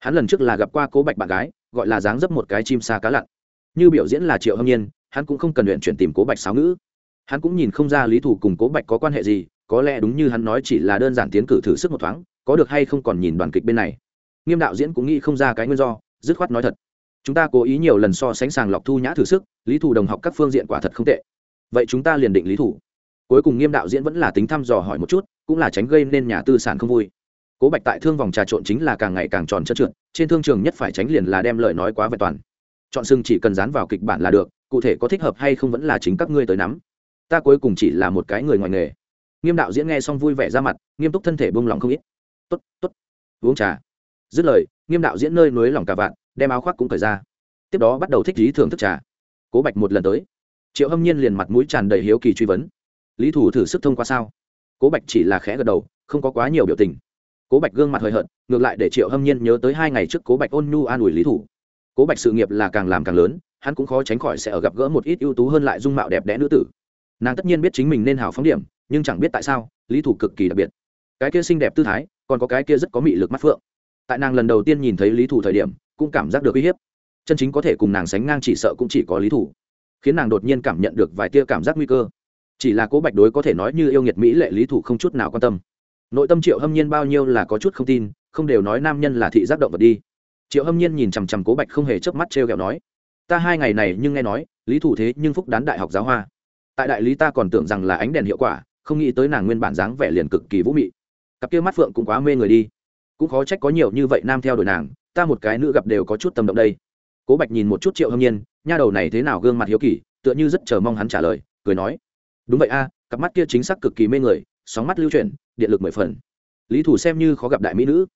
Hắn lần trước là gặp qua cố bạch bạn gái, gọi là dáng dấp một cái chim xa cá lặn. Như biểu diễn là triệu hâm nhiên, hắn cũng không cần luyện chuyển tìm cố bạch sáo ngữ. Hắn cũng nhìn không ra lý thủ cùng cố bạch có quan hệ gì, có lẽ đúng như hắn nói chỉ là đơn giản tiến cử thử sức một thoáng, có được hay không còn nhìn đoàn kịch bên này. Nghiêm đạo diễn cũng nghĩ không ra cái nguyên do, dứt khoát nói thật chúng ta cố ý nhiều lần so sánh sàng lọc thu nhã thử sức, lý thủ đồng học các phương diện quả thật không tệ. Vậy chúng ta liền định lý thủ cuối cùng nghiêm đạo diễn vẫn là tính thăm dò hỏi một chút, cũng là tránh gây nên nhà tư sản không vui. Cố bạch tại thương vòng trà trộn chính là càng ngày càng tròn trơn trượt, trên thương trường nhất phải tránh liền là đem lời nói quá vẹn toàn. Chọn sưng chỉ cần dán vào kịch bản là được, cụ thể có thích hợp hay không vẫn là chính các ngươi tới nắm. Ta cuối cùng chỉ là một cái người ngoài nghề. Nghiêm đạo diễn nghe xong vui vẻ ra mặt, nghiêm túc thân thể bông lòng không ít. Tốt tốt, uống trà. Dứt lời, nghiêm đạo diễn nơi núi lòng cả vạn đem áo khoác cũng cởi ra. Tiếp đó bắt đầu thích lý thưởng thức trà. Cố bạch một lần tới, triệu hâm nhiên liền mặt mũi tràn đầy hiếu kỳ truy vấn. Lý thủ thử sức thông qua sao? Cố bạch chỉ là khẽ gật đầu, không có quá nhiều biểu tình. Cố bạch gương mặt hời hợt, ngược lại để triệu hâm nhiên nhớ tới hai ngày trước cố bạch ôn nhu an ủi lý thủ. Cố bạch sự nghiệp là càng làm càng lớn, hắn cũng khó tránh khỏi sẽ ở gặp gỡ một ít ưu tú hơn lại dung mạo đẹp đẽ nữ tử. Nàng tất nhiên biết chính mình nên hào phóng điểm, nhưng chẳng biết tại sao, lý thủ cực kỳ đặc biệt. Cái kia xinh đẹp tư thái, còn có cái kia rất có mị lực mắt phượng. Tại nàng lần đầu tiên nhìn thấy lý thủ thời điểm cũng cảm giác được uy hiếp. Chân chính có thể cùng nàng sánh ngang chỉ sợ cũng chỉ có lý thủ, khiến nàng đột nhiên cảm nhận được vài tia cảm giác nguy cơ. Chỉ là cố bạch đối có thể nói như yêu nghiệt mỹ lệ lý thủ không chút nào quan tâm. Nội tâm triệu hâm nhiên bao nhiêu là có chút không tin, không đều nói nam nhân là thị giác động vật đi. Triệu hâm nhiên nhìn chằm chằm cố bạch không hề chớp mắt t r e o kẹo nói, ta hai ngày này nhưng nghe nói, lý thủ thế nhưng phúc đán đại học giáo hoa. Tại đại lý ta còn tưởng rằng là ánh đèn hiệu quả, không nghĩ tới nàng nguyên bản dáng vẻ liền cực kỳ vũ mị. Cặp kia mắt phượng cũng quá mê người đi. Cũng khó trách có nhiều như vậy nam theo đuổi nàng ta một cái nữ gặp đều có chút tâm động đây. Cố bạch nhìn một chút triệu hâm nhiên, nha đầu này thế nào gương mặt hiếu kỳ, tựa như rất chờ mong hắn trả lời, cười nói, đúng vậy a, cặp mắt kia chính xác cực kỳ mê người, sóng mắt lưu chuyển, điện lực mười phần. Lý thủ xem như khó gặp đại mỹ nữ.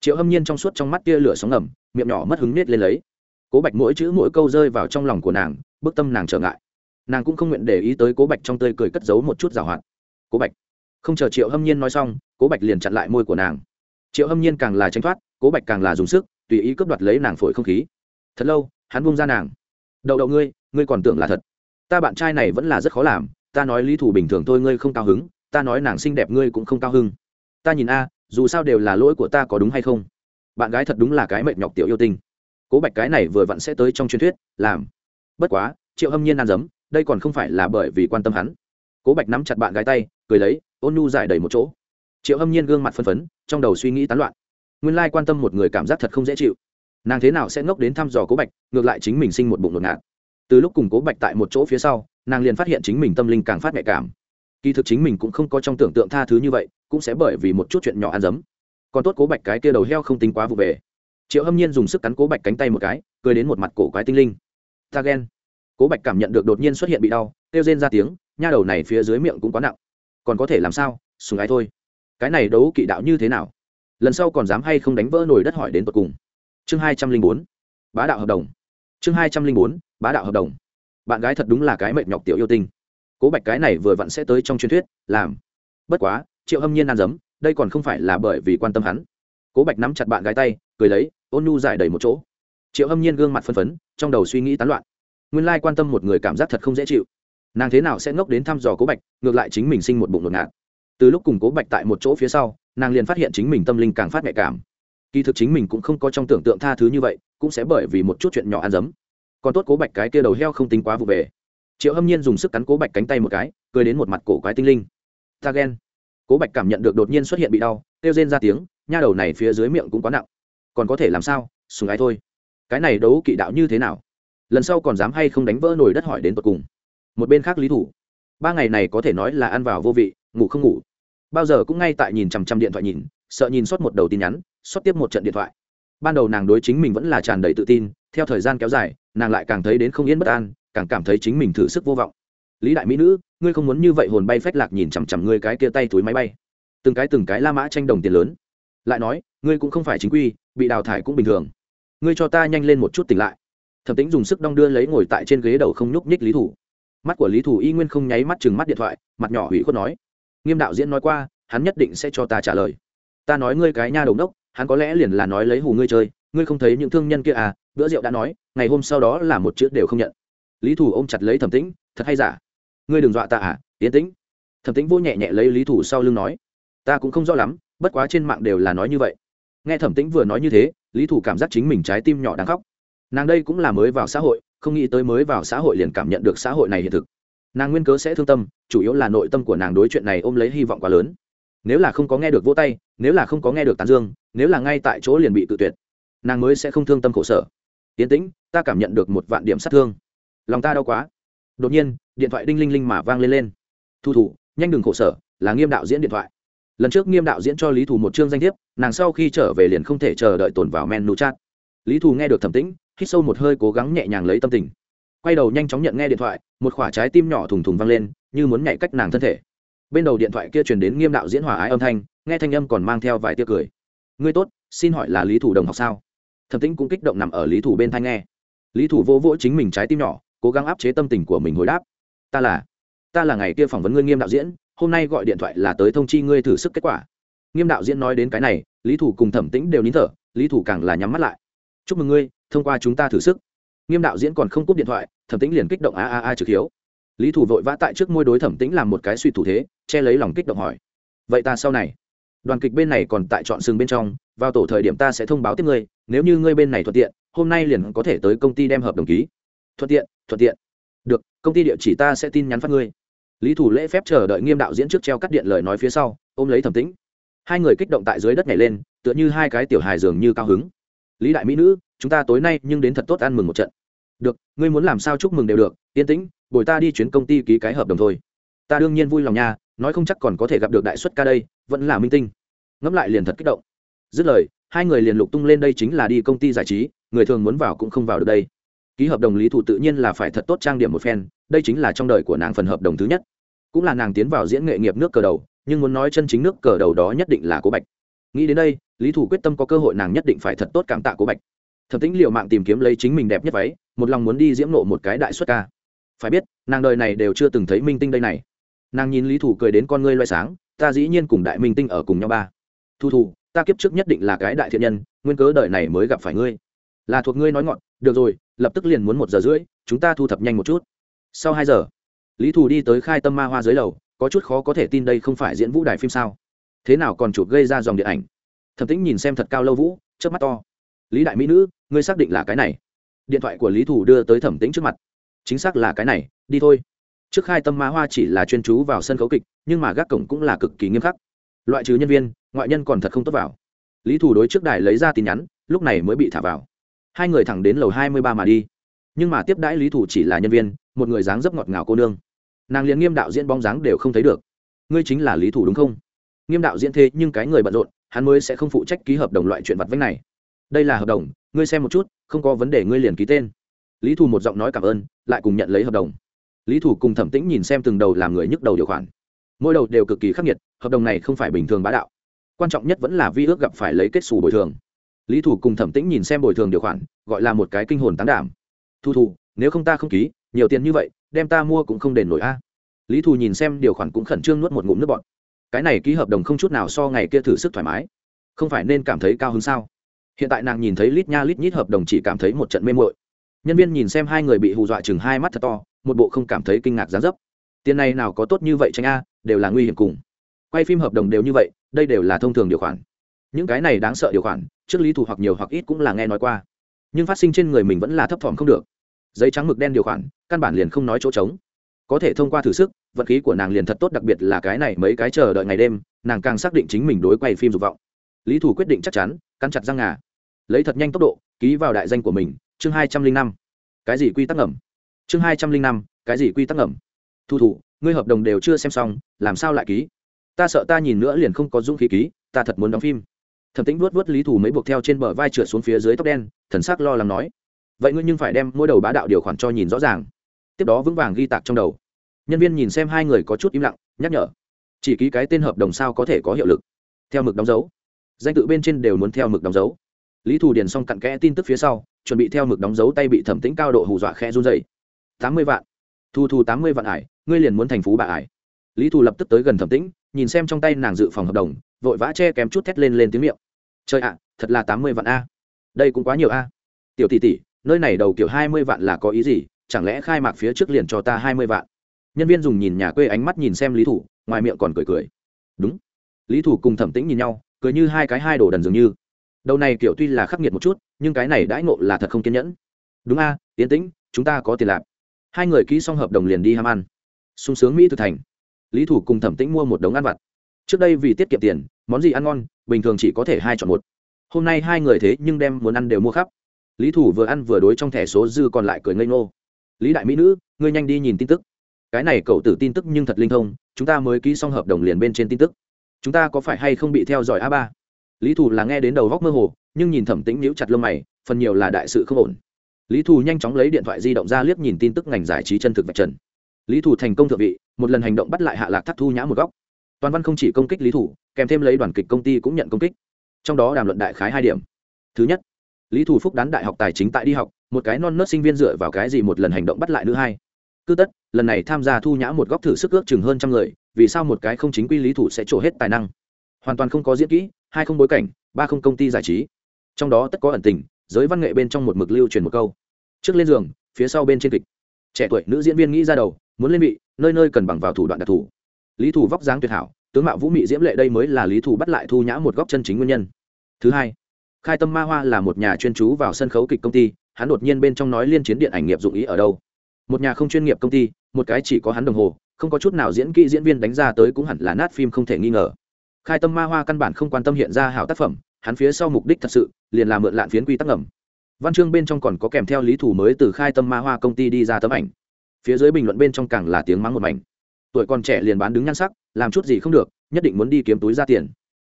Triệu hâm nhiên trong suốt trong mắt kia lửa sóng ngầm, miệng nhỏ mất hứng nết lên lấy. Cố bạch mỗi chữ mỗi câu rơi vào trong lòng của nàng, bức tâm nàng trở ngại. Nàng cũng không nguyện để ý tới cố bạch trong tươi cười cất giấu một chút g hoạt. Cố bạch. Không chờ triệu hâm nhiên nói xong, cố bạch liền chặn lại môi của nàng. Triệu hâm nhiên càng là tranh thoát, cố bạch càng là dùng sức tùy ý cướp đoạt lấy nàng phổi không khí. Thật lâu, hắn bung ra nàng. Đậu đậu ngươi ngươi còn tưởng là thật. Ta bạn trai này vẫn là rất khó làm, ta nói lý thủ bình thường thôi, ngươi không cao hứng, ta nói nàng xinh đẹp ngươi cũng không cao hứng. Ta nhìn a, dù sao đều là lỗi của ta có đúng hay không? Bạn gái thật đúng là cái mệt nhọc tiểu yêu tinh. Cố bạch cái này vừa vặn sẽ tới trong truyền thuyết, làm. Bất quá, triệu hâm nhiên ăn dấm, đây còn không phải là bởi vì quan tâm hắn. Cố bạch nắm chặt bạn gái tay, cười lấy, ôn nhu dài đầy một chỗ. Triệu hâm nhiên gương mặt phân phấn, trong đầu suy nghĩ tán loạn nguyên lai quan tâm một người cảm giác thật không dễ chịu. Nàng thế nào sẽ ngốc đến thăm dò cố bạch, ngược lại chính mình sinh một bụng ngột. Ngạt từ lúc cùng cố bạch tại một chỗ phía sau, nàng liền phát hiện chính mình tâm linh càng phát nhạy cảm. Kỳ thực chính mình cũng không có trong tưởng tượng tha thứ như vậy, cũng sẽ bởi vì một chút chuyện nhỏ ăn dấm. Còn tốt cố bạch cái kia đầu heo không tính quá vụ về. Triệu hâm nhiên dùng sức cắn cố bạch cánh tay một cái, cười đến một mặt cổ quái tinh linh. Ta ghen. Cố bạch cảm nhận được đột nhiên xuất hiện bị đau, kêu rên ra tiếng, nha đầu này phía dưới miệng cũng quá nặng. Còn có thể làm sao? Sùng ái thôi. Cái này đấu kỵ đạo như thế nào? Lần sau còn dám hay không đánh vỡ nồi đất hỏi đến tột cùng. Chương hai trăm linh bốn, bá đạo hợp đồng. Chương hai trăm linh bốn, bá đạo hợp đồng. Bạn gái thật đúng là cái mệt nhọc tiểu yêu tinh. Cố bạch cái này vừa vặn sẽ tới trong truyền thuyết, làm. Bất quá, triệu hâm nhiên ăn dấm, đây còn không phải là bởi vì quan tâm hắn. Cố bạch nắm chặt bạn gái tay, cười lấy, ôn nhu dài đầy một chỗ. Triệu hâm nhiên gương mặt phân phấn, trong đầu suy nghĩ tán loạn. Nguyên lai quan tâm một người cảm giác thật không dễ chịu. Nàng thế nào sẽ ngốc đến thăm dò cố bạch, ngược lại chính mình sinh một bụng ngột ngạt. Từ lúc cùng cố bạch tại một chỗ phía sau nàng liền phát hiện chính mình tâm linh càng phát nhạy cảm. Kỳ thực chính mình cũng không có trong tưởng tượng tha thứ như vậy, cũng sẽ bởi vì một chút chuyện nhỏ ăn dấm. Còn tốt cố bạch cái kia đầu heo không tính quá vụ về. Triệu hâm nhiên dùng sức cắn cố bạch cánh tay một cái, cười đến một mặt cổ quái tinh linh. Ta ghen. Cố bạch cảm nhận được đột nhiên xuất hiện bị đau, kêu rên ra tiếng, nha đầu này phía dưới miệng cũng quá nặng. Còn có thể làm sao? Sùng ái thôi. Cái này đấu kỵ đạo như thế nào? Lần sau còn dám hay không đánh vỡ nồi đất hỏi đến tột cùng. Một bên khác lý thủ. Ba ngày này có thể nói là ăn vào vô vị, ngủ không ngủ bao giờ cũng ngay tại nhìn chằm chằm điện thoại nhìn, sợ nhìn sót một đầu tin nhắn sót tiếp một trận điện thoại. Ban đầu nàng đối chính mình vẫn là tràn đầy tự tin, theo thời gian kéo dài, nàng lại càng thấy đến không yên bất an, càng cảm thấy chính mình thử sức vô vọng. Lý đại mỹ nữ, ngươi không muốn như vậy hồn bay phách lạc nhìn chằm chằm ngươi cái kia tay túi máy bay. Từng cái từng cái la mã tranh đồng tiền lớn. Lại nói, ngươi cũng không phải chính quy, bị đào thải cũng bình thường. Ngươi cho ta nhanh lên một chút tỉnh lại. Thẩm tính dùng sức đong đưa lấy ngồi tại trên ghế đầu không nhúc nhích lý thủ. Mắt của lý thủ y nguyên không nháy mắt chừng mắt điện thoại, mặt nhỏ hủy khuất nói nghiêm đạo diễn nói qua, hắn nhất định sẽ cho ta trả lời. Ta nói ngươi cái nha đầu đốc, hắn có lẽ liền là nói lấy hù ngươi chơi, ngươi không thấy những thương nhân kia à? Bữa rượu đã nói, ngày hôm sau đó là một chữ đều không nhận. Lý thủ ôm chặt lấy thẩm tĩnh, thật hay giả? Ngươi đừng dọa ta à? Tiến tĩnh. Thẩm tĩnh vô nhẹ nhẹ lấy lý thủ sau lưng nói, ta cũng không rõ lắm, bất quá trên mạng đều là nói như vậy. Nghe thẩm tĩnh vừa nói như thế, lý thủ cảm giác chính mình trái tim nhỏ đang khóc. Nàng đây cũng là mới vào xã hội, không nghĩ tới mới vào xã hội liền cảm nhận được xã hội này hiện thực nàng nguyên cớ sẽ thương tâm, chủ yếu là nội tâm của nàng đối chuyện này ôm lấy hy vọng quá lớn. Nếu là không có nghe được vỗ tay, nếu là không có nghe được tán dương, nếu là ngay tại chỗ liền bị tự tuyệt, nàng mới sẽ không thương tâm khổ sở. Tiến tĩnh, ta cảm nhận được một vạn điểm sát thương. Lòng ta đau quá. Đột nhiên, điện thoại đinh linh linh mà vang lên lên. Thu thủ, nhanh đừng khổ sở, là nghiêm đạo diễn điện thoại. Lần trước nghiêm đạo diễn cho lý thù một chương danh thiếp, nàng sau khi trở về liền không thể chờ đợi tồn vào menu chat. Lý thù nghe được thẩm tĩnh, hít sâu một hơi cố gắng nhẹ nhàng lấy tâm tình. Quay đầu nhanh chóng nhận nghe điện thoại một khoả trái tim nhỏ thùng thùng vang lên, như muốn nhảy cách nàng thân thể. Bên đầu điện thoại kia truyền đến nghiêm đạo diễn hòa ái âm thanh, nghe thanh âm còn mang theo vài tia cười. Ngươi tốt, xin hỏi là lý thủ đồng học sao? Thẩm tĩnh cũng kích động nằm ở lý thủ bên thanh nghe. Lý thủ vô vỗ chính mình trái tim nhỏ, cố gắng áp chế tâm tình của mình hồi đáp. Ta là ta là ngày kia phỏng vấn ngươi nghiêm đạo diễn, hôm nay gọi điện thoại là tới thông chi ngươi thử sức kết quả. Nghiêm đạo diễn nói đến cái này, lý thủ cùng thẩm tĩnh đều nín thở, lý thủ càng là nhắm mắt lại. Chúc mừng ngươi, thông qua chúng ta thử sức nghiêm đạo diễn còn không cúp điện thoại, thẩm tĩnh liền kích động a a a trực hiếu. Lý thủ vội vã tại trước môi đối thẩm tĩnh làm một cái suy thủ thế, che lấy lòng kích động hỏi. Vậy ta sau này, đoàn kịch bên này còn tại chọn sừng bên trong, vào tổ thời điểm ta sẽ thông báo tiếp ngươi, nếu như ngươi bên này thuận tiện, hôm nay liền có thể tới công ty đem hợp đồng ký. Thuận tiện thuận tiện. Được, công ty địa chỉ ta sẽ tin nhắn phát ngươi. Lý thủ lễ phép chờ đợi nghiêm đạo diễn trước treo cắt điện lời nói phía sau, ôm lấy thẩm tĩnh. Hai người kích động tại dưới đất nhảy lên, tựa như hai cái tiểu hài dường như cao hứng. Lý đại mỹ nữ, chúng ta tối nay nhưng đến thật tốt ăn mừng một trận được, ngươi muốn làm sao chúc mừng đều được, yên tĩnh, bồi ta đi chuyến công ty ký cái hợp đồng thôi. Ta đương nhiên vui lòng nha, nói không chắc còn có thể gặp được đại xuất ca đây, vẫn là minh tinh. Ngẫm lại liền thật kích động. Dứt lời, hai người liền lục tung lên đây chính là đi công ty giải trí, người thường muốn vào cũng không vào được đây. Ký hợp đồng lý thủ tự nhiên là phải thật tốt trang điểm một phen, đây chính là trong đời của nàng phần hợp đồng thứ nhất. Cũng là nàng tiến vào diễn nghệ nghiệp nước cờ đầu, nhưng muốn nói chân chính nước cờ đầu đó nhất định là cố bạch. Nghĩ đến đây, lý thủ quyết tâm có cơ hội nàng nhất định phải thật tốt cảm tạ cố bạch. Thẩm tĩnh liệu mạng tìm kiếm lấy chính mình đẹp nhất váy một lòng muốn đi diễm nộ một cái đại xuất ca. Phải biết, nàng đời này đều chưa từng thấy minh tinh đây này. Nàng nhìn lý thủ cười đến con ngươi loay sáng, ta dĩ nhiên cùng đại minh tinh ở cùng nhau ba. Thu thủ, ta kiếp trước nhất định là cái đại thiện nhân, nguyên cớ đời này mới gặp phải ngươi. Là thuộc ngươi nói ngọn, được rồi, lập tức liền muốn một giờ rưỡi, chúng ta thu thập nhanh một chút. Sau hai giờ, lý thủ đi tới khai tâm ma hoa dưới lầu, có chút khó có thể tin đây không phải diễn vũ đài phim sao. Thế nào còn chụp gây ra dòng điện ảnh? Thẩm tĩnh nhìn xem thật cao lâu vũ trước mắt to. Lý đại mỹ nữ, ngươi xác định là cái này điện thoại của lý thủ đưa tới thẩm tĩnh trước mặt. Chính xác là cái này, đi thôi. Trước khai tâm ma hoa chỉ là chuyên chú vào sân khấu kịch, nhưng mà gác cổng cũng là cực kỳ nghiêm khắc. Loại trừ nhân viên, ngoại nhân còn thật không tốt vào. Lý thủ đối trước đài lấy ra tin nhắn, lúc này mới bị thả vào. Hai người thẳng đến lầu hai mươi ba mà đi. Nhưng mà tiếp đãi lý thủ chỉ là nhân viên, một người dáng dấp ngọt ngào cô nương. Nàng liền nghiêm đạo diễn bóng dáng đều không thấy được. Ngươi chính là lý thủ đúng không? Nghiêm đạo diễn thế nhưng cái người bận rộn, hắn mới sẽ không phụ trách ký hợp đồng loại chuyện vặt vách này. Đây là hợp đồng ngươi xem một chút, không có vấn đề ngươi liền ký tên. Lý Thù một giọng nói cảm ơn, lại cùng nhận lấy hợp đồng. Lý Thù cùng thẩm tĩnh nhìn xem từng đầu làm người nhức đầu điều khoản. Mỗi đầu đều cực kỳ khắc nghiệt, hợp đồng này không phải bình thường bá đạo. Quan trọng nhất vẫn là vi ước gặp phải lấy kết xù bồi thường. Lý thủ cùng thẩm tĩnh nhìn xem bồi thường điều khoản, gọi là một cái kinh hồn tán đảm. Thu thù, nếu không ta không ký, nhiều tiền như vậy, đem ta mua cũng không đền nổi a. Lý thù nhìn xem điều khoản cũng khẩn trương nuốt một ngụm nước bọt. Cái này ký hợp đồng không chút nào so ngày kia thử sức thoải mái. Không phải nên cảm thấy cao hứng sao? Hiện tại nàng nhìn thấy lít nha lít nhít hợp đồng chỉ cảm thấy một trận mê mội nhân viên nhìn xem hai người bị hù dọa chừng hai mắt thật to, một bộ không cảm thấy kinh ngạc giá dấp. Tiền này nào có tốt như vậy tranh a, đều là nguy hiểm cùng. Quay phim hợp đồng đều như vậy, đây đều là thông thường điều khoản. Những cái này đáng sợ điều khoản, trước lý thủ hoặc nhiều hoặc ít cũng là nghe nói qua. Nhưng phát sinh trên người mình vẫn là thấp thỏm không được. Giấy trắng mực đen điều khoản, căn bản liền không nói chỗ trống. Có thể thông qua thử sức vận khí của nàng liền thật tốt, đặc biệt là cái này mấy cái chờ đợi ngày đêm, nàng càng xác định chính mình đối quay phim dục vọng. Lý thủ quyết định chắc chắn, cắn chặt răng ngà lấy thật nhanh tốc độ, ký vào đại danh của mình, chương hai trăm linh năm. Cái gì quy tắc ngầm? Chương hai trăm linh năm, cái gì quy tắc ngầm? Thu thủ, ngươi hợp đồng đều chưa xem xong, làm sao lại ký? Ta sợ ta nhìn nữa liền không có dũng khí ký, ta thật muốn đóng phim. Thẩm tĩnh vuốt vuốt lý thủ mấy buộc theo trên bờ vai trượt xuống phía dưới tóc đen, thần sắc lo lắng nói. Vậy ngươi nhưng phải đem mỗi đầu bá đạo điều khoản cho nhìn rõ ràng. Tiếp đó vững vàng ghi tạc trong đầu. Nhân viên nhìn xem hai người có chút im lặng, nhắc nhở. Chỉ ký cái tên hợp đồng sao có thể có hiệu lực? Theo mực đóng dấu. Danh tự bên trên đều muốn theo mực đóng dấu lý Thù điền xong cặn kẽ tin tức phía sau, chuẩn bị theo mực đóng dấu tay bị thẩm tĩnh cao độ hù dọa khe run dày tám mươi vạn. Thu thu tám mươi vạn ải, ngươi liền muốn thành phú bà ải. Lý thù lập tức tới gần thẩm tĩnh, nhìn xem trong tay nàng dự phòng hợp đồng, vội vã che kém chút thét lên lên tiếng miệng. Trời ạ, thật là tám mươi vạn a. Đây cũng quá nhiều a. Tiểu tỷ tỷ, nơi này đầu kiểu hai mươi vạn là có ý gì? Chẳng lẽ khai mạc phía trước liền cho ta hai mươi vạn? Nhân viên dùng nhìn nhà quê ánh mắt nhìn xem lý thủ ngoài miệng còn cười cười. Đúng. Lý thủ cùng thẩm tĩnh nhìn nhau, cười như hai cái hai đồ đần dường như đầu này kiểu tuy là khắc nghiệt một chút, nhưng cái này đãi ngộ là thật không kiên nhẫn. Đúng a tiến tĩnh, chúng ta có tiền lạp. Hai người ký xong hợp đồng liền đi ham ăn. Sung sướng mỹ thực thành. Lý thủ cùng thẩm tĩnh mua một đống ăn vặt. Trước đây vì tiết kiệm tiền, món gì ăn ngon, bình thường chỉ có thể hai chọn một. Hôm nay hai người thế nhưng đem muốn ăn đều mua khắp. Lý thủ vừa ăn vừa đối trong thẻ số dư còn lại cười ngây ngô. Lý đại mỹ nữ, ngươi nhanh đi nhìn tin tức. Cái này cậu tử tin tức nhưng thật linh thông, chúng ta mới ký xong hợp đồng liền bên trên tin tức. Chúng ta có phải hay không bị theo dõi a ba? Lý Thù là nghe đến đầu góc mơ hồ, nhưng nhìn thẩm tĩnh níu chặt lông mày, phần nhiều là đại sự không ổn. Lý thù nhanh chóng lấy điện thoại di động ra liếc nhìn tin tức ngành giải trí chân thực vạch trần. Lý thù thành công thượng vị, một lần hành động bắt lại hạ lạc thắt thu nhã một góc. Toàn văn không chỉ công kích lý thủ kèm thêm lấy đoàn kịch công ty cũng nhận công kích. Trong đó đàm luận đại khái hai điểm. Thứ nhất, lý thủ phúc đán đại học tài chính tại đi học, một cái non nớt sinh viên dựa vào cái gì một lần hành động bắt lại nữ hai. Cứ tất, lần này tham gia thu nhã một góc thử sức ước chừng hơn trăm người, vì sao một cái không chính quy lý thủ sẽ trổ hết tài năng? Hoàn toàn không có diễn kỹ hai không bối cảnh, ba không công ty giải trí. Trong đó tất có ẩn tình, giới văn nghệ bên trong một mực lưu truyền một câu. Trước lên giường, phía sau bên trên kịch. Trẻ tuổi nữ diễn viên nghĩ ra đầu, muốn lên vị, nơi nơi cần bằng vào thủ đoạn đặc thù. Lý thủ vóc dáng tuyệt hảo, tướng mạo vũ mị diễm lệ đây mới là lý thủ bắt lại thu nhã một góc chân chính nguyên nhân. Thứ hai, khai tâm ma hoa là một nhà chuyên chú vào sân khấu kịch công ty, hắn đột nhiên bên trong nói liên chiến điện ảnh nghiệp dụng ý ở đâu. Một nhà không chuyên nghiệp công ty, một cái chỉ có hắn đồng hồ, không có chút nào diễn kỹ diễn viên đánh ra tới cũng hẳn là nát phim không thể nghi ngờ khai tâm ma hoa căn bản không quan tâm hiện ra hảo tác phẩm, hắn phía sau mục đích thật sự, liền là mượn lạn phiến quy tắc ngầm. Văn chương bên trong còn có kèm theo lý thủ mới từ khai tâm ma hoa công ty đi ra tấm ảnh. Phía dưới bình luận bên trong càng là tiếng mắng một mảnh. Tuổi còn trẻ liền bán đứng nhan sắc, làm chút gì không được, nhất định muốn đi kiếm túi ra tiền.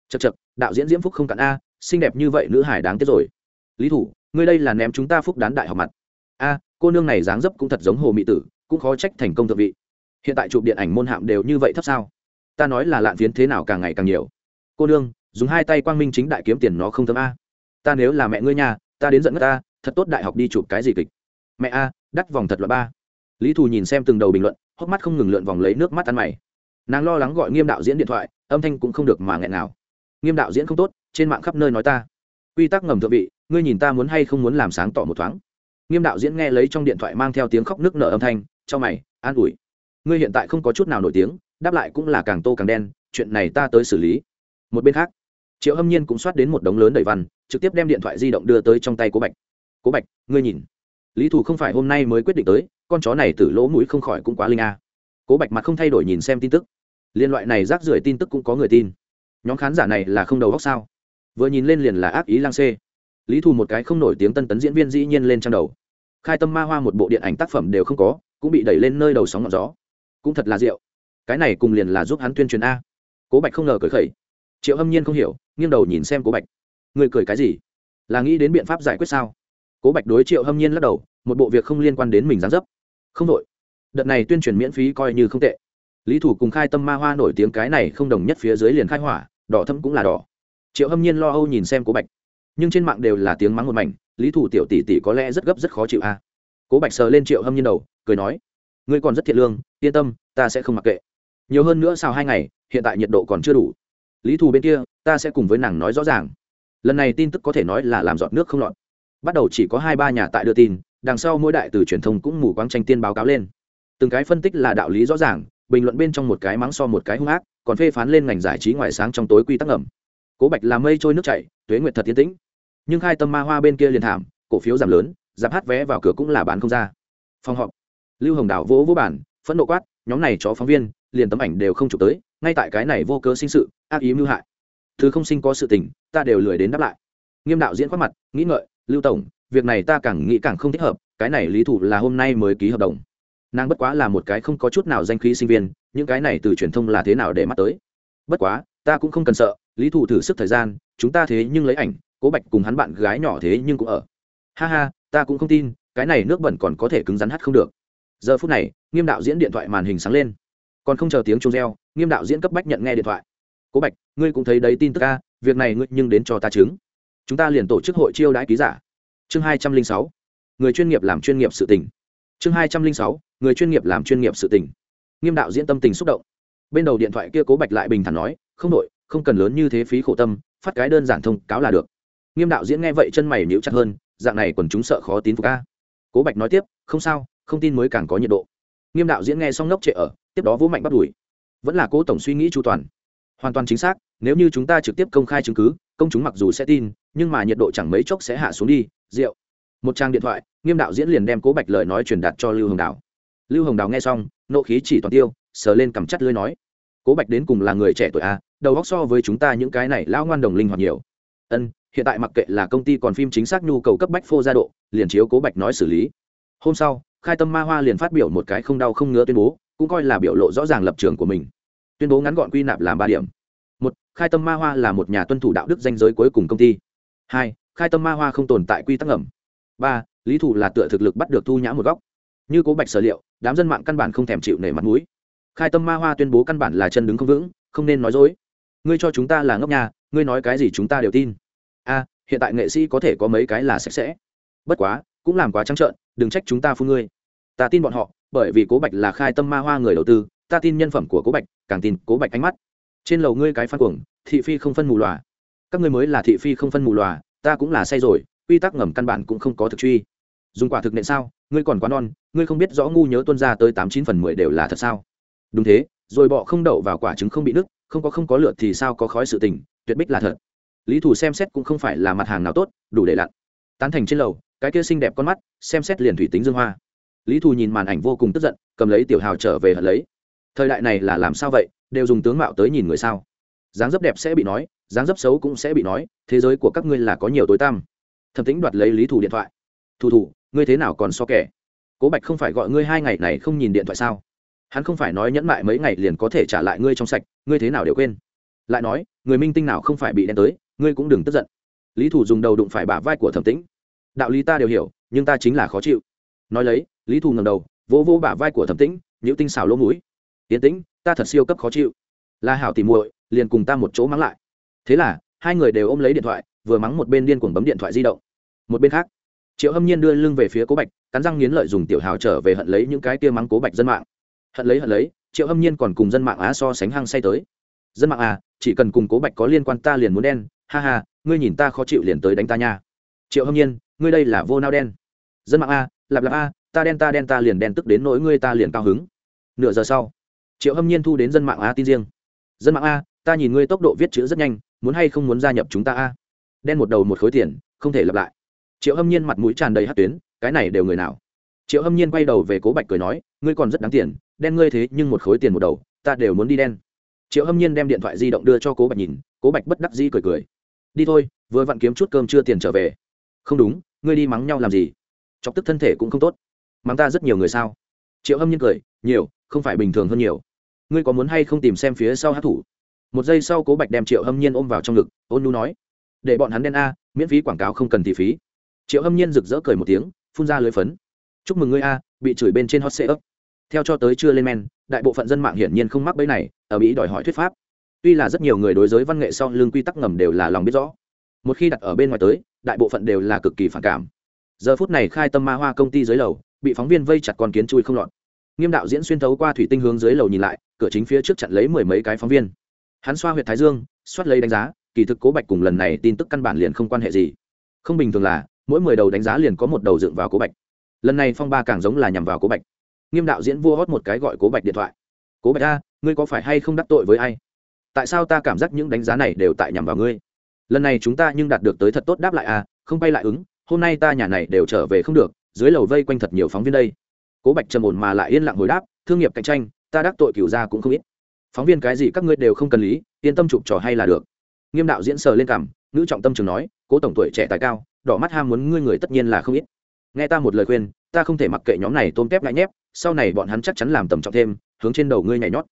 Chật chật đạo diễn diễm phúc không cạn a, xinh đẹp như vậy nữ hải đáng tiếc rồi. Lý thủ ngươi đây là ném chúng ta phúc đán đại học mặt. A, cô nương này dáng dấp cũng thật giống hồ mỹ tử, cũng khó trách thành công thượng vị. Hiện tại chụp điện ảnh môn hạm đều như vậy thấp sao? Ta nói là lạn phiến thế nào càng ngày càng nhiều. Cô nương, dùng hai tay quang minh chính đại kiếm tiền nó không thấm a. Ta nếu là mẹ ngươi nhà ta đến giận ngất ta, thật tốt đại học đi chụp cái gì kịch. Mẹ a, đắt vòng thật loại ba. Lý thù nhìn xem từng đầu bình luận, hốc mắt không ngừng lượn vòng lấy nước mắt ăn mày. Nàng lo lắng gọi nghiêm đạo diễn điện thoại, âm thanh cũng không được mà nghẹn nào. Nghiêm đạo diễn không tốt, trên mạng khắp nơi nói ta. Quy tắc ngầm thượng vị, ngươi nhìn ta muốn hay không muốn làm sáng tỏ một thoáng. Nghiêm đạo diễn nghe lấy trong điện thoại mang theo tiếng khóc nước nở âm thanh, cho mày, an ủi ngươi hiện tại không có chút nào nổi tiếng, đáp lại cũng là càng tô càng đen, chuyện này ta tới xử lý. Một bên khác, triệu hâm nhiên cũng soát đến một đống lớn đầy văn, trực tiếp đem điện thoại di động đưa tới trong tay cố bạch. Cố bạch, ngươi nhìn, lý thù không phải hôm nay mới quyết định tới, con chó này từ lỗ mũi không khỏi cũng quá linh a. Cố bạch mặt không thay đổi nhìn xem tin tức. Liên loại này rác rưởi tin tức cũng có người tin. Nhóm khán giả này là không đầu góc sao? Vừa nhìn lên liền là ác ý lang xê. Lý thù một cái không nổi tiếng tân tấn diễn viên dĩ nhiên lên trang đầu. Khai tâm ma hoa một bộ điện ảnh tác phẩm đều không có, cũng bị đẩy lên nơi đầu sóng ngọn gió cũng thật là rượu. Cái này cùng liền là giúp hắn tuyên truyền a. Cố bạch không ngờ cười khẩy. Triệu hâm nhiên không hiểu, nghiêng đầu nhìn xem cố bạch. Người cười cái gì? Là nghĩ đến biện pháp giải quyết sao? Cố bạch đối triệu hâm nhiên lắc đầu, một bộ việc không liên quan đến mình gián dấp. Không đội đợt này tuyên truyền miễn phí coi như không tệ. Lý thủ cùng khai tâm ma hoa nổi tiếng cái này không đồng nhất phía dưới liền khai hỏa, đỏ thâm cũng là đỏ. Triệu hâm nhiên lo âu nhìn xem cố bạch. Nhưng trên mạng đều là tiếng mắng một mảnh, lý thủ tiểu tỷ tỷ có lẽ rất gấp rất khó chịu a. Cố bạch sờ lên triệu hâm nhiên đầu, cười nói ngươi còn rất thiện lương, yên tâm, ta sẽ không mặc kệ. Nhiều hơn nữa sau hai ngày, hiện tại nhiệt độ còn chưa đủ. Lý thù bên kia, ta sẽ cùng với nàng nói rõ ràng. Lần này tin tức có thể nói là làm giọt nước không lọt. Bắt đầu chỉ có hai ba nhà tại đưa tin, đằng sau mỗi đại từ truyền thông cũng mù quáng tranh tiên báo cáo lên. Từng cái phân tích là đạo lý rõ ràng, bình luận bên trong một cái mắng so một cái hung ác, còn phê phán lên ngành giải trí ngoài sáng trong tối quy tắc ẩm cố bạch làm mây trôi nước chảy, tuế nguyệt thật tiến tĩnh. Nhưng khai tâm ma hoa bên kia liền thảm, cổ phiếu giảm lớn giảm hát vé vào cửa cũng là bán không ra. Phòng họp lưu hồng đảo vỗ vỗ bản phẫn nộ quát, nhóm này chó phóng viên, liền tấm ảnh đều không chụp tới, ngay tại cái này vô cớ sinh sự, ác ý mưu hại. Thứ không sinh có sự tình, ta đều lười đến đáp lại. Nghiêm đạo diễn quát mặt, nghĩ ngợi, lưu tổng, việc này ta càng nghĩ càng không thích hợp, cái này lý thủ là hôm nay mới ký hợp đồng. Nàng bất quá là một cái không có chút nào danh khí sinh viên, những cái này từ truyền thông là thế nào để mắt tới? Bất quá, ta cũng không cần sợ, lý thủ thử sức thời gian, chúng ta thế nhưng lấy ảnh, cố bạch cùng hắn bạn gái nhỏ thế nhưng cũng ở. Ha ha, ta cũng không tin, cái này nước bẩn còn có thể cứng rắn hắt không được giờ phút này, nghiêm đạo diễn điện thoại màn hình sáng lên. Còn không chờ tiếng chuông reo, nghiêm đạo diễn cấp bách nhận nghe điện thoại. Cố bạch, ngươi cũng thấy đấy tin tức ca việc này ngươi nhưng đến cho ta chứng. Chúng ta liền tổ chức hội chiêu đãi ký giả. Chương hai trăm linh sáu. Người chuyên nghiệp làm chuyên nghiệp sự tình. Chương hai trăm linh sáu. Người chuyên nghiệp làm chuyên nghiệp sự tình. Nghiêm đạo diễn tâm tình xúc động. Bên đầu điện thoại kia cố bạch lại bình thản nói, không đội không cần lớn như thế phí khổ tâm, phát cái đơn giản thông cáo là được. Nghiêm đạo diễn nghe vậy chân mày níu chặt hơn, dạng này quần chúng sợ khó tín phục ca cố bạch nói tiếp, không sao không tin mới càng có nhiệt độ. Nghiêm đạo diễn nghe xong ngốc trệ ở, tiếp đó vũ mạnh bắt đuổi. Vẫn là cố tổng suy nghĩ chu toàn. Hoàn toàn chính xác, nếu như chúng ta trực tiếp công khai chứng cứ, công chúng mặc dù sẽ tin, nhưng mà nhiệt độ chẳng mấy chốc sẽ hạ xuống đi, rượu. Một trang điện thoại, nghiêm đạo diễn liền đem cố bạch lời nói truyền đạt cho lưu hồng đào. Lưu hồng đào nghe xong, nộ khí chỉ toàn tiêu, sờ lên cầm chắt lưới nói, cố bạch đến cùng là người trẻ tuổi a đầu góc so với chúng ta những cái này lão ngoan đồng linh hoạt nhiều. Ân, hiện tại mặc kệ là công ty còn phim chính xác nhu cầu cấp bách phô gia độ, liền chiếu cố bạch nói xử lý. Hôm sau khai tâm ma hoa liền phát biểu một cái không đau không ngứa tuyên bố, cũng coi là biểu lộ rõ ràng lập trường của mình. Tuyên bố ngắn gọn quy nạp làm ba điểm. Một, khai tâm ma hoa là một nhà tuân thủ đạo đức danh giới cuối cùng công ty. Hai, khai tâm ma hoa không tồn tại quy tắc ngầm. Ba, lý thủ là tựa thực lực bắt được thu nhã một góc. Như cố bạch sở liệu, đám dân mạng căn bản không thèm chịu nể mặt mũi. Khai tâm ma hoa tuyên bố căn bản là chân đứng không vững, không nên nói dối. Ngươi cho chúng ta là ngốc nhà ngươi nói cái gì chúng ta đều tin. A, hiện tại nghệ sĩ có thể có mấy cái là sạch sẽ. Bất quá, cũng làm quá trắng trợn, đừng trách chúng ta phun ngươi ta tin bọn họ, bởi vì cố bạch là khai tâm ma hoa người đầu tư, ta tin nhân phẩm của cố bạch, càng tin cố bạch ánh mắt. Trên lầu ngươi cái phan cuồng, thị phi không phân mù lòa. Các ngươi mới là thị phi không phân mù lòa, ta cũng là say rồi, quy tắc ngầm căn bản cũng không có thực truy. Dùng quả thực nện sao, ngươi còn quá non, ngươi không biết rõ ngu nhớ tuân ra tới tám chín phần mười đều là thật sao? Đúng thế, rồi bọ không đậu vào quả trứng không bị nứt, không có không có lượt thì sao có khói sự tình, tuyệt bích là thật. Lý thủ xem xét cũng không phải là mặt hàng nào tốt, đủ để lặn. Tán thành trên lầu, cái kia xinh đẹp con mắt, xem xét liền thủy tính dương hoa lý thù nhìn màn ảnh vô cùng tức giận, cầm lấy tiểu hào trở về hận lấy. Thời đại này là làm sao vậy, đều dùng tướng mạo tới nhìn người sao? Dáng dấp đẹp sẽ bị nói, dáng dấp xấu cũng sẽ bị nói, thế giới của các ngươi là có nhiều tối tăm. Thẩm tính đoạt lấy lý thù điện thoại. Thù thù ngươi thế nào còn so kẻ? Cố bạch không phải gọi ngươi hai ngày này không nhìn điện thoại sao? Hắn không phải nói nhẫn mại mấy ngày liền có thể trả lại ngươi trong sạch, ngươi thế nào đều quên. Lại nói, người minh tinh nào không phải bị đen tới, ngươi cũng đừng tức giận. Lý thủ dùng đầu đụng phải bả vai của thẩm tĩnh. Đạo lý ta đều hiểu, nhưng ta chính là khó chịu nói lấy, lý thù ngầm đầu, vỗ vỗ bả vai của thẩm tĩnh nhữ tinh xào lỗ mũi. Tiến tĩnh, ta thật siêu cấp khó chịu. La hảo tìm muội, liền cùng ta một chỗ mắng lại. Thế là, hai người đều ôm lấy điện thoại, vừa mắng một bên điên cuồng bấm điện thoại di động. Một bên khác, triệu hâm nhiên đưa lưng về phía cố bạch, cắn răng nghiến lợi dùng tiểu hào trở về hận lấy những cái kia mắng cố bạch dân mạng. Hận lấy hận lấy, triệu hâm nhiên còn cùng dân mạng á so sánh hăng say tới. Dân mạng à chỉ cần cùng cố bạch có liên quan ta liền muốn đen, ha ha, ngươi nhìn ta khó chịu liền tới đánh ta nha. Triệu hâm nhiên, ngươi đây là vô nao đen. Dân mạng a lạp lạp a, ta đen ta đen ta liền đen tức đến nỗi ngươi ta liền cao hứng. Nửa giờ sau, triệu hâm nhiên thu đến dân mạng a tin riêng. Dân mạng a, ta nhìn ngươi tốc độ viết chữ rất nhanh, muốn hay không muốn gia nhập chúng ta a? Đen một đầu một khối tiền, không thể lặp lại. Triệu hâm nhiên mặt mũi tràn đầy hát tuyến, cái này đều người nào? Triệu hâm nhiên quay đầu về cố bạch cười nói, ngươi còn rất đáng tiền, đen ngươi thế nhưng một khối tiền một đầu, ta đều muốn đi đen. Triệu hâm nhiên đem điện thoại di động đưa cho cố bạch nhìn, cố bạch bất đắc dĩ cười cười. Đi thôi, vừa vặn kiếm chút cơm chưa tiền trở về. Không đúng, ngươi đi mắng nhau làm gì? Chọc tức thân thể cũng không tốt. Mắng ta rất nhiều người sao? Triệu hâm nhiên cười, nhiều, không phải bình thường hơn nhiều. Ngươi có muốn hay không tìm xem phía sau hát thủ? Một giây sau cố bạch đem triệu hâm nhiên ôm vào trong ngực, ôn nu nói, để bọn hắn đen a, miễn phí quảng cáo không cần thì phí. Triệu hâm nhiên rực rỡ cười một tiếng, phun ra lưới phấn. Chúc mừng ngươi a, bị chửi bên trên hot sê ấp theo cho tới chưa lên men, đại bộ phận dân mạng hiển nhiên không mắc bẫy này, ở mỹ đòi hỏi thuyết pháp. Tuy là rất nhiều người đối giới văn nghệ sau lương quy tắc ngầm đều là lòng biết rõ. Một khi đặt ở bên ngoài tới, đại bộ phận đều là cực kỳ phản cảm giờ phút này khai tâm ma hoa công ty dưới lầu, bị phóng viên vây chặt con kiến chui không lọt. Nghiêm đạo diễn xuyên thấu qua thủy tinh hướng dưới lầu nhìn lại, cửa chính phía trước chặn lấy mười mấy cái phóng viên. Hắn xoa h u y ệ t thái dương xoát lấy đánh giá, kỳ thực cố bạch cùng lần này tin tức căn bản liền không quan hệ gì. Không bình thường là, mỗi mười đầu đánh giá liền có một đầu dựng vào cố bạch. Lần này phong ba càng giống là nhằm vào cố bạch. Nghiêm đạo diễn vua hót một cái gọi cố bạch điện thoại. Cố bạch a, ngươi có phải hay không đắc tội với ai? Tại sao ta cảm giác những đánh giá này đều tại nhằm vào ngươi? Lần này chúng ta nhưng đạt được tới thật tốt đáp lại a, không bay lại ứng hôm nay ta nhà này đều trở về không được, dưới lầu vây quanh thật nhiều phóng viên đây. Cố bạch trầm ổn mà lại yên lặng hồi đáp, thương nghiệp cạnh tranh, ta đắc tội cửu ra cũng không ít. Phóng viên cái gì các ngươi đều không cần lý, yên tâm chụp trò hay là được. Nghiêm đạo diễn sờ lên cảm nữ trọng tâm trường nói, cố tổng tuổi trẻ tài cao, đỏ mắt ham muốn ngươi người tất nhiên là không ít. Nghe ta một lời khuyên, ta không thể mặc kệ nhóm này tôm tép ngại nhép, sau này bọn hắn chắc chắn làm tầm trọng thêm, hướng trên đầu ngươi nhảy nhót.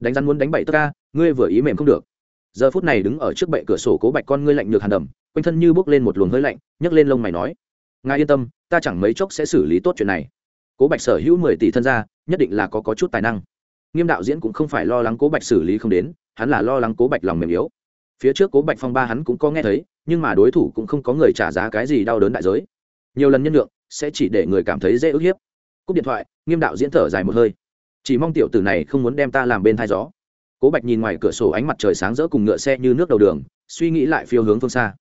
Đánh rắn muốn đánh bậy tất ca, ngươi vừa ý mềm không được giờ phút này đứng ở trước bệ cửa sổ cố bạch con ngươi lạnh được hàn đầm quanh thân như bốc lên một luồng hơi lạnh nhấc lên lông mày nói ngài yên tâm ta chẳng mấy chốc sẽ xử lý tốt chuyện này. Cố bạch sở hữu mười tỷ thân gia nhất định là có, có chút tài năng. Nghiêm đạo diễn cũng không phải lo lắng cố bạch xử lý không đến hắn là lo lắng cố bạch lòng mềm yếu. Phía trước cố bạch phong ba hắn cũng có nghe thấy nhưng mà đối thủ cũng không có người trả giá cái gì đau đớn đại giới. Nhiều lần nhân lượng sẽ chỉ để người cảm thấy dễ ức hiếp. Cúp điện thoại nghiêm đạo diễn thở dài một hơi. Chỉ mong tiểu tử này không muốn đem ta làm bên thai gió cố bạch nhìn ngoài cửa sổ ánh mặt trời sáng rỡ cùng ngựa xe như nước đầu đường, suy nghĩ lại phiêu hướng phương xa.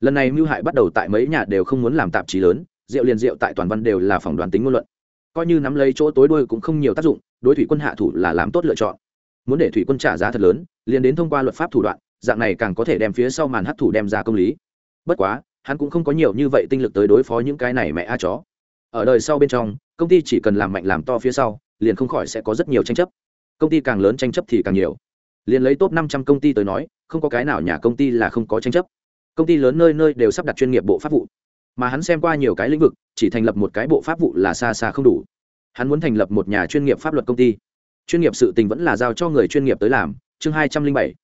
Lần này mưu hại bắt đầu tại mấy nhà đều không muốn làm tạp chí lớn, rượu liền rượu tại toàn văn đều là phỏng đoán tính ngôn luận. Coi như nắm lấy chỗ tối đuôi cũng không nhiều tác dụng, đối thủy quân hạ thủ là làm tốt lựa chọn. Muốn để thủy quân trả giá thật lớn, liền đến thông qua luật pháp thủ đoạn, dạng này càng có thể đem phía sau màn hấp thủ đem ra công lý. Bất quá, hắn cũng không có nhiều như vậy tinh lực tới đối phó những cái này mẹ a chó. Ở đời sau bên trong, công ty chỉ cần làm mạnh làm to phía sau, liền không khỏi sẽ có rất nhiều tranh chấp. Công ty càng lớn tranh chấp thì càng nhiều liền lấy top năm trăm công ty tới nói, không có cái nào nhà công ty là không có tranh chấp. Công ty lớn nơi nơi đều sắp đặt chuyên nghiệp bộ pháp vụ. Mà hắn xem qua nhiều cái lĩnh vực, chỉ thành lập một cái bộ pháp vụ là xa xa không đủ. Hắn muốn thành lập một nhà chuyên nghiệp pháp luật công ty. Chuyên nghiệp sự tình vẫn là giao cho người chuyên nghiệp tới làm, chương hai trăm linh bảy.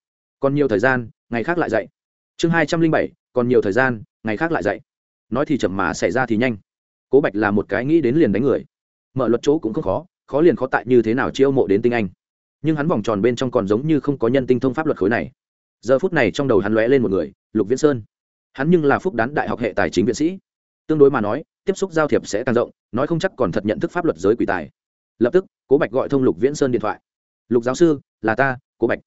Còn nhiều thời gian, ngày khác lại dạy. Chương hai trăm linh bảy, còn nhiều thời gian, ngày khác lại dạy. Nói thì chậm mà xảy ra thì nhanh. Cố bạch là một cái nghĩ đến liền đánh người. Mở luật chỗ cũng không khó khó liền khó tại như thế nào chiêu mộ đến tinh anh nhưng hắn vòng tròn bên trong còn giống như không có nhân tinh thông pháp luật khối này. Giờ phút này trong đầu hắn lóe lên một người, lục viễn sơn. Hắn nhưng là phúc đán đại học hệ tài chính viện sĩ. Tương đối mà nói, tiếp xúc giao thiệp sẽ càng rộng, nói không chắc còn thật nhận thức pháp luật giới quỷ tài. Lập tức, cố bạch gọi thông lục viễn sơn điện thoại. Lục giáo sư, là ta, cố bạch.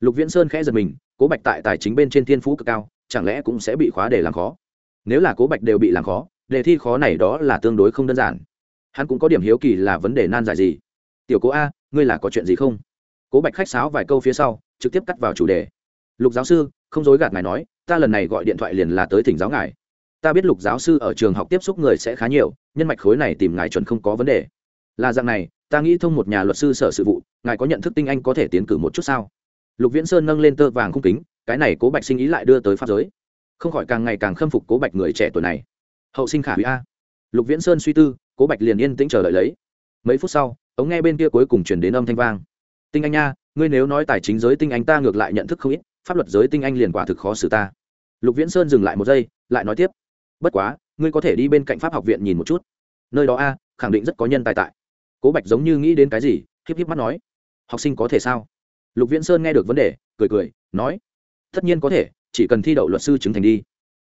Lục viễn sơn khẽ giật mình, cố bạch tại tài chính bên trên thiên phú cực cao, chẳng lẽ cũng sẽ bị khóa để làm khó? Nếu là cố bạch đều bị làm khó, đề thi khó này đó là tương đối không đơn giản. Hắn cũng có điểm hiếu kỳ là vấn đề nan giải gì. Tiểu cố a, ngươi là có chuyện gì không? Cố bạch khách sáo vài câu phía sau, trực tiếp cắt vào chủ đề. Lục giáo sư, không dối gạt ngài nói, ta lần này gọi điện thoại liền là tới thỉnh giáo ngài. Ta biết lục giáo sư ở trường học tiếp xúc người sẽ khá nhiều, nhân mạch khối này tìm ngài chuẩn không có vấn đề. Là dạng này, ta nghĩ thông một nhà luật sư sở sự vụ, ngài có nhận thức tinh anh có thể tiến cử một chút sao? Lục viễn sơn nâng lên tơ vàng khung kính, cái này cố bạch sinh ý lại đưa tới pháp giới. Không khỏi càng ngày càng khâm phục cố bạch người trẻ tuổi này. Hậu sinh khả hủy a. Lục viễn sơn suy tư, cố bạch liền yên tĩnh chờ đợi lấy. Mấy phút sau, ống nghe bên kia cuối cùng chuyển đến âm thanh vang tinh anh nha, ngươi nếu nói tài chính giới tinh anh ta ngược lại nhận thức không ít, pháp luật giới tinh anh liền quả thực khó xử ta. Lục viễn sơn dừng lại một giây, lại nói tiếp. Bất quá, ngươi có thể đi bên cạnh pháp học viện nhìn một chút. Nơi đó a, khẳng định rất có nhân tài tại. Cố bạch giống như nghĩ đến cái gì híp híp mắt nói. Học sinh có thể sao? Lục viễn sơn nghe được vấn đề, cười cười, nói. Tất nhiên có thể, chỉ cần thi đậu luật sư chứng thành đi.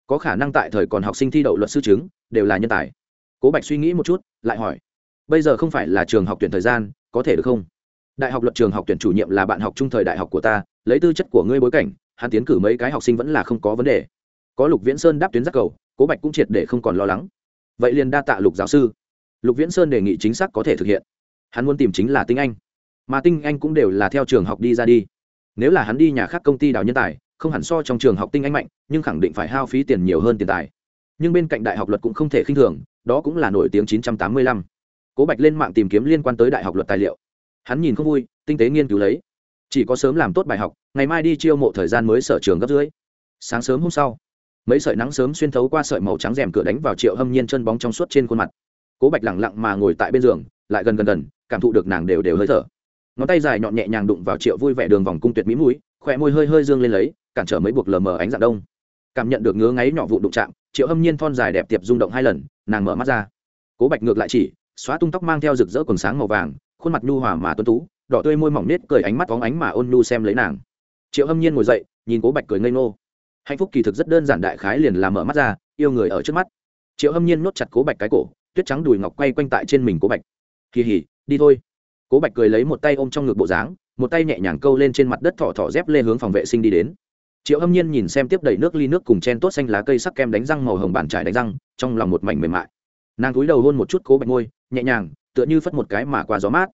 Có khả năng tại thời còn học sinh thi đậu luật sư chứng, đều là nhân tài. Cố bạch suy nghĩ một chút, lại hỏi. Bây giờ không phải là trường học tuyển thời gian, có thể được không? Đại học luật trường học tuyển chủ nhiệm là bạn học trung thời đại học của ta, lấy tư chất của ngươi bối cảnh, hắn tiến cử mấy cái học sinh vẫn là không có vấn đề. Có lục viễn sơn đáp tuyến giác cầu, cố bạch cũng triệt để không còn lo lắng. Vậy liền đa tạ lục giáo sư. Lục viễn sơn đề nghị chính xác có thể thực hiện. Hắn muốn tìm chính là tinh anh. Mà tinh anh cũng đều là theo trường học đi ra đi. Nếu là hắn đi nhà khác công ty đào nhân tài, không hẳn so trong trường học tinh anh mạnh, nhưng khẳng định phải hao phí tiền nhiều hơn tiền tài. Nhưng bên cạnh đại học luật cũng không thể khinh thường, đó cũng là nổi tiếng 985. cố bạch lên mạng tìm kiếm liên quan tới đại học luật tài liệu hắn nhìn không vui, tinh tế nghiên cứu lấy. Chỉ có sớm làm tốt bài học, ngày mai đi chiêu mộ thời gian mới sở trường gấp dưới sáng sớm hôm sau, mấy sợi nắng sớm xuyên thấu qua sợi màu trắng rèm cửa đánh vào triệu hâm nhiên chân bóng trong suốt trên khuôn mặt. Cố bạch lẳng lặng mà ngồi tại bên giường, lại gần gần gần, cảm thụ được nàng đều đều hơi thở. Ngón tay dài nhọn nhẹ nhàng đụng vào triệu vui vẻ đường vòng cung tuyệt mỹ mũi khỏe môi hơi hơi dương lên lấy, cản trở mấy buộc lờ mờ ánh dạng đông. Cảm nhận được ngứa ngáy nhỏ vụ đụng chạm, triệu hâm nhiên thon dài đẹp tiệp rung động hai lần, nàng mở mắt ra. Cố bạch ngược lại chỉ, xóa tung tóc mang theo rực rỡ quần sáng màu vàng khuôn mặt nhu hòa mà tuân tú, đỏ tươi môi mỏng nết cười ánh mắt phóng ánh mà ôn nhu xem lấy nàng. Triệu hâm nhiên ngồi dậy, nhìn cố bạch cười ngây ngô. Hạnh phúc kỳ thực rất đơn giản đại khái liền là mở mắt ra, yêu người ở trước mắt. Triệu hâm nhiên nốt chặt cố bạch cái cổ, tuyết trắng đùi ngọc quay quanh tại trên mình cố bạch. Kỳ hỉ, đi thôi. Cố bạch cười lấy một tay ôm trong ngực bộ dáng, một tay nhẹ nhàng câu lên trên mặt đất thỏ thỏ dép lên hướng phòng vệ sinh đi đến. Triệu hâm nhiên nhìn xem tiếp đầy nước ly nước cùng chen tốt xanh lá cây sắc kem đánh răng màu hồng bàn trải đánh răng, trong lòng một mảnh mềm mại. Nàng cúi đầu hôn một chút cố bạch môi, nhẹ nhàng tựa như phất một cái mà qua gió mát.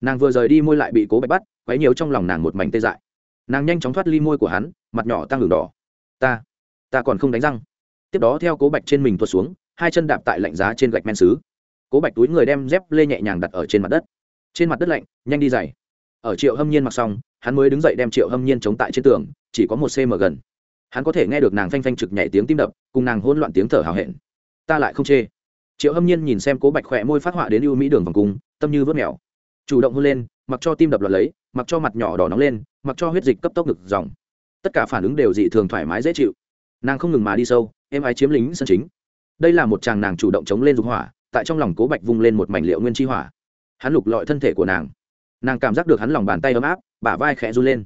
Nàng vừa rời đi môi lại bị cố bạch bắt, quấy nhiều trong lòng nàng một mảnh tê dại. Nàng nhanh chóng thoát ly môi của hắn, mặt nhỏ tăng đường đỏ. Ta ta còn không đánh răng. Tiếp đó theo cố bạch trên mình tuột xuống, hai chân đạp tại lạnh giá trên gạch men xứ. Cố bạch túi người đem dép lê nhẹ nhàng đặt ở trên mặt đất. Trên mặt đất lạnh, nhanh đi dày ở triệu hâm nhiên mặc xong, hắn mới đứng dậy đem triệu hâm nhiên chống tại trên tường, chỉ có một cm gần. Hắn có thể nghe được nàng phanh phanh trực nhảy tiếng tim đập, cùng nàng hôn loạn tiếng thở hào hẹn. Ta lại không chê triệu hâm nhiên nhìn xem cố bạch khỏe môi phát họa đến ưu mỹ đường vòng cung, tâm như vớt mèo. Chủ động hôn lên, mặc cho tim đập loạt lấy, mặc cho mặt nhỏ đỏ nóng lên, mặc cho huyết dịch cấp tốc ngực dòng. Tất cả phản ứng đều dị thường thoải mái dễ chịu. Nàng không ngừng mà đi sâu em ái chiếm lính sân chính. Đây là một chàng nàng chủ động chống lên dục hỏa, tại trong lòng cố bạch vung lên một mảnh liệu nguyên chi hỏa. Hắn lục lọi thân thể của nàng. Nàng cảm giác được hắn lòng bàn tay ấm áp, bả vai khẽ run lên.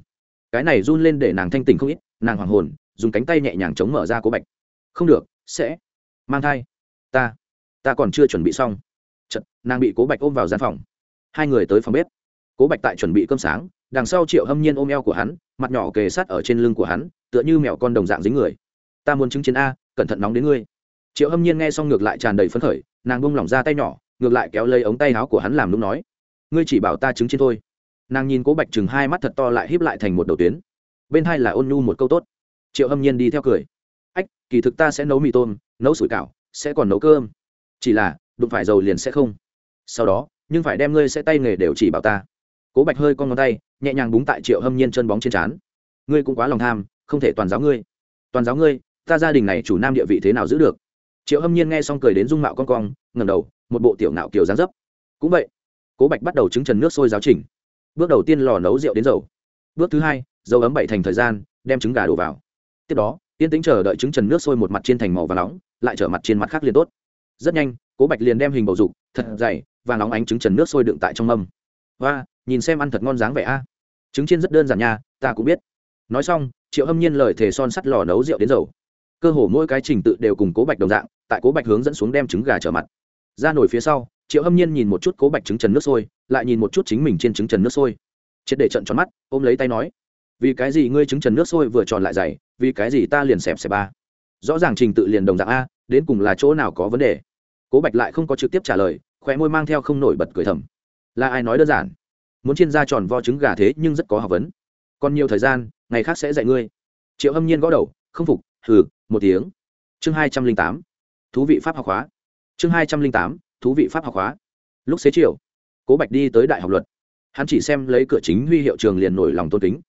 Cái này run lên để nàng thanh tình không ít, nàng hoàng hồn, dùng cánh tay nhẹ nhàng chống mở ra cố bạch. Không được, sẽ mang thai. Ta ta còn chưa chuẩn bị xong. Chật, nàng bị cố bạch ôm vào gian phòng. Hai người tới phòng bếp. Cố bạch tại chuẩn bị cơm sáng đằng sau triệu hâm nhiên ôm eo của hắn mặt nhỏ kề sát ở trên lưng của hắn tựa như mèo con đồng dạng dính người. Ta muốn chứng chiến a cẩn thận nóng đến ngươi. Triệu hâm nhiên nghe xong ngược lại tràn đầy phấn khởi nàng bông lỏng ra tay nhỏ ngược lại kéo lấy ống tay áo của hắn làm lúc nói ngươi chỉ bảo ta chứng chiến thôi. Nàng nhìn cố bạch chừng hai mắt thật to lại híp lại thành một đầu tuyến. Bên hai là ôn nhu một câu tốt. Triệu hâm nhiên đi theo cười. Ách kỳ thực ta sẽ nấu mì tôm nấu sủi cảo sẽ còn nấu cơm chỉ là, đụng phải dầu liền sẽ không. Sau đó, nhưng phải đem ngươi sẽ tay nghề đều chỉ bảo ta. Cố bạch hơi con ngón tay, nhẹ nhàng búng tại triệu hâm nhiên chân bóng trên trán. Ngươi cũng quá lòng tham, không thể toàn giáo ngươi. Toàn giáo ngươi, ta gia đình này chủ nam địa vị thế nào giữ được? Triệu hâm nhiên nghe xong cười đến dung mạo con cong ngầm đầu, một bộ tiểu nạo kiều dáng dấp. Cũng vậy, cố bạch bắt đầu trứng trần nước sôi giáo trình. Bước đầu tiên lò nấu rượu đến dầu. Bước thứ hai, dầu ấm bảy thành thời gian, đem trứng gà đổ vào. Tiếp đó tiên tính chờ đợi trứng trần nước sôi một mặt trên thành màu và nóng, lại trở mặt trên mặt khác liền tốt rất nhanh, cố bạch liền đem hình bầu dục, thật dày và nóng ánh trứng trần nước sôi đựng tại trong mâm. Và nhìn xem ăn thật ngon dáng vẻ a. Trứng chiên rất đơn giản nha, ta cũng biết. Nói xong, triệu hâm nhiên lời thề son sắt lò nấu rượu đến dầu. Cơ hồ mỗi cái trình tự đều cùng cố bạch đồng dạng, tại cố bạch hướng dẫn xuống đem trứng gà trở mặt. Ra nổi phía sau, triệu hâm nhiên nhìn một chút cố bạch trứng trần nước sôi, lại nhìn một chút chính mình trên trứng trần nước sôi. Triệt để trận tròn mắt, ôm lấy tay nói, vì cái gì ngươi trứng trần nước sôi vừa tròn lại dày, vì cái gì ta liền xẹp xẹp ba? Rõ ràng trình tự liền đồng dạng a đến cùng là chỗ nào có vấn đề? Cố bạch lại không có trực tiếp trả lời, khóe môi mang theo không nổi bật cười thầm. Là ai nói đơn giản? Muốn chiên ra tròn vo trứng gà thế nhưng rất có học vấn. Còn nhiều thời gian, ngày khác sẽ dạy ngươi. Triệu hâm nhiên gõ đầu, không phục, hừ, một tiếng. Chương hai trăm linh tám. Thú vị pháp học hóa. Chương hai trăm linh tám, thú vị pháp học hóa. Lúc xế chiều, cố bạch đi tới đại học luật. Hắn chỉ xem lấy cửa chính huy hiệu trường liền nổi lòng tôn kính.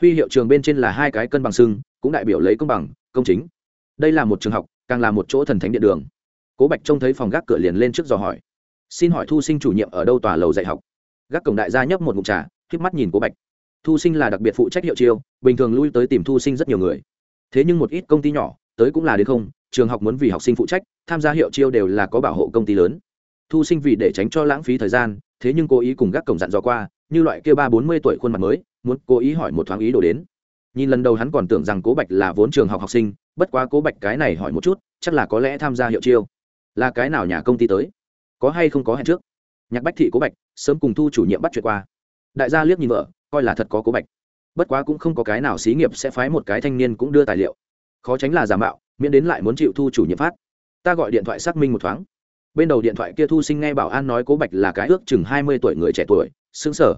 Huy hiệu trường bên trên là hai cái cân bằng sưng cũng đại biểu lấy công bằng, công chính. Đây là một trường học càng là một chỗ thần thánh điện đường. Cố bạch trông thấy phòng gác cửa liền lên trước dò hỏi. Xin hỏi thu sinh chủ nhiệm ở đâu tòa lầu dạy học? Gác cổng đại gia nhấp một mục trà k mắt nhìn cố bạch. Thu sinh là đặc biệt phụ trách hiệu chiêu, bình thường lui tới tìm thu sinh rất nhiều người. Thế nhưng một ít công ty nhỏ, tới cũng là đến không, trường học muốn vì học sinh phụ trách, tham gia hiệu chiêu đều là có bảo hộ công ty lớn. Thu sinh vì để tránh cho lãng phí thời gian, thế nhưng cố ý cùng gác cổng dặn dò qua, như loại kia ba bốn mươi tuổi khuôn mặt mới, muốn cố ý hỏi một thoáng ý đồ đến nhìn lần đầu hắn còn tưởng rằng cố bạch là vốn trường học học sinh, bất quá cố bạch cái này hỏi một chút, chắc là có lẽ tham gia hiệu chiêu. Là cái nào nhà công ty tới? Có hay không có hẹn trước? Nhạc bách thị cố bạch, sớm cùng thu chủ nhiệm bắt chuyện qua. Đại gia liếc nhìn vợ, coi là thật có cố bạch. Bất quá cũng không có cái nào xí nghiệp sẽ phái một cái thanh niên cũng đưa tài liệu. Khó tránh là giả mạo, miễn đến lại muốn chịu thu chủ nhiệm phát. Ta gọi điện thoại xác minh một thoáng. Bên đầu điện thoại kia thu sinh nghe bảo an nói cố bạch là cái ước chừng hai mươi tuổi người trẻ tuổi xứng sở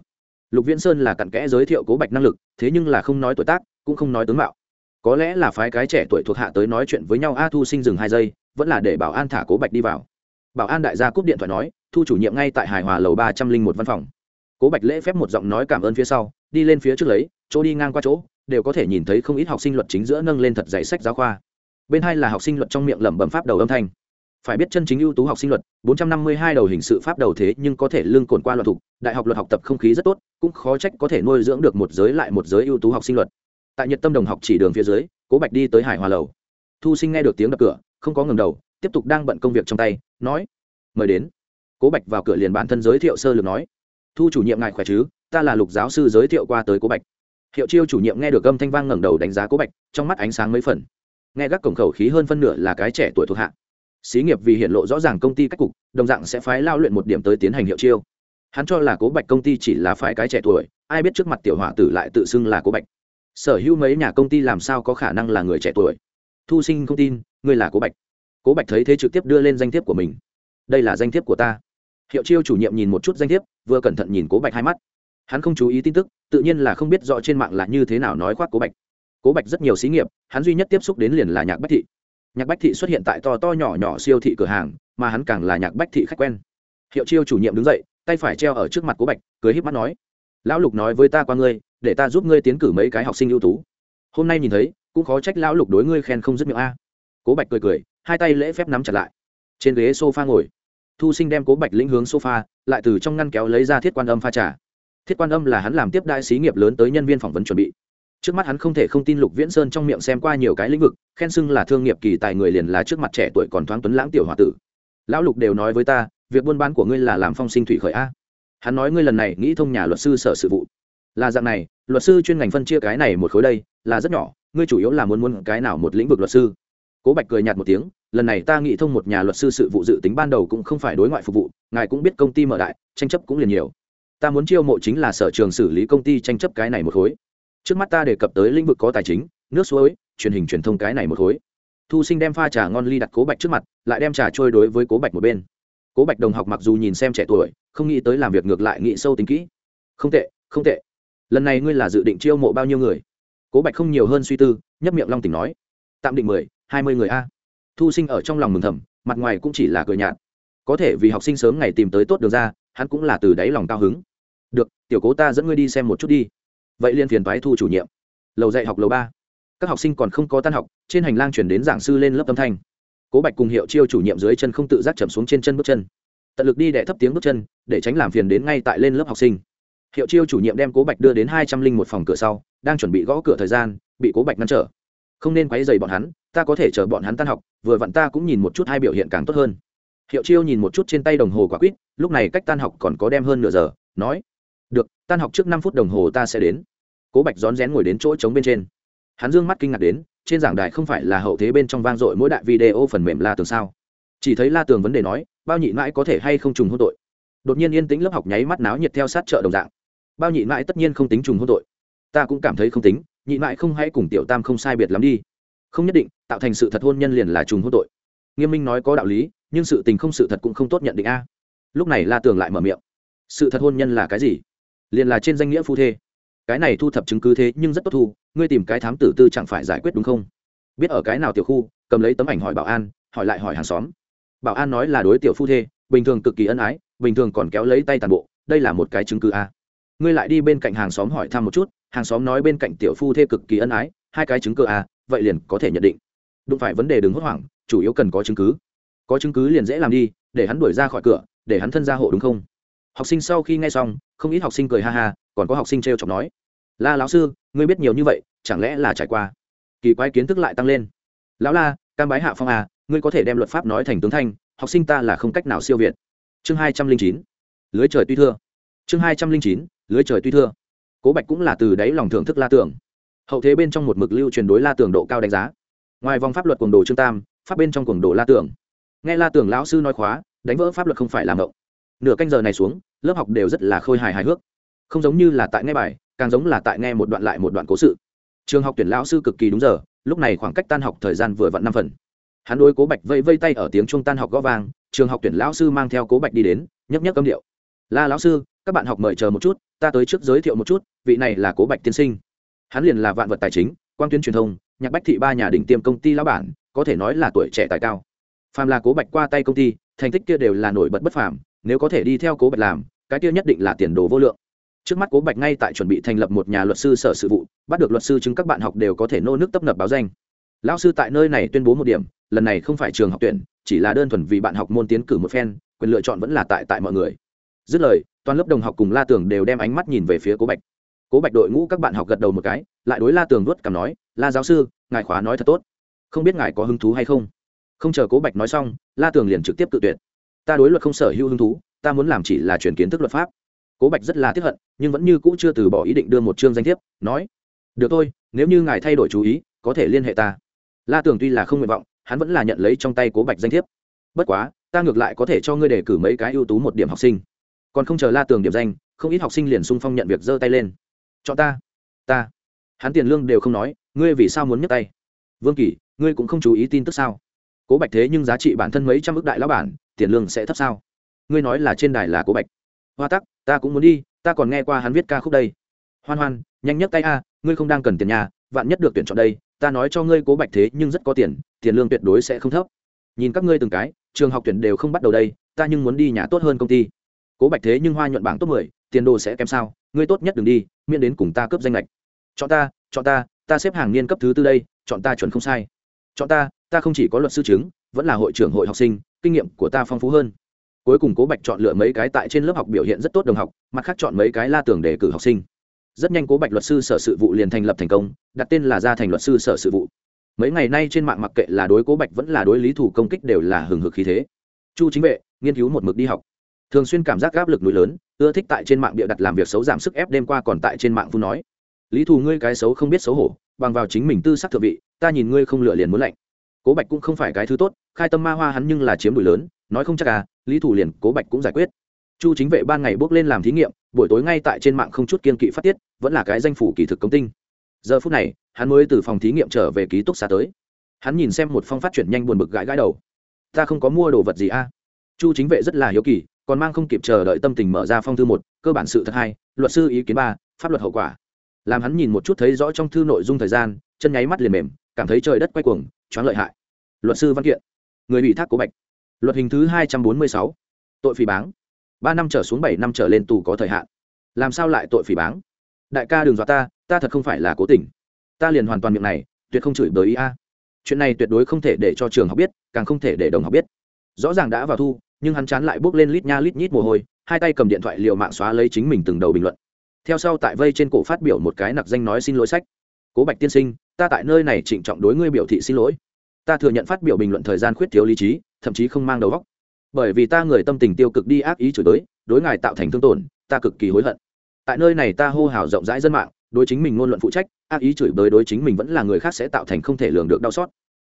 lục viễn sơn là cặn kẽ giới thiệu cố bạch năng lực, thế nhưng là không nói tuổi tác, cũng không nói tướng mạo. Có lẽ là phái cái trẻ tuổi thuộc hạ tới nói chuyện với nhau a thu sinh dừng hai giây, vẫn là để bảo an thả cố bạch đi vào. Bảo an đại gia cúp điện thoại nói, thu chủ nhiệm ngay tại hài hòa lầu ba trăm linh một văn phòng. Cố bạch lễ phép một giọng nói cảm ơn phía sau, đi lên phía trước lấy, chỗ đi ngang qua chỗ, đều có thể nhìn thấy không ít học sinh luật chính giữa nâng lên thật dạy sách giáo khoa. Bên hai là học sinh luật trong miệng lẩm bẩm pháp đầu âm thanh phải biết chân chính ưu tú học sinh luật 452 đầu hình sự pháp đầu thế nhưng có thể lương cồn qua luật thục đại học luật học tập không khí rất tốt, cũng khó trách có thể nuôi dưỡng được một giới lại một giới ưu tú học sinh luật. Tại nhật tâm đồng học chỉ đường phía dưới, cố bạch đi tới hải hòa lầu. Thu sinh nghe được tiếng đập cửa, không có ngầm đầu, tiếp tục đang bận công việc trong tay, nói, mời đến. Cố bạch vào cửa liền bản thân giới thiệu sơ lược nói, thu chủ nhiệm ngài khỏe chứ? Ta là lục giáo sư giới thiệu qua tới cố bạch. Hiệu chiêu chủ nhiệm nghe được âm thanh vang ngẩng đầu đánh giá cố bạch, trong mắt ánh sáng mấy phần. Nghe gác cổng khẩu khí hơn phân nửa là cái trẻ tuổi thuộc hạ xí nghiệp vì hiện lộ rõ ràng công ty cách cục, đồng dạng sẽ phái lao luyện một điểm tới tiến hành hiệu chiêu. Hắn cho là cố bạch công ty chỉ là phái cái trẻ tuổi, ai biết trước mặt tiểu hỏa tử lại tự xưng là cố bạch. Sở hữu mấy nhà công ty làm sao có khả năng là người trẻ tuổi? Thu sinh không tin, ngươi là cố bạch. Cố bạch thấy thế trực tiếp đưa lên danh thiếp của mình. Đây là danh thiếp của ta. Hiệu chiêu chủ nhiệm nhìn một chút danh thiếp, vừa cẩn thận nhìn cố bạch hai mắt. Hắn không chú ý tin tức, tự nhiên là không biết rõ trên mạng là như thế nào nói khoác cố bạch. Cố bạch rất nhiều xí nghiệp, hắn duy nhất tiếp xúc đến liền là nhạc bách thị nhạc bách thị xuất hiện tại to to nhỏ nhỏ siêu thị cửa hàng, mà hắn càng là nhạc bách thị khách quen. Hiệu chiêu chủ nhiệm đứng dậy, tay phải treo ở trước mặt cố bạch, cười híp mắt nói, lão lục nói với ta qua ngươi, để ta giúp ngươi tiến cử mấy cái học sinh ưu tú. Hôm nay nhìn thấy, cũng khó trách lão lục đối ngươi khen không dứt miệng a. Cố bạch cười cười, hai tay lễ phép nắm chặt lại. Trên ghế sofa ngồi, thu sinh đem cố bạch lĩnh hướng sofa, lại từ trong ngăn kéo lấy ra thiết quan âm pha trà. Thiết quan âm là hắn làm tiếp đại xí nghiệp lớn tới nhân viên phỏng vấn chuẩn bị trước mắt hắn không thể không tin lục viễn sơn trong miệng xem qua nhiều cái lĩnh vực, khen xưng là thương nghiệp kỳ tài người liền là trước mặt trẻ tuổi còn thoáng tuấn lãng tiểu h o a tử. Lão lục đều nói với ta, việc buôn bán của ngươi là làm phong sinh thủy khởi a. Hắn nói ngươi lần này nghĩ thông nhà luật sư sở sự vụ. Là dạng này, luật sư chuyên ngành phân chia cái này một khối đây, là rất nhỏ, ngươi chủ yếu là muốn muốn cái nào một lĩnh vực luật sư? Cố bạch cười nhạt một tiếng, lần này ta nghĩ thông một nhà luật sư sự vụ dự tính ban đầu cũng không phải đối ngoại phục vụ, ngài cũng biết công ty mở đại, tranh chấp cũng liền nhiều. Ta muốn chiêu mộ chính là sở trường xử lý công ty tranh chấp cái này một khối trước mắt ta đề cập tới lĩnh vực có tài chính, nước suối, truyền hình truyền thông cái này một khối. Thu sinh đem pha trà ngon ly đặt cố bạch trước mặt, lại đem trà trôi đối với cố bạch một bên. Cố bạch đồng học mặc dù nhìn xem trẻ tuổi, không nghĩ tới làm việc ngược lại nghĩ sâu tính kỹ. Không tệ không tệ. Lần này ngươi là dự định chiêu mộ bao nhiêu người? Cố bạch không nhiều hơn suy tư, nhấp miệng long tỉnh nói. Tạm định mười, hai mươi người a. Thu sinh ở trong lòng mừng thầm, mặt ngoài cũng chỉ là cười nhạt. Có thể vì học sinh sớm ngày tìm tới tốt đường ra, hắn cũng là từ đáy lòng cao hứng. Được, tiểu cố ta dẫn ngươi đi xem một chút đi vậy liên phiền toái thu chủ nhiệm. Lầu dạy học lầu ba. Các học sinh còn không có tan học, trên hành lang chuyển đến giảng sư lên lớp âm thanh. Cố bạch cùng hiệu chiêu chủ nhiệm dưới chân không tự giác chậm xuống trên chân bước chân. Tận lực đi để thấp tiếng bước chân, để tránh làm phiền đến ngay tại lên lớp học sinh. Hiệu chiêu chủ nhiệm đem cố bạch đưa đến hai trăm linh một phòng cửa sau, đang chuẩn bị gõ cửa thời gian, bị cố bạch ngăn trở. Không nên quấy dày bọn hắn, ta có thể chờ bọn hắn tan học, vừa vặn ta cũng nhìn một chút hai biểu hiện càng tốt hơn. Hiệu chiêu nhìn một chút trên tay đồng hồ quả quýt, lúc này cách tan học còn có đem hơn nửa giờ, nói, được, tan học trước năm phút đồng hồ ta sẽ đến cố bạch rón rén ngồi đến chỗ trống bên trên. Hắn d ư ơ n g mắt kinh ngạc đến, trên giảng đài không phải là hậu thế bên trong vang dội mỗi đại video phần mềm la tường sao? Chỉ thấy la tường vấn đề nói, bao nhị mãi có thể hay không trùng hôn tội? Đột nhiên yên tĩnh lớp học nháy mắt náo nhiệt theo sát chợ đồng dạng. Bao nhị mãi tất nhiên không tính trùng hôn tội. Ta cũng cảm thấy không tính, nhị mãi không hay cùng tiểu tam không sai biệt lắm đi. Không nhất định, tạo thành sự thật hôn nhân liền là trùng hôn tội. Nghiêm minh nói có đạo lý, nhưng sự tình không sự thật cũng không tốt nhận định a. Lúc này la tường lại mở miệng. Sự thật hôn nhân là cái gì? Liền là trên danh nghĩa phu thê cái này thu thập chứng cứ thế nhưng rất tốt thu, ngươi tìm cái thám tử tư chẳng phải giải quyết đúng không? Biết ở cái nào tiểu khu, cầm lấy tấm ảnh hỏi bảo an, hỏi lại hỏi hàng xóm. Bảo an nói là đối tiểu phu thê, bình thường cực kỳ ân ái, bình thường còn kéo lấy tay tàn bộ, đây là một cái chứng cứ a. Ngươi lại đi bên cạnh hàng xóm hỏi thăm một chút, hàng xóm nói bên cạnh tiểu phu thê cực kỳ ân ái, hai cái chứng cứ a, vậy liền có thể nhận định. Đụng phải vấn đề đừng hốt hoảng, chủ yếu cần có chứng cứ. Có chứng cứ liền dễ làm đi, để hắn đuổi ra khỏi cửa, để hắn thân ra hộ đúng không? Học sinh sau khi nghe xong, không ít học sinh cười ha ha, còn có học sinh t r e o chọc nói la lão sư, ngươi biết nhiều như vậy, chẳng lẽ là trải qua kỳ quái kiến thức lại tăng lên? Lão la, cam bái hạ phong à ngươi có thể đem luật pháp nói thành tướng thanh, học sinh ta là không cách nào siêu việt. Chương hai trăm linh chín, lưới trời tuy thưa. Chương hai trăm linh chín, lưới trời tuy thưa. Cố bạch cũng là từ đáy lòng thưởng thức la tưởng. Hậu thế bên trong một mực lưu truyền đối la tưởng độ cao đánh giá. Ngoài vòng pháp luật cuồng đồ trương tam, pháp bên trong cuồng đồ la tưởng. Nghe la tưởng lão sư nói khóa, đánh vỡ pháp luật không phải làm động. Nửa canh giờ này xuống, lớp học đều rất là khôi hài hài hước không giống như là tại nghe bài, càng giống là tại nghe một đoạn lại một đoạn cố sự. Trường học tuyển lão sư cực kỳ đúng giờ, lúc này khoảng cách tan học thời gian vừa vặn năm phần. Hắn đôi cố bạch vây vây tay ở tiếng trung tan học gõ vang, trường học tuyển lão sư mang theo cố bạch đi đến nhấp nhấp âm điệu. La lão sư, các bạn học mời chờ một chút, ta tới trước giới thiệu một chút, vị này là cố bạch tiên sinh. Hắn liền là vạn vật tài chính quan tuyến truyền thông, nhạc bách thị ba nhà đỉnh tiêm công ty lão bản, có thể nói là tuổi trẻ tài cao. Phàm là cố bạch qua tay công ty, thành tích kia đều là nổi bật bất phàm, nếu có thể đi theo cố bạch làm, cái kia nhất định là tiền đồ vô lượng trước mắt cố bạch ngay tại chuẩn bị thành lập một nhà luật sư sở sự vụ, bắt được luật sư chứng các bạn học đều có thể nô nước tấp nập báo danh. Lão sư tại nơi này tuyên bố một điểm, lần này không phải trường học tuyển, chỉ là đơn thuần vì bạn học môn tiến cử một phen, quyền lựa chọn vẫn là tại tại mọi người. Dứt lời, toàn lớp đồng học cùng la tường đều đem ánh mắt nhìn về phía cố bạch. Cố bạch đội ngũ các bạn học gật đầu một cái, lại đối la tường nuốt cằm nói, la giáo sư, ngài khóa nói thật tốt. Không biết ngài có hứng thú hay không? Không chờ cố bạch nói xong, la tường liền trực tiếp tự tuyệt. Ta đối luật không sở hữu hứng thú, ta muốn làm chỉ là truyền kiến thức luật pháp cố bạch rất là tiếp hận, nhưng vẫn như cũ chưa từ bỏ ý định đưa một chương danh thiếp, nói, được thôi, nếu như ngài thay đổi chú ý, có thể liên hệ ta. La tường tuy là không nguyện vọng, hắn vẫn là nhận lấy trong tay cố bạch danh thiếp. Bất quá, ta ngược lại có thể cho ngươi đề cử mấy cái ưu tú một điểm học sinh. Còn không chờ la tường điểm danh, không ít học sinh liền sung phong nhận việc giơ tay lên. Chọn ta ta. Hắn tiền lương đều không nói, ngươi vì sao muốn nhấc tay? Vương kỳ, ngươi cũng không chú ý tin tức sao? Cố bạch thế nhưng giá trị bản thân mấy trăm ước đại lão bản, tiền lương sẽ thấp sao? Ngươi nói là trên đài là cố bạch hoa tắc, ta cũng muốn đi, ta còn nghe qua hắn viết ca khúc đây. Hoan hoan, nhanh nhất tay a, ngươi không đang cần tiền nhà, vạn nhất được tuyển chọn đây, ta nói cho ngươi cố bạch thế nhưng rất có tiền tiền lương tuyệt đối sẽ không thấp. Nhìn các ngươi từng cái, trường học tuyển đều không bắt đầu đây, ta nhưng muốn đi nhà tốt hơn công ty. Cố bạch thế nhưng hoa nhuận bảng top mười, tiền đồ sẽ kém sao, ngươi tốt nhất đừng đi, miễn đến cùng ta cướp danh lệch. Chọn ta chọn ta ta xếp hàng niên cấp thứ tư đây, chọn ta chuẩn không sai. Chọn ta ta không chỉ có luật sư chứng, vẫn là hội trưởng hội học sinh, kinh nghiệm của ta phong phú hơn cuối cùng cố bạch chọn lựa mấy cái tại trên lớp học biểu hiện rất tốt đồng học, mặt khác chọn mấy cái la tưởng để cử học sinh. Rất nhanh cố bạch luật sư sở sự vụ liền thành lập thành công, đặt tên là gia thành luật sư sở sự vụ. Mấy ngày nay trên mạng mặc kệ là đối cố bạch vẫn là đối lý thủ công kích đều là hừng hực khí thế. Chu chính vệ, nghiên cứu một mực đi học. Thường xuyên cảm giác áp lực núi lớn, ưa thích tại trên mạng bịa đặt làm việc xấu giảm sức ép đêm qua còn tại trên mạng phu nói. Lý thù ngươi cái xấu không biết xấu hổ, bằng vào chính mình tư sắc thượng vị, ta nhìn ngươi không lựa liền muốn lạnh cố bạch cũng không phải cái thứ tốt, khai tâm ma hoa hắn nhưng là chiếm đùi lớn, nói không chắc à lý Thủ liền cố bạch cũng giải quyết. Chu chính vệ ban ngày bước lên làm thí nghiệm, buổi tối ngay tại trên mạng không chút kiên kỵ phát tiết, vẫn là cái danh phủ kỳ thực công tinh. Giờ phút này, hắn mới từ phòng thí nghiệm trở về ký túc xá tới. Hắn nhìn xem một phong phát chuyển nhanh buồn bực gãi gãi đầu. Ta không có mua đồ vật gì a chu chính vệ rất là hiếu kỳ, còn mang không kịp chờ đợi tâm tình mở ra phong thư một, cơ bản sự thật hai, luật sư ý kiến ba, pháp luật hậu quả. Làm hắn nhìn một chút thấy rõ trong thư nội dung thời gian, chân nháy mắt liền mềm, cảm thấy trời đất quay cuồng choáng lợi hại. Luật sư văn kiện, người bị thác cố bạch. Luật hình thứ hai trăm bốn mươi sáu, tội phỉ báng. Ba năm trở xuống bảy năm trở lên tù có thời hạn. Làm sao lại tội phỉ báng? Đại ca đừng dọa ta ta thật không phải là cố tình. Ta liền hoàn toàn miệng này, tuyệt không chửi bới ý a. Chuyện này tuyệt đối không thể để cho trường học biết, càng không thể để đồng học biết. Rõ ràng đã vào thu, nhưng hắn chán lại bước lên lít nha lít nhít mồ hôi, hai tay cầm điện thoại liệu mạng xóa lấy chính mình từng đầu bình luận. Theo sau tại vây trên cổ phát biểu một cái nặc danh nói xin lỗi sách cố bạch tiên sinh, ta tại nơi này trịnh trọng đối ngươi biểu thị xin lỗi. Ta thừa nhận phát biểu bình luận thời gian khuyết thiếu lý trí, thậm chí không mang đầu óc. Bởi vì ta người tâm tình tiêu cực đi ác ý chửi tới đối ngài tạo thành thương tổn, ta cực kỳ hối hận. Tại nơi này ta hô hào rộng rãi dân mạng, đối chính mình ngôn luận phụ trách, ác ý chửi bới đối chính mình vẫn là người khác sẽ tạo thành không thể lường được đau xót.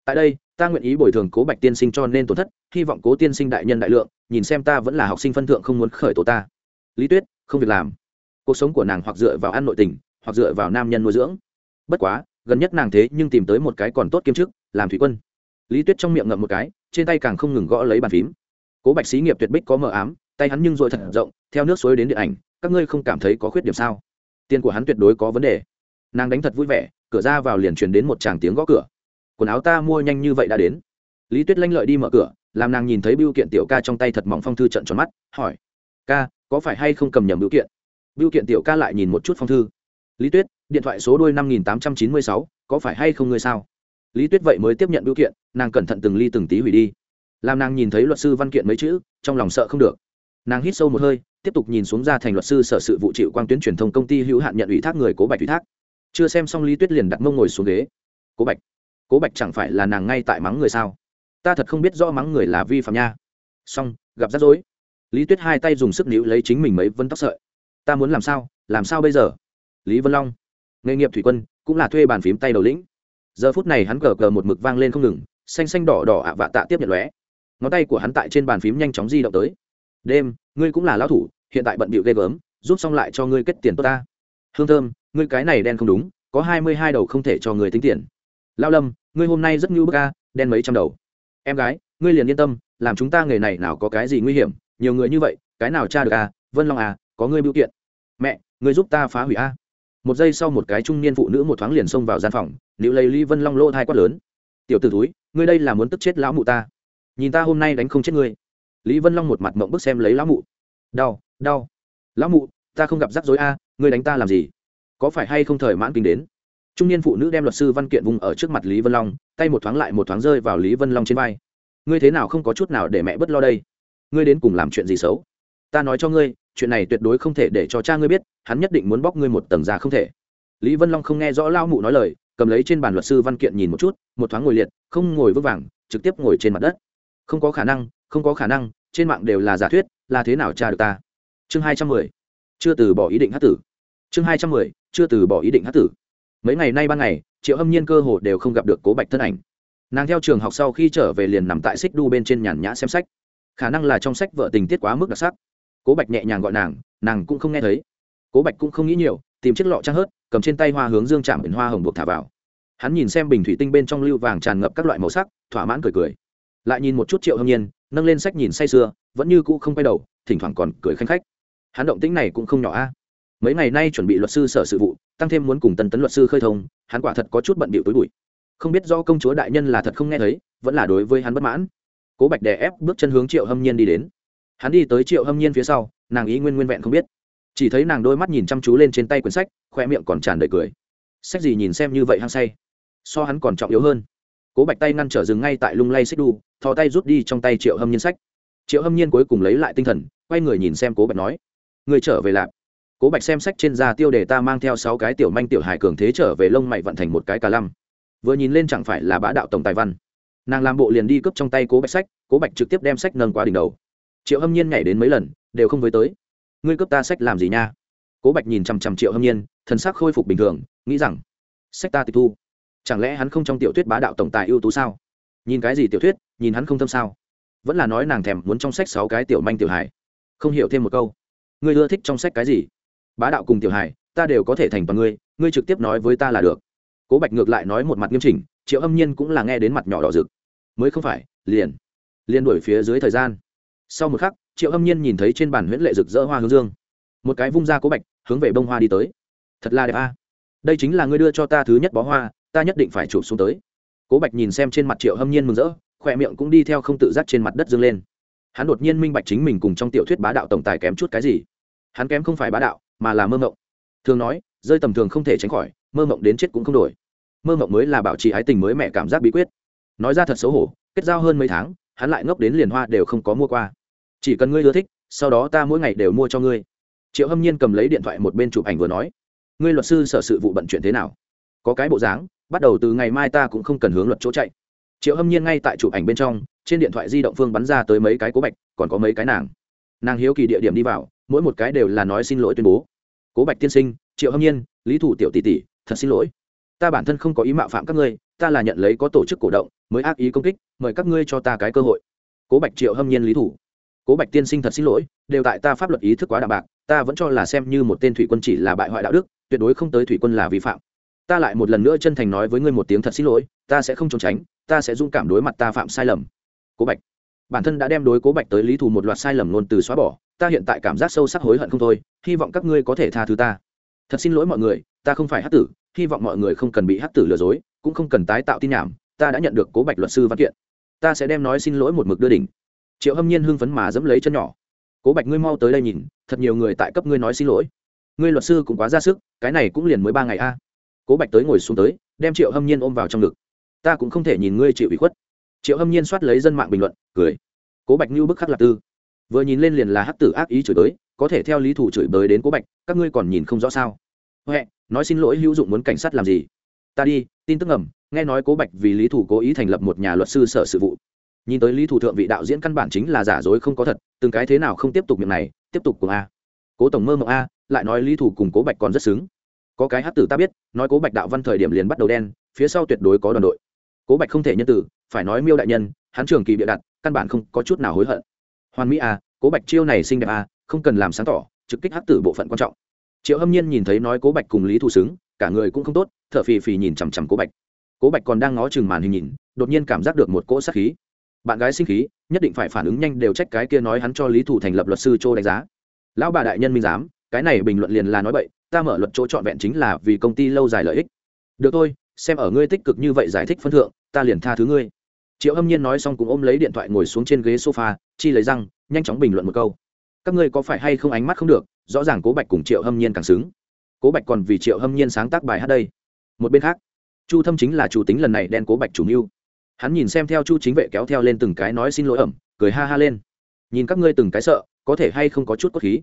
Tại đây, ta nguyện ý bồi thường cố bạch tiên sinh cho nên tổn thất, hy vọng cố tiên sinh đại nhân đại lượng, nhìn xem ta vẫn là học sinh phân thượng không muốn khởi tổ ta. Lý tuyết, không việc làm. Cuộc sống của nàng hoặc dựa vào ăn nội tình, hoặc dựa vào nam nhân nuôi dưỡng bất quá, gần nhất nàng thế nhưng tìm tới một cái còn tốt kiêm chức, làm thủy quân. Lý tuyết trong miệng ngậm một cái, trên tay càng không ngừng gõ lấy bàn phím. Cố bạch sĩ nghiệp tuyệt bích có mờ ám, tay hắn nhưng dội thật rộng, theo nước suối đến điện ảnh, các ngươi không cảm thấy có khuyết điểm sao? Tiền của hắn tuyệt đối có vấn đề. Nàng đánh thật vui vẻ, cửa ra vào liền truyền đến một chàng tiếng gõ cửa. Quần áo ta mua nhanh như vậy đã đến. Lý tuyết lanh lợi đi mở cửa, làm nàng nhìn thấy biêu kiện tiểu ca trong tay thật mỏng phong thư trận tròn mắt, hỏi, ca, có phải hay không cầm nhầm biêu kiện? Biêu kiện tiểu ca lại nhìn một chút phong thư lý tuyết, điện thoại số đôi năm nghìn tám trăm chín mươi sáu, có phải hay không ngươi sao? Lý tuyết vậy mới tiếp nhận biểu kiện, nàng cẩn thận từng ly từng tí hủy đi. Làm nàng nhìn thấy luật sư văn kiện mấy chữ, trong lòng sợ không được. Nàng hít sâu một hơi, tiếp tục nhìn xuống ra thành luật sư sở sự vụ chịu quang tuyến truyền thông công ty hữu hạn nhận ủy thác người cố bạch ủy thác. Chưa xem xong lý tuyết liền đặt mông ngồi xuống ghế. Cố bạch cố bạch chẳng phải là nàng ngay tại mắng người sao? Ta thật không biết rõ mắng người là vi phạm nha. Xong, gặp rắc rối. Lý tuyết hai tay dùng sức níu lấy chính mình mấy vân tóc sợi. Ta muốn làm sao làm sao bây giờ? Lý vân long. Nghề nghiệp thủy quân cũng là thuê bàn phím tay đầu lĩnh. Giờ phút này hắn cờ cờ một mực vang lên không ngừng, xanh xanh đỏ đỏ ạ vạ tạ tiếp nhận lóe. Ngón tay của hắn tại trên bàn phím nhanh chóng di động tới. Đêm, ngươi cũng là lão thủ, hiện tại bận bịu ghê gớm rút xong lại cho ngươi kết tiền tốt ta. Hương thơm, ngươi cái này đen không đúng, có hai mươi hai đầu không thể cho người tính tiền. Lao lâm, ngươi hôm nay rất nhu bức ca đen mấy trăm đầu. Em gái, ngươi liền yên tâm, làm chúng ta nghề này nào có cái gì nguy hiểm, nhiều người như vậy, cái nào tra được à vân long à có ngươi biểu kiện. Mẹ, ngươi giúp ta phá hủy a một giây sau một cái trung niên phụ nữ một thoáng liền xông vào gian phòng nữ lấy ly vân long lỗ thai quát lớn. Tiểu t ử túi ngươi đây là muốn tức chết lão mụ ta. Nhìn ta hôm nay đánh không chết ngươi. Lý vân long một mặt mộng bức xem lấy lão mụ. Đau đau. Lão mụ, ta không gặp rắc rối a, ngươi đánh ta làm gì? Có phải hay không thời mãn kinh đến? Trung niên phụ nữ đem luật sư văn kiện vùng ở trước mặt lý vân long, tay một thoáng lại một thoáng rơi vào lý vân long trên vai. Ngươi thế nào không có chút nào để mẹ bớt lo đây? Ngươi đến cùng làm chuyện gì xấu? Ta nói cho ngươi chuyện này tuyệt đối không thể để cho cha ngươi biết, hắn nhất định muốn bóc ngươi một tầng ra không thể. Lý vân long không nghe rõ lao mụ nói lời, cầm lấy trên bàn luật sư văn kiện nhìn một chút, một thoáng ngồi liệt, không ngồi vững vàng, trực tiếp ngồi trên mặt đất. Không có khả năng, không có khả năng, trên mạng đều là giả thuyết, là thế nào cha được ta? Chương hai trăm mười. Chưa từ bỏ ý định hát tử. Chương hai trăm mười, chưa từ bỏ ý định hát tử. Mấy ngày nay ban ngày, triệu hâm nhiên cơ hồ đều không gặp được cố bạch thân ảnh. Nàng theo trường học sau khi trở về liền nằm tại xích đu bên trên nhàn nhã xem sách. Khả năng là trong sách vợ tình tiết quá mức đặc sắc cố bạch nhẹ nhàng gọi nàng nàng cũng không nghe thấy. Cố bạch cũng không nghĩ nhiều, tìm chiếc lọ trăng hớt, cầm trên tay hoa hướng dương chạm biển hoa hồng buộc thả vào. Hắn nhìn xem bình thủy tinh bên trong lưu vàng tràn ngập các loại màu sắc, thỏa mãn cười cười. Lại nhìn một chút triệu hâm nhiên, nâng lên sách nhìn say sưa, vẫn như cũ không quay đầu, thỉnh thoảng còn cười khanh khách. Hắn động tĩnh này cũng không nhỏ a. Mấy ngày nay chuẩn bị luật sư sở sự vụ, tăng thêm muốn cùng tân tấn luật sư khơi thông, hắn quả thật có chút bận bịu tối bụi. Không biết do công chúa đại nhân là thật không nghe thấy, vẫn là đối với hắn bất mãn. Cố bạch đè ép bước chân hướng triệu hâm nhiên đi đến hắn đi tới triệu hâm nhiên phía sau, nàng ý nguyên nguyên vẹn không biết. Chỉ thấy nàng đôi mắt nhìn chăm chú lên trên tay quyển sách khoe miệng còn tràn đầy cười. Sách gì nhìn xem như vậy hăng say. So hắn còn trọng yếu hơn. Cố bạch tay ngăn trở dừng ngay tại lung lay xích đu, thò tay rút đi trong tay triệu hâm nhiên sách. Triệu hâm nhiên cuối cùng lấy lại tinh thần, quay người nhìn xem cố bạch nói, người trở về lạp. Cố bạch xem sách trên da tiêu đề ta mang theo sáu cái tiểu manh tiểu hải cường thế trở về lông mày vận thành một cái cà lăm. Vừa nhìn lên chẳng phải là bá đạo tổng tài văn. Nàng làm bộ liền đi cướp trong tay cố bạch sách, cố bạch trực tiếp đem sách nâng qua đỉnh đầu triệu hâm nhiên nhảy đến mấy lần đều không với tới. Ngươi cướp ta sách làm gì nha? Cố bạch nhìn chằm chằm triệu hâm nhiên thần sắc khôi phục bình thường nghĩ rằng sách ta tịch thu. Chẳng lẽ hắn không trong tiểu thuyết bá đạo tổng tài ưu tú sao? Nhìn cái gì tiểu thuyết nhìn hắn không thâm sao? Vẫn là nói nàng thèm muốn trong sách sáu cái tiểu manh tiểu Hải. không hiểu thêm một câu. Ngươi ưa thích trong sách cái gì? Bá đạo cùng tiểu Hải, ta đều có thể thành toàn ngươi ngươi trực tiếp nói với ta là được. Cố bạch ngược lại nói một mặt nghiêm chỉnh triệu âm nhiên cũng là nghe đến mặt nhỏ đỏ rực. Mới không phải liền liền đuổi phía dưới thời gian sau một khắc, triệu âm nhiên nhìn thấy trên bàn huyễn lệ rực rỡ hoa hướng dương. Một cái vung ra cố bạch, hướng về bông hoa đi tới. Thật là đẹp a. Đây chính là ngươi đưa cho ta thứ nhất bó hoa, ta nhất định phải chụp xuống tới. Cố bạch nhìn xem trên mặt triệu hâm nhiên mừng rỡ, khỏe miệng cũng đi theo không tự giác trên mặt đất dương lên. Hắn đột nhiên minh bạch chính mình cùng trong tiểu thuyết bá đạo tổng tài kém chút cái gì. Hắn kém không phải bá đạo, mà là mơ mộng. Thường nói, rơi tầm thường không thể tránh khỏi, mơ mộng đến chết cũng không đổi. Mơ mộng mới là bảo trì ái tình mới mẹ cảm giác bí quyết. Nói ra thật xấu hổ, kết giao hơn mấy tháng, hắn lại ngốc đến liền hoa đều không có mua qua chỉ cần ngươi ưa thích, sau đó ta mỗi ngày đều mua cho ngươi. Triệu hâm nhiên cầm lấy điện thoại một bên chụp ảnh vừa nói. Ngươi luật sư sở sự vụ bận chuyện thế nào? Có cái bộ dáng, bắt đầu từ ngày mai ta cũng không cần hướng luật chỗ chạy. Triệu hâm nhiên ngay tại chụp ảnh bên trong, trên điện thoại di động phương bắn ra tới mấy cái cố bạch, còn có mấy cái nàng. Nàng hiếu kỳ địa điểm đi vào, mỗi một cái đều là nói xin lỗi tuyên bố. Cố bạch tiên sinh, triệu hâm nhiên, lý thủ tiểu tỷ tỷ, thật xin lỗi. Ta bản thân không có ý mạo phạm các ngươi, ta là nhận lấy có tổ chức cổ động, mới ác ý công kích, mời các ngươi cho ta cái cơ hội. Cố bạch triệu hâm nhiên lý thủ cố bạch tiên sinh thật xin lỗi, đều tại ta pháp luật ý thức quá đạm bạc, ta vẫn cho là xem như một tên thủy quân chỉ là bại hoại đạo đức, tuyệt đối không tới thủy quân là vi phạm. Ta lại một lần nữa chân thành nói với ngươi một tiếng thật xin lỗi, ta sẽ không trốn tránh, ta sẽ dũng cảm đối mặt ta phạm sai lầm. Cố bạch, bản thân đã đem đối cố bạch tới lý thù một loạt sai lầm luôn từ xóa bỏ, ta hiện tại cảm giác sâu sắc hối hận không thôi, hy vọng các ngươi có thể tha thứ ta. Thật xin lỗi mọi người, ta không phải hát tử, hy vọng mọi người không cần bị hát tử lừa dối, cũng không cần tái tạo tin nhảm, ta đã nhận được cố bạch luật sư văn kiện. Ta sẽ đem nói xin lỗi một mực đưa đỉnh triệu hâm nhiên hưng phấn mà dẫm lấy chân nhỏ. Cố bạch, ngươi mau tới đây nhìn, thật nhiều người tại cấp ngươi nói xin lỗi. Ngươi luật sư cũng quá ra sức, cái này cũng liền mới ba ngày a. Cố bạch tới ngồi xuống tới, đem triệu hâm nhiên ôm vào trong ngực. Ta cũng không thể nhìn ngươi chịu ủy khuất. Triệu hâm nhiên soát lấy dân mạng bình luận, cười. Cố bạch như bức khắc lạc tư. Vừa nhìn lên liền là hắc tử ác ý chửi tới có thể theo lý thủ chửi bới đến cố bạch, các ngươi còn nhìn không rõ sao? Huệ nói xin lỗi hữu dụng muốn cảnh sát làm gì? Ta đi, tin tức ngầm, nghe nói cố bạch vì lý thủ cố ý thành lập một nhà luật sư sở sự vụ nhìn tới lý thủ thượng vị đạo diễn căn bản chính là giả dối không có thật, từng cái thế nào không tiếp tục miệng này, tiếp tục cùng a. Cố tổng mơ mộng a, lại nói lý thủ cùng cố bạch còn rất xứng. Có cái hát tử ta biết, nói cố bạch đạo văn thời điểm liền bắt đầu đen, phía sau tuyệt đối có đoàn đội. Cố bạch không thể nhân tử, phải nói miêu đại nhân, hắn trường kỳ bịa đặt, căn bản không có chút nào hối hận. Hoàn mỹ a, cố bạch chiêu này xinh đẹp a, không cần làm sáng tỏ, trực kích hát tử bộ phận quan trọng. Triệu hâm nhiên nhìn thấy nói cố bạch cùng lý thủ xứng, cả người cũng không tốt, thở phì phì nhìn chằm chằm cố bạch. Cố bạch còn đang ngó chừng màn hình nhìn, đột nhiên cảm giác được một cỗ sát khí bạn gái sinh khí, nhất định phải phản ứng nhanh đều trách cái kia nói hắn cho lý thủ thành lập luật sư châu đánh giá. Lão bà đại nhân minh giám, cái này bình luận liền là nói bậy, ta mở luật chỗ trọn vẹn chính là vì công ty lâu dài lợi ích. Được thôi, xem ở ngươi tích cực như vậy giải thích phân thượng, ta liền tha thứ ngươi. Triệu hâm nhiên nói xong cũng ôm lấy điện thoại ngồi xuống trên ghế sofa, chi lấy răng, nhanh chóng bình luận một câu. Các ngươi có phải hay không ánh mắt không được, rõ ràng cố bạch cùng triệu hâm nhiên càng xứng. Cố bạch còn vì triệu hâm nhiên sáng tác bài hát đây. Một bên khác, chu thâm chính là chủ tính lần này đen cố bạch chủ mưu hắn nhìn xem theo chu chính vệ kéo theo lên từng cái nói xin lỗi ẩm, cười ha ha lên. Nhìn các ngươi từng cái sợ, có thể hay không có chút cốt khí?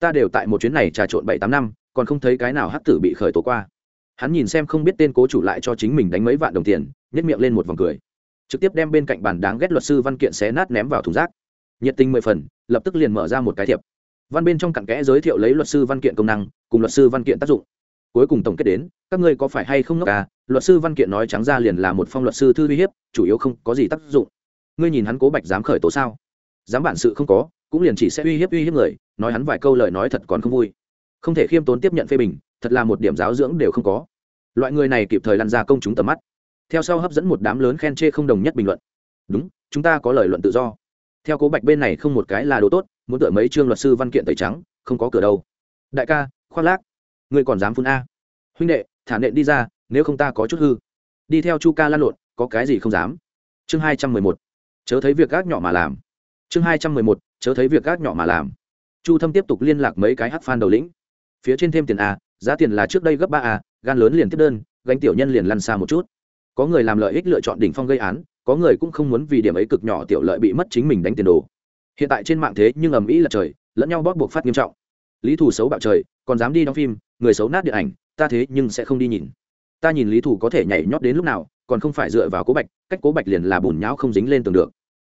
Ta đều tại một chuyến này trà trộn bảy tám năm, còn không thấy cái nào hắc tử bị khởi tố qua. Hắn nhìn xem không biết tên cố chủ lại cho chính mình đánh mấy vạn đồng tiền nhét miệng lên một vòng cười. Trực tiếp đem bên cạnh bản đáng ghét luật sư văn kiện xé nát ném vào thùng rác. Nhiệt tình mười phần, lập tức liền mở ra một cái thiệp. Văn bên trong cặn kẽ giới thiệu lấy luật sư văn kiện công năng, cùng luật sư văn kiện tác dụng cuối cùng tổng kết đến, các ngươi có phải hay không ngốc à? Luật sư văn kiện nói trắng ra liền là một phong luật sư thư uy hiếp, chủ yếu không có gì tác dụng. Ngươi nhìn hắn cố bạch dám khởi tố sao? Dám bản sự không có, cũng liền chỉ sẽ uy hiếp uy hiếp người, nói hắn vài câu lời nói thật còn không vui. Không thể khiêm tốn tiếp nhận phê bình, thật là một điểm giáo dưỡng đều không có. Loại người này kịp thời lăn ra công chúng tầm mắt. Theo sau hấp dẫn một đám lớn khen chê không đồng nhất bình luận. Đúng, chúng ta có lời luận tự do. Theo cố bạch bên này không một cái là đồ tốt, muốn tựa mấy chương luật sư văn kiện tẩy trắng, không có cửa đâu. Đại ca, khoác lác ngươi còn dám phun a? Huynh đệ, thả nện đi ra, nếu không ta có chút hư. Đi theo chu ca lan lộn, có cái gì không dám? Chương hai trăm mười một. Chớ thấy việc gác nhỏ mà làm. Chương hai trăm mười một. Chớ thấy việc gác nhỏ mà làm. Chu thâm tiếp tục liên lạc mấy cái hát phan đầu lĩnh. Phía trên thêm tiền a, giá tiền là trước đây gấp ba a, gan lớn liền tiếp đơn, gánh tiểu nhân liền lăn xa một chút. Có người làm lợi ích lựa chọn đỉnh phong gây án, có người cũng không muốn vì điểm ấy cực nhỏ tiểu lợi bị mất chính mình đánh tiền đồ. Hiện tại trên mạng thế nhưng ầm ĩ là trời, lẫn nhau bóp buộc phát nghiêm trọng lý thủ xấu bạo trời, còn dám đi đóng phim, người xấu nát điện ảnh, ta thế nhưng sẽ không đi nhìn. Ta nhìn lý thủ có thể nhảy nhót đến lúc nào, còn không phải dựa vào cố bạch, cách cố bạch liền là bùn nhão không dính lên tường được.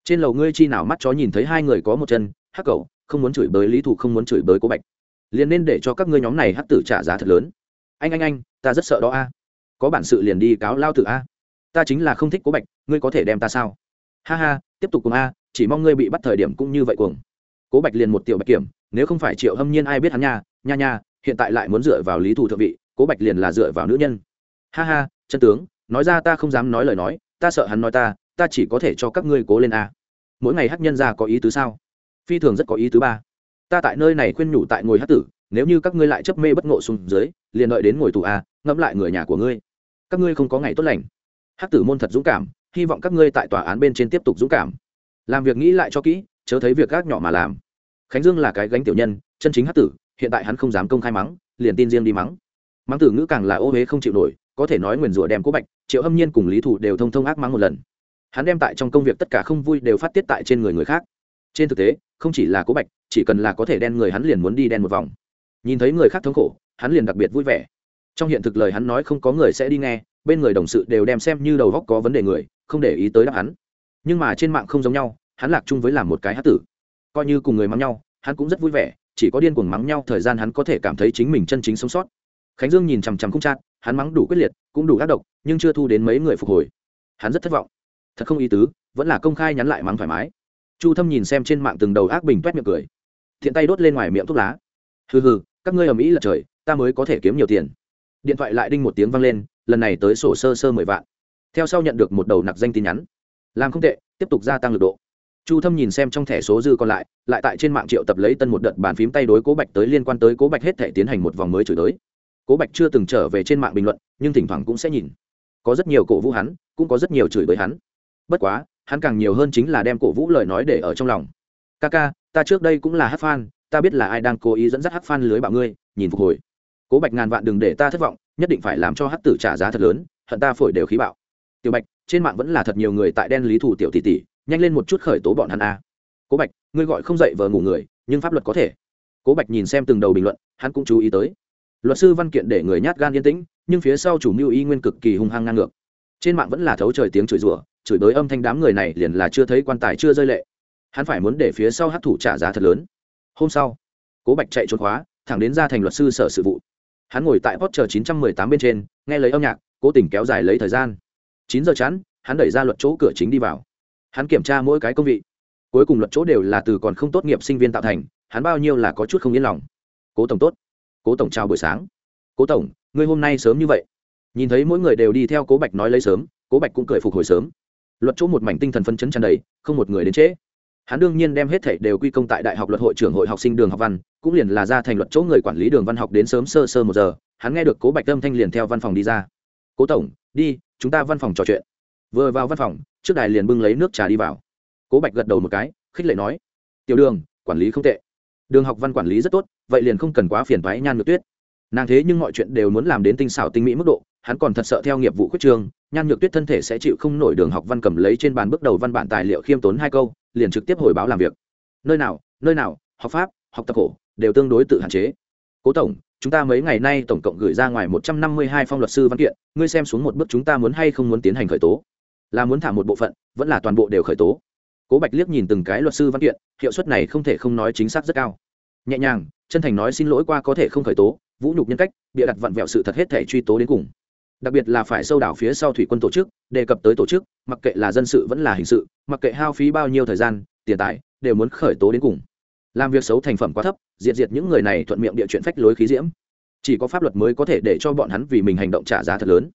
Trên lầu ngươi chi nào mắt chó nhìn thấy hai người có một chân, hắc cậu không muốn chửi bới lý thủ không muốn chửi bới cố bạch. Liền nên để cho các ngươi nhóm này hắc tử trả giá thật lớn. Anh anh anh, ta rất sợ đó a. Có bản sự liền đi cáo lao tử a. Ta chính là không thích cố bạch, ngươi có thể đem ta sao? Ha ha, tiếp tục cùng a, chỉ mong ngươi bị bắt thời điểm cũng như vậy cuồng. Cố bạch liền một tiểu bạch kiểm nếu không phải triệu hâm nhiên ai biết hắn nha nha nha, hiện tại lại muốn dựa vào lý thủ thượng vị, cố bạch liền là dựa vào nữ nhân. Ha ha, chân tướng, nói ra ta không dám nói lời nói, ta sợ hắn nói ta ta chỉ có thể cho các ngươi cố lên a. Mỗi ngày hát nhân ra có ý tứ sao? Phi thường rất có ý tứ ba. Ta tại nơi này khuyên nhủ tại ngồi hát tử, nếu như các ngươi lại chấp mê bất ngộ xuống dưới, liền đợi đến ngồi tù a, ngẫm lại người nhà của ngươi. Các ngươi không có ngày tốt lành. Hát tử môn thật dũng cảm, hy vọng các ngươi tại tòa án bên trên tiếp tục dũng cảm. Làm việc nghĩ lại cho kỹ, chớ thấy việc gác nhỏ mà làm khánh dương là cái gánh tiểu nhân, chân chính hát tử, hiện tại hắn không dám công khai mắng, liền tin riêng đi mắng. Mắng tử ngữ càng là ô huế không chịu nổi, có thể nói nguyền rủa đem cố bạch, triệu hâm nhiên cùng lý thủ đều thông thông ác mắng một lần. Hắn đem tại trong công việc tất cả không vui đều phát tiết tại trên người người khác. Trên thực tế, không chỉ là cố bạch, chỉ cần là có thể đen người hắn liền muốn đi đen một vòng. Nhìn thấy người khác thống khổ, hắn liền đặc biệt vui vẻ. Trong hiện thực lời hắn nói không có người sẽ đi nghe, bên người đồng sự đều đem xem như đầu góc có vấn đề người, không để ý tới đáp hắn nhưng mà trên mạng không giống nhau, hắn lạc chung với làm một cái hát tử coi như cùng người mắng nhau, hắn cũng rất vui vẻ, chỉ có điên cuồng mắng nhau thời gian hắn có thể cảm thấy chính mình chân chính sống sót. Khánh dương nhìn chằm chằm không chát hắn mắng đủ quyết liệt, cũng đủ ác độc, nhưng chưa thu đến mấy người phục hồi. Hắn rất thất vọng. Thật không ý tứ, vẫn là công khai nhắn lại mắng thoải mái. Chu thâm nhìn xem trên mạng từng đầu ác bình toét miệng cười. Thiện tay đốt lên ngoài miệng thuốc lá. Hừ hừ, các ngươi ở mỹ là trời, ta mới có thể kiếm nhiều tiền. Điện thoại lại đinh một tiếng vang lên, lần này tới sổ sơ sơ mười vạn. Theo sau nhận được một đầu nặc danh tin nhắn. Làm không tệ, tiếp tục gia tăng lực độ chu thâm nhìn xem trong thẻ số dư còn lại lại tại trên mạng triệu tập lấy tân một đợt bàn phím tay đối cố bạch tới liên quan tới cố bạch hết thể tiến hành một vòng mới chửi tới. Cố bạch chưa từng trở về trên mạng bình luận, nhưng thỉnh thoảng cũng sẽ nhìn. Có rất nhiều cổ vũ hắn, cũng có rất nhiều chửi bới hắn. Bất quá, hắn càng nhiều hơn chính là đem cổ vũ lời nói để ở trong lòng. Ca ca, ta trước đây cũng là hát fan, ta biết là ai đang cố ý dẫn dắt hát fan lưới bạo ngươi, nhìn phục hồi. Cố bạch ngàn vạn đừng để ta thất vọng, nhất định phải làm cho hát tử trả giá thật lớn, hận ta phổi đều khí bạo. Tiểu bạch, trên mạng vẫn là thật nhiều người tại đen lý thủ tiểu tỷ tỷ nhanh lên một chút khởi tố bọn hắn a. Cố bạch, ngươi gọi không dậy vờ ngủ người, nhưng pháp luật có thể. Cố bạch nhìn xem từng đầu bình luận, hắn cũng chú ý tới. Luật sư văn kiện để người nhát gan yên tĩnh, nhưng phía sau chủ mưu y nguyên cực kỳ hung hăng ngang ngược. Trên mạng vẫn là thấu trời tiếng chửi rủa, chửi bới âm thanh đám người này liền là chưa thấy quan tài chưa rơi lệ. Hắn phải muốn để phía sau hát thủ trả giá thật lớn. Hôm sau, cố bạch chạy trốn khóa, thẳng đến ra thành luật sư sở sự vụ. Hắn ngồi tại post chờ chín trăm mười tám bên trên, nghe lấy âm nhạc, cố tình kéo dài lấy thời gian. Chín giờ chắn hắn đẩy ra luật chỗ cửa chính đi vào hắn kiểm tra mỗi cái công vị. Cuối cùng luật chỗ đều là từ còn không tốt nghiệp sinh viên tạo thành, hắn bao nhiêu là có chút không yên lòng. Cố tổng tốt. Cố tổng chào buổi sáng. Cố tổng, ngươi hôm nay sớm như vậy. Nhìn thấy mỗi người đều đi theo cố bạch nói lấy sớm, cố bạch cũng cười phục hồi sớm. Luật chỗ một mảnh tinh thần phân chấn tràn đầy, không một người đến trễ. Hắn đương nhiên đem hết thảy đều quy công tại đại học luật hội trưởng hội học sinh đường học văn, cũng liền là ra thành luật chỗ người quản lý đường văn học đến sớm sơ sơ một giờ, hắn nghe được cố bạch tâm thanh liền theo văn phòng đi ra. Cố tổng, đi, chúng ta văn phòng trò chuyện. Vừa vào văn phòng trước đài liền bưng lấy nước trà đi vào. Cố bạch gật đầu một cái khích lệ nói tiểu đường quản lý không tệ. Đường học văn quản lý rất tốt vậy liền không cần quá phiền thoái nhan nhược tuyết. Nàng thế nhưng mọi chuyện đều muốn làm đến tinh xảo tinh mỹ mức độ hắn còn thật sợ theo nghiệp vụ khuyết trường, nhan nhược tuyết thân thể sẽ chịu không nổi đường học văn cầm lấy trên bàn bước đầu văn bản tài liệu khiêm tốn hai câu liền trực tiếp hồi báo làm việc. Nơi nào nơi nào học pháp học tập khổ đều tương đối tự hạn chế. Cố tổng chúng ta mấy ngày nay tổng cộng gửi ra ngoài một trăm năm mươi hai phong luật sư văn kiện ngươi xem xuống một bước chúng ta muốn hay không muốn tiến hành khởi tố? Là muốn thả một bộ phận, vẫn là toàn bộ đều khởi tố. Cố bạch liếc nhìn từng cái luật sư văn kiện, hiệu suất này không thể không nói chính xác rất cao. Nhẹ nhàng, chân thành nói xin lỗi qua có thể không khởi tố, vũ nhục nhân cách, bịa đặt vặn vẹo sự thật hết thể truy tố đến cùng. Đặc biệt là phải sâu đảo phía sau thủy quân tổ chức, đề cập tới tổ chức, mặc kệ là dân sự vẫn là hình sự, mặc kệ hao phí bao nhiêu thời gian, tiền tài, đều muốn khởi tố đến cùng. Làm việc xấu thành phẩm quá thấp, diệt diệt những người này thuận miệng địa chuyện phách lối khí diễm. Chỉ có pháp luật mới có thể để cho bọn hắn vì mình hành động trả giá thật lớn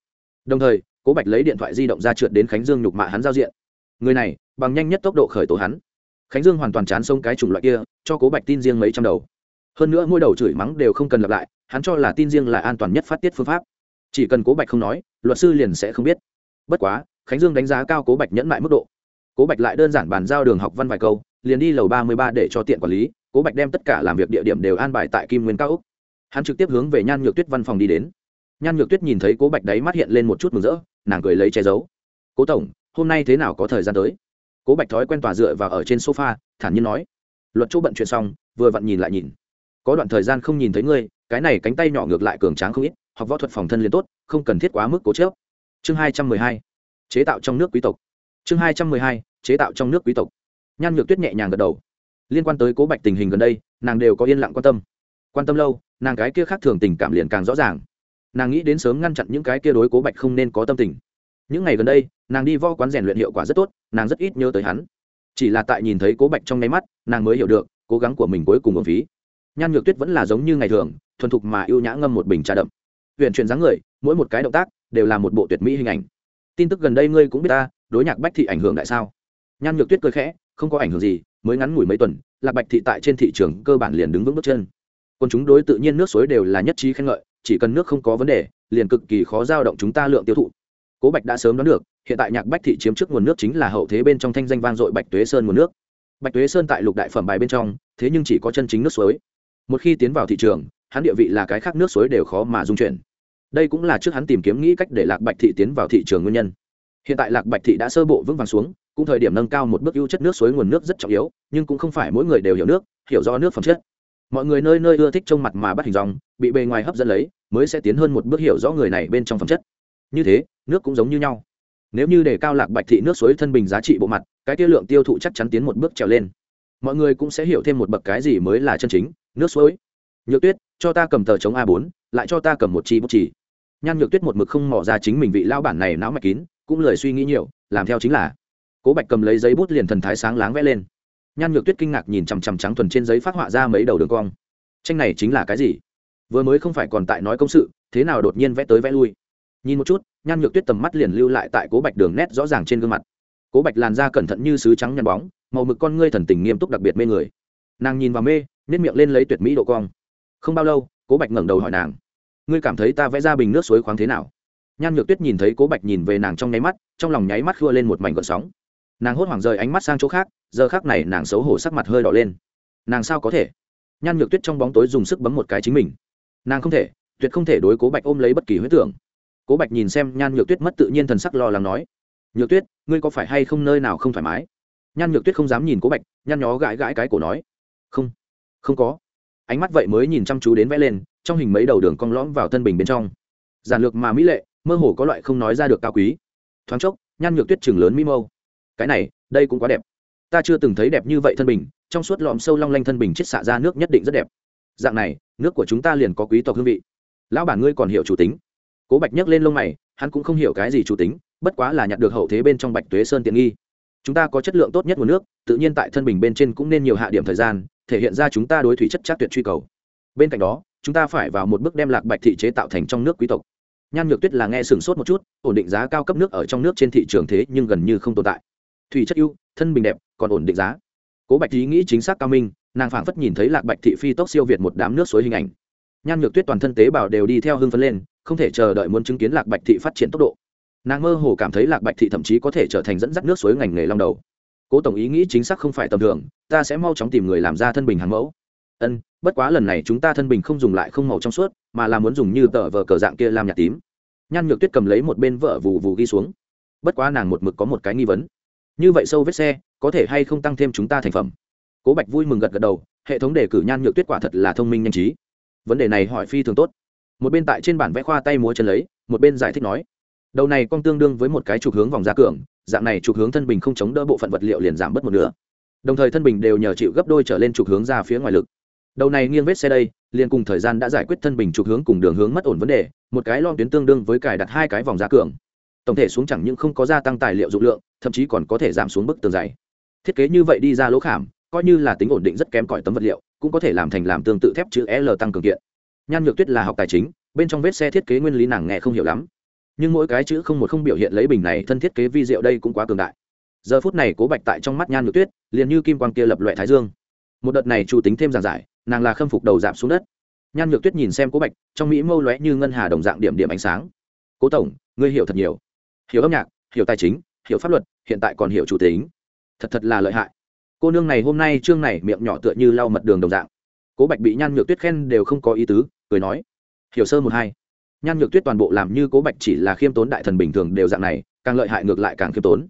đồng thời, cố bạch lấy điện thoại di động ra trượt đến khánh dương nhục mạ hắn giao diện. Người này, bằng nhanh nhất tốc độ khởi tố hắn. Khánh dương hoàn toàn chán sông cái chủng loại kia, cho cố bạch tin riêng mấy trăm đầu. Hơn nữa mỗi đầu chửi mắng đều không cần lặp lại, hắn cho là tin riêng là an toàn nhất phát tiết phương pháp. Chỉ cần cố bạch không nói, luật sư liền sẽ không biết. Bất quá, khánh dương đánh giá cao cố bạch nhẫn mại mức độ. Cố bạch lại đơn giản bàn giao đường học văn vài câu, liền đi lầu ba mươi ba để cho tiện quản lý, cố bạch đem tất cả làm việc địa điểm đều an bài tại kim nguyên cao úc. Hắn trực tiếp hướng về nhan nhược tuyết văn phòng đi đến nhan nhược tuyết nhìn thấy cố bạch đáy mắt hiện lên một chút mừng rỡ, nàng cười lấy che giấu. Cố tổng, hôm nay thế nào có thời gian tới? Cố bạch thói quen tỏa dựa và ở trên sofa, thản nhiên nói. Luật chỗ bận chuyện xong, vừa vặn nhìn lại nhìn. Có đoạn thời gian không nhìn thấy ngươi, cái này cánh tay nhỏ ngược lại cường tráng không ít, học võ thuật phòng thân liền tốt, không cần thiết quá mức cố chớp chương hai trăm mười hai. Chế tạo trong nước quý tộc. Chương hai trăm mười hai. Chế tạo trong nước quý tộc. Nhan nhược tuyết nhẹ nhàng gật đầu. Liên quan tới cố bạch tình hình gần đây, nàng đều có yên lặng quan tâm. Quan tâm lâu, nàng cái kia khác thường tình cảm liền càng rõ ràng nàng nghĩ đến sớm ngăn chặn những cái kia đối cố bạch không nên có tâm tình. Những ngày gần đây, nàng đi vo quán rèn luyện hiệu quả rất tốt, nàng rất ít nhớ tới hắn. Chỉ là tại nhìn thấy cố bạch trong nháy mắt, nàng mới hiểu được, cố gắng của mình cuối cùng ở phí. Nhan nhược tuyết vẫn là giống như ngày thường, thuần thục mà yêu nhã ngâm một bình trà đậm. Huyện chuyển dáng người, mỗi một cái động tác đều là một bộ tuyệt mỹ hình ảnh. Tin tức gần đây ngươi cũng biết ta, đối nhạc bách thị ảnh hưởng tại sao? Nhan nhược tuyết cười khẽ, không có ảnh hưởng gì, mới ngắn ngủi mấy tuần, lạc bạch thị tại trên thị trường cơ bản liền đứng vững bước chân. Còn chúng đối tự nhiên nước suối đều là nhất trí khen ngợi chỉ cần nước không có vấn đề, liền cực kỳ khó giao động chúng ta lượng tiêu thụ. Cố bạch đã sớm đoán được, hiện tại nhạc bách thị chiếm trước nguồn nước chính là hậu thế bên trong thanh danh vang dội bạch tuế sơn nguồn nước. Bạch tuế sơn tại lục đại phẩm bài bên trong, thế nhưng chỉ có chân chính nước suối. Một khi tiến vào thị trường, hắn địa vị là cái khác nước suối đều khó mà dung chuyển. Đây cũng là trước hắn tìm kiếm nghĩ cách để lạc bạch thị tiến vào thị trường nguyên nhân. Hiện tại lạc bạch thị đã sơ bộ vững vàng xuống, cũng thời điểm nâng cao một bước ưu chất nước suối nguồn nước rất trọng yếu, nhưng cũng không phải mỗi người đều hiểu nước, hiểu do nước phẩm chất mọi người nơi nơi ưa thích trông mặt mà bắt hình dòng bị bề ngoài hấp dẫn lấy, mới sẽ tiến hơn một bước hiểu rõ người này bên trong phẩm chất. Như thế, nước cũng giống như nhau. Nếu như để cao lạc bạch thị nước suối thân bình giá trị bộ mặt, cái tiêu lượng tiêu thụ chắc chắn tiến một bước trèo lên. Mọi người cũng sẽ hiểu thêm một bậc cái gì mới là chân chính, nước suối. Nhược tuyết, cho ta cầm tờ chống a 4 lại cho ta cầm một chi bút chỉ nhan nhược tuyết một mực không mỏ ra chính mình vị lao bản này não mạch kín, cũng lời suy nghĩ nhiều, làm theo chính là. Cố bạch cầm lấy giấy bút liền thần thái sáng láng vẽ lên nhan nhược tuyết kinh ngạc nhìn chằm chằm trắng thuần trên giấy phát họa ra mấy đầu đường cong. Tranh này chính là cái gì? Vừa mới không phải còn tại nói công sự, thế nào đột nhiên vẽ tới vẽ lui? Nhìn một chút, nhan nhược tuyết tầm mắt liền lưu lại tại cố bạch đường nét rõ ràng trên gương mặt. Cố bạch làn da cẩn thận như sứ trắng nhăn bóng, màu mực con ngươi thần tình nghiêm túc đặc biệt mê người. Nàng nhìn vào mê nếp miệng lên lấy tuyệt mỹ độ cong. Không bao lâu, cố bạch ngẩng đầu hỏi nàng, ngươi cảm thấy ta vẽ ra bình nước suối khoáng thế nào? Nhan nhược tuyết nhìn thấy cố bạch nhìn về nàng trong nháy mắt, trong lòng nháy mắt khua lên một mảnh gợn sóng nàng hốt hoảng rời ánh mắt sang chỗ khác, giờ khác này nàng xấu hổ sắc mặt hơi đỏ lên. Nàng sao có thể? Nhan nhược tuyết trong bóng tối dùng sức bấm một cái chính mình. Nàng không thể, tuyệt không thể đối cố bạch ôm lấy bất kỳ huyết tưởng. Cố bạch nhìn xem nhan nhược tuyết mất tự nhiên thần sắc lo lắng nói, nhược tuyết, ngươi có phải hay không nơi nào không thoải mái? Nhan nhược tuyết không dám nhìn cố bạch, nhăn nhó gãi gãi cái cổ nói, không không có. Ánh mắt vậy mới nhìn chăm chú đến vẽ lên, trong hình mấy đầu đường cong lõm vào thân bình bên trong. Giản lược mà mỹ lệ, mơ hồ có loại không nói ra được cao quý. Thoáng chốc, nhan nhược tuyết chừng lớn mi mâu cái này, đây cũng quá đẹp. Ta chưa từng thấy đẹp như vậy thân bình, trong suốt lọm sâu long lanh thân bình chết xạ ra nước nhất định rất đẹp. Dạng này, nước của chúng ta liền có quý tộc hương vị. Lão bản ngươi còn hiểu chủ tính. Cố bạch nhấc lên lông mày, hắn cũng không hiểu cái gì chủ tính, bất quá là nhặt được hậu thế bên trong bạch tuế sơn tiện nghi. Chúng ta có chất lượng tốt nhất nguồn nước, tự nhiên tại thân bình bên trên cũng nên nhiều hạ điểm thời gian, thể hiện ra chúng ta đối thủy chất chắc tuyệt truy cầu. Bên cạnh đó, chúng ta phải vào một bước đem lạc bạch thị chế tạo thành trong nước quý tộc. Nhan nhược tuyết là nghe sửng sốt một chút, ổn định giá cao cấp nước ở trong nước trên thị trường thế nhưng gần như không tồn tại thủy chất ưu, thân bình đẹp, còn ổn định giá. Cố bạch ý nghĩ chính xác cao minh, nàng phảng phất nhìn thấy lạc bạch thị phi tốc siêu việt một đám nước suối hình ảnh. Nhan nhược tuyết toàn thân tế bào đều đi theo hưng phấn lên, không thể chờ đợi muốn chứng kiến lạc bạch thị phát triển tốc độ. Nàng mơ hồ cảm thấy lạc bạch thị thậm chí có thể trở thành dẫn dắt nước suối ngành nghề long đầu. Cố tổng ý nghĩ chính xác không phải tầm thường, ta sẽ mau chóng tìm người làm ra thân bình hàng mẫu. Ân, bất quá lần này chúng ta thân bình không dùng lại không màu trong suốt, mà là muốn dùng như tờ vờ cờ dạng kia làm nhạt tím. Nhan nhược tuyết cầm lấy một bên vợ vù vù ghi xuống. Bất quá nàng một mực có một cái nghi vấn như vậy sâu vết xe, có thể hay không tăng thêm chúng ta thành phẩm? Cố bạch vui mừng gật gật đầu, hệ thống đề cử nhan nhược tuyết quả thật là thông minh nhanh trí. Vấn đề này hỏi phi thường tốt. Một bên tại trên bản vẽ khoa tay múa chân lấy, một bên giải thích nói, đầu này con tương đương với một cái trục hướng vòng ra cường, dạng này trục hướng thân bình không chống đỡ bộ phận vật liệu liền giảm bớt một nửa. Đồng thời thân bình đều nhờ chịu gấp đôi trở lên trục hướng ra phía ngoài lực. Đầu này nghiêng vết xe đây, liền cùng thời gian đã giải quyết thân bình trục hướng cùng đường hướng mất ổn vấn đề, một cái lon tuyến tương đương với cài đặt hai cái vòng ra cường tổng thể xuống chẳng những không có gia tăng tài liệu dụng lượng, thậm chí còn có thể giảm xuống bức tường dày. Thiết kế như vậy đi ra lỗ khảm, coi như là tính ổn định rất kém cỏi tấm vật liệu, cũng có thể làm thành làm tương tự thép chữ l tăng cường kiện. Nhan nhược tuyết là học tài chính, bên trong vết xe thiết kế nguyên lý nàng nghe không hiểu lắm. Nhưng mỗi cái chữ không một không biểu hiện lấy bình này thân thiết kế vi diệu đây cũng quá cường đại. Giờ phút này cố bạch tại trong mắt nhan nhược tuyết, liền như kim quang kia lập loại thái dương. Một đợt này chủ tính thêm giảng giải, nàng là khâm phục đầu giảm xuống đất. Nhan nhược tuyết nhìn xem cố bạch, trong mỹ mâu lóe như ngân hà đồng dạng điểm điểm ánh sáng. Cố tổng, ngươi hiểu thật nhiều hiểu âm nhạc, hiểu tài chính, hiểu pháp luật, hiện tại còn hiểu chủ tính. Thật thật là lợi hại. Cô nương này hôm nay chương này miệng nhỏ tựa như lau mật đường đồng dạng. Cố bạch bị nhan nhược tuyết khen đều không có ý tứ, cười nói, hiểu sơ một hai. Nhan nhược tuyết toàn bộ làm như cố bạch chỉ là khiêm tốn đại thần bình thường đều dạng này, càng lợi hại ngược lại càng khiêm tốn.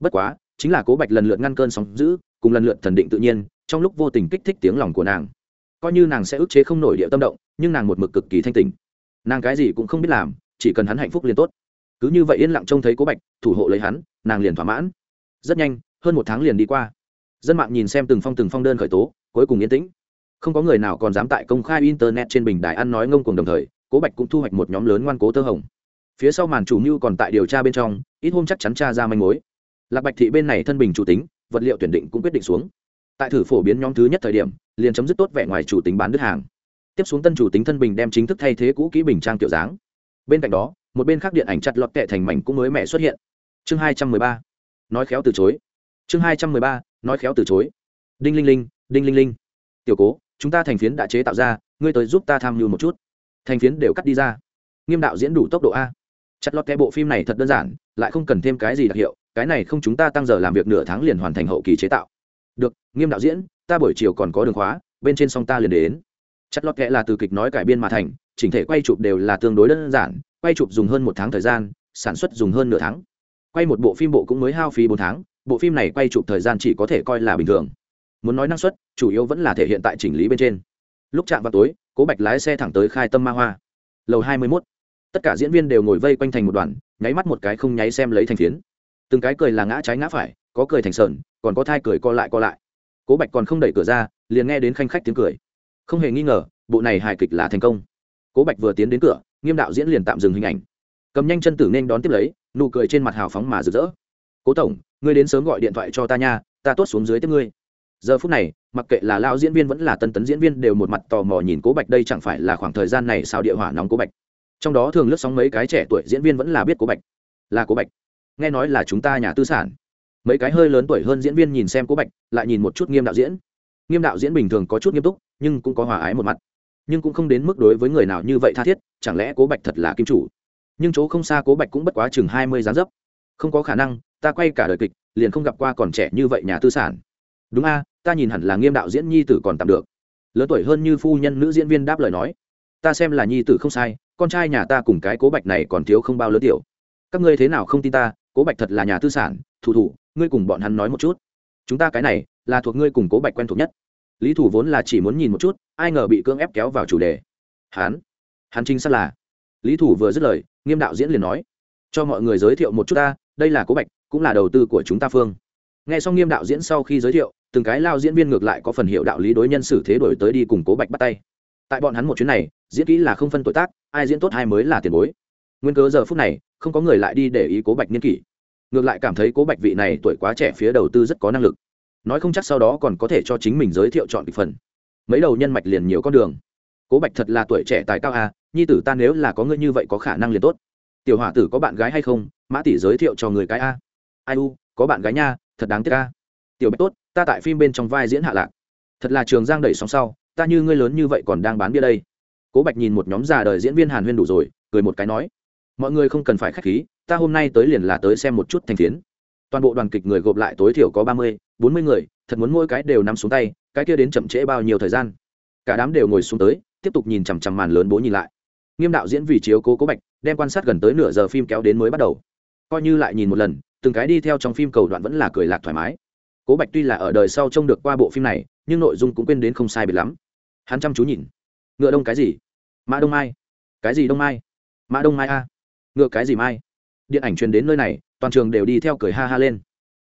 Bất quá, chính là cố bạch lần lượt ngăn cơn sóng giữ cùng lần lượt thần định tự nhiên, trong lúc vô tình kích thích tiếng lòng của nàng. Coi như nàng sẽ ức chế không nổi địa tâm động, nhưng nàng một mực cực kỳ thanh tình nàng cái gì cũng không biết làm, chỉ cần hắn hạnh phúc liền tốt cứ như vậy yên lặng trông thấy cố bạch, thủ hộ lấy hắn, nàng liền thỏa mãn. Rất nhanh, hơn một tháng liền đi qua. Dân mạng nhìn xem từng phong từng phong đơn khởi tố, cuối cùng yên tĩnh. Không có người nào còn dám tại công khai internet trên bình đài ăn nói ngông cuồng đồng thời, cố bạch cũng thu hoạch một nhóm lớn ngoan cố tơ hồng. Phía sau màn chủ mưu còn tại điều tra bên trong, ít hôm chắc chắn tra ra manh mối. Lạc bạch thị bên này thân bình chủ tính, vật liệu tuyển định cũng quyết định xuống. Tại thử phổ biến nhóm thứ nhất thời điểm, liền chấm dứt tốt vẻ ngoài chủ tính bán đứt hàng. Tiếp xuống tân chủ tính thân bình đem chính thức thay thế cũ kỹ bình trang kiểu dáng. Bên cạnh đó một bên khác điện ảnh chặt lọt kệ thành mảnh cũng mới mẻ xuất hiện. Chương hai trăm mười ba. Nói khéo từ chối. Chương hai trăm mười ba, nói khéo từ chối. Đinh linh linh, đinh linh linh. Tiểu cố, chúng ta thành phiến đã chế tạo ra, ngươi tới giúp ta tham mưu một chút. Thành phiến đều cắt đi ra. Nghiêm đạo diễn đủ tốc độ a. Chặt lọt kệ bộ phim này thật đơn giản, lại không cần thêm cái gì đặc hiệu, cái này không chúng ta tăng giờ làm việc nửa tháng liền hoàn thành hậu kỳ chế tạo. Được, nghiêm đạo diễn, ta buổi chiều còn có đường khóa, bên trên song ta liền đến. Chặt lọt kệ là từ kịch nói cải biên mà thành, chỉnh thể quay chụp đều là tương đối đơn giản quay chụp dùng hơn một tháng thời gian, sản xuất dùng hơn nửa tháng. Quay một bộ phim bộ cũng mới hao phí bốn tháng, bộ phim này quay chụp thời gian chỉ có thể coi là bình thường. Muốn nói năng suất, chủ yếu vẫn là thể hiện tại chỉnh lý bên trên. Lúc chạm vào tối, cố bạch lái xe thẳng tới khai tâm ma hoa. Lầu hai mươi mốt. Tất cả diễn viên đều ngồi vây quanh thành một đoàn, nháy mắt một cái không nháy xem lấy thành phiến. Từng cái cười là ngã trái ngã phải, có cười thành sờn, còn có thai cười co lại co lại. Cố bạch còn không đẩy cửa ra, liền nghe đến khanh khách tiếng cười. Không hề nghi ngờ, bộ này hài kịch là thành công. Cố bạch vừa tiến đến cửa nghiêm đạo diễn liền tạm dừng hình ảnh. Cầm nhanh chân tử nên đón tiếp lấy, nụ cười trên mặt hào phóng mà rực rỡ. Cố tổng, ngươi đến sớm gọi điện thoại cho ta nha, ta tốt xuống dưới tiếp ngươi. Giờ phút này, mặc kệ là lao diễn viên vẫn là tân tấn diễn viên đều một mặt tò mò nhìn cố bạch, đây chẳng phải là khoảng thời gian này sao địa hỏa nóng cố bạch. Trong đó thường lướt sóng mấy cái trẻ tuổi diễn viên vẫn là biết cố bạch. Là cố bạch. Nghe nói là chúng ta nhà tư sản. Mấy cái hơi lớn tuổi hơn diễn viên nhìn xem cố bạch, lại nhìn một chút nghiêm đạo diễn. Nghiêm đạo diễn bình thường có chút nghiêm túc, nhưng cũng có hòa ái một mặt nhưng cũng không đến mức đối với người nào như vậy tha thiết, chẳng lẽ cố bạch thật là kim chủ? Nhưng chỗ không xa cố bạch cũng bất quá chừng hai mươi gián dấp. Không có khả năng, ta quay cả đời kịch, liền không gặp qua còn trẻ như vậy nhà tư sản. Đúng a, ta nhìn hẳn là nghiêm đạo diễn nhi tử còn tạm được. Lớn tuổi hơn như phu nhân nữ diễn viên đáp lời nói. Ta xem là nhi tử không sai, con trai nhà ta cùng cái cố bạch này còn thiếu không bao lớn tiểu. Các ngươi thế nào không tin ta, cố bạch thật là nhà tư sản, thủ thủ, ngươi cùng bọn hắn nói một chút. Chúng ta cái này, là thuộc ngươi cùng cố bạch quen thuộc nhất lý thủ vốn là chỉ muốn nhìn một chút, ai ngờ bị cưỡng ép kéo vào chủ đề. Hắn hắn chính xác là. Lý thủ vừa dứt lời, nghiêm đạo diễn liền nói, cho mọi người giới thiệu một chút ta, đây là cố bạch, cũng là đầu tư của chúng ta phương. Nghe xong nghiêm đạo diễn sau khi giới thiệu, từng cái lao diễn viên ngược lại có phần hiệu đạo lý đối nhân xử thế đổi tới đi cùng cố bạch bắt tay. Tại bọn hắn một chuyến này, diễn kỹ là không phân tuổi tác, ai diễn tốt ai mới là tiền bối. Nguyên cớ giờ phút này, không có người lại đi để ý cố bạch niên kỷ. Ngược lại cảm thấy cố bạch vị này tuổi quá trẻ phía đầu tư rất có năng lực nói không chắc sau đó còn có thể cho chính mình giới thiệu chọn kịch phần. Mấy đầu nhân mạch liền nhiều con đường. Cố bạch thật là tuổi trẻ tài cao à nhi tử ta nếu là có ngươi như vậy có khả năng liền tốt. Tiểu hỏa tử có bạn gái hay không? Mã tỷ giới thiệu cho người cái a. Ai u, có bạn gái nha, thật đáng tiếc a. Tiểu bạch tốt, ta tại phim bên trong vai diễn hạ lạc. Thật là trường giang đẩy sóng sau, ta như ngươi lớn như vậy còn đang bán bia đây. Cố bạch nhìn một nhóm già đời diễn viên hàn huyên đủ rồi, cười một cái nói. Mọi người không cần phải k h á c h khí, ta hôm nay tới liền là tới xem một chút thành tiến toàn bộ đoàn kịch người gộp lại tối thiểu có ba mươi, bốn mươi người, thật muốn mỗi cái đều nằm xuống tay, cái kia đến chậm trễ bao nhiêu thời gian? Cả đám đều ngồi xuống tới, tiếp tục nhìn chằm chằm màn lớn bố nhìn lại. Nghiêm đạo diễn vì chiếu cố cố bạch, đem quan sát gần tới nửa giờ phim kéo đến mới bắt đầu. Coi như lại nhìn một lần, từng cái đi theo trong phim cầu đoạn vẫn là cười lạc thoải mái. Cố bạch tuy là ở đời sau trông được qua bộ phim này, nhưng nội dung cũng quên đến không sai biệt lắm. Hắn chăm chú nhìn. Ngựa đông cái gì? Mã đông mai. Cái gì đông mai? Mã đông mai a. Ngựa cái gì mai? Điện ảnh truyền đến nơi này, toàn trường đều đi theo cười ha ha lên.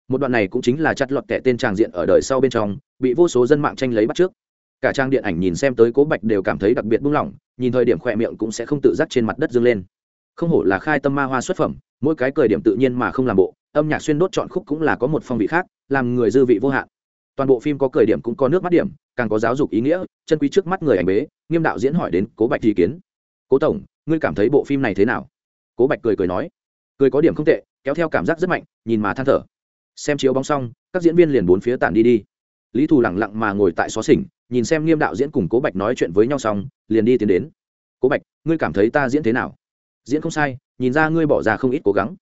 Một đoạn này cũng chính là chặt lọt kẻ tên tràng diện ở đời sau bên trong, bị vô số dân mạng tranh lấy bắt trước. Cả trang điện ảnh nhìn xem tới cố bạch đều cảm thấy đặc biệt buông lỏng nhìn thời điểm khỏe miệng cũng sẽ không tự giác trên mặt đất dâng lên. Không hổ là khai tâm ma hoa xuất phẩm, mỗi cái cười điểm tự nhiên mà không làm bộ, âm nhạc xuyên đốt chọn khúc cũng là có một phong vị khác, làm người dư vị vô hạn. Toàn bộ phim có cười điểm cũng có nước mắt điểm, càng có giáo dục ý nghĩa, chân quý trước mắt người ảnh bế, nghiêm đạo diễn hỏi đến cố bạch ý kiến. Cố tổng, ngươi cảm thấy bộ phim này thế nào? Cố bạch cười cười nói cười có điểm không tệ, kéo theo cảm giác rất mạnh, nhìn mà than thở. Xem chiếu bóng xong, các diễn viên liền bốn phía tản đi đi. Lý thù lẳng lặng mà ngồi tại xó xỉnh, nhìn xem nghiêm đạo diễn cùng cố bạch nói chuyện với nhau xong, liền đi tiến đến. Cố bạch, ngươi cảm thấy ta diễn thế nào? Diễn không sai, nhìn ra ngươi bỏ ra không ít cố gắng.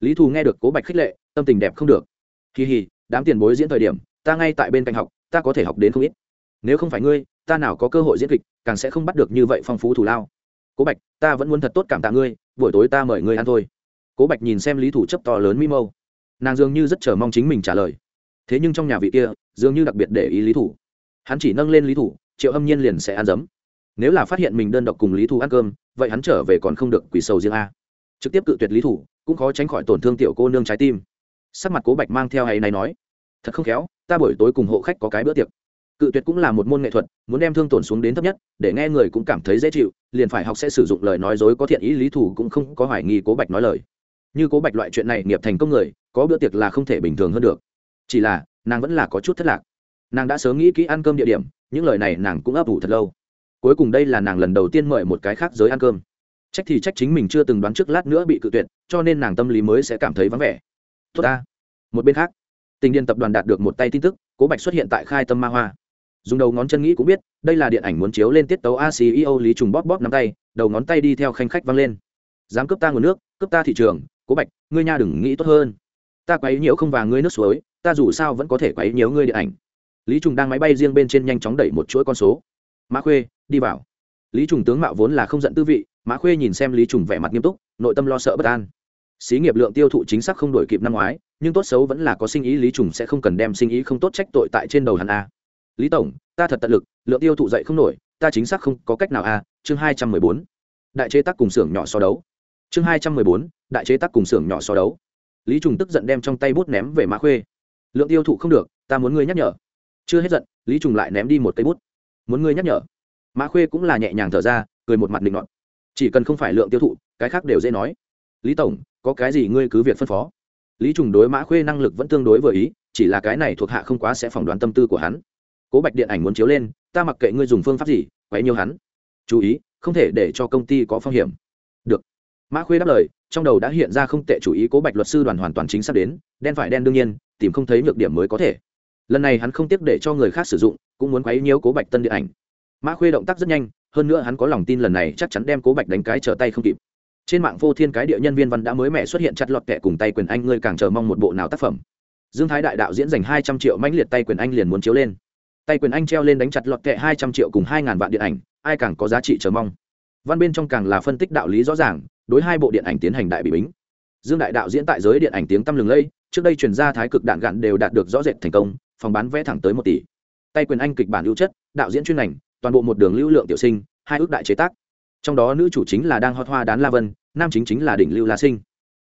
Lý thù nghe được cố bạch khích lệ, tâm tình đẹp không được. Kỳ hì, đám tiền bối diễn thời điểm, ta ngay tại bên cạnh học, ta có thể học đến không ít. Nếu không phải ngươi, ta nào có cơ hội diễn kịch, càng sẽ không bắt được như vậy phong phú thù lao. Cố bạch, ta vẫn muốn thật tốt cảm tạ ngươi, buổi tối ta mời ngươi ăn thôi cố bạch nhìn xem lý thủ chấp to lớn mi mâu. Nàng dường như rất chờ mong chính mình trả lời. Thế nhưng trong nhà vị kia, dường như đặc biệt để ý lý thủ. Hắn chỉ nâng lên lý thủ, triệu âm nhiên liền sẽ ăn dấm. Nếu là phát hiện mình đơn độc cùng lý thủ ăn cơm, vậy hắn trở về còn không được quỷ sầu riêng a. Trực tiếp cự tuyệt lý thủ, cũng khó tránh khỏi tổn thương tiểu cô nương trái tim. Sắc mặt cố bạch mang theo hay này nói, thật không khéo, ta buổi tối cùng hộ khách có cái bữa tiệc. Cự tuyệt cũng là một môn nghệ thuật, muốn đem thương tổn xuống đến thấp nhất, để nghe người cũng cảm thấy dễ chịu, liền phải học sẽ sử dụng lời nói dối có thiện ý lý thủ cũng không có hoài nghi cố bạch nói lời như cố bạch loại chuyện này nghiệp thành công người, có bữa tiệc là không thể bình thường hơn được. Chỉ là, nàng vẫn là có chút thất lạc. Nàng đã sớm nghĩ kỹ ăn cơm địa điểm, những lời này nàng cũng ấp ủ thật lâu. Cuối cùng đây là nàng lần đầu tiên mời một cái khác giới ăn cơm. Trách thì trách chính mình chưa từng đoán trước lát nữa bị cự tuyệt, cho nên nàng tâm lý mới sẽ cảm thấy vắng vẻ. Tốt ta. Một bên khác, tình điện tập đoàn đạt được một tay tin tức, cố bạch xuất hiện tại khai tâm ma hoa. Dùng đầu ngón chân nghĩ cũng biết, đây là điện ảnh muốn chiếu lên tiết tấu a ceo lý trùng bóp bóp nắm tay, đầu ngón tay đi theo khanh khách văng lên. Dám cướp ta nguồn nước cướp ta thị trường, cố bạch, ngươi nha đừng nghĩ tốt hơn. Ta quấy nhiễu không và ngươi nước suối, ta dù sao vẫn có thể quấy nhiễu ngươi điện ảnh. Lý trùng đang máy bay riêng bên trên nhanh chóng đẩy một chuỗi con số. Mã khuê, đi vào. Lý trùng tướng mạo vốn là không giận tư vị, mã khuê nhìn xem lý trùng vẻ mặt nghiêm túc, nội tâm lo sợ bất an. Xí nghiệp lượng tiêu thụ chính xác không đổi kịp năm ngoái, nhưng tốt xấu vẫn là có sinh ý, lý trùng sẽ không cần đem sinh ý không tốt trách tội tại trên đầu hắn a. Lý tổng, ta thật tận lực, lượng tiêu thụ dậy không nổi, ta chính xác không có cách nào a. Chương hai trăm mười bốn. Đại chế tác cùng xưởng nhỏ so đấu chương hai trăm mười bốn, đại chế tác cùng xưởng nhỏ so đấu. Lý trùng tức giận đem trong tay bút ném về mã khuê. Lượng tiêu thụ không được, ta muốn ngươi nhắc nhở. Chưa hết giận, lý trùng lại ném đi một cây bút. Muốn ngươi nhắc nhở. Mã khuê cũng là nhẹ nhàng thở ra, cười một mặt định ngọn chỉ cần không phải lượng tiêu thụ, cái khác đều dễ nói. Lý tổng, có cái gì ngươi cứ việc phân phó. Lý trùng đối mã khuê năng lực vẫn tương đối vừa ý, chỉ là cái này thuộc hạ không quá sẽ phỏng đoán tâm tư của hắn. Cố bạch điện ảnh muốn chiếu lên, ta mặc kệ ngươi dùng phương pháp gì, quấy nhiều hắn. Chú ý, không thể để cho công ty có phong hiểm mã khuê đáp lời, trong đầu đã hiện ra không tệ chủ ý cố bạch luật sư đoàn hoàn toàn chính xác đến, đen phải đen đương nhiên, tìm không thấy nhược điểm mới có thể. Lần này hắn không tiếc để cho người khác sử dụng, cũng muốn quấy nhiễu cố bạch tân điện ảnh. Mã khuê động tác rất nhanh, hơn nữa hắn có lòng tin lần này chắc chắn đem cố bạch đánh cái trở tay không kịp. Trên mạng vô thiên cái địa nhân viên văn đã mới mẻ xuất hiện chặt lọt kẹ cùng tay quyền anh ngươi càng chờ mong một bộ nào tác phẩm. Dương thái đại đạo diễn dành hai trăm triệu mãnh liệt tay quyền anh liền muốn chiếu lên. Tay quyền anh treo lên đánh chặt lọt kẹ hai trăm triệu cùng hai ngàn vạn điện ảnh, ai càng có giá trị chờ mong văn bên trong càng là phân tích đạo lý rõ ràng, đối hai bộ điện ảnh tiến hành đại bị bính. Dương đại đạo diễn tại giới điện ảnh tiếng tăm lừng lây, trước đây chuyển ra thái cực đạn gạn đều đạt được rõ rệt thành công, phòng bán vé thẳng tới một tỷ. Tay quyền anh kịch bản ưu chất, đạo diễn chuyên ngành, toàn bộ một đường lưu lượng tiểu sinh, hai ước đại chế tác. Trong đó nữ chủ chính là đang hot hoa đán la vân, nam chính chính là đỉnh lưu la sinh.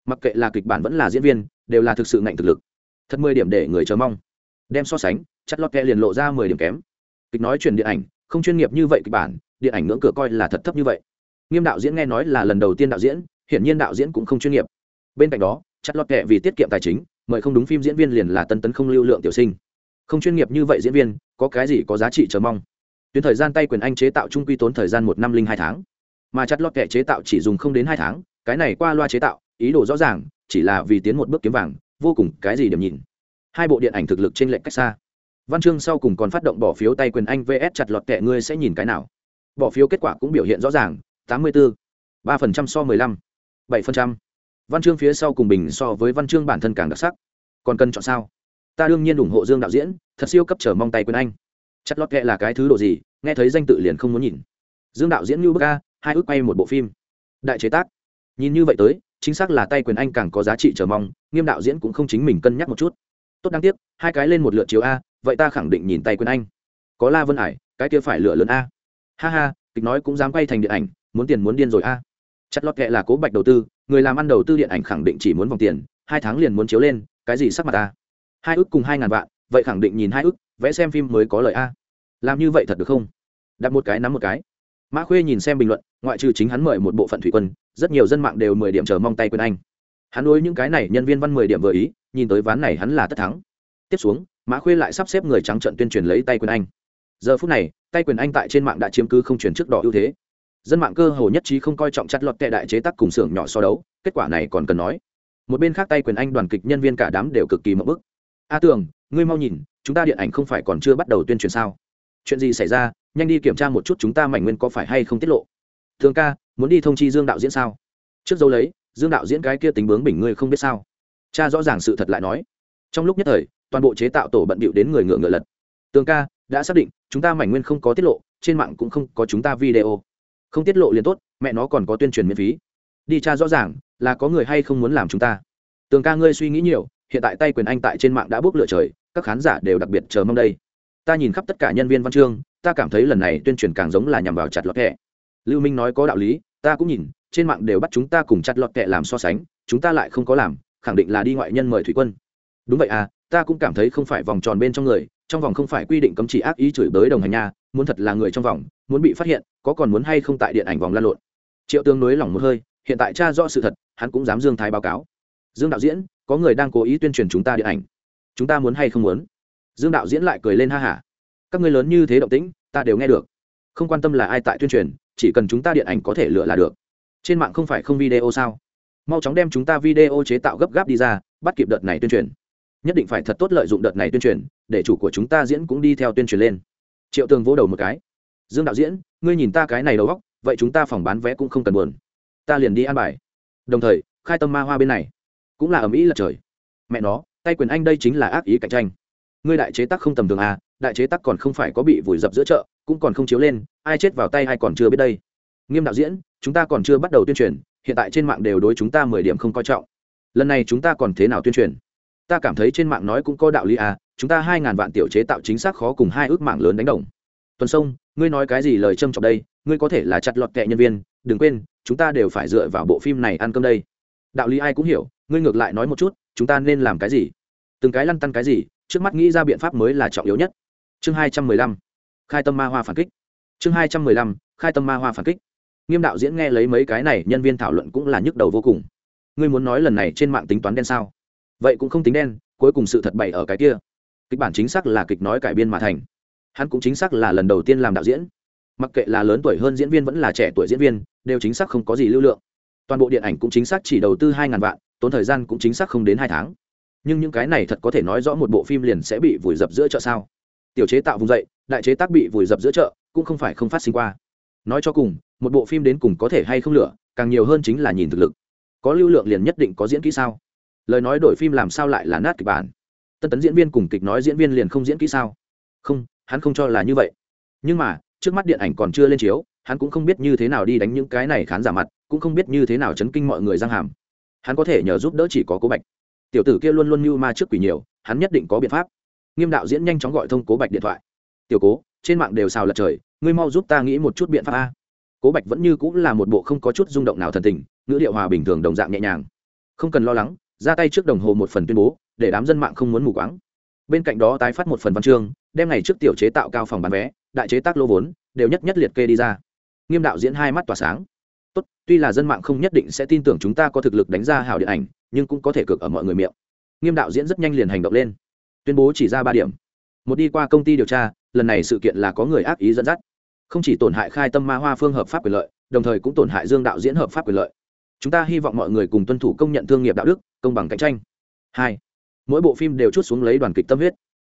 Mặc kệ là kịch bản vẫn là diễn viên, đều là thực sự ngạnh thực lực. Thật mười điểm để người chờ mong. Đem so sánh chất lót kẹ liền lộ ra mười điểm kém. Kịch nói truyền điện ảnh, không chuyên nghiệp như vậy kịch bản điện ảnh ngưỡng cửa coi là thật thấp như vậy. Nghiêm đạo diễn nghe nói là lần đầu tiên đạo diễn, hiển nhiên đạo diễn cũng không chuyên nghiệp. Bên cạnh đó, chặt lót kệ vì tiết kiệm tài chính, mời không đúng phim diễn viên liền là tân tấn không lưu lượng tiểu sinh. Không chuyên nghiệp như vậy diễn viên, có cái gì có giá trị chờ mong? Tuyến thời gian tay quyền anh chế tạo trung quy tốn thời gian một năm linh hai tháng. Mà chặt lọt kệ chế tạo chỉ dùng không đến hai tháng, cái này qua loa chế tạo, ý đồ rõ ràng, chỉ là vì tiến một bước kiếm vàng, vô cùng cái gì điểm nhìn. Hai bộ điện ảnh thực lực trên lệnh cách xa. Văn chương sau cùng còn phát động bỏ phiếu tay quyền anh vs chặt lọt kệ ngươi sẽ nhìn cái nào? Bỏ phiếu kết quả cũng biểu hiện rõ ràng, tám mươi bốn ba phần trăm so mười lăm, bảy phần trăm. Văn chương phía sau cùng bình so với văn chương bản thân càng đặc sắc. Còn cần chọn sao? Ta đương nhiên ủng hộ dương đạo diễn, thật siêu cấp trở mong tay quyền anh. Chặt lót kệ là cái thứ độ gì, nghe thấy danh tự liền không muốn nhìn. Dương đạo diễn như bức a, hai ước quay một bộ phim. Đại chế tác. Nhìn như vậy tới, chính xác là tay quyền anh càng có giá trị chờ mong, nghiêm đạo diễn cũng không chính mình cân nhắc một chút. Tốt đáng tiếc, hai cái lên một lượt chiếu a, vậy ta khẳng định nhìn tay quyền anh. Có la vân hải cái kia phải lựa lớn a ha ha, kịch nói cũng dám quay thành điện ảnh, muốn tiền muốn điên rồi a. Chặt lọt kệ là cố bạch đầu tư, người làm ăn đầu tư điện ảnh khẳng định chỉ muốn vòng tiền, hai tháng liền muốn chiếu lên, cái gì sắc mặt ta hai ước cùng hai ngàn vạn, vậy khẳng định nhìn hai ước vẽ xem phim mới có lợi a. Làm như vậy thật được không? Đặt một cái nắm một cái. Mã khuê nhìn xem bình luận, ngoại trừ chính hắn mời một bộ phận thủy quân, rất nhiều dân mạng đều mười điểm chờ mong tay quyền anh. Hắn đối những cái này nhân viên văn mười điểm vừa ý, nhìn tới ván này hắn là tất thắng. Tiếp xuống, mã khuê lại sắp xếp người trắng trận tuyên truyền lấy tay quyền anh. Giờ phút này tay quyền anh tại trên mạng đã chiếm cứ không chuyển trước đỏ ưu thế. Dân mạng cơ hồ nhất trí không coi trọng chặt lọt tệ đại chế tác cùng xưởng nhỏ so đấu, kết quả này còn cần nói. Một bên khác tay quyền anh đoàn kịch nhân viên cả đám đều cực kỳ mậu bức. A tường, ngươi mau nhìn, chúng ta điện ảnh không phải còn chưa bắt đầu tuyên truyền sao? Chuyện gì xảy ra? Nhanh đi kiểm tra một chút chúng ta mảnh nguyên có phải hay không tiết lộ. Thường ca, muốn đi thông chi dương đạo diễn sao? Trước dấu lấy, dương đạo diễn cái kia tính bướng bình ngươi không biết sao? Cha rõ ràng sự thật lại nói. Trong lúc nhất thời, toàn bộ chế tạo tổ bận bịu đến người ngựa ngựa lật. Tường ca đã xác định chúng ta mảnh nguyên không có tiết lộ, trên mạng cũng không có chúng ta video. Không tiết lộ liền tốt, mẹ nó còn có tuyên truyền miễn phí. Đi cha rõ ràng là có người hay không muốn làm chúng ta. Tường ca ngươi suy nghĩ nhiều, hiện tại tay quyền anh tại trên mạng đã bốc lửa trời, các khán giả đều đặc biệt chờ mong đây. Ta nhìn khắp tất cả nhân viên văn chương, ta cảm thấy lần này tuyên truyền càng giống là nhằm vào chặt lọt kẹ. Lưu minh nói có đạo lý, ta cũng nhìn, trên mạng đều bắt chúng ta cùng chặt lọt kẹ làm so sánh, chúng ta lại không có làm, khẳng định là đi ngoại nhân mời thủy quân. Đúng vậy à ta cũng cảm thấy không phải vòng tròn bên trong người trong vòng không phải quy định cấm chỉ ác ý chửi bới đồng hành nha, muốn thật là người trong vòng, muốn bị phát hiện, có còn muốn hay không tại điện ảnh vòng lan lộn. Triệu tương nối lỏng một hơi, hiện tại cha rõ sự thật, hắn cũng dám dương thái báo cáo. Dương đạo diễn, có người đang cố ý tuyên truyền chúng ta điện ảnh. Chúng ta muốn hay không muốn? Dương đạo diễn lại cười lên ha hả. Các người lớn như thế động tĩnh, ta đều nghe được. Không quan tâm là ai tại tuyên truyền, chỉ cần chúng ta điện ảnh có thể lựa là được. Trên mạng không phải không video sao? Mau chóng đem chúng ta video chế tạo gấp gáp đi ra, bắt kịp đợt này tuyên truyền nhất định phải thật tốt lợi dụng đợt này tuyên truyền, để chủ của chúng ta diễn cũng đi theo tuyên truyền lên. Triệu tường vỗ đầu một cái. Dương đạo diễn, ngươi nhìn ta cái này đầu góc vậy chúng ta phòng bán vé cũng không cần buồn. Ta liền đi ăn bài. Đồng thời, khai tâm ma hoa bên này cũng là ầm ĩ lật trời. Mẹ nó, tay quyền anh đây chính là ác ý cạnh tranh. Ngươi đại chế tác không tầm thường à đại chế tác còn không phải có bị vùi dập giữa chợ, cũng còn không chiếu lên, ai chết vào tay ai còn chưa biết đây. Nghiêm đạo diễn, chúng ta còn chưa bắt đầu tuyên truyền, hiện tại trên mạng đều đối chúng ta mười điểm không coi trọng. Lần này chúng ta còn thế nào tuyên truyền? Ta cảm thấy trên mạng nói cũng có đạo lý à chúng ta hai ngàn vạn tiểu chế tạo chính xác khó cùng hai ước mạng lớn đánh đồng. Tuần sông, ngươi nói cái gì lời trâm trọng đây, ngươi có thể là chặt lọt kệ nhân viên, đừng quên, chúng ta đều phải dựa vào bộ phim này ăn cơm đây. Đạo lý ai cũng hiểu, ngươi ngược lại nói một chút, chúng ta nên làm cái gì? Từng cái lăn tăn cái gì, trước mắt nghĩ ra biện pháp mới là trọng yếu nhất. Chương hai trăm mười lăm, khai tâm ma hoa phản kích. Chương hai trăm mười lăm, khai tâm ma hoa phản kích. Nghiêm đạo diễn nghe lấy mấy cái này, nhân viên thảo luận cũng là nhức đầu vô cùng. Ngươi muốn nói lần này trên mạng tính toán đen sao? Vậy cũng không tính đen, cuối cùng sự thật bày ở cái kia. Kịch bản chính xác là kịch nói cải biên mà thành. Hắn cũng chính xác là lần đầu tiên làm đạo diễn. Mặc kệ là lớn tuổi hơn diễn viên vẫn là trẻ tuổi diễn viên, đều chính xác không có gì lưu lượng. Toàn bộ điện ảnh cũng chính xác chỉ đầu tư hai ngàn vạn, tốn thời gian cũng chính xác không đến hai tháng. Nhưng những cái này thật có thể nói rõ một bộ phim liền sẽ bị vùi dập giữa chợ sao? Tiểu chế tạo vùng dậy, đại chế tác bị vùi dập giữa chợ, cũng không phải không phát sinh qua. Nói cho cùng, một bộ phim đến cùng có thể hay không lửa càng nhiều hơn chính là nhìn thực lực. Có lưu lượng liền nhất định có diễn kỹ sao? Lời nói đổi phim làm sao lại là nát kịch bản? Tân tấn diễn viên cùng kịch nói diễn viên liền không diễn kỹ sao? Không, hắn không cho là như vậy. Nhưng mà, trước mắt điện ảnh còn chưa lên chiếu, hắn cũng không biết như thế nào đi đánh những cái này khán giả mặt, cũng không biết như thế nào chấn kinh mọi người răng hàm. Hắn có thể nhờ giúp đỡ chỉ có cố bạch. Tiểu tử kia luôn luôn mưu ma trước quỷ nhiều, hắn nhất định có biện pháp. Nghiêm đạo diễn nhanh chóng gọi thông cố bạch điện thoại. Tiểu cố, trên mạng đều xào lật trời, ngươi mau giúp ta nghĩ một chút biện pháp a. Cố bạch vẫn như cũng là một bộ không có chút rung động nào thần tình, ngữ điệu hòa bình thường đồng dạng nhẹ nhàng. Không cần lo lắng ra tay trước đồng hồ một phần tuyên bố, để đám dân mạng không muốn mù quáng. Bên cạnh đó tái phát một phần văn chương, đem ngày trước tiểu chế tạo cao phòng bán vé, đại chế tác lô vốn, đều nhất nhất liệt kê đi ra. Nghiêm đạo diễn hai mắt tỏa sáng. Tốt, tuy là dân mạng không nhất định sẽ tin tưởng chúng ta có thực lực đánh ra hào điện ảnh, nhưng cũng có thể cực ở mọi người miệng. Nghiêm đạo diễn rất nhanh liền hành động lên. Tuyên bố chỉ ra ba điểm. Một đi qua công ty điều tra, lần này sự kiện là có người ác ý dẫn dắt. Không chỉ tổn hại khai tâm ma hoa phương hợp pháp quyền lợi, đồng thời cũng tổn hại dương đạo diễn hợp pháp quyền lợi chúng ta hy vọng mọi người cùng tuân thủ công nhận thương nghiệp đạo đức, công bằng cạnh tranh. Hai, mỗi bộ phim đều chút xuống lấy đoàn kịch tâm huyết.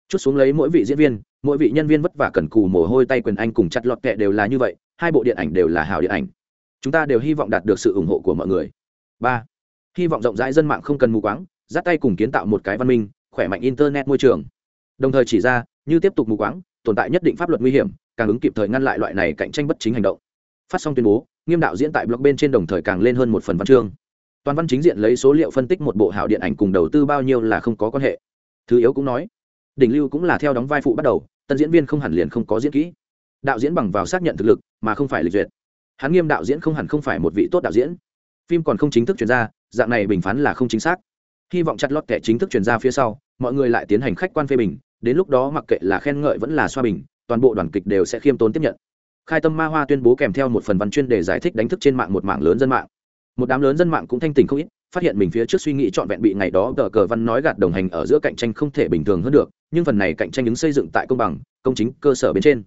Chút xuống lấy mỗi vị diễn viên, mỗi vị nhân viên vất vả cần cù mồ hôi tay quyền anh cùng chặt lọt kẹ đều là như vậy, hai bộ điện ảnh đều là hào điện ảnh. Chúng ta đều hy vọng đạt được sự ủng hộ của mọi người. Ba, hy vọng rộng rãi dân mạng không cần mù quáng, dắt tay cùng kiến tạo một cái văn minh, khỏe mạnh internet môi trường. Đồng thời chỉ ra, như tiếp tục mù quáng, tồn tại nhất định pháp luật nguy hiểm, càng ứng kịp thời ngăn lại loại này cạnh tranh bất chính hành động. Phát xong tuyên bố nghiêm đạo diễn tại blog bên trên đồng thời càng lên hơn một phần văn chương. Toàn văn chính diện lấy số liệu phân tích một bộ hảo điện ảnh cùng đầu tư bao nhiêu là không có quan hệ. Thứ yếu cũng nói, đỉnh lưu cũng là theo đóng vai phụ bắt đầu, tân diễn viên không hẳn liền không có diễn kỹ. Đạo diễn bằng vào xác nhận thực lực, mà không phải lịch duyệt. Hắn nghiêm đạo diễn không hẳn không phải một vị tốt đạo diễn. Phim còn không chính thức chuyển ra, dạng này bình phán là không chính xác. Hy vọng chặt lót kẻ chính thức chuyển ra phía sau, mọi người lại tiến hành khách quan phê bình, đến lúc đó mặc kệ là khen ngợi vẫn là xoa bình, toàn bộ đoàn kịch đều sẽ khiêm tốn tiếp nhận khai tâm ma hoa tuyên bố kèm theo một phần văn chuyên để giải thích đánh thức trên mạng một mạng lớn dân mạng. Một đám lớn dân mạng cũng thanh tình không ít, phát hiện mình phía trước suy nghĩ trọn vẹn bị ngày đó tờ cờ văn nói gạt đồng hành ở giữa cạnh tranh không thể bình thường hơn được, nhưng phần này cạnh tranh ứng xây dựng tại công bằng, công chính, cơ sở bên trên.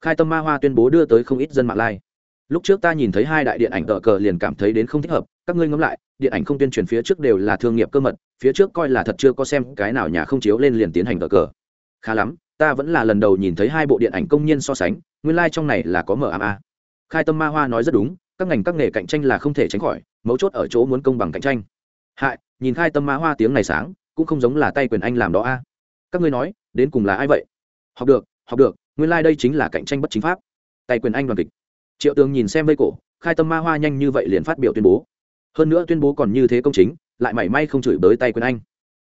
Khai tâm ma hoa tuyên bố đưa tới không ít dân mạng lai、like. lúc trước ta nhìn thấy hai đại điện ảnh tờ cờ liền cảm thấy đến không thích hợp, các ngươi ngẫm lại, điện ảnh không tuyên truyền phía trước đều là thương nghiệp cơ mật, phía trước coi là thật chưa có xem, cái nào nhà không chiếu lên liền tiến hành tờ cờ. Khá lắm ta vẫn là lần đầu nhìn thấy hai bộ điện ảnh công nhân so sánh, nguyên lai、like、trong này là có mma khai tâm ma hoa nói rất đúng, các ngành các nghề cạnh tranh là không thể tránh khỏi, mấu chốt ở chỗ muốn công bằng cạnh tranh. Hại, nhìn khai tâm ma hoa tiếng này sáng, cũng không giống là tay quyền anh làm đó a. Các ngươi nói, đến cùng là ai vậy? Học được học được, nguyên lai、like、đây chính là cạnh tranh bất chính pháp. Tay quyền anh đoàn kịch. Triệu tường nhìn xem vây cổ, khai tâm ma hoa nhanh như vậy liền phát biểu tuyên bố. Hơn nữa tuyên bố còn như thế công chính, lại mảy may không chửi bới tay quyền anh.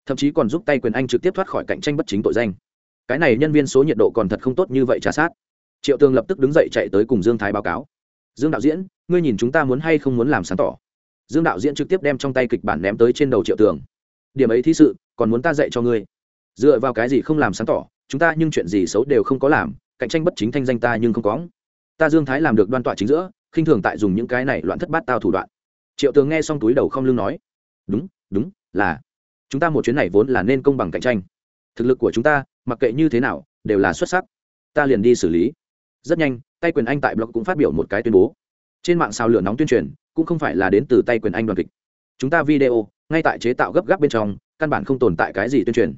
Thậm chí còn giúp tay quyền anh trực tiếp thoát khỏi cạnh tranh bất chính tội danh cái này nhân viên số nhiệt độ còn thật không tốt như vậy trả sát. Triệu tường lập tức đứng dậy chạy tới cùng dương thái báo cáo. Dương đạo diễn, ngươi nhìn chúng ta muốn hay không muốn làm sáng tỏ? Dương đạo diễn trực tiếp đem trong tay kịch bản ném tới trên đầu triệu tường. Điểm ấy thí sự, còn muốn ta dạy cho ngươi. Dựa vào cái gì không làm sáng tỏ, chúng ta nhưng chuyện gì xấu đều không có làm, cạnh tranh bất chính thanh danh ta nhưng không có ta dương thái làm được đoan tọa chính giữa, khinh thường tại dùng những cái này loạn thất bát tao thủ đoạn. Triệu tường nghe xong túi đầu không lưng nói, đúng đúng, là, chúng ta một chuyến này vốn là nên công bằng cạnh tranh. Thực lực của chúng ta mặc kệ như thế nào, đều là xuất sắc. Ta liền đi xử lý. Rất nhanh, tay quyền anh tại blog cũng phát biểu một cái tuyên bố. Trên mạng sao lửa nóng tuyên truyền, cũng không phải là đến từ tay quyền anh đoàn kịch. Chúng ta video, ngay tại chế tạo gấp gáp bên trong, căn bản không tồn tại cái gì tuyên truyền.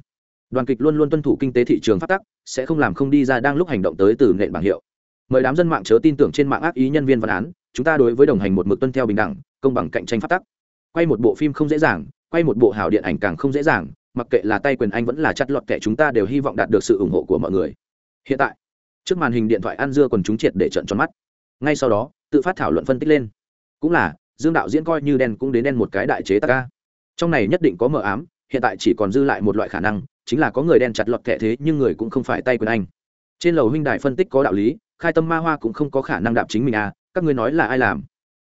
Đoàn kịch luôn luôn tuân thủ kinh tế thị trường phát tắc, sẽ không làm không đi ra đang lúc hành động tới từ nện bảng hiệu. Mời đám dân mạng chớ tin tưởng trên mạng ác ý nhân viên văn án, chúng ta đối với đồng hành một mực tuân theo bình đẳng, công bằng cạnh tranh phát tắc. Quay một bộ phim không dễ dàng, quay một bộ hảo điện ảnh càng không dễ dàng mặc kệ là tay quyền anh vẫn là chặt lọt kẻ chúng ta đều hy vọng đạt được sự ủng hộ của mọi người. Hiện tại, trước màn hình điện thoại ăn dưa còn chúng triệt để trận tròn mắt. Ngay sau đó, tự phát thảo luận phân tích lên. Cũng là, dương đạo diễn coi như đen cũng đến đen một cái đại chế ta ca trong này nhất định có mờ ám, hiện tại chỉ còn dư lại một loại khả năng, chính là có người đen chặt lọt kẻ thế nhưng người cũng không phải tay quyền anh. Trên lầu huynh đài phân tích có đạo lý, khai tâm ma hoa cũng không có khả năng đạp chính mình à các ngươi nói là ai làm?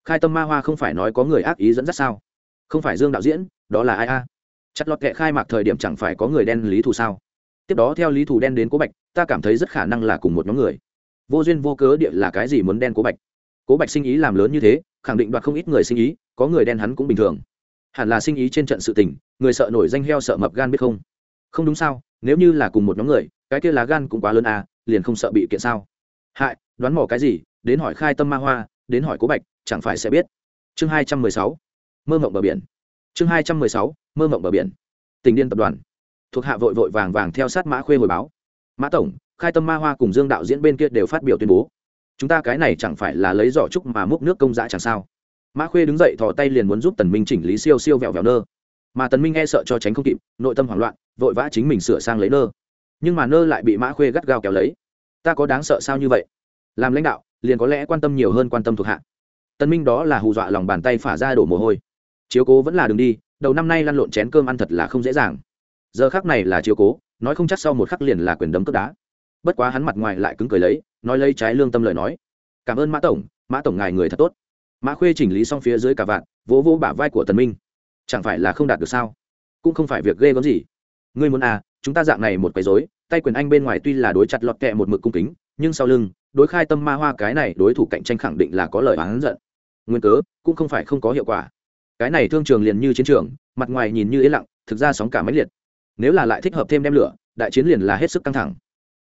Khai tâm ma hoa không phải nói có người ác ý dẫn dắt sao? Không phải dương đạo diễn, đó là ai a? à? Chặt lọt kệ khai mạc thời điểm chẳng phải có người đen lý thù sao? Tiếp đó theo lý thù đen đến cố bạch, ta cảm thấy rất khả năng là cùng một nhóm người. Vô duyên vô cớ địa là cái gì muốn đen cố bạch? Cố bạch sinh ý làm lớn như thế, khẳng định đoạt không ít người sinh ý, có người đen hắn cũng bình thường. Hẳn là sinh ý trên trận sự tình, người sợ nổi danh heo sợ mập gan biết không? Không đúng sao, nếu như là cùng một nhóm người, cái kia lá gan cũng quá lớn à liền không sợ bị kiện sao? Hại, đoán mò cái gì? Đến hỏi khai tâm ma hoa, đến hỏi cố bạch, chẳng phải sẽ biết. Chương hai trăm mười sáu. Mơ mộng bờ biển chương hai trăm mười sáu, mơ mộng bờ biển. Tình điên tập đoàn. Thuộc hạ vội vội vàng vàng theo sát mã khuê hồi báo. Mã tổng, khai tâm ma hoa cùng dương đạo diễn bên kia đều phát biểu tuyên bố. Chúng ta cái này chẳng phải là lấy giỏ trúc mà múc nước công dã chẳng sao? Mã khuê đứng dậy thò tay liền muốn giúp tần minh chỉnh lý siêu siêu vẹo vẹo nơ. Mà tần minh e sợ cho tránh không kịp, nội tâm hoảng loạn, vội vã chính mình sửa sang lấy nơ. Nhưng mà nơ lại bị mã khuê gắt gao kéo lấy. Ta có đáng sợ sao như vậy? Làm lãnh đạo, liền có lẽ quan tâm nhiều hơn quan tâm thuộc hạ. Tần minh đó là hù dọa lòng bàn tay phả ra đổ mồ hôi chiếu cố vẫn là đường đi, đầu năm nay lăn lộn chén cơm ăn thật là không dễ dàng. Giờ khắc này là chiếu cố, nói không chắc sau một khắc liền là quyền đấm cướp đá. Bất quá hắn mặt ngoài lại cứng cười lấy, nói lấy trái lương tâm lời nói. Cảm ơn mã tổng mã tổng ngài người thật tốt. Mã khuê chỉnh lý xong phía dưới cả vạn, vỗ vỗ bả vai của tần minh. Chẳng phải là không đạt được sao? Cũng không phải việc ghê gớm gì. Ngươi muốn à chúng ta dạng này một quấy rối, tay quyền anh bên ngoài tuy là đối chặt lọt kẹ một mực cung kính, nhưng sau lưng, đối khai tâm ma hoa cái này đối thủ cạnh tranh khẳng định là có lời oán giận. Nguyên cớ, cũng không phải không có hiệu quả cái này thương trường liền như chiến trường, mặt ngoài nhìn như yên lặng, thực ra sóng cả máy liệt. Nếu là lại thích hợp thêm đem lửa, đại chiến liền là hết sức căng thẳng.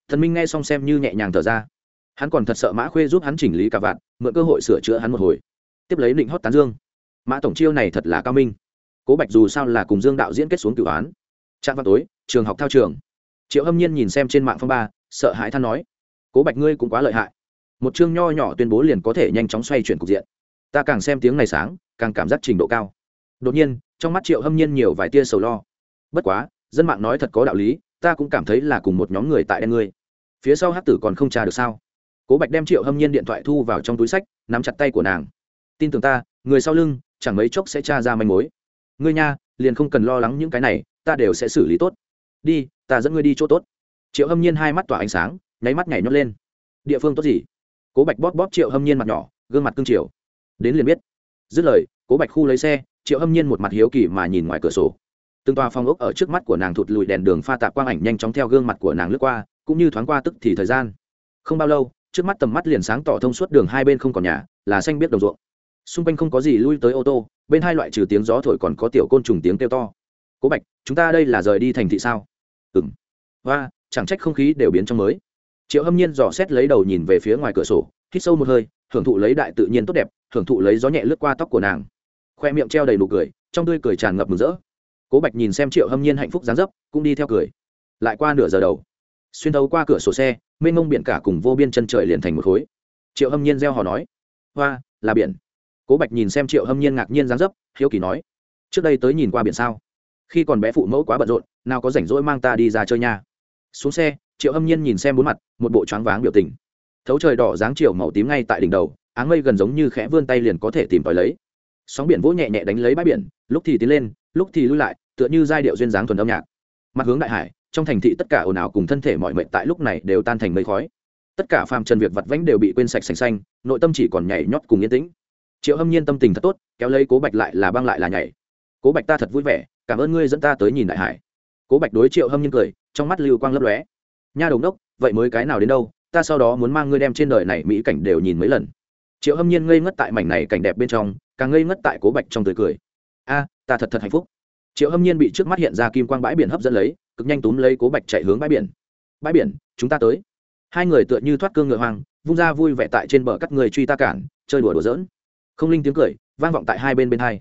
Thần minh nghe xong xem như nhẹ nhàng thở ra. Hắn còn thật sợ mã khuê giúp hắn chỉnh lý cả vạn, mượn cơ hội sửa chữa hắn một hồi. Tiếp lấy định hót tán dương. Mã tổng chiêu này thật là cao minh. Cố bạch dù sao là cùng dương đạo diễn kết xuống cửu án. Trạng vào tối, trường học thao trường. Triệu hâm nhiên nhìn xem trên mạng phong ba, sợ hãi than nói, cố bạch ngươi cũng quá lợi hại. Một chương nho nhỏ tuyên bố liền có thể nhanh chóng xoay chuyển cục diện. Ta càng xem tiếng này sáng càng cảm giác trình độ cao. Đột nhiên, trong mắt triệu hâm nhiên nhiều vài tia sầu lo. Bất quá, dân mạng nói thật có đạo lý, ta cũng cảm thấy là cùng một nhóm người tại đen ngươi phía sau hát tử còn không trả được sao? Cố bạch đem triệu hâm nhiên điện thoại thu vào trong túi sách, nắm chặt tay của nàng. Tin tưởng ta, người sau lưng, chẳng mấy chốc sẽ tra ra manh mối. Ngươi nha, liền không cần lo lắng những cái này, ta đều sẽ xử lý tốt. Đi, ta dẫn ngươi đi chỗ tốt. Triệu hâm nhiên hai mắt tỏa ánh sáng, nháy mắt nhảy nhót lên. Địa phương tốt gì? Cố bạch bóp bóp triệu hâm nhiên mặt nhỏ, gương mặt cương triều đến liền biết dứt lời, cố bạch khu lấy xe, triệu hâm nhiên một mặt hiếu kỳ mà nhìn ngoài cửa sổ. Từng tòa phòng ốc ở trước mắt của nàng thụt lùi đèn đường pha tạp quang ảnh nhanh chóng theo gương mặt của nàng lướt qua, cũng như thoáng qua tức thì thời gian. Không bao lâu, trước mắt tầm mắt liền sáng tỏ thông suốt đường hai bên không còn nhà, là xanh biết đồng ruộng. Xung quanh không có gì lui tới ô tô, bên hai loại trừ tiếng gió thổi còn có tiểu côn trùng tiếng kêu to. Cố bạch, chúng ta đây là rời đi thành thị sao? Ừng và chẳng trách không khí đều biến trong mới. Triệu hâm nhiên dò xét lấy đầu nhìn về phía ngoài cửa sổ, hít sâu một hơi, hưởng thụ lấy đại tự nhiên tốt đẹp hưởng thụ lấy gió nhẹ lướt qua tóc của nàng. Khoe miệng treo đầy nụ cười, trong tươi cười tràn ngập mừng rỡ. Cố bạch nhìn xem triệu hâm nhiên hạnh phúc dán dấp, cũng đi theo cười. Lại qua nửa giờ đầu, xuyên thấu qua cửa sổ xe, mênh mông biển cả cùng vô biên chân trời liền thành một khối. Triệu hâm nhiên gieo hò nói, hoa, là biển. Cố bạch nhìn xem triệu hâm nhiên ngạc nhiên dán dấp, hiếu kỳ nói, trước đây tới nhìn qua biển sao? Khi còn bé phụ mẫu quá bận rộn, nào có rảnh rỗi mang ta đi ra chơi nha. Xuống xe, triệu hâm nhiên nhìn xem bốn mặt, một bộ choáng váng biểu tình. Thấu trời đỏ dáng chiều màu tím ngay tại đỉnh đầu áng mây gần giống như khẽ vươn tay liền có thể tìm tòi lấy. Sóng biển vỗ nhẹ nhẹ đánh lấy bãi biển, lúc thì tiến lên, lúc thì lui lại, tựa như giai điệu duyên dáng thuần âm nhạc. Mặt hướng đại hải, trong thành thị tất cả ồn ào cùng thân thể mọi mệnh tại lúc này đều tan thành mây khói. Tất cả phàm trần việc vặt vãnh đều bị quên sạch sành xanh, nội tâm chỉ còn nhảy nhót cùng yên tĩnh. Triệu hâm nhiên tâm tình thật tốt, kéo lấy cố bạch lại là băng lại là nhảy. Cố bạch ta thật vui vẻ, cảm ơn ngươi dẫn ta tới nhìn đại hải. Cố bạch đối triệu hâm nhiên cười, trong mắt lưu quang lấp lóe. Nha đồng đốc, vậy mới cái nào đến đâu, ta sau đó muốn mang ngươi đem trên đời này mỹ cảnh đều nhìn mấy lần triệu hâm nhiên ngây ngất tại mảnh này cảnh đẹp bên trong, càng ngây ngất tại cố bạch trong tươi cười. A, ta thật thật hạnh phúc. Triệu hâm nhiên bị trước mắt hiện ra kim quang bãi biển hấp dẫn lấy, cực nhanh túm lấy cố bạch chạy hướng bãi biển. Bãi biển, chúng ta tới. Hai người tựa như thoát cương ngựa hoang, vung ra vui vẻ tại trên bờ các người truy ta cản, chơi đùa đùa giỡn. Không linh tiếng cười, vang vọng tại hai bên bên hai.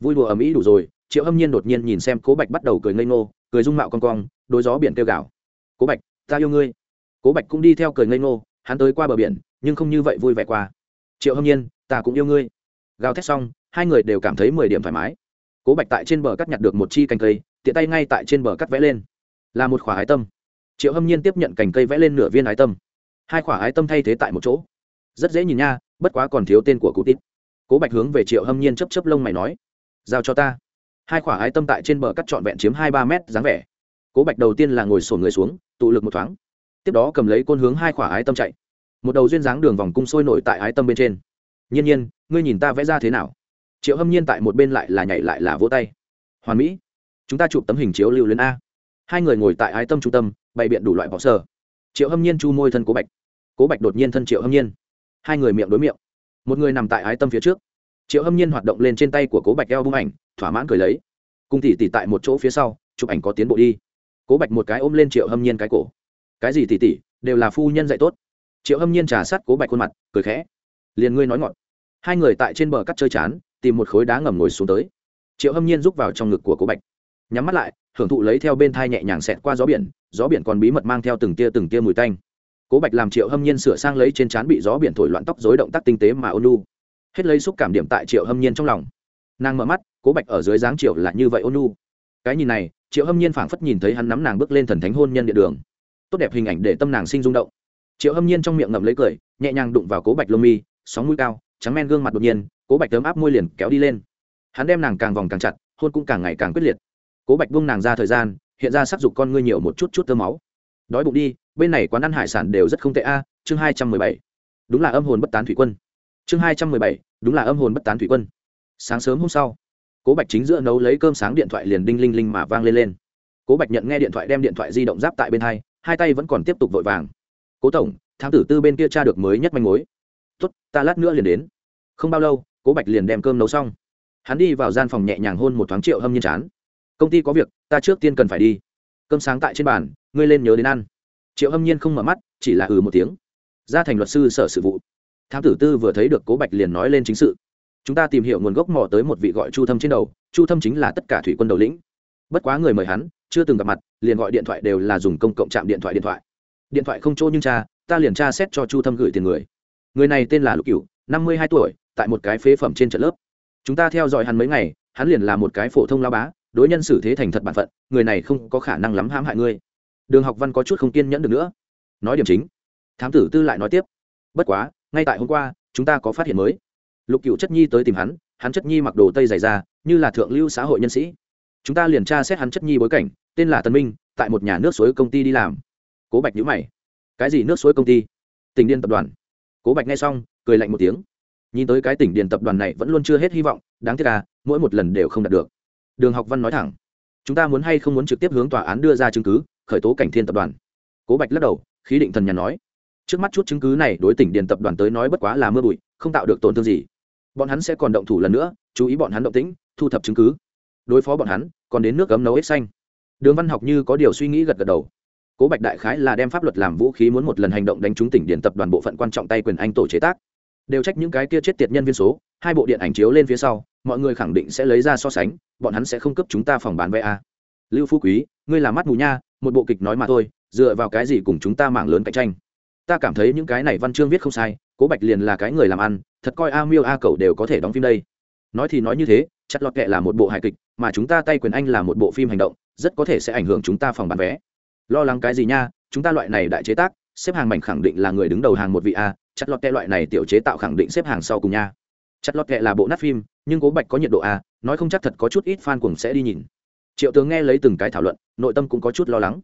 Vui đùa ở mỹ đủ rồi, triệu hâm nhiên đột nhiên nhìn xem cố bạch bắt đầu cười ngây ngô, cười dung mạo con cong đôi gió biển kêu gạo cố bạch, ta yêu ngươi. Cố bạch cũng đi theo cười ngây ngô, hắn tới qua bờ biển, nhưng không như vậy vui vẻ qua triệu hâm nhiên, ta cũng yêu ngươi. Gào thét xong, hai người đều cảm thấy mười điểm thoải mái. Cố bạch tại trên bờ cắt nhặt được một chi cành cây, tiện tay ngay tại trên bờ cắt vẽ lên. Là một khỏa ái tâm. Triệu hâm nhiên tiếp nhận cành cây vẽ lên nửa viên ái tâm. Hai khỏa ái tâm thay thế tại một chỗ. Rất dễ nhìn nha, bất quá còn thiếu tên của cụ tít. Cố bạch hướng về triệu hâm nhiên chấp chấp lông mày nói, giao cho ta. Hai khỏa ái tâm tại trên bờ cắt trọn vẹn chiếm hai ba mét dáng vẻ. Cố bạch đầu tiên là ngồi sổn người xuống, tụ lực một thoáng. Tiếp đó cầm lấy côn hướng hai khỏa ái tâm chạy một đầu duyên dáng đường vòng cung sôi nổi tại ái tâm bên trên. Nhiên nhiên, ngươi nhìn ta vẽ ra thế nào? Triệu hâm nhiên tại một bên lại là nhảy lại là vỗ tay. Hoàn mỹ, chúng ta chụp tấm hình chiếu lưu lên a. Hai người ngồi tại ái tâm trung tâm, bày biện đủ loại bỏ sơ triệu hâm nhiên chu môi thân cố bạch. Cố bạch đột nhiên thân triệu hâm nhiên. Hai người miệng đối miệng. Một người nằm tại ái tâm phía trước. Triệu hâm nhiên hoạt động lên trên tay của cố bạch eo bung ảnh, thỏa mãn cười lấy. Cùng tỉ tỉ tại một chỗ phía sau, chụp ảnh có tiến bộ đi. Cố bạch một cái ôm lên triệu hâm nhiên cái cổ. Cái gì tỉ tỉ đều là phu nhân dạy tốt triệu hâm nhiên trà sát cố bạch khuôn mặt, cười khẽ. Liền ngươi nói ngọt hai người tại trên bờ cắt chơi chán, tìm một khối đá ngầm ngồi xuống tới. Triệu hâm nhiên rúc vào trong ngực của cố bạch. Nhắm mắt lại, hưởng thụ lấy theo bên thai nhẹ nhàng xẹt qua gió biển gió biển còn bí mật mang theo từng tia từng tia mùi tanh. Cố bạch làm triệu hâm nhiên sửa sang lấy trên trán bị gió biển thổi loạn tóc dối động tác tinh tế mà ôn lu hết lấy xúc cảm điểm tại triệu hâm nhiên trong lòng. Nàng mở mắt, cố bạch ở dưới dáng triệu là như vậy ôn lu cái nhìn này, triệu hâm nhiên phảng phất nhìn thấy hắn nắm nàng bước lên thần thánh hôn nhân địa đường. Tốt đẹp hình ảnh để tâm nàng sinh rung động triệu hâm nhiên trong miệng ngậm lấy cười, nhẹ nhàng đụng vào cố bạch lông mi, sóng mũi cao, trắng men gương mặt đột nhiên, cố bạch tấm áp môi liền kéo đi lên. Hắn đem nàng càng vòng càng chặt, hôn cũng càng ngày càng quyết liệt. Cố bạch buông nàng ra thời gian, hiện ra sắc dục con ngươi nhiều một chút chút tơ máu. Đói bụng đi, bên này quán ăn hải sản đều rất không tệ a, chương hai trăm mười bảy. Đúng là âm hồn bất tán thủy quân. Chương hai trăm mười bảy, đúng là âm hồn bất tán thủy quân. Sáng sớm hôm sau, cố bạch chính giữa nấu lấy cơm sáng điện thoại liền đinh linh linh mà vang lên lên. Cố bạch nhận nghe điện thoại đem điện thoại di động giáp tại bên hai hai tay vẫn còn tiếp tục vội vàng cố tổng, thám tử tư bên kia tra được mới nhất manh mối. Tốt, ta lát nữa liền đến. Không bao lâu, cố bạch liền đem cơm nấu xong. Hắn đi vào gian phòng nhẹ nhàng hôn một thoáng triệu hâm nhiên chán. Công ty có việc, ta trước tiên cần phải đi. Cơm sáng tại trên bàn, ngươi lên nhớ đến ăn. Triệu hâm nhiên không mở mắt, chỉ là ừ một tiếng. Ra thành luật sư sở sự vụ. Thám tử tư vừa thấy được cố bạch liền nói lên chính sự. Chúng ta tìm hiểu nguồn gốc mò tới một vị gọi chu thâm trên đầu, chu thâm chính là tất cả thủy quân đầu lĩnh. Bất quá người mời hắn, chưa từng gặp mặt, liền gọi điện thoại đều là dùng công cộng trạm điện thoại điện thoại điện thoại không chỗ nhưng cha, ta liền tra xét cho chu thâm gửi tiền người. Người này tên là lục cửu, năm mươi hai tuổi, tại một cái phế phẩm trên trận lớp. Chúng ta theo dõi hắn mấy ngày, hắn liền là một cái phổ thông lao bá, đối nhân xử thế thành thật bản phận, người này không có khả năng lắm hãm hại ngươi. Đường học văn có chút không kiên nhẫn được nữa. Nói điểm chính. Thám tử tư lại nói tiếp. Bất quá, ngay tại hôm qua, chúng ta có phát hiện mới. Lục cựu chất nhi tới tìm hắn hắn chất nhi mặc đồ tây dày ra như là thượng lưu xã hội nhân sĩ. Chúng ta liền tra xét hắn chất nhi bối cảnh, tên là tân minh, tại một nhà nước suối công ty đi làm cố bạch nhữ mày. Cái gì nước suối công ty? Tỉnh điền tập đoàn. Cố bạch nghe xong, cười lạnh một tiếng. Nhìn tới cái tỉnh điền tập đoàn này vẫn luôn chưa hết hy vọng, đáng tiếc à mỗi một lần đều không đạt được. Đường học văn nói thẳng. Chúng ta muốn hay không muốn trực tiếp hướng tòa án đưa ra chứng cứ, khởi tố cảnh thiên tập đoàn. Cố bạch lắc đầu, khí định thần nhà nói. Trước mắt chút chứng cứ này đối tỉnh điền tập đoàn tới nói bất quá là mưa bụi, không tạo được tổn thương gì. Bọn hắn sẽ còn động thủ lần nữa, chú ý bọn hắn động tĩnh, thu thập chứng cứ. Đối phó bọn hắn, còn đến nước cấm nấu ếch xanh. Đường văn học như có điều suy nghĩ gật gật đầu cố bạch đại khái là đem pháp luật làm vũ khí muốn một lần hành động đánh trúng tỉnh điện tập đoàn bộ phận quan trọng tay quyền anh tổ chế tác. Đều trách những cái kia chết tiệt nhân viên số, hai bộ điện ảnh chiếu lên phía sau, mọi người khẳng định sẽ lấy ra so sánh, bọn hắn sẽ không cấp chúng ta phòng bán vé a. Lưu phú quý, ngươi là mắt mù nha, một bộ kịch nói mà thôi, dựa vào cái gì cùng chúng ta mạng lớn cạnh tranh? Ta cảm thấy những cái này văn chương viết không sai, cố bạch liền là cái người làm ăn, thật coi a miêu a cậu đều có thể đóng phim đây. Nói thì nói như thế, chặt lọt kệ là một bộ hài kịch, mà chúng ta tay quyền anh là một bộ phim hành động, rất có thể sẽ ảnh hưởng chúng ta phòng bán vé lo lắng cái gì nha, chúng ta loại này đại chế tác, xếp hàng mảnh khẳng định là người đứng đầu hàng một vị a, chặt lọt kệ loại này tiểu chế tạo khẳng định xếp hàng sau cùng nha. Chặt lọt kệ là bộ nát phim, nhưng cố bạch có nhiệt độ a, nói không chắc thật có chút ít fan cùng sẽ đi nhìn. Triệu tướng nghe lấy từng cái thảo luận, nội tâm cũng có chút lo lắng.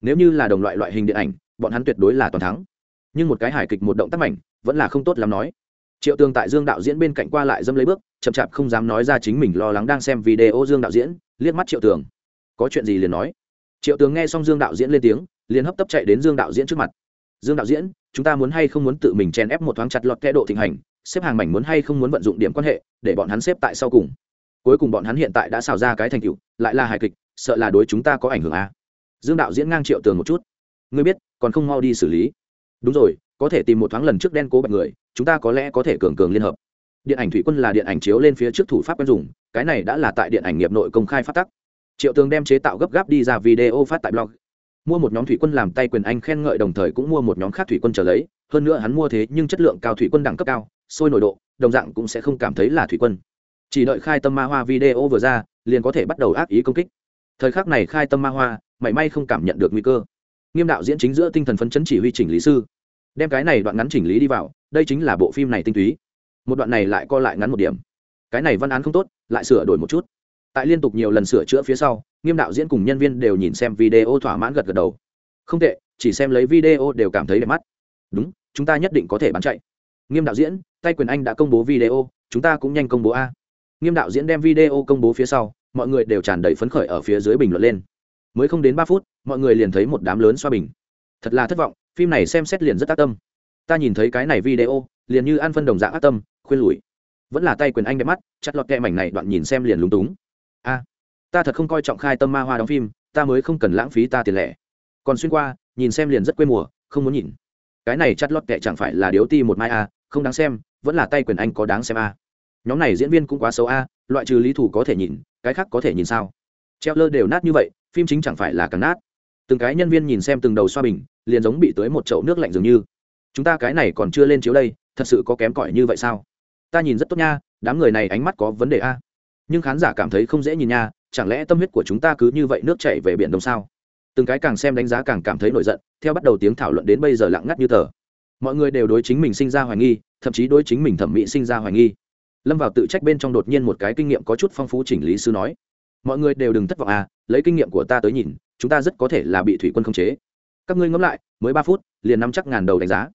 Nếu như là đồng loại loại hình điện ảnh, bọn hắn tuyệt đối là toàn thắng. Nhưng một cái hài kịch một động tác mảnh, vẫn là không tốt lắm nói. Triệu tường tại dương đạo diễn bên cạnh qua lại dâm lấy bước, chậm chạp không dám nói ra chính mình lo lắng đang xem video dương đạo diễn, liếc mắt triệu tường. Có chuyện gì liền nói triệu tướng nghe xong dương đạo diễn lên tiếng, liền hấp tấp chạy đến dương đạo diễn trước mặt. Dương đạo diễn, chúng ta muốn hay không muốn tự mình chen ép một thoáng chặt lọt kẽ độ thịnh hành, xếp hàng mảnh muốn hay không muốn vận dụng điểm quan hệ, để bọn hắn xếp tại sau cùng. Cuối cùng bọn hắn hiện tại đã xào ra cái thành tựu, lại là hài kịch, sợ là đối chúng ta có ảnh hưởng à. dương đạo diễn ngang triệu tường một chút. Ngươi biết, còn không mau đi xử lý. Đúng rồi, có thể tìm một thoáng lần trước đen cố bạch người, chúng ta có lẽ có thể cường cường liên hợp. Điện ảnh thủy quân là điện ảnh chiếu lên phía trước thủ pháp quen dùng, cái này đã là tại điện ảnh nghiệp nội công khai phát tắc triệu tường đem chế tạo gấp gáp đi ra video phát tại blog. Mua một nhóm thủy quân làm tay quyền anh khen ngợi đồng thời cũng mua một nhóm khác thủy quân trở lấy, hơn nữa hắn mua thế nhưng chất lượng cao, thủy quân đẳng cấp cao, sôi nổi độ, đồng dạng cũng sẽ không cảm thấy là thủy quân. Chỉ đợi khai tâm ma hoa video vừa ra, liền có thể bắt đầu ác ý công kích. Thời khắc này khai tâm ma hoa, mảy may không cảm nhận được nguy cơ. Nghiêm đạo diễn chính giữa tinh thần phấn chấn chỉ huy chỉnh lý sư. Đem cái này đoạn ngắn chỉnh lý đi vào, đây chính là bộ phim này tinh túy. Một đoạn này lại co lại ngắn một điểm. Cái này văn án không tốt, lại sửa đổi một chút tại liên tục nhiều lần sửa chữa phía sau, nghiêm đạo diễn cùng nhân viên đều nhìn xem video thỏa mãn gật gật đầu. Không tệ, chỉ xem lấy video đều cảm thấy đẹp mắt. Đúng, chúng ta nhất định có thể bán chạy. Nghiêm đạo diễn, tay quyền anh đã công bố video, chúng ta cũng nhanh công bố a. Nghiêm đạo diễn đem video công bố phía sau, mọi người đều tràn đầy phấn khởi ở phía dưới bình luận lên. Mới không đến ba phút, mọi người liền thấy một đám lớn xoa bình. Thật là thất vọng, phim này xem xét liền rất ác tâm. Ta nhìn thấy cái này video, liền như ăn phân đồng dạng ác tâm, khuyên lùi vẫn là tay quyền anh đẹp mắt, chặt lọt kẹ mảnh này đoạn nhìn xem liền lúng túng a ta thật không coi trọng khai tâm ma hoa đóng phim, ta mới không cần lãng phí ta tiền lẻ. Còn xuyên qua, nhìn xem liền rất quê mùa, không muốn nhìn. Cái này chắt lót tệ chẳng phải là điếu ti một mai a không đáng xem, vẫn là tay quyền anh có đáng xem a nhóm này diễn viên cũng quá xấu a loại trừ lý thủ có thể nhìn, cái khác có thể nhìn sao? Treo lơ đều nát như vậy, phim chính chẳng phải là càng nát. Từng cái nhân viên nhìn xem từng đầu xoa bình, liền giống bị tưới một chậu nước lạnh dường như. Chúng ta cái này còn chưa lên chiếu đây, thật sự có kém cỏi như vậy sao? Ta nhìn rất tốt nha, đám người này ánh mắt có vấn đề a nhưng khán giả cảm thấy không dễ nhìn nha, chẳng lẽ tâm huyết của chúng ta cứ như vậy nước chảy về biển đông sao? Từng cái càng xem đánh giá càng cảm thấy nổi giận, theo bắt đầu tiếng thảo luận đến bây giờ lặng ngắt như tờ. Mọi người đều đối chính mình sinh ra hoài nghi, thậm chí đối chính mình thẩm mỹ sinh ra hoài nghi. Lâm vào tự trách bên trong đột nhiên một cái kinh nghiệm có chút phong phú chỉnh lý sư nói. Mọi người đều đừng thất vọng à lấy kinh nghiệm của ta tới nhìn, chúng ta rất có thể là bị thủy quân khống chế. Các ngươi ngẫm lại, mới ba phút, liền năm chắc ngàn đầu đánh giá.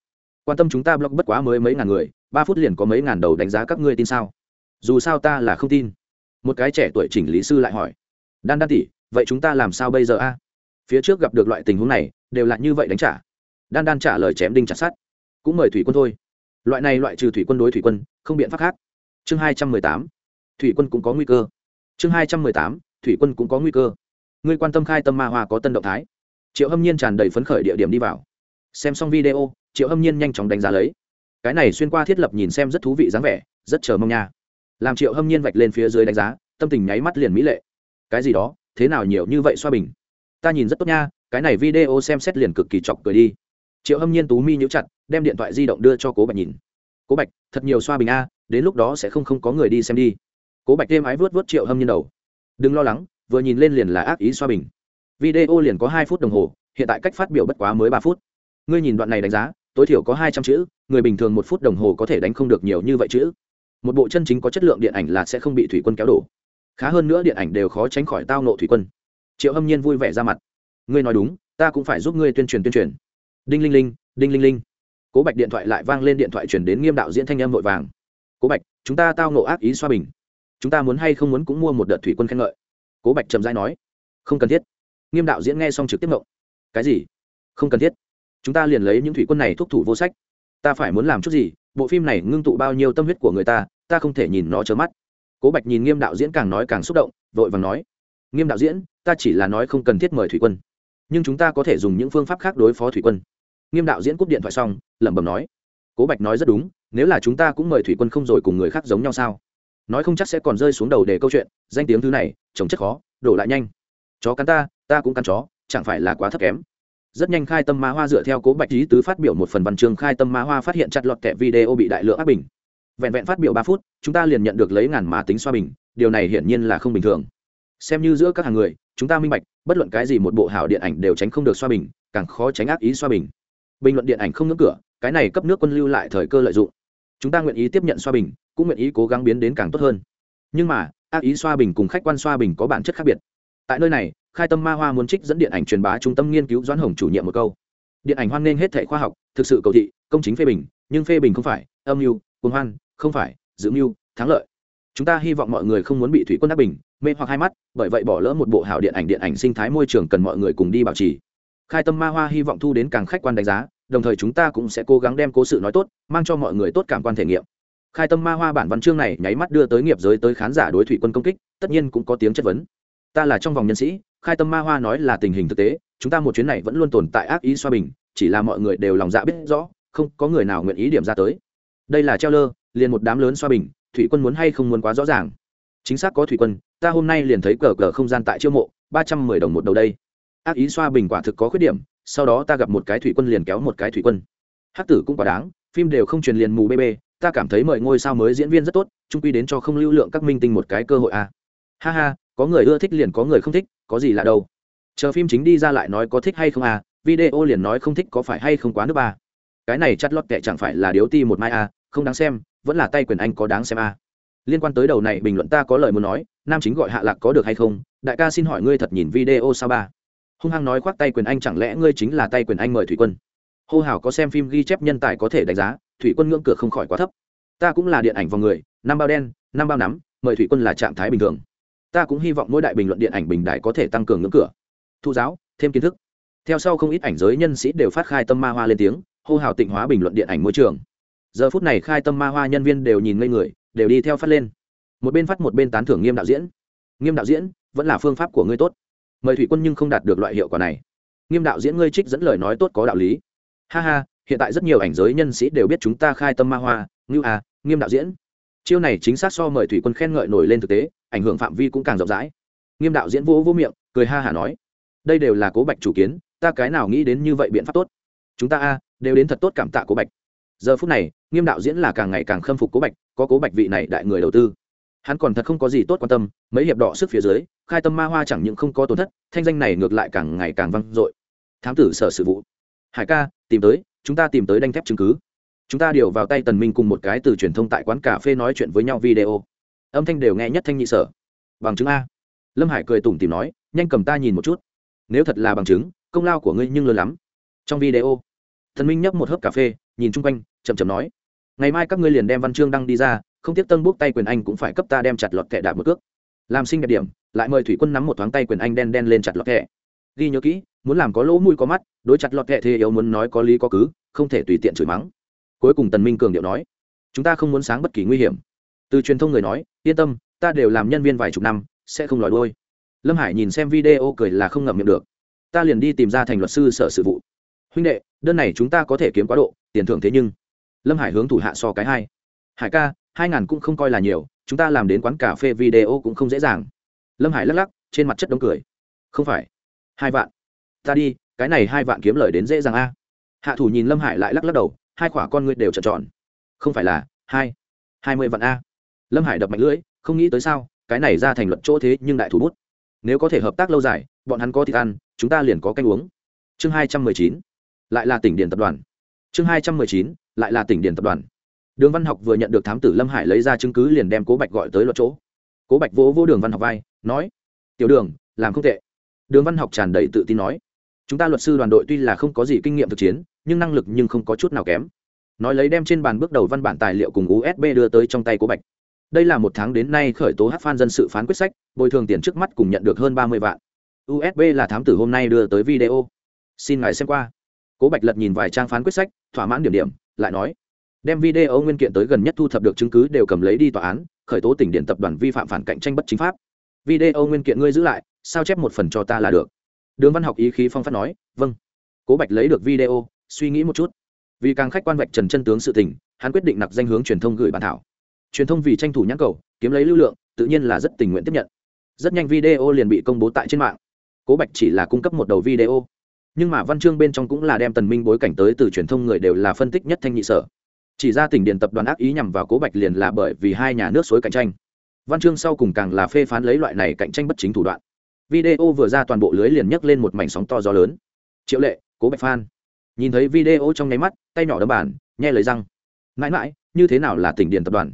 Quan tâm chúng ta blog bất quá mới mấy ngàn người, ba phút liền có mấy ngàn đầu đánh giá các ngươi tin sao? Dù sao ta là không tin một cái trẻ tuổi chỉnh lý sư lại hỏi, đan đan tỷ, vậy chúng ta làm sao bây giờ a? Phía trước gặp được loại tình huống này, đều là như vậy đánh trả. Đan đan trả lời chém đinh chặt sát cũng mời thủy quân thôi. Loại này loại trừ thủy quân đối thủy quân, không biện pháp khác. Chương hai trăm mười tám, thủy quân cũng có nguy cơ. Chương hai trăm mười tám, thủy quân cũng có nguy cơ. Người quan tâm khai tâm ma hoa có tân động thái. Triệu hâm nhiên tràn đầy phấn khởi địa điểm đi vào. Xem xong video, triệu hâm nhiên nhanh chóng đánh giá lấy. Cái này xuyên qua thiết lập nhìn xem rất thú vị dáng vẻ, rất chờ mong nha làm triệu hâm nhiên vạch lên phía dưới đánh giá, tâm tình nháy mắt liền mỹ lệ. Cái gì đó? Thế nào nhiều như vậy xoa bình? Ta nhìn rất tốt nha, cái này video xem xét liền cực kỳ chọc cười đi. Triệu hâm nhiên tú mi nhũ chặt, đem điện thoại di động đưa cho cố bạch nhìn. Cố bạch, thật nhiều xoa bình a, đến lúc đó sẽ không không có người đi xem đi. Cố bạch thêm ái vớt vớt triệu hâm nhiên đầu. Đừng lo lắng, vừa nhìn lên liền là ác ý xoa bình. Video liền có hai phút đồng hồ, hiện tại cách phát biểu bất quá mới ba phút. Ngươi nhìn đoạn này đánh giá, tối thiểu có hai trăm chữ, người bình thường một phút đồng hồ có thể đánh không được nhiều như vậy chữ một bộ chân chính có chất lượng điện ảnh là sẽ không bị thủy quân kéo đổ. Khá hơn nữa điện ảnh đều khó tránh khỏi tao nộ thủy quân. Triệu hâm nhiên vui vẻ ra mặt. Ngươi nói đúng, ta cũng phải giúp ngươi tuyên truyền tuyên truyền. Đinh linh linh, đinh linh linh. Cố bạch điện thoại lại vang lên điện thoại chuyển đến nghiêm đạo diễn thanh âm vội vàng. Cố bạch, chúng ta tao nộ ác ý xoa bình. Chúng ta muốn hay không muốn cũng mua một đợt thủy quân khen ngợi. Cố bạch trầm dai nói. Không cần thiết. Nghiêm đạo diễn nghe xong trực tiếp ngộ. Cái gì? Không cần thiết. Chúng ta liền lấy những thủy quân này thúc thủ vô sách. Ta phải muốn làm chút gì? Bộ phim này ngưng tụ bao nhiêu tâm huyết của người ta ta không thể nhìn nó trơ mắt. Cố bạch nhìn nghiêm đạo diễn càng nói càng xúc động, vội vàng nói, nghiêm đạo diễn, ta chỉ là nói không cần thiết mời thủy quân, nhưng chúng ta có thể dùng những phương pháp khác đối phó thủy quân. Nghiêm đạo diễn cúp điện thoại xong, lẩm bẩm nói, cố bạch nói rất đúng, nếu là chúng ta cũng mời thủy quân không rồi cùng người khác giống nhau sao? Nói không chắc sẽ còn rơi xuống đầu để câu chuyện, danh tiếng thứ này trồng chất khó, đổ lại nhanh. Chó cắn ta ta cũng cắn chó, chẳng phải là quá thấp kém rất nhanh khai tâm ma hoa dựa theo cố bạch lý tứ phát biểu một phần văn chương khai tâm ma hoa phát hiện chặt lọt kẻ video bị đại lượng áp bình. Vẹn vẹn phát biểu ba phút, chúng ta liền nhận được lấy ngàn má tính xoa bình, điều này hiển nhiên là không bình thường. Xem như giữa các hàng người, chúng ta minh bạch, bất luận cái gì một bộ hảo điện ảnh đều tránh không được xoa bình, càng khó tránh ác ý xoa bình. Bình luận điện ảnh không ngưỡng cửa, cái này cấp nước quân lưu lại thời cơ lợi dụng. Chúng ta nguyện ý tiếp nhận xoa bình, cũng nguyện ý cố gắng biến đến càng tốt hơn. Nhưng mà, ác ý xoa bình cùng khách quan xoa bình có bản chất khác biệt. Tại nơi này khai tâm ma hoa muốn trích dẫn điện ảnh truyền bá trung tâm nghiên cứu doãn hồng chủ nhiệm một câu. Điện ảnh hoan nghênh hết thể khoa học, thực sự cầu thị, công chính phê bình, nhưng phê bình không phải, âm mưu, cuồng hoan, không phải giữ mưu, thắng lợi. Chúng ta hy vọng mọi người không muốn bị thủy quân đắc bình, mê hoặc hai mắt, bởi vậy bỏ lỡ một bộ hảo điện ảnh điện ảnh sinh thái môi trường cần mọi người cùng đi bảo trì. Khai tâm ma hoa hy vọng thu đến càng khách quan đánh giá, đồng thời chúng ta cũng sẽ cố gắng đem cố sự nói tốt, mang cho mọi người tốt cảm quan thể nghiệm. Khai tâm ma hoa bản văn chương này nháy mắt đưa tới nghiệp giới tới khán giả đối thủy quân công kích, tất nhiên cũng có tiếng chất vấn. Ta là trong vòng nhân sĩ khai tâm ma hoa nói là tình hình thực tế, chúng ta một chuyến này vẫn luôn tồn tại ác ý xoa bình, chỉ là mọi người đều lòng dạ biết rõ, không có người nào nguyện ý điểm ra tới. Đây là treo lơ, liền một đám lớn xoa bình, thủy quân muốn hay không muốn quá rõ ràng. Chính xác có thủy quân, ta hôm nay liền thấy cờ cờ không gian tại chiêu mộ, ba trăm mười đồng một đầu đây. Ác ý xoa bình quả thực có khuyết điểm, sau đó ta gặp một cái thủy quân liền kéo một cái thủy quân. Hát tử cũng quả đáng, phim đều không truyền liền mù bê bê, ta cảm thấy mời ngôi sao mới diễn viên rất tốt, trung quy đến cho không lưu lượng các minh tinh một cái cơ hội à. ha ha có người ưa thích liền có người không thích, có gì lạ đâu. Chờ phim chính đi ra lại nói có thích hay không à video liền nói không thích có phải hay không quá nước ba. Cái này chắt lót kệ chẳng phải là điếu ti một mai à không đáng xem, vẫn là tay quyền anh có đáng xem à. Liên quan tới đầu này bình luận ta có lời muốn nói, nam chính gọi hạ lạc có được hay không? Đại ca xin hỏi ngươi thật nhìn video sao ba? Hung hăng nói khoác tay quyền anh chẳng lẽ ngươi chính là tay quyền anh mời thủy quân? Hô hào có xem phim ghi chép nhân tài có thể đánh giá, thủy quân ngưỡng cửa không khỏi quá thấp. Ta cũng là điện ảnh vào người, năm bao đen, năm bao nắm, mời thủy quân là trạng thái bình thường ta cũng hy vọng mỗi đại bình luận điện ảnh bình đại có thể tăng cường ngưỡng cửa, thu giáo, thêm kiến thức. Theo sau không ít ảnh giới nhân sĩ đều phát khai tâm ma hoa lên tiếng, hô hào tịnh hóa bình luận điện ảnh môi trường. Giờ phút này khai tâm ma hoa nhân viên đều nhìn ngây người, đều đi theo phát lên. Một bên phát một bên tán thưởng nghiêm đạo diễn. Nghiêm đạo diễn, vẫn là phương pháp của ngươi tốt. Mời thủy quân nhưng không đạt được loại hiệu quả này. Nghiêm đạo diễn ngươi trích dẫn lời nói tốt có đạo lý. Ha ha, hiện tại rất nhiều ảnh giới nhân sĩ đều biết chúng ta khai tâm ma hoa. Ngưu à nghiêm đạo diễn. Chiêu này chính xác so mời thủy quân khen ngợi nổi lên thực tế ảnh hưởng phạm vi cũng càng rộng rãi. Nghiêm đạo diễn vỗ vỗ miệng, cười ha hả nói, đây đều là cố bạch chủ kiến, ta cái nào nghĩ đến như vậy biện pháp tốt. Chúng ta a, đều đến thật tốt cảm tạ cố bạch. Giờ phút này, nghiêm đạo diễn là càng ngày càng khâm phục cố bạch, có cố bạch vị này đại người đầu tư. Hắn còn thật không có gì tốt quan tâm, mấy hiệp đỏ sức phía dưới, khai tâm ma hoa chẳng những không có tổn thất, thanh danh này ngược lại càng ngày càng vang dội. Thám tử sở sự vụ. Hải ca, tìm tới, chúng ta tìm tới đanh thép chứng cứ. Chúng ta điều vào tay tần minh cùng một cái từ truyền thông tại quán cà phê nói chuyện với nhau video âm thanh đều nghe nhất thanh nhị sở. Bằng chứng a. Lâm hải cười tủm tìm nói, nhanh cầm ta nhìn một chút. Nếu thật là bằng chứng, công lao của ngươi nhưng lớn lắm. Trong video, thần minh nhấp một hớp cà phê, nhìn chung quanh chầm chầm nói, ngày mai các ngươi liền đem văn chương đăng đi ra, không tiếp tân bút tay quyền anh cũng phải cấp ta đem chặt lọt thẻ đạp một cước. Làm sinh đẹp điểm, lại mời thủy quân nắm một thoáng tay quyền anh đen đen lên chặt lọt thẻ ghi nhớ kỹ, muốn làm có lỗ mũi có mắt, đối chặt lọt thẻ thế yếu muốn nói có lý có cứ, không thể tùy tiện chửi mắng. Cuối cùng tần minh cường điệu nói, chúng ta không muốn sáng bất kỳ nguy hiểm từ truyền thông người nói, yên tâm, ta đều làm nhân viên vài chục năm, sẽ không lòi đôi lâm hải nhìn xem video cười là không ngậm miệng được. Ta liền đi tìm ra thành luật sư sở sự vụ. Huynh đệ, đơn này chúng ta có thể kiếm quá độ, tiền thưởng thế nhưng. Lâm hải hướng thủ hạ so cái hai. Hải ca, hai ngàn cũng không coi là nhiều, chúng ta làm đến quán cà phê video cũng không dễ dàng. Lâm hải lắc lắc, trên mặt chất đống cười. Không phải. Hai vạn. Ta đi, cái này hai vạn kiếm lời đến dễ dàng a. Hạ thủ nhìn lâm hải lại lắc lắc đầu, hai khỏa con ngươi đều trợn tròn. Không phải là, hai. Hai mươi vạn a lâm hải đập mạnh lưỡi, không nghĩ tới sao, cái này ra thành luật chỗ thế nhưng đại thủ bút. Nếu có thể hợp tác lâu dài, bọn hắn có thịt ăn, chúng ta liền có canh uống. Chương hai trăm mười chín, lại là tỉnh điện tập đoàn. Chương hai trăm mười chín, lại là tỉnh điện tập đoàn. Đường văn học vừa nhận được thám tử lâm hải lấy ra chứng cứ liền đem cố bạch gọi tới luật chỗ. Cố bạch vỗ vỗ đường văn học vai, nói, tiểu đường, làm không tệ. Đường văn học tràn đầy tự tin nói, chúng ta luật sư đoàn đội tuy là không có gì kinh nghiệm thực chiến, nhưng năng lực nhưng không có chút nào kém. Nói lấy đem trên bàn bước đầu văn bản tài liệu cùng usb đưa tới trong tay cố bạch đây là một tháng đến nay khởi tố hát phan dân sự phán quyết sách, bồi thường tiền trước mắt cùng nhận được hơn ba mươi vạn. Usb là thám tử hôm nay đưa tới video. Xin ngài xem qua. Cố bạch lật nhìn vài trang phán quyết sách, thỏa mãn điểm điểm, lại nói, đem video nguyên kiện tới gần nhất thu thập được chứng cứ đều cầm lấy đi tòa án, khởi tố tỉnh điện tập đoàn vi phạm phản cạnh tranh bất chính pháp. Video nguyên kiện ngươi giữ lại, sao chép một phần cho ta là được? Đường văn học ý khí phong phát nói vâng. Cố bạch lấy được video, suy nghĩ một chút. Vì càng khách quan vạch trần chân tướng sự tình, hắn quyết định nặc danh hướng truyền thông gửi bản thảo truyền thông vì tranh thủ nhãn cầu, kiếm lấy lưu lượng, tự nhiên là rất tình nguyện tiếp nhận. Rất nhanh video liền bị công bố tại trên mạng. Cố bạch chỉ là cung cấp một đầu video. Nhưng mà văn chương bên trong cũng là đem tần minh bối cảnh tới từ truyền thông người đều là phân tích nhất thanh nhị sở. Chỉ ra tỉnh điện tập đoàn ác ý nhằm vào cố bạch liền là bởi vì hai nhà nước suối cạnh tranh. Văn chương sau cùng càng là phê phán lấy loại này cạnh tranh bất chính thủ đoạn. Video vừa ra toàn bộ lưới liền nhấc lên một mảnh sóng to gió lớn. Triệu lệ, cố bạch phan nhìn thấy video trong nháy mắt, tay nhỏ đấm bàn, nhẹ lời răng. Mãi mãi, như thế nào là tỉnh điện tập đoàn?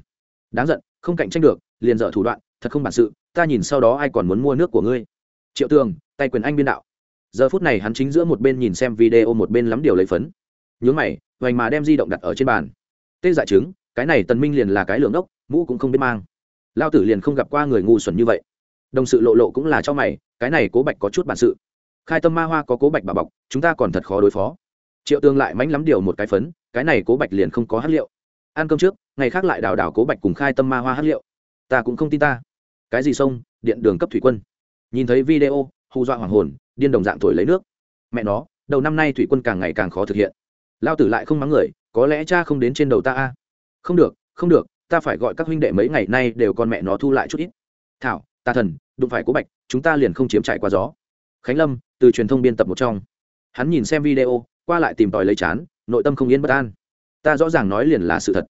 Đáng giận, không cạnh tranh được, liền dở thủ đoạn, thật không bản sự, ta nhìn sau đó ai còn muốn mua nước của ngươi. Triệu tường, tay quyền anh biên đạo. Giờ phút này hắn chính giữa một bên nhìn xem video một bên lắm điều lấy phấn. Nhớ mày vành mà đem di động đặt ở trên bàn. Tê dại chứng, cái này tần minh liền là cái lượng đốc, mũ cũng không biết mang. Lao tử liền không gặp qua người ngu xuẩn như vậy. Đồng sự lộ lộ cũng là cho mày, cái này cố bạch có chút bản sự. Khai tâm ma hoa có cố bạch bà bọc, chúng ta còn thật khó đối phó. Triệu tương lại mánh lắm điều một cái phấn, cái này cố bạch liền không có hát liệu. Ăn cơm trước ngày khác lại đào đào cố bạch cùng khai tâm ma hoa hát liệu. Ta cũng không tin ta. Cái gì sông? Điện đường cấp thủy quân. Nhìn thấy video, hù dọa hoàng hồn, điên đồng dạng thổi lấy nước. Mẹ nó, đầu năm nay thủy quân càng ngày càng khó thực hiện. Lao tử lại không mắng người, có lẽ cha không đến trên đầu ta a. Không được không được, ta phải gọi các huynh đệ mấy ngày nay đều con mẹ nó thu lại chút ít. Thảo, ta thần, đụng phải cố bạch, chúng ta liền không chiếm trải qua gió. Khánh lâm, từ truyền thông biên tập một trong. Hắn nhìn xem video, qua lại tìm tòi lấy chán, nội tâm không yên bất an. Ta rõ ràng nói liền là sự thật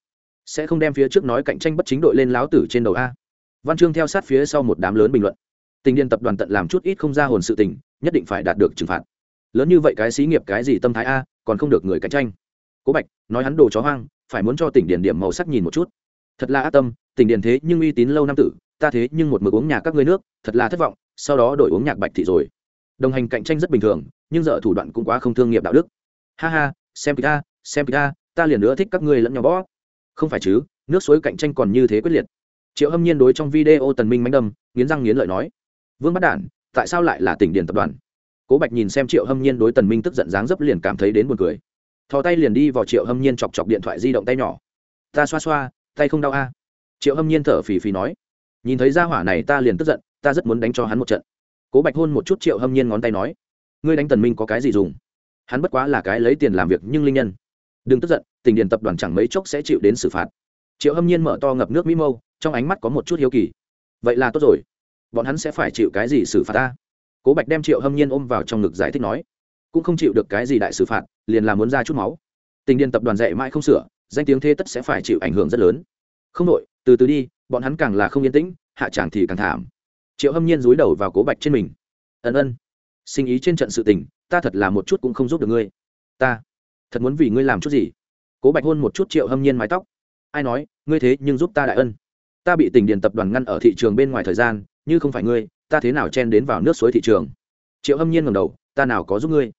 sẽ không đem phía trước nói cạnh tranh bất chính đội lên láo tử trên đầu a. Văn chương theo sát phía sau một đám lớn bình luận. Tình điền tập đoàn tận làm chút ít không ra hồn sự tình, nhất định phải đạt được trừng phạt. Lớn như vậy cái xí nghiệp cái gì tâm thái a, còn không được người cạnh tranh. Cố bạch, nói hắn đồ chó hoang, phải muốn cho tỉnh điền điểm màu sắc nhìn một chút. Thật là ác tâm, tỉnh điền thế nhưng uy tín lâu năm tử, ta thế nhưng một mực uống nhà các ngươi nước, thật là thất vọng, sau đó đổi uống nhạc bạch thị rồi. Đồng hành cạnh tranh rất bình thường, nhưng dở thủ đoạn cũng quá không thương nghiệp đạo đức. Ha ha, xem kịch ta xem kịch ta ta liền nữa thích các ngươi lẫn nhau bó không phải chứ, nước suối cạnh tranh còn như thế quyết liệt. Triệu hâm nhiên đối trong video tần minh mánh đâm, nghiến răng nghiến lợi nói, vương bắt đản, tại sao lại là tỉnh điền tập đoàn? Cố bạch nhìn xem triệu hâm nhiên đối tần minh tức giận dáng dấp liền cảm thấy đến buồn cười. Thò tay liền đi vào triệu hâm nhiên chọc chọc điện thoại di động tay nhỏ. Ta xoa xoa, tay không đau a. Triệu hâm nhiên thở phì phì nói, nhìn thấy ra hỏa này ta liền tức giận, ta rất muốn đánh cho hắn một trận. Cố bạch hôn một chút triệu hâm nhiên ngón tay nói, ngươi đánh tần minh có cái gì dùng? Hắn bất quá là cái lấy tiền làm việc nhưng linh nhân đừng tức giận, tình điền tập đoàn chẳng mấy chốc sẽ chịu đến xử phạt. Triệu hâm nhiên mở to ngập nước mỹ mâu, trong ánh mắt có một chút hiếu kỳ. Vậy là tốt rồi. Bọn hắn sẽ phải chịu cái gì xử phạt ta? Cố bạch đem triệu hâm nhiên ôm vào trong ngực giải thích nói. Cũng không chịu được cái gì đại xử phạt, liền là muốn ra chút máu. Tình điền tập đoàn dạy mãi không sửa, danh tiếng thế tất sẽ phải chịu ảnh hưởng rất lớn. Không đội từ từ đi, bọn hắn càng là không yên tĩnh, hạ tràng thì càng thảm. Triệu hâm nhiên dúi đầu vào cố bạch trên mình. Ân ân. Sinh ý trên trận sự tình, ta thật là một chút cũng không giúp được ngươi. Ta thật muốn vì ngươi làm chút gì? Cố bạch hôn một chút triệu hâm nhiên mái tóc. Ai nói, ngươi thế nhưng giúp ta đại ân. Ta bị tình điền tập đoàn ngăn ở thị trường bên ngoài thời gian, như không phải ngươi, ta thế nào chen đến vào nước suối thị trường? Triệu hâm nhiên ngầm đầu, ta nào có giúp ngươi?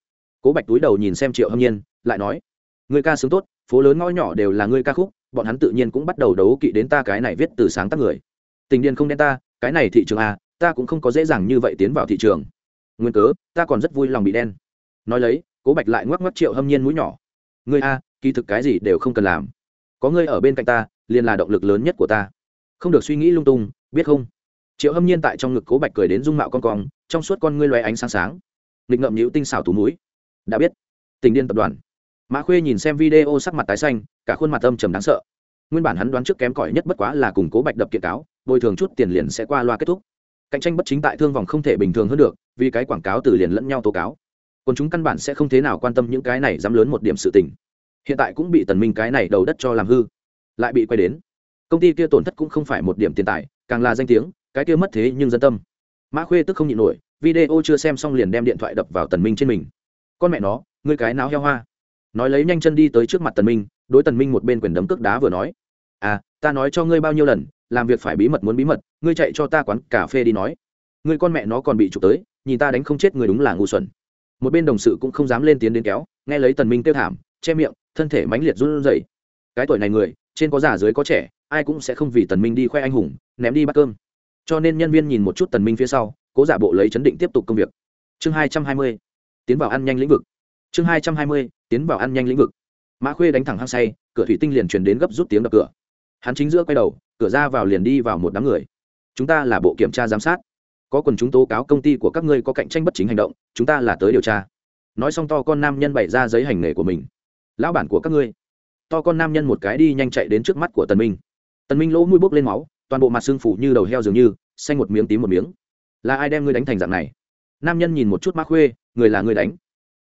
Cố bạch túi đầu nhìn xem triệu hâm nhiên, lại nói, ngươi ca sướng tốt, phố lớn ngõ nhỏ đều là ngươi ca khúc, bọn hắn tự nhiên cũng bắt đầu đấu kỵ đến ta cái này viết từ sáng tác người. Tình điền không đen ta, cái này thị trường à ta cũng không có dễ dàng như vậy tiến vào thị trường. Nguyên cớ, ta còn rất vui lòng bị đen. Nói lấy cố bạch lại ngoắc ngoắc triệu hâm nhiên mũi nhỏ. Ngươi a, kỳ thực cái gì đều không cần làm. Có ngươi ở bên cạnh ta, liền là động lực lớn nhất của ta. Không được suy nghĩ lung tung, biết không? Triệu hâm nhiên tại trong ngực cố bạch cười đến dung mạo con cong, trong suốt con ngươi loé ánh sáng sáng. Nghịch ngậm nhữ tinh xảo tú núi đã biết. Tình điên tập đoàn. Mã khuê nhìn xem video sắc mặt tái xanh, cả khuôn mặt âm trầm đáng sợ. Nguyên bản hắn đoán trước kém cỏi nhất bất quá là cùng cố bạch đập kiện cáo, bồi thường chút tiền liền sẽ qua loa kết thúc. Cạnh tranh bất chính tại thương vòng không thể bình thường hơn được, vì cái quảng cáo từ liền lẫn nhau tố cáo còn chúng căn bản sẽ không thế nào quan tâm những cái này dám lớn một điểm sự tình. Hiện tại cũng bị tần minh cái này đầu đất cho làm hư, lại bị quay đến. Công ty kia tổn thất cũng không phải một điểm tiền tài, càng là danh tiếng, cái kia mất thế nhưng dân tâm. Mã khuê tức không nhịn nổi, video chưa xem xong liền đem điện thoại đập vào tần minh trên mình. Con mẹ nó, ngươi cái náo heo hoa. Nói lấy nhanh chân đi tới trước mặt tần minh, đối tần minh một bên quyền đấm cước đá vừa nói. À ta nói cho ngươi bao nhiêu lần, làm việc phải bí mật muốn bí mật, ngươi chạy cho ta quán cà phê đi nói. Ngươi con mẹ nó còn bị chụp tới, nhìn ta đánh không chết người đúng là ngu xuẩn một bên đồng sự cũng không dám lên tiến đến kéo, nghe lấy tần minh kêu thảm, che miệng, thân thể mãnh liệt run rẩy. Cái tuổi này người, trên có già dưới có trẻ, ai cũng sẽ không vì tần minh đi khoe anh hùng, ném đi bát cơm. Cho nên nhân viên nhìn một chút tần minh phía sau, cố giả bộ lấy chấn định tiếp tục công việc. Chương hai trăm hai mươi, tiến vào ăn nhanh lĩnh vực. Chương hai trăm hai mươi, tiến vào ăn nhanh lĩnh vực. Mã khuê đánh thẳng hăng say, cửa thủy tinh liền truyền đến gấp rút tiếng đập cửa. Hắn chính giữa quay đầu, cửa ra vào liền đi vào một đám người. Chúng ta là bộ kiểm tra giám sát có quần chúng tố cáo công ty của các ngươi có cạnh tranh bất chính hành động, chúng ta là tới điều tra. Nói xong to con nam nhân bày ra giấy hành nghề của mình. Lão bản của các ngươi. To con nam nhân một cái đi nhanh chạy đến trước mắt của tần minh. Tần minh lỗ mũi bốc lên máu, toàn bộ mặt xương phủ như đầu heo dường như, xanh một miếng tím một miếng. Là ai đem ngươi đánh thành dạng này? Nam nhân nhìn một chút mã khuê, người là người đánh.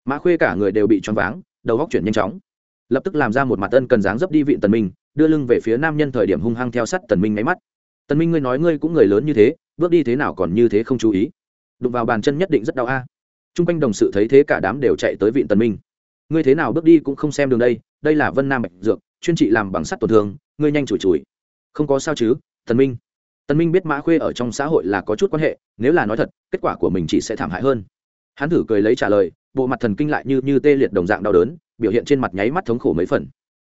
Mã khuê cả người đều bị choáng váng, đầu góc chuyển nhanh chóng. Lập tức làm ra một mặt ân cần dáng dấp đi vịn tần minh, đưa lưng về phía nam nhân thời điểm hung hăng theo sát tần minh máy mắt. Tần minh ngươi nói ngươi cũng người lớn như thế bước đi thế nào còn như thế không chú ý. Đụng vào bàn chân nhất định rất đau a. À. t r u n g quanh đồng sự thấy thế cả đám đều chạy tới vịn tần minh. Ngươi thế nào bước đi cũng không xem đường đây đây là vân nam bạch dược, chuyên trị làm bằng sắt tổn thương, ngươi nhanh chùi chùi không có sao chứ, tần minh. Tần minh biết mã khuê ở trong xã hội là có chút quan hệ, nếu là nói thật, kết quả của mình chỉ sẽ thảm hại hơn. Hắn thử cười lấy trả lời, bộ mặt thần kinh lại như như tê liệt đồng dạng đau đớn, biểu hiện trên mặt nháy mắt thống khổ mấy phần.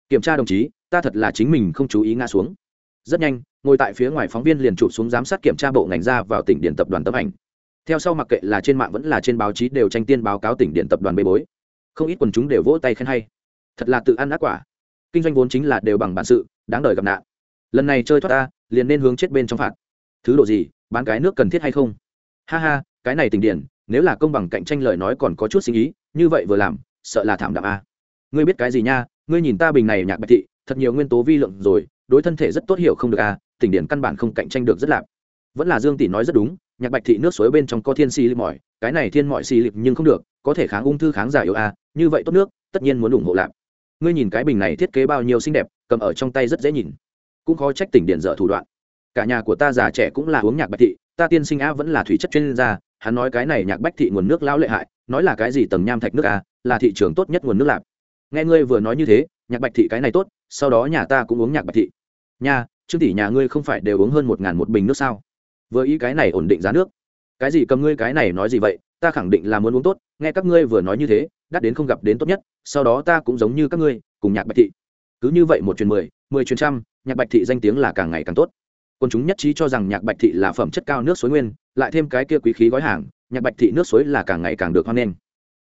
Kiểm tra đồng chí, ta thật là chính mình không chú ý ngã xuống rất nhanh, ngồi tại phía ngoài phóng viên liền chụp xuống giám sát kiểm tra bộ ngành ra vào tỉnh điện tập đoàn tấm ảnh. Theo sau mặc kệ là trên mạng vẫn là trên báo chí đều tranh tiên báo cáo tỉnh điện tập đoàn bê bối. Không ít quần chúng đều vỗ tay khen hay. Thật là tự ăn ác quả. Kinh doanh vốn chính là đều bằng bản sự, đáng đời gặp nạn. Lần này chơi thoát ta, liền nên hướng chết bên trong phạt. Thứ độ gì, bán cái nước cần thiết hay không? Ha ha, cái này tỉnh điện, nếu là công bằng cạnh tranh lời nói còn có chút sinh ý, như vậy vừa làm, sợ là thảm đạm a. Ngươi biết cái gì nha, ngươi nhìn ta bình này nhạc bạch thị, thật nhiều nguyên tố vi lượng rồi đối thân thể rất tốt hiểu không được a tỉnh điển căn bản không cạnh tranh được rất lạp vẫn là dương tỷ nói rất đúng, nhạc bạch thị nước suối bên trong có thiên si lịp mỏi, cái này thiên mọi si lịp nhưng không được, có thể kháng ung thư kháng giả yếu a như vậy tốt nước, tất nhiên muốn ủng hộ lạp. Ngươi nhìn cái bình này thiết kế bao nhiêu xinh đẹp, cầm ở trong tay rất dễ nhìn. Cũng khó trách tỉnh điện dở thủ đoạn. Cả nhà của ta già trẻ cũng là uống nhạc bạch thị, ta tiên sinh a vẫn là thủy chất chuyên gia, hắn nói cái này nhạc bách thị nguồn nước lao lệ hại, nói là cái gì tầng nham thạch nước a là thị trường tốt nhất nguồn nước lạp. Nghe ngươi vừa nói như thế, nhạc bạch thị cái này tốt, sau đó nhà ta cũng uống nhạc bạch thị nha, trương tỷ nhà ngươi không phải đều uống hơn một ngàn một bình nước sao? Vừa ý cái này ổn định giá nước. Cái gì cầm ngươi cái này nói gì vậy? Ta khẳng định là muốn uống tốt, nghe các ngươi vừa nói như thế, đắt đến không gặp đến tốt nhất, sau đó ta cũng giống như các ngươi, cùng nhạc bạch thị. Cứ như vậy một chuyến mười mười chuyến trăm, nhạc bạch thị danh tiếng là càng ngày càng tốt. Quân chúng nhất trí cho rằng nhạc bạch thị là phẩm chất cao nước suối nguyên, lại thêm cái kia quý khí gói hàng, nhạc bạch thị nước suối là càng ngày càng được hoan nghênh.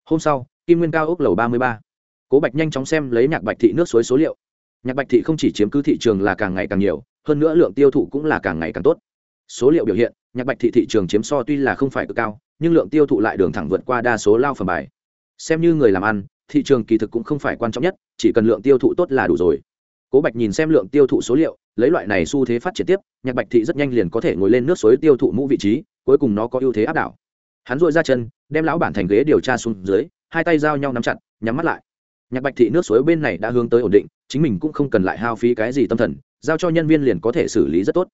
Hôm sau, kim nguyên cao ốc lầu ba mươi ba. Cố bạch nhanh chóng xem lấy nhạc bạch thị nước suối số liệu nhạc bạch thị không chỉ chiếm cứ thị trường là càng ngày càng nhiều, hơn nữa lượng tiêu thụ cũng là càng ngày càng tốt. Số liệu biểu hiện, nhạc bạch thị thị trường chiếm so tuy là không phải cực cao, nhưng lượng tiêu thụ lại đường thẳng vượt qua đa số lao phẩm bài. Xem như người làm ăn, thị trường kỳ thực cũng không phải quan trọng nhất, chỉ cần lượng tiêu thụ tốt là đủ rồi. Cố bạch nhìn xem lượng tiêu thụ số liệu, lấy loại này xu thế phát triển tiếp, nhạc bạch thị rất nhanh liền có thể ngồi lên nước suối tiêu thụ mũ vị trí, cuối cùng nó có ưu thế áp đảo. Hắn dội ra chân, đem lão bản thành ghế điều tra xuống dưới, hai tay giao nhau nắm chặt, nhắm mắt lại. Nhạc bạch thị nước suối bên này đã hướng tới ổn định chính mình cũng không cần lại hao phí cái gì tâm thần, giao cho nhân viên liền có thể xử lý rất tốt.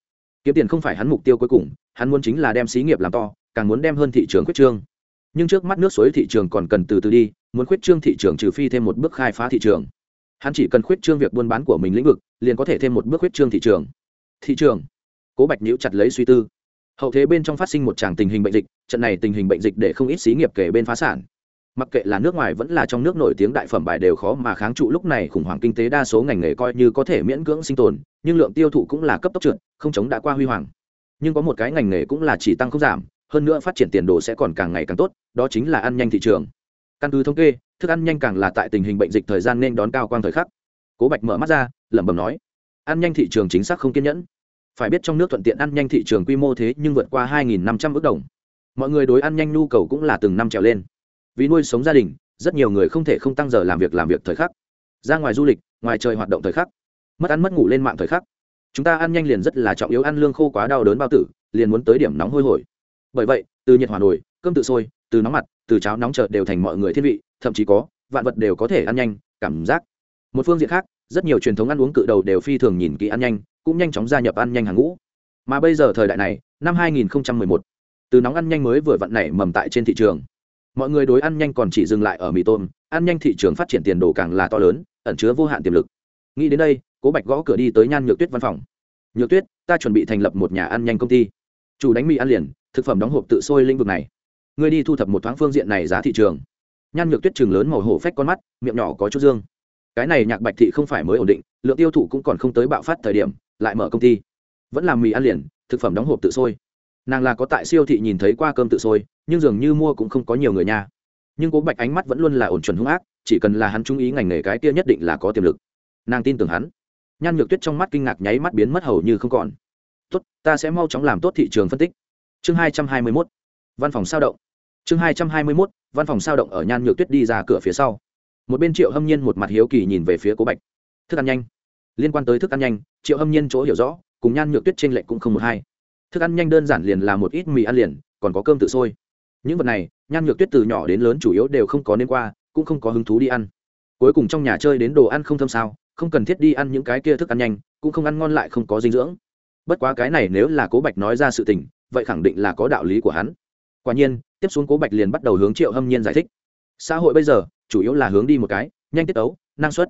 Kiếm tiền không phải hắn mục tiêu cuối cùng, hắn muốn chính là đem xí nghiệp làm to, càng muốn đem hơn thị trường khuyết trương. Nhưng trước mắt nước suối thị trường còn cần từ từ đi, muốn khuyết trương thị trường trừ phi thêm một bước khai phá thị trường. Hắn chỉ cần khuyết trương việc buôn bán của mình lĩnh vực, liền có thể thêm một bước khuyết trương thị trường. Thị trường. Cố bạch nhiễu chặt lấy suy tư. Hậu thế bên trong phát sinh một tràng tình hình bệnh dịch, trận này tình hình bệnh dịch để không ít xí nghiệp kể bên phá sản mặc kệ là nước ngoài vẫn là trong nước nổi tiếng đại phẩm bài đều khó mà kháng trụ lúc này khủng hoảng kinh tế đa số ngành nghề coi như có thể miễn cưỡng sinh tồn, nhưng lượng tiêu thụ cũng là cấp tốc trượt, không chống đã qua huy hoàng. Nhưng có một cái ngành nghề cũng là chỉ tăng không giảm, hơn nữa phát triển tiền đồ sẽ còn càng ngày càng tốt, đó chính là ăn nhanh thị trường. Căn cứ thống kê, thức ăn nhanh càng là tại tình hình bệnh dịch thời gian nên đón cao quang thời khắc. Cố bạch mở mắt ra, lẩm bẩm nói, ăn nhanh thị trường chính xác không kiên nhẫn. Phải biết trong nước thuận tiện ăn nhanh thị trường quy mô thế nhưng vượt qua 2.500 ước đồng. Mọi người đối ăn nhanh nhu cầu cũng là từng năm trèo lên vì nuôi sống gia đình rất nhiều người không thể không tăng giờ làm việc làm việc thời khắc. Ra ngoài du lịch ngoài trời hoạt động thời khắc. Mất ăn mất ngủ lên mạng thời khắc. Chúng ta ăn nhanh liền rất là trọng yếu ăn lương khô quá đau đớn bao tử liền muốn tới điểm nóng hôi hổi. Bởi vậy từ nhiệt hỏa nồi cơm tự sôi từ nóng mặt từ cháo nóng chợt đều thành mọi người thiên vị thậm chí có vạn vật đều có thể ăn nhanh cảm giác. Một phương diện khác rất nhiều truyền thống ăn uống cự đầu đều phi thường nhìn kỹ ăn nhanh cũng nhanh chóng gia nhập ăn nhanh hàng ngũ. Mà bây giờ thời đại này năm 2011, từ nóng ăn nhanh mới vừa vặn nảy mầm tại trên thị trường mọi người đối ăn nhanh còn chỉ dừng lại ở mì tôm, ăn nhanh thị trường phát triển tiền đồ càng là to lớn, ẩn chứa vô hạn tiềm lực. Nghĩ đến đây, cố bạch gõ cửa đi tới nhan nhược tuyết văn phòng. Nhược tuyết, ta chuẩn bị thành lập một nhà ăn nhanh công ty. Chủ đánh mì ăn liền, thực phẩm đóng hộp tự sôi lĩnh vực này. Ngươi đi thu thập một thoáng phương diện này giá thị trường. Nhan nhược tuyết chừng lớn màu hổ phách con mắt, miệng nhỏ có chút dương. Cái này nhạc bạch thị không phải mới ổn định, lượng tiêu thụ cũng còn không tới bạo phát thời điểm, lại mở công ty. Vẫn làm mì ăn liền, thực phẩm đóng hộp tự sôi. Nàng là có tại siêu thị nhìn thấy qua cơm tự sôi nhưng dường như mua cũng không có nhiều người nha. Nhưng cố bạch ánh mắt vẫn luôn là ổn chuẩn hung ác, chỉ cần là hắn chú ý ngành nghề cái kia nhất định là có tiềm lực. Nàng tin tưởng hắn. Nhan nhược tuyết trong mắt kinh ngạc nháy mắt biến mất hầu như không còn. Tốt, ta sẽ mau chóng làm tốt thị trường phân tích. Chương hai trăm hai mươi mốt, văn phòng sao động. Chương hai trăm hai mươi mốt, văn phòng sao động ở nhan nhược tuyết đi ra cửa phía sau. Một bên triệu hâm nhiên một mặt hiếu kỳ nhìn về phía cố bạch. Thức ăn nhanh. Liên quan tới thức ăn nhanh, triệu hâm nhiên chỗ hiểu rõ, cùng nhan nhược tuyết t r ê n lệch cũng không một hai. Thức ăn nhanh đơn giản liền là một ít mì ăn liền, còn có cơm tự sôi những vật này, nhan nhược tuyết từ nhỏ đến lớn chủ yếu đều không có nên qua, cũng không có hứng thú đi ăn. Cuối cùng trong nhà chơi đến đồ ăn không thơm sao, không cần thiết đi ăn những cái kia thức ăn nhanh, cũng không ăn ngon lại không có dinh dưỡng. Bất quá cái này nếu là cố bạch nói ra sự tình, vậy khẳng định là có đạo lý của hắn. Quả nhiên, tiếp xuống cố bạch liền bắt đầu hướng triệu hâm nhiên giải thích. Xã hội bây giờ, chủ yếu là hướng đi một cái, nhanh tiết tấu, năng suất.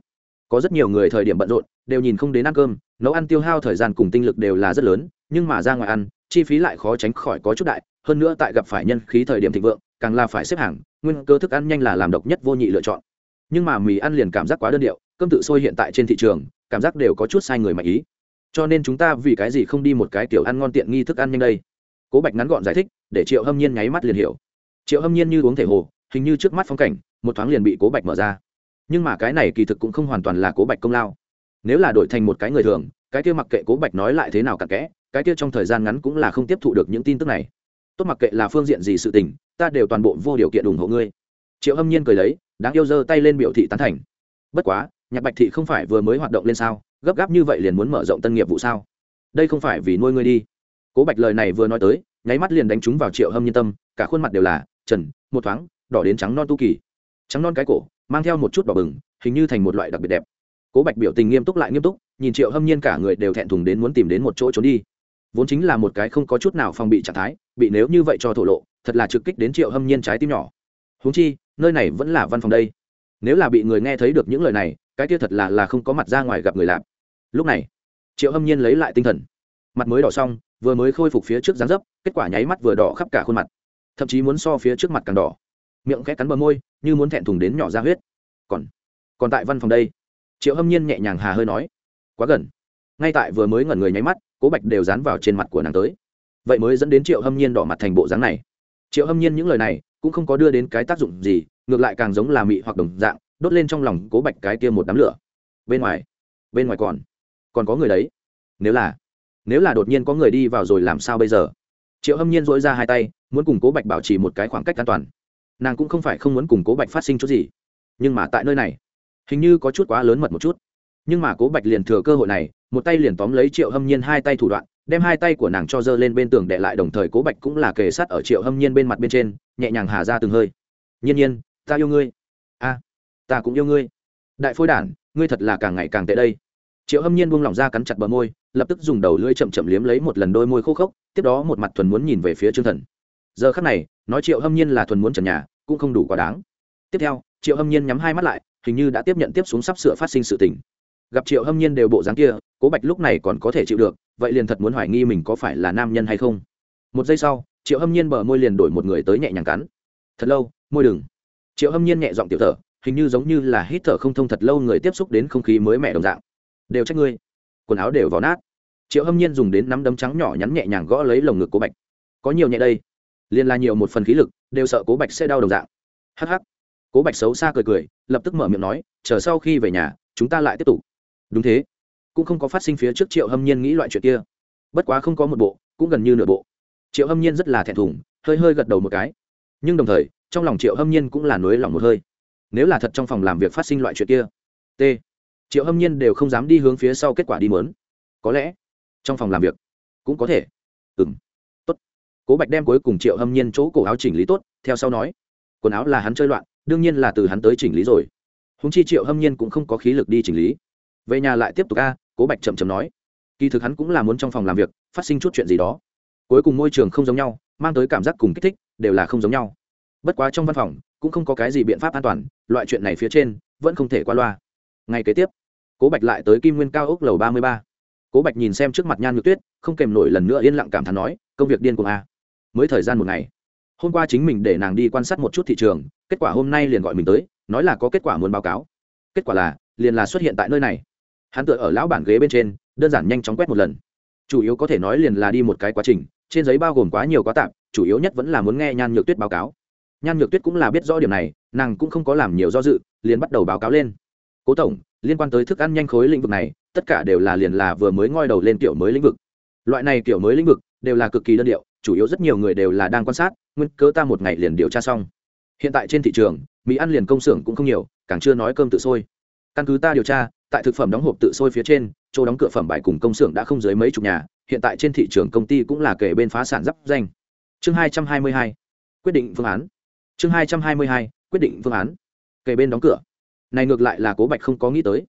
Có rất nhiều người thời điểm bận rộn, đều nhìn không đến ăn cơm, nấu ăn tiêu hao thời gian cùng tinh lực đều là rất lớn, nhưng mà ra ngoài ăn, chi phí lại khó tránh khỏi có chút đại hơn nữa tại gặp phải nhân khí thời điểm thịnh vượng, càng là phải xếp hàng, nguyên cơ thức ăn nhanh là làm độc nhất vô nhị lựa chọn. Nhưng mà mì ăn liền cảm giác quá đơn điệu, cơm tự sôi hiện tại trên thị trường, cảm giác đều có chút sai người mạnh ý. Cho nên chúng ta vì cái gì không đi một cái kiểu ăn ngon tiện nghi thức ăn nhanh đây? Cố bạch ngắn gọn giải thích, để triệu hâm nhiên nháy mắt liền hiểu. Triệu hâm nhiên như uống thể hồ, hình như trước mắt phong cảnh, một thoáng liền bị cố bạch mở ra. Nhưng mà cái này kỳ thực cũng không hoàn toàn là cố bạch công lao. Nếu là đổi thành một cái người thường, cái kia mặc kệ cố bạch nói lại thế nào cặn kẽ, cái kia trong thời gian ngắn cũng là không tiếp thụ được những tin tức này tốt mặc kệ là phương diện gì sự tình, ta đều toàn bộ vô điều kiện ủng hộ ngươi. Triệu hâm nhiên cười lấy, đáng yêu giơ tay lên biểu thị tán thành. Bất quá, nhạc bạch thị không phải vừa mới hoạt động lên sao? Gấp gáp như vậy liền muốn mở rộng tân nghiệp vụ sao? Đây không phải vì nuôi ngươi đi. Cố bạch lời này vừa nói tới, nháy mắt liền đánh trúng vào triệu hâm nhiên tâm, cả khuôn mặt đều là trần, một thoáng, đỏ đến trắng non tu kỳ. Trắng non cái cổ, mang theo một chút đỏ bừng, hình như thành một loại đặc biệt đẹp. Cố bạch biểu tình nghiêm túc lại nghiêm túc, nhìn triệu hâm nhiên cả người đều thẹn thùng đến muốn tìm đến một chỗ trốn đi vốn chính là một cái không có chút nào phòng bị trạng thái, bị nếu như vậy cho thổ lộ, thật là trực kích đến triệu hâm nhiên trái tim nhỏ. Húng chi, nơi này vẫn là văn phòng đây. Nếu là bị người nghe thấy được những lời này, cái kia thật là là không có mặt ra ngoài gặp người lạp lúc này, triệu hâm nhiên lấy lại tinh thần. Mặt mới đỏ xong, vừa mới khôi phục phía trước dáng dấp, kết quả nháy mắt vừa đỏ khắp cả khuôn mặt. Thậm chí muốn so phía trước mặt càng đỏ. Miệng khẽ cắn bờ môi, như muốn thẹn thùng đến nhỏ ra huyết. Còn còn tại văn phòng đây, triệu hâm nhiên nhẹ nhàng hà hơi nói, quá gần ngay tại vừa mới ngẩn người nháy mắt, cố bạch đều dán vào trên mặt của nàng tới. Vậy mới dẫn đến triệu hâm nhiên đỏ mặt thành bộ dáng này. Triệu hâm nhiên những lời này cũng không có đưa đến cái tác dụng gì, ngược lại càng giống là mị hoặc đồng dạng, đốt lên trong lòng cố bạch cái kia một đám lửa. Bên ngoài bên ngoài còn còn có người đấy. Nếu là nếu là đột nhiên có người đi vào rồi làm sao bây giờ? Triệu hâm nhiên dỗi ra hai tay, muốn cùng cố bạch bảo trì một cái khoảng cách an toàn. Nàng cũng không phải không muốn cùng cố bạch phát sinh chút gì. Nhưng mà tại nơi này, hình như có chút quá lớn mật một chút. Nhưng mà cố bạch liền thừa cơ hội này một tay liền tóm lấy triệu hâm nhiên hai tay thủ đoạn, đem hai tay của nàng cho dơ lên bên tường đệ lại đồng thời cố bạch cũng là kề sát ở triệu hâm nhiên bên mặt bên trên, nhẹ nhàng hà ra từng hơi. Nhiên nhiên, ta yêu ngươi. A, ta cũng yêu ngươi. Đại phôi đản, ngươi thật là càng ngày càng tệ đây. Triệu hâm nhiên buông lỏng ra cắn chặt bờ môi, lập tức dùng đầu lưỡi chậm chậm liếm lấy một lần đôi môi khô khốc, tiếp đó một mặt thuần muốn nhìn về phía trương thần. Giờ khắc này, nói triệu hâm nhiên là thuần muốn trần nhà, cũng không đủ quá đáng. Tiếp theo, triệu hâm nhiên nhắm hai mắt lại, hình như đã tiếp nhận tiếp xuống sắp sửa phát sinh sự tình gặp triệu hâm nhiên đều bộ dáng kia, cố bạch lúc này còn có thể chịu được, vậy liền thật muốn hoài nghi mình có phải là nam nhân hay không? Một giây sau, triệu hâm nhiên bờ môi liền đổi một người tới nhẹ nhàng cắn. Thật lâu, môi đừng. Triệu hâm nhiên nhẹ giọng tiểu thở, hình như giống như là hít thở không thông thật lâu người tiếp xúc đến không khí mới mẻ đồng dạng. Đều trách ngươi. Quần áo đều vào nát. Triệu hâm nhiên dùng đến nắm đấm trắng nhỏ nhắn nhẹ nhàng gõ lấy lồng ngực cố bạch. Có nhiều nhẹ đây. Liền là nhiều một phần khí lực, đều sợ cố bạch sẽ đau đồng dạng. Hh cố bạch xấu xa cười cười, lập tức mở miệng nói, chờ sau khi về nhà, chúng ta lại tiếp tục đúng thế. Cũng không có phát sinh phía trước triệu hâm nhiên nghĩ loại chuyện kia. Bất quá không có một bộ, cũng gần như nửa bộ. Triệu hâm nhiên rất là thẹn thùng, hơi hơi gật đầu một cái. Nhưng đồng thời, trong lòng triệu hâm nhiên cũng là nới lòng một hơi. Nếu là thật trong phòng làm việc phát sinh loại chuyện kia, t. Triệu hâm nhiên đều không dám đi hướng phía sau kết quả đi mớn. Có lẽ, trong phòng làm việc, cũng có thể. Ừ m tốt. Cố bạch đem cuối cùng triệu hâm nhiên chỗ cổ áo chỉnh lý tốt, theo sau nói. Quần áo là hắn chơi loạn, đương nhiên là từ hắn tới chỉnh lý rồi. Húng chi triệu hâm nhiên cũng không có khí lực đi chỉnh lý về nhà lại tiếp tục a, cố bạch chậm chậm nói. Kỳ thực hắn cũng là muốn trong phòng làm việc, phát sinh chút chuyện gì đó. Cuối cùng môi trường không giống nhau, mang tới cảm giác cùng kích thích, đều là không giống nhau. Bất quá trong văn phòng, cũng không có cái gì biện pháp an toàn, loại chuyện này phía trên, vẫn không thể qua loa. Ngay kế tiếp, cố bạch lại tới kim nguyên cao ốc lầu ba mươi ba. Cố bạch nhìn xem trước mặt nhan nhược tuyết, không kèm nổi lần nữa yên lặng cảm thán nói, công việc điên cuồng a mới thời gian một ngày. Hôm qua chính mình để nàng đi quan sát một chút thị trường, kết quả hôm nay liền gọi mình tới, nói là có kết quả muốn báo cáo. Kết quả là, liền là xuất hiện tại nơi này hắn tựa ở lão bản ghế bên trên, đơn giản nhanh chóng quét một lần. Chủ yếu có thể nói liền là đi một cái quá trình, trên giấy bao gồm quá nhiều quá tạp, chủ yếu nhất vẫn là muốn nghe nhan nhược tuyết báo cáo. Nhan nhược tuyết cũng là biết rõ điểm này, nàng cũng không có làm nhiều do dự, liền bắt đầu báo cáo lên. Cố tổng, liên quan tới thức ăn nhanh khối lĩnh vực này, tất cả đều là liền là vừa mới ngoi đầu lên kiểu mới lĩnh vực. Loại này kiểu mới lĩnh vực đều là cực kỳ đơn điệu, chủ yếu rất nhiều người đều là đang quan sát, nguyên cớ ta một ngày liền điều tra xong. Hiện tại trên thị trường mỹ ăn liền công xưởng cũng không nhiều, càng chưa nói cơm tự sôi căn cứ ta điều tra, tại thực phẩm đóng hộp tự sôi phía trên, chỗ đóng cửa phẩm bài cùng công xưởng đã không dưới mấy chục nhà, hiện tại trên thị trường công ty cũng là kể bên phá sản d danh. Chương hai trăm hai mươi hai, quyết định phương án. Chương hai trăm hai mươi hai, quyết định phương án. Kể bên đóng cửa. Này ngược lại là cố bạch không có nghĩ tới.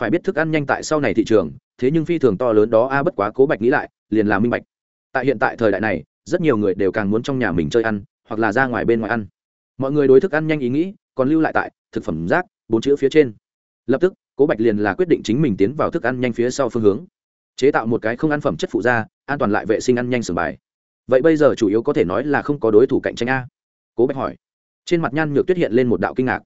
Phải biết thức ăn nhanh tại sau này thị trường, thế nhưng phi thường to lớn đó a, bất quá cố bạch nghĩ lại, liền là minh bạch. Tại hiện tại thời đại này, rất nhiều người đều càng muốn trong nhà mình chơi ăn, hoặc là ra ngoài bên ngoài ăn. Mọi người đối thức ăn nhanh ý nghĩ, còn lưu lại tại thực phẩm rác, bốn chữ phía trên lập tức, cố bạch liền là quyết định chính mình tiến vào thức ăn nhanh phía sau phương hướng. Chế tạo một cái không ăn phẩm chất phụ da an toàn lại vệ sinh ăn nhanh sườn bài. Vậy bây giờ chủ yếu có thể nói là không có đối thủ cạnh tranh a? Cố bạch hỏi. Trên mặt nhan nhược tuyết hiện lên một đạo kinh ngạc.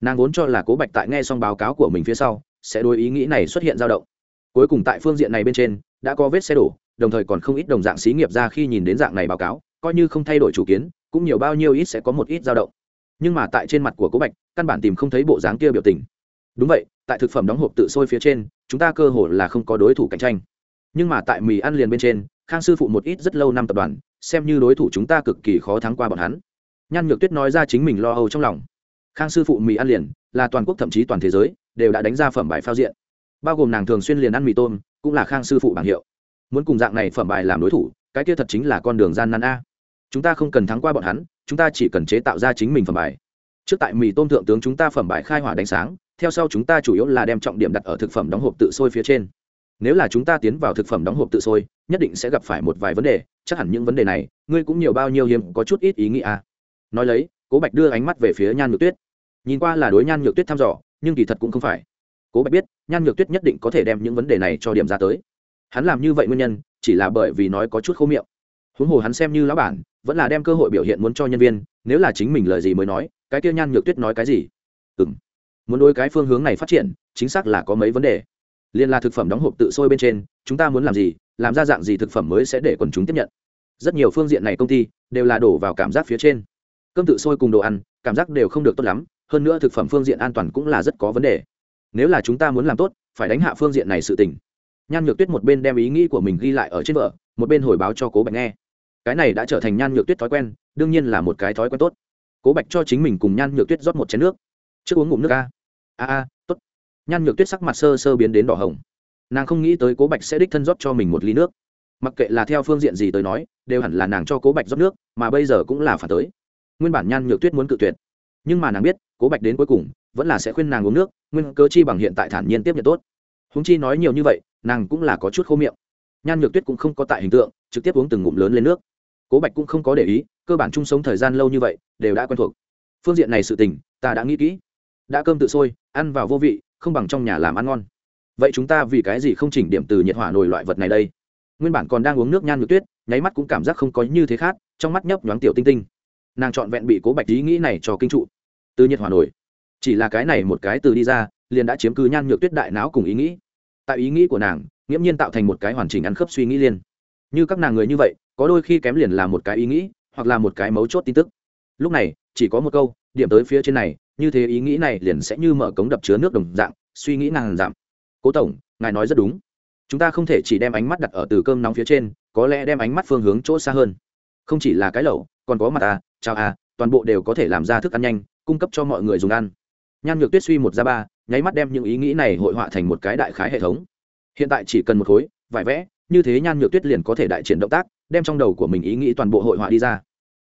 Nàng vốn cho là cố bạch tại nghe xong báo cáo của mình phía sau, sẽ đối ý nghĩ này xuất hiện dao động. Cuối cùng tại phương diện này bên trên, đã có vết xe đổ, đồng thời còn không ít đồng dạng xí nghiệp ra khi nhìn đến dạng này báo cáo, coi như không thay đổi chủ kiến, cũng nhiều bao nhiêu ít sẽ có một ít dao động. Nhưng mà tại trên mặt của cố bạch, căn bản tìm không thấy bộ dáng kia biểu tình đúng vậy, tại thực phẩm đóng hộp tự sôi phía trên, chúng ta cơ hồ là không có đối thủ cạnh tranh. Nhưng mà tại mì ăn liền bên trên, khang sư phụ một ít rất lâu năm tập đoàn, xem như đối thủ chúng ta cực kỳ khó thắng qua bọn hắn. Nhan nhược tuyết nói ra chính mình lo âu trong lòng. Khang sư phụ mì ăn liền, là toàn quốc thậm chí toàn thế giới, đều đã đánh ra phẩm bài phao diện. Bao gồm nàng thường xuyên liền ăn mì tôm, cũng là khang sư phụ bảng hiệu. Muốn cùng dạng này phẩm bài làm đối thủ, cái kia thật chính là con đường gian nan a. Chúng ta không cần thắng qua bọn hắn, chúng ta chỉ cần chế tạo ra chính mình phẩm bài. Trước tại mì tôm thượng tướng chúng ta phẩm bài khai hỏa đánh sáng theo sau chúng ta chủ yếu là đem trọng điểm đặt ở thực phẩm đóng hộp tự sôi phía trên. Nếu là chúng ta tiến vào thực phẩm đóng hộp tự sôi, nhất định sẽ gặp phải một vài vấn đề, chắc hẳn những vấn đề này, ngươi cũng nhiều bao nhiêu hiếm, có chút ít ý nghĩa à. nói lấy, cố bạch đưa ánh mắt về phía nhan nhược tuyết. Nhìn qua là đối nhan nhược tuyết thăm dò, nhưng kỳ thật cũng không phải. Cố bạch biết, nhan nhược tuyết nhất định có thể đem những vấn đề này cho điểm ra tới. Hắn làm như vậy nguyên nhân, chỉ là bởi vì nói có chút khô miệng. Huống hồ hắn xem như lão bản, vẫn là đem cơ hội biểu hiện muốn cho nhân viên, nếu là chính mình lời gì mới nói, cái kia nhan nhược tuyết nói cái gì? Ừ m muốn đôi cái phương hướng này phát triển, chính xác là có mấy vấn đề. Liên là thực phẩm đóng hộp tự sôi bên trên, chúng ta muốn làm gì, làm ra dạng gì thực phẩm mới sẽ để quần chúng tiếp nhận. Rất nhiều phương diện này công ty đều là đổ vào cảm giác phía trên. Cơm tự sôi cùng đồ ăn, cảm giác đều không được tốt lắm, hơn nữa thực phẩm phương diện an toàn cũng là rất có vấn đề. Nếu là chúng ta muốn làm tốt, phải đánh hạ phương diện này sự tình. Nhan nhược tuyết một bên đem ý nghĩ của mình ghi lại ở trên vợ một bên hồi báo cho cố bạch nghe. Cái này đã trở thành nhan nhược tuyết thói quen, đương nhiên là một cái thói quen tốt. Cố bạch cho chính mình cùng nhan nhược tuyết rót một chén nước. Trước uống ngụm nước a a tốt. Nhan nhược tuyết sắc mặt sơ sơ biến đến đỏ hồng. Nàng không nghĩ tới cố bạch sẽ đích thân rót cho mình một ly nước. Mặc kệ là theo phương diện gì tới nói, đều hẳn là nàng cho cố bạch rót nước, mà bây giờ cũng là phản tới. Nguyên bản nhan nhược tuyết muốn cự tuyệt. Nhưng mà nàng biết, cố bạch đến cuối cùng, vẫn là sẽ khuyên nàng uống nước, nguyên cớ chi bằng hiện tại thản nhiên tiếp nhận tốt. Húng chi nói nhiều như vậy, nàng cũng là có chút khô miệng. Nhan nhược tuyết cũng không có tại hình tượng, trực tiếp uống từng ngụm lớn lên nước. Cố bạch cũng không có để ý, cơ bản chung sống thời gian lâu như vậy, đều đã quen thuộc. Phương diện này sự tình, ta đã nghĩ kỹ đã cơm tự sôi, ăn vào vô vị, không bằng trong nhà làm ăn ngon. Vậy chúng ta vì cái gì không chỉnh điểm từ nhiệt hỏa nồi loại vật này đây? Nguyên bản còn đang uống nước nhan nhược tuyết, nháy mắt cũng cảm giác không có như thế khác, trong mắt nhấp nhoáng tiểu tinh tinh. Nàng trọn vẹn bị cố bạch ý nghĩ này cho kinh trụ. Từ nhiệt hỏa nổi chỉ là cái này một cái từ đi ra, liền đã chiếm cứ nhan nhược tuyết đại não cùng ý nghĩ. Tại ý nghĩ của nàng, nghiễm nhiên tạo thành một cái hoàn chỉnh ăn khớp suy nghĩ liên như các nàng người như vậy, có đôi khi kém liền là một cái ý nghĩ, hoặc là một cái mấu chốt tin tức. Lúc này, chỉ có một câu, điểm tới phía trên này như thế ý nghĩ này liền sẽ như mở cống đập chứa nước đồng dạng, suy nghĩ ngàn giảm cố tổng, ngài nói rất đúng. Chúng ta không thể chỉ đem ánh mắt đặt ở từ cơm nóng phía trên, có lẽ đem ánh mắt phương hướng chỗ xa hơn. Không chỉ là cái lẩu, còn có mặt à chào à toàn bộ đều có thể làm ra thức ăn nhanh, cung cấp cho mọi người dùng ăn. Nhan nhược tuyết suy một ra ba, nháy mắt đem những ý nghĩ này hội họa thành một cái đại khái hệ thống. Hiện tại chỉ cần một khối, vải vẽ, như thế nhan nhược tuyết liền có thể đại triển động tác, đem trong đầu của mình ý nghĩ toàn bộ hội họa đi ra.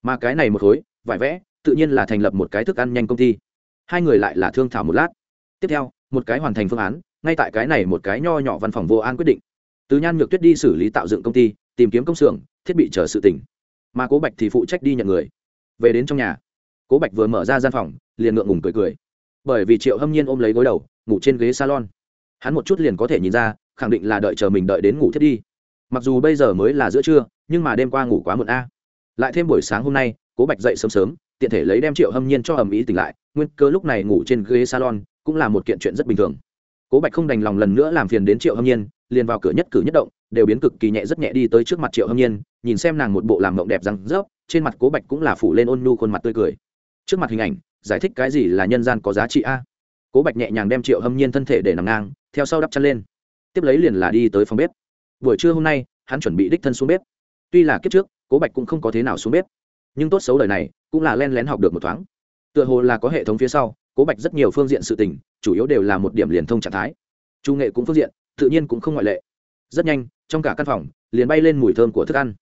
Mà cái này một khối, vải vẽ, tự nhiên là thành lập một cái thức ăn nhanh công ty hai người lại là thương thảo một lát. Tiếp theo, một cái hoàn thành phương án, ngay tại cái này một cái nho nhỏ văn phòng vô an quyết định. Từ nhan nhược tuyết đi xử lý tạo dựng công ty, tìm kiếm công xưởng, thiết bị chờ sự tỉnh mà cố bạch thì phụ trách đi nhận người. Về đến trong nhà, cố bạch vừa mở ra gian phòng, liền ngượng ngùng cười cười. Bởi vì triệu hâm nhiên ôm lấy gối đầu, ngủ trên ghế salon. Hắn một chút liền có thể nhìn ra, khẳng định là đợi chờ mình đợi đến ngủ thiết đi. Mặc dù bây giờ mới là giữa trưa, nhưng mà đêm qua ngủ quá muộn a. Lại thêm buổi sáng hôm nay, cố bạch dậy sớm sớm tiện thể lấy đem triệu hâm nhiên cho ầm ĩ tỉnh lại, nguyên cơ lúc này ngủ trên ghế salon cũng là một kiện chuyện rất bình thường. Cố bạch không đành lòng lần nữa làm phiền đến triệu hâm nhiên, liền vào cửa nhất cử nhất động, đều biến cực kỳ nhẹ rất nhẹ đi tới trước mặt triệu hâm nhiên, nhìn xem nàng một bộ làm mộng đẹp răng rớp, trên mặt cố bạch cũng là phủ lên ôn nhu khuôn mặt tươi cười. Trước mặt hình ảnh, giải thích cái gì là nhân gian có giá trị a? Cố bạch nhẹ nhàng đem triệu hâm nhiên thân thể để nằm ngang, theo sau đắp chăn lên. Tiếp lấy liền là đi tới phòng bếp. Buổi trưa hôm nay, hắn chuẩn bị đích thân xuống bếp. Tuy là kiếp trước, cố bạch cũng không có thế nào xuống bếp. Nhưng tốt xấu đời này cũng là len lén học được một thoáng. Tựa hồ là có hệ thống phía sau, cố bạch rất nhiều phương diện sự tình, chủ yếu đều là một điểm liền thông trạng thái. Trung nghệ cũng phương diện, tự nhiên cũng không ngoại lệ. Rất nhanh, trong cả căn phòng, liền bay lên mùi thơm của thức ăn.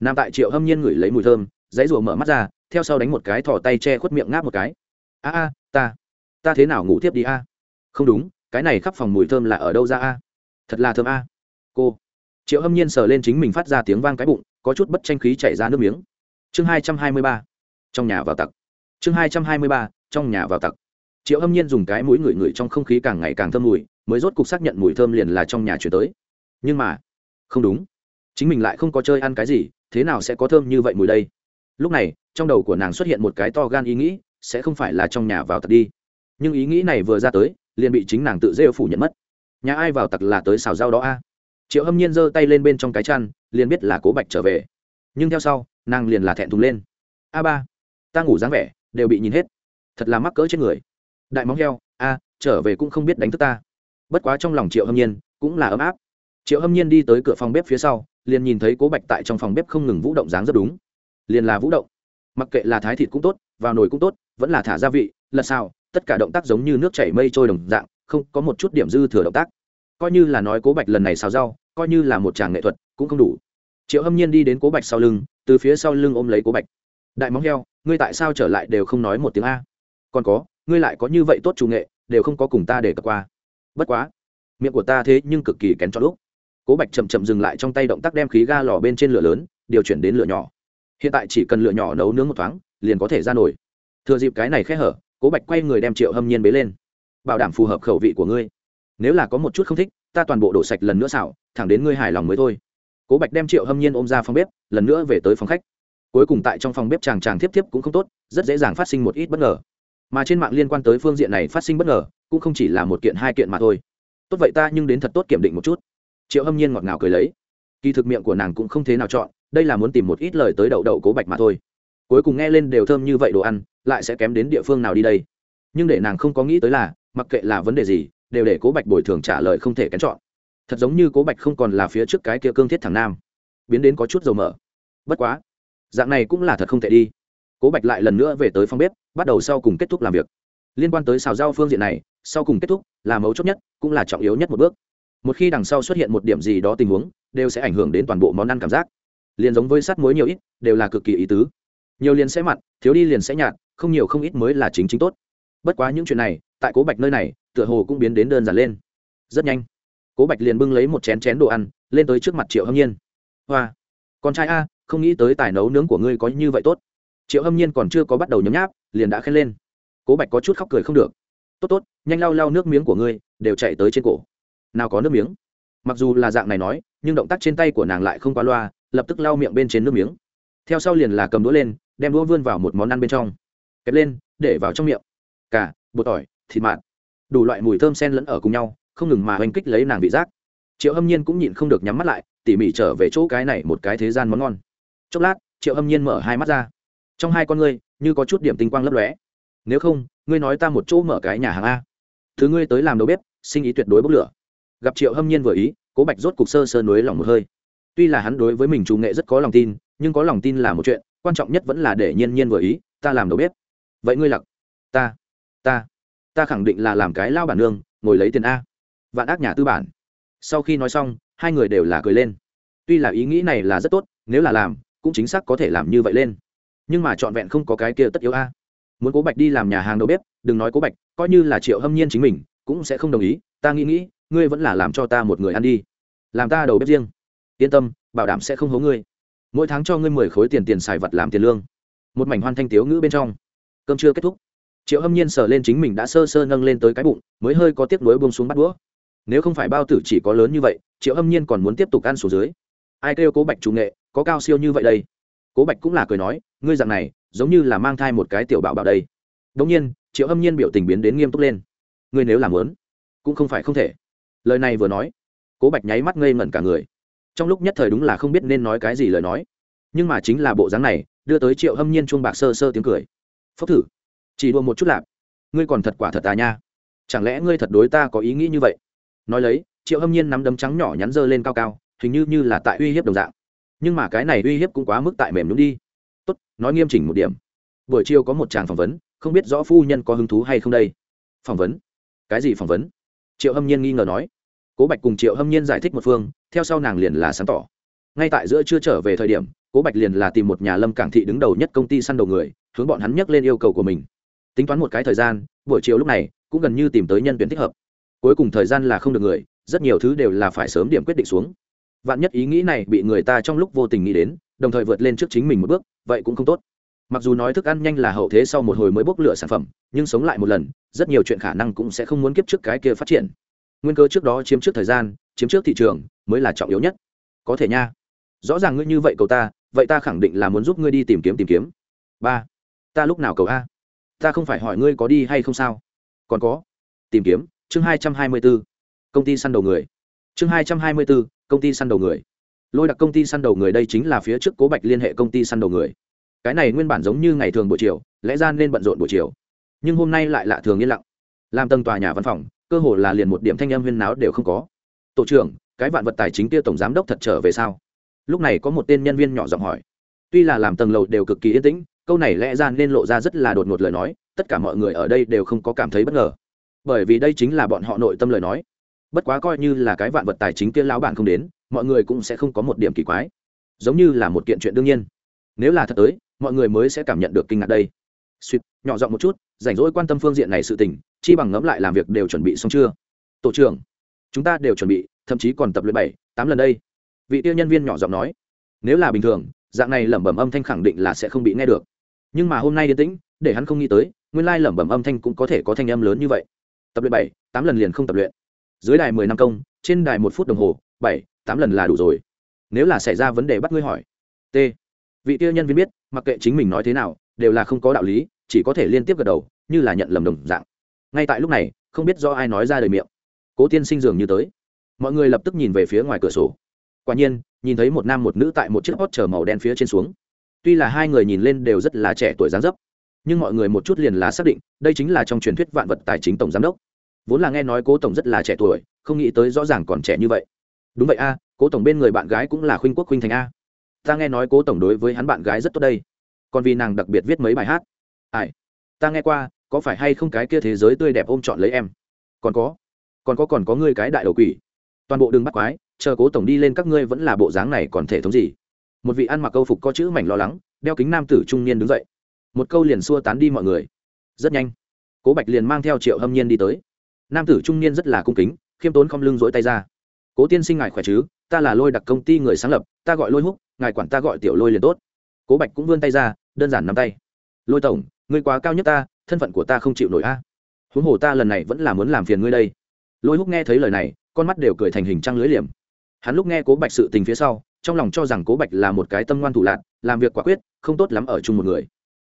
Nam tại triệu hâm nhiên ngửi lấy mùi thơm dãy rùa mở mắt ra, theo sau đánh một cái thỏ tay che khuất miệng ngáp một cái. A a, ta ta thế nào ngủ tiếp đi a? Không đúng, cái này khắp phòng mùi thơm là ở đâu ra a? Thật là thơm a. Cô. Triệu hâm nhiên sờ lên chính mình phát ra tiếng vang cái bụng, có chút bất tranh khí chảy ra nước miếng. Chương hai trăm hai mươi ba trong nhà vào tặc. Chương hai trăm hai mươi ba, trong nhà vào tặc. Triệu hâm nhiên dùng cái mũi ngửi ngửi trong không khí càng ngày càng thơm mùi, mới rốt cục xác nhận mùi thơm liền là trong nhà chuyển tới. Nhưng mà, không đúng. Chính mình lại không có chơi ăn cái gì, thế nào sẽ có thơm như vậy mùi đây? Lúc này, trong đầu của nàng xuất hiện một cái to gan ý nghĩ, sẽ không phải là trong nhà vào tặc đi. Nhưng ý nghĩ này vừa ra tới, liền bị chính nàng tự rêu phủ nhận mất. Nhà ai vào tặc là tới xào rau đó a? Triệu hâm nhiên giơ tay lên bên trong cái chăn, liền biết là cố bạch trở về. Nhưng theo sau, nàng liền là thẹn thùng lên. A ba ta ngủ dáng vẻ, đều bị nhìn hết. Thật là mắc cỡ trên người. Đại móng heo, a, trở về cũng không biết đánh thức ta. Bất quá trong lòng triệu hâm nhiên cũng là ấm áp. Triệu hâm nhiên đi tới cửa phòng bếp phía sau, liền nhìn thấy cố bạch tại trong phòng bếp không ngừng vũ động dáng rất đúng. Liền là vũ động. Mặc kệ là thái thịt cũng tốt, vào nồi cũng tốt, vẫn là thả gia vị lật sao tất cả động tác giống như nước chảy mây trôi đồng dạng, không có một chút điểm dư thừa động tác. Coi như là nói cố bạch lần này xào rau, coi như là một tràng nghệ thuật, cũng không đủ. Triệu hâm nhiên đi đến cố bạch sau lưng, từ phía sau lưng ôm lấy cố bạch đại móng heo, ngươi tại sao trở lại đều không nói một tiếng a? Còn có, ngươi lại có như vậy tốt chủ nghệ, đều không có cùng ta để cập qua. Bất quá, miệng của ta thế nhưng cực kỳ kén cho lúc. Cố bạch chậm chậm dừng lại trong tay động tác đem khí ga lò bên trên lửa lớn, điều chuyển đến lửa nhỏ. Hiện tại chỉ cần lửa nhỏ nấu nướng một thoáng, liền có thể ra nổi thừa dịp cái này khẽ hở, cố bạch quay người đem triệu hâm nhiên bế lên. Bảo đảm phù hợp khẩu vị của ngươi. Nếu là có một chút không thích, ta toàn bộ đổ sạch lần nữa xảo thẳng đến ngươi hài lòng mới thôi. Cố bạch đem triệu hâm nhiên ôm ra phòng bếp, lần nữa về tới phòng khách cuối cùng tại trong phòng bếp chàng chàng thiếp thiếp cũng không tốt, rất dễ dàng phát sinh một ít bất ngờ. Mà trên mạng liên quan tới phương diện này phát sinh bất ngờ, cũng không chỉ là một kiện hai kiện mà thôi. Tốt vậy ta nhưng đến thật tốt kiểm định một chút. Triệu hâm nhiên ngọt ngào cười lấy. Kỳ thực miệng của nàng cũng không thế nào chọn, đây là muốn tìm một ít lời tới đậu đậu cố bạch mà thôi. Cuối cùng nghe lên đều thơm như vậy đồ ăn, lại sẽ kém đến địa phương nào đi đây. Nhưng để nàng không có nghĩ tới là, mặc kệ là vấn đề gì, đều để cố bạch bồi thường trả lời không thể kén chọn. Thật giống như cố bạch không còn là phía trước cái kia cương thiết thằng nam. Biến đến có chút dầu mở. bất quá dạng này cũng là thật không thể đi. Cố bạch lại lần nữa về tới phòng bếp, bắt đầu sau cùng kết thúc làm việc. Liên quan tới xào rau phương diện này, sau cùng kết thúc là mấu chốt nhất, cũng là trọng yếu nhất một bước. Một khi đằng sau xuất hiện một điểm gì đó tình huống, đều sẽ ảnh hưởng đến toàn bộ món ăn cảm giác. Liền giống với sắt muối nhiều ít, đều là cực kỳ ý tứ. Nhiều liền sẽ mặn, thiếu đi liền sẽ nhạt, không nhiều không ít mới là chính chính tốt. Bất quá những chuyện này, tại cố bạch nơi này, tựa hồ cũng biến đến đơn giản lên. Rất nhanh, cố bạch liền bưng lấy một chén chén đồ ăn, lên tới trước mặt triệu hâm nhiên. Hoa, con trai a không nghĩ tới tài nấu nướng của ngươi có như vậy tốt. Triệu hâm nhiên còn chưa có bắt đầu nhấm nháp, liền đã khen lên. Cố bạch có chút khóc cười không được. Tốt tốt, nhanh lau lau nước miếng của ngươi, đều chạy tới trên cổ. Nào có nước miếng? Mặc dù là dạng này nói, nhưng động tác trên tay của nàng lại không qua loa, lập tức lau miệng bên trên nước miếng. Theo sau liền là cầm đũa lên, đem đũa vươn vào một món ăn bên trong. Kẹp lên, để vào trong miệng. Cả bột tỏi, thịt mạt. Đủ loại mùi thơm sen lẫn ở cùng nhau, không ngừng mà oanh kích lấy nàng vị giác. Triệu hâm nhiên cũng nhịn không được nhắm mắt lại, tỉ mỉ trở về chỗ cái này một cái thế gian món ngon chốc lát, triệu hâm nhiên mở hai mắt ra. Trong hai con ngươi, như có chút điểm tinh quang lấp lóe. Nếu không, ngươi nói ta một chỗ mở cái nhà hàng a. Thứ ngươi tới làm đầu bếp, sinh ý tuyệt đối bốc lửa. Gặp triệu hâm nhiên vừa ý, cố bạch rốt cục sơ sơ nối lòng một hơi. Tuy là hắn đối với mình chủ nghệ rất có lòng tin, nhưng có lòng tin là một chuyện, quan trọng nhất vẫn là để nhiên nhiên vừa ý, ta làm đầu bếp. Vậy ngươi lặc. Ta ta ta khẳng định là làm cái lao bản nương, ngồi lấy tiền a. Vạn ác nhà tư bản. Sau khi nói xong, hai người đều là cười lên. Tuy là ý nghĩ này là rất tốt, nếu là làm cũng chính xác có thể làm như vậy lên. Nhưng mà trọn vẹn không có cái kia tất yếu a. Muốn cố bạch đi làm nhà hàng đầu bếp, đừng nói cố bạch, coi như là triệu hâm nhiên chính mình, cũng sẽ không đồng ý. Ta nghĩ nghĩ, ngươi vẫn là làm cho ta một người ăn đi. Làm ta đầu bếp riêng. Yên tâm, bảo đảm sẽ không hố ngươi. Mỗi tháng cho ngươi mười khối tiền tiền xài vật làm tiền lương. Một mảnh hoan thanh tiếu ngữ bên trong. Cơm chưa kết thúc. Triệu hâm nhiên sờ lên chính mình đã sơ sơ nâng lên tới cái bụng, mới hơi có tiếc nuối buông xuống bắt đũa. Nếu không phải bao tử chỉ có lớn như vậy, triệu hâm nhiên còn muốn tiếp tục ăn số dưới. Ai kêu cố bạch chủ nghệ có cao siêu như vậy đây? Cố bạch cũng là cười nói, ngươi dạng này, giống như là mang thai một cái tiểu bảo bảo đây. Đông nhiên, triệu hâm nhiên biểu tình biến đến nghiêm túc lên. Ngươi nếu làm lớn cũng không phải không thể. Lời này vừa nói, cố bạch nháy mắt ngây ngẩn cả người. Trong lúc nhất thời đúng là không biết nên nói cái gì lời nói. Nhưng mà chính là bộ dáng này, đưa tới triệu hâm nhiên chuông bạc sơ sơ tiếng cười. Phốc thử. Chỉ đua một chút lạp. Ngươi còn thật quả thật à nha. Chẳng lẽ ngươi thật đối ta có ý nghĩ như vậy? Nói lấy, triệu hâm nhiên nắm đấm trắng nhỏ nhắn dơ lên cao cao, hình như như là tại uy hiếp đồng dạng nhưng mà cái này uy hiếp cũng quá mức tại mềm nhún đi. Tốt, nói nghiêm chỉnh một điểm. Buổi chiều có một chàng phỏng vấn, không biết rõ phu nhân có hứng thú hay không đây. Phỏng vấn? Cái gì phỏng vấn? Triệu hâm nhiên nghi ngờ nói. Cố bạch cùng triệu hâm nhiên giải thích một phương, theo sau nàng liền là sáng tỏ. Ngay tại giữa chưa trở về thời điểm, cố bạch liền là tìm một nhà lâm cảng thị đứng đầu nhất công ty săn đầu người, hướng bọn hắn nhắc lên yêu cầu của mình. Tính toán một cái thời gian, buổi chiều lúc này, cũng gần như tìm tới nhân tuyển thích hợp. Cuối cùng thời gian là không được người, rất nhiều thứ đều là phải sớm điểm quyết định xuống vạn nhất ý nghĩ này bị người ta trong lúc vô tình nghĩ đến, đồng thời vượt lên trước chính mình một bước, vậy cũng không tốt. Mặc dù nói thức ăn nhanh là hậu thế sau một hồi mới bốc lửa sản phẩm, nhưng sống lại một lần, rất nhiều chuyện khả năng cũng sẽ không muốn kiếp trước cái kia phát triển. Nguyên cơ trước đó chiếm trước thời gian, chiếm trước thị trường, mới là trọng yếu nhất. Có thể nha. Rõ ràng ngươi như vậy cầu ta, vậy ta khẳng định là muốn giúp ngươi đi tìm kiếm tìm kiếm. Ba. Ta lúc nào cầu a? Ta không phải hỏi ngươi có đi hay không sao. Còn có. Tìm kiếm, chương hai trăm hai mươi b ố công ty săn đầu người chương hai trăm hai mươi bốn công ty săn đầu người. Lôi đặc công ty săn đầu người đây chính là phía trước cố bạch liên hệ công ty săn đầu người. Cái này nguyên bản giống như ngày thường buổi chiều, lẽ ra nên bận rộn buổi chiều. Nhưng hôm nay lại lạ thường yên lặng. Làm tầng tòa nhà văn phòng, cơ hồ là liền một điểm thanh âm huyên náo đều không có. Tổ trưởng, cái vạn vật tài chính kia tổng giám đốc thật trở về sao? Lúc này có một tên nhân viên nhỏ giọng hỏi. Tuy là làm tầng lầu đều cực kỳ yên tĩnh, câu này lẽ ra nên lộ ra rất là đột ngột lời nói, tất cả mọi người ở đây đều không có cảm thấy bất ngờ. Bởi vì đây chính là bọn họ nội tâm lời nói bất quá coi như là cái vạn vật tài chính kia lão bản không đến, mọi người cũng sẽ không có một điểm kỳ quái. Giống như là một kiện chuyện đương nhiên. Nếu là thật tới, mọi người mới sẽ cảm nhận được kinh ngạc đây. Suýt, nhỏ giọng một chút, rảnh rỗi quan tâm phương diện này sự tình, chi bằng ngẫm lại làm việc đều chuẩn bị xong chưa? Tổ trưởng, chúng ta đều chuẩn bị, thậm chí còn tập luyện bảy, tám lần đây. Vị tiêu nhân viên nhỏ giọng nói. Nếu là bình thường, dạng này lẩm bẩm âm thanh khẳng định là sẽ không bị nghe được. Nhưng mà hôm nay yên tĩnh, để hắn không nghĩ tới, nguyên lai lẩm bẩm âm thanh cũng có thể có thanh âm lớn như vậy. Tập luyện bảy, tám lần liền không tập luyện dưới đài mười năm công, trên đài một phút đồng hồ, bảy, tám lần là đủ rồi. Nếu là xảy ra vấn đề bắt ngươi hỏi. T. Vị tiêu nhân viên biết, mặc kệ chính mình nói thế nào, đều là không có đạo lý, chỉ có thể liên tiếp gật đầu, như là nhận lầm đồng dạng. Ngay tại lúc này, không biết do ai nói ra đời miệng. Cố tiên sinh dường như tới. Mọi người lập tức nhìn về phía ngoài cửa sổ. Quả nhiên, nhìn thấy một nam một nữ tại một chiếc hot chở màu đen phía trên xuống. Tuy là hai người nhìn lên đều rất là trẻ tuổi dáng dấp, nhưng mọi người một chút liền là xác định, đây chính là trong truyền thuyết vạn vật tài chính tổng giám đốc vốn là nghe nói cố tổng rất là trẻ tuổi, không nghĩ tới rõ ràng còn trẻ như vậy. Đúng vậy a, cố tổng bên người bạn gái cũng là khuynh quốc khuynh thành a. Ta nghe nói cố tổng đối với hắn bạn gái rất tốt đây. Còn vì nàng đặc biệt viết mấy bài hát. Ai? Ta nghe qua, có phải hay không cái kia thế giới tươi đẹp ôm chọn lấy em? Còn có còn có còn có ngươi cái đại đầu quỷ. Toàn bộ đường bắt quái, chờ cố tổng đi lên các ngươi vẫn là bộ dáng này còn thể thống gì? Một vị ăn mặc câu phục có chữ mảnh lo lắng, đeo kính nam tử trung niên đứng dậy. Một câu liền xua tán đi mọi người. Rất nhanh, cố bạch liền mang theo triệu hâm nhiên đi tới nam tử trung niên rất là cung kính, khiêm tốn không lưng dỗi tay ra. Cố tiên sinh ngài khỏe chứ? Ta là lôi đặc công ty người sáng lập, ta gọi lôi húc, ngài quản ta gọi tiểu lôi liền tốt. Cố bạch cũng vươn tay ra, đơn giản nắm tay. Lôi tổng, ngươi quá cao nhất ta, thân phận của ta không chịu nổi a. Huống hồ ta lần này vẫn là muốn làm phiền ngươi đây. Lôi húc nghe thấy lời này, con mắt đều cười thành hình trăng lưới liềm. Hắn lúc nghe cố bạch sự tình phía sau, trong lòng cho rằng cố bạch là một cái tâm ngoan thủ lạc làm việc quả quyết, không tốt lắm ở chung một người.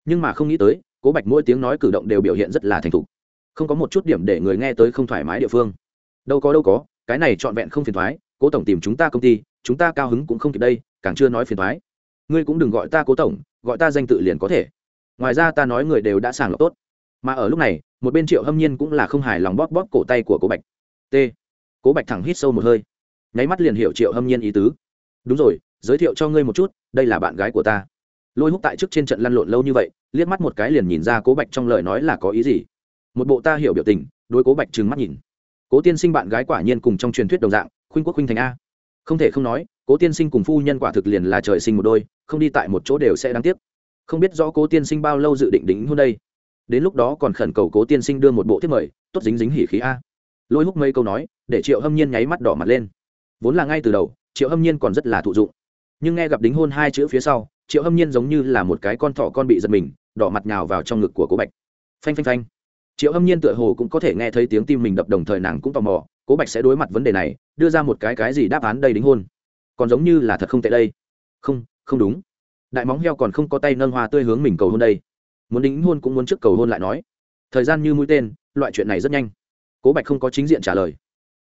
Nhưng mà không nghĩ tới, cố bạch mỗi tiếng nói cử động đều biểu hiện rất là thành thục không có một chút điểm để người nghe tới không thoải mái địa phương. Đâu có đâu có, cái này trọn vẹn không phiền thoái, cố tổng tìm chúng ta công ty, chúng ta cao hứng cũng không kịp đây, càng chưa nói phiền thoái. Ngươi cũng đừng gọi ta cố tổng, gọi ta danh tự liền có thể. Ngoài ra ta nói người đều đã sàng lọc tốt. Mà ở lúc này, một bên triệu hâm nhiên cũng là không hài lòng bóp bóp cổ tay của cố bạch. T. Cố bạch thẳng hít sâu một hơi. Nháy mắt liền hiểu triệu hâm nhiên ý tứ. Đúng rồi, giới thiệu cho ngươi một chút, đây là bạn gái của ta. Lôi hút tại trước trên trận lăn lộn lâu như vậy, liếc mắt một cái liền nhìn ra cố bạch trong lời nói là có ý gì một bộ ta hiểu biểu tình, đối cố bạch trừng mắt nhìn. Cố tiên sinh bạn gái quả nhiên cùng trong truyền thuyết đồng dạng, khuynh quốc khuynh thành a. Không thể không nói, cố tiên sinh cùng phu nhân quả thực liền là trời sinh một đôi, không đi tại một chỗ đều sẽ đáng tiếc. Không biết rõ cố tiên sinh bao lâu dự định đính hôn đây. Đến lúc đó còn khẩn cầu cố tiên sinh đưa một bộ thiết mời, tốt dính dính hỉ khí a. Lôi hút mấy câu nói, để triệu hâm nhiên nháy mắt đỏ mặt lên. Vốn là ngay từ đầu, triệu hâm nhiên còn rất là thụ dụng. Nhưng nghe gặp đính hôn hai chữ phía sau, triệu hâm nhiên giống như là một cái con thỏ con bị giật mình, đỏ mặt nhào vào trong ngực của cố bạch. Phanh phanh phanh triệu hâm nhiên tựa hồ cũng có thể nghe thấy tiếng tim mình đập đồng thời nàng cũng tò mò, cố bạch sẽ đối mặt vấn đề này, đưa ra một cái cái gì đáp án đây đính hôn. Còn giống như là thật không tệ đây. Không không đúng. Đại móng heo còn không có tay nâng hoa tươi hướng mình cầu hôn đây. Muốn đính hôn cũng muốn trước cầu hôn lại nói. Thời gian như mũi tên, loại chuyện này rất nhanh. Cố bạch không có chính diện trả lời.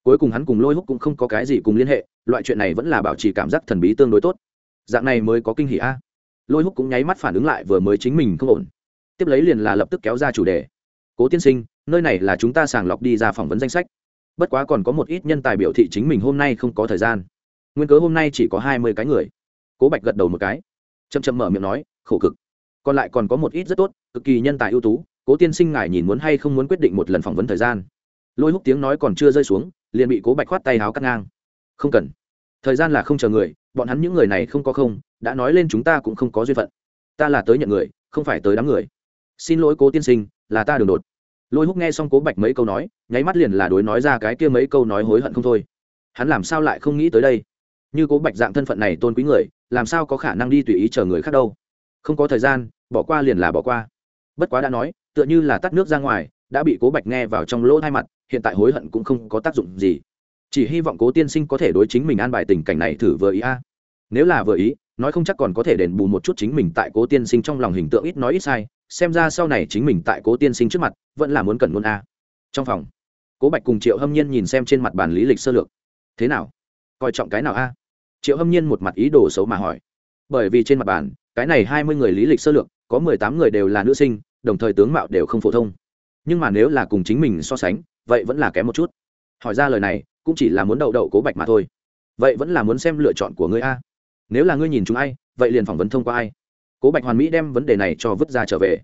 Cuối cùng hắn cùng lôi húc cũng không có cái gì cùng liên hệ, loại chuyện này vẫn là bảo trì cảm giác thần bí tương đối tốt. Dạng này mới có kinh hỷ a. Lôi húc cũng nháy mắt phản ứng lại, vừa mới chính mình không ổn. Tiếp lấy liền là lập tức kéo ra chủ đề cố tiên sinh, nơi này là chúng ta sàng lọc đi ra phỏng vấn danh sách. Bất quá còn có một ít nhân tài biểu thị chính mình hôm nay không có thời gian. Nguyên cớ hôm nay chỉ có hai mươi cái người. Cố bạch gật đầu một cái, chậm chậm mở miệng nói, khổ cực. Còn lại còn có một ít rất tốt, cực kỳ nhân tài ưu tú, cố tiên sinh ngài nhìn muốn hay không muốn quyết định một lần phỏng vấn thời gian. Lôi húc tiếng nói còn chưa rơi xuống, liền bị cố bạch khoát tay háo cắt ngang. Không cần. Thời gian là không chờ người, bọn hắn những người này không có không, đã nói lên chúng ta cũng không có duyên phận. Ta là tới nhận người, không phải tới đám người. Xin lỗi cố tiên sinh, là ta đường đột lôi húc nghe xong cố bạch mấy câu nói nháy mắt liền là đối nói ra cái kia mấy câu nói hối hận không thôi hắn làm sao lại không nghĩ tới đây như cố bạch dạng thân phận này tôn quý người làm sao có khả năng đi tùy ý chờ người khác đâu không có thời gian bỏ qua liền là bỏ qua bất quá đã nói tựa như là tắt nước ra ngoài đã bị cố bạch nghe vào trong lỗ hai mặt hiện tại hối hận cũng không có tác dụng gì chỉ hy vọng cố tiên sinh có thể đối chính mình an bài tình cảnh này thử vừa ý a nếu là vừa ý nói không chắc còn có thể đền bù một chút chính mình tại cố tiên sinh trong lòng hình tượng ít nói ít sai xem ra sau này chính mình tại cố tiên sinh trước mặt, vẫn là muốn cần ngôn a. Trong phòng, cố bạch cùng triệu hâm nhiên nhìn xem trên mặt bàn lý lịch sơ lược. Thế nào? Coi trọng cái nào a? Triệu hâm nhiên một mặt ý đồ xấu mà hỏi. Bởi vì trên mặt bàn, cái này hai mươi người lý lịch sơ lược, có mười tám người đều là nữ sinh, đồng thời tướng mạo đều không phổ thông. Nhưng mà nếu là cùng chính mình so sánh, vậy vẫn là kém một chút. Hỏi ra lời này, cũng chỉ là muốn đậu đậu cố bạch mà thôi. Vậy vẫn là muốn xem lựa chọn của ngươi a. Nếu là ngươi nhìn chúng ai, vậy liền phỏng vấn thông qua ai cố bạch hoàn mỹ đem vấn đề này cho vứt ra trở về.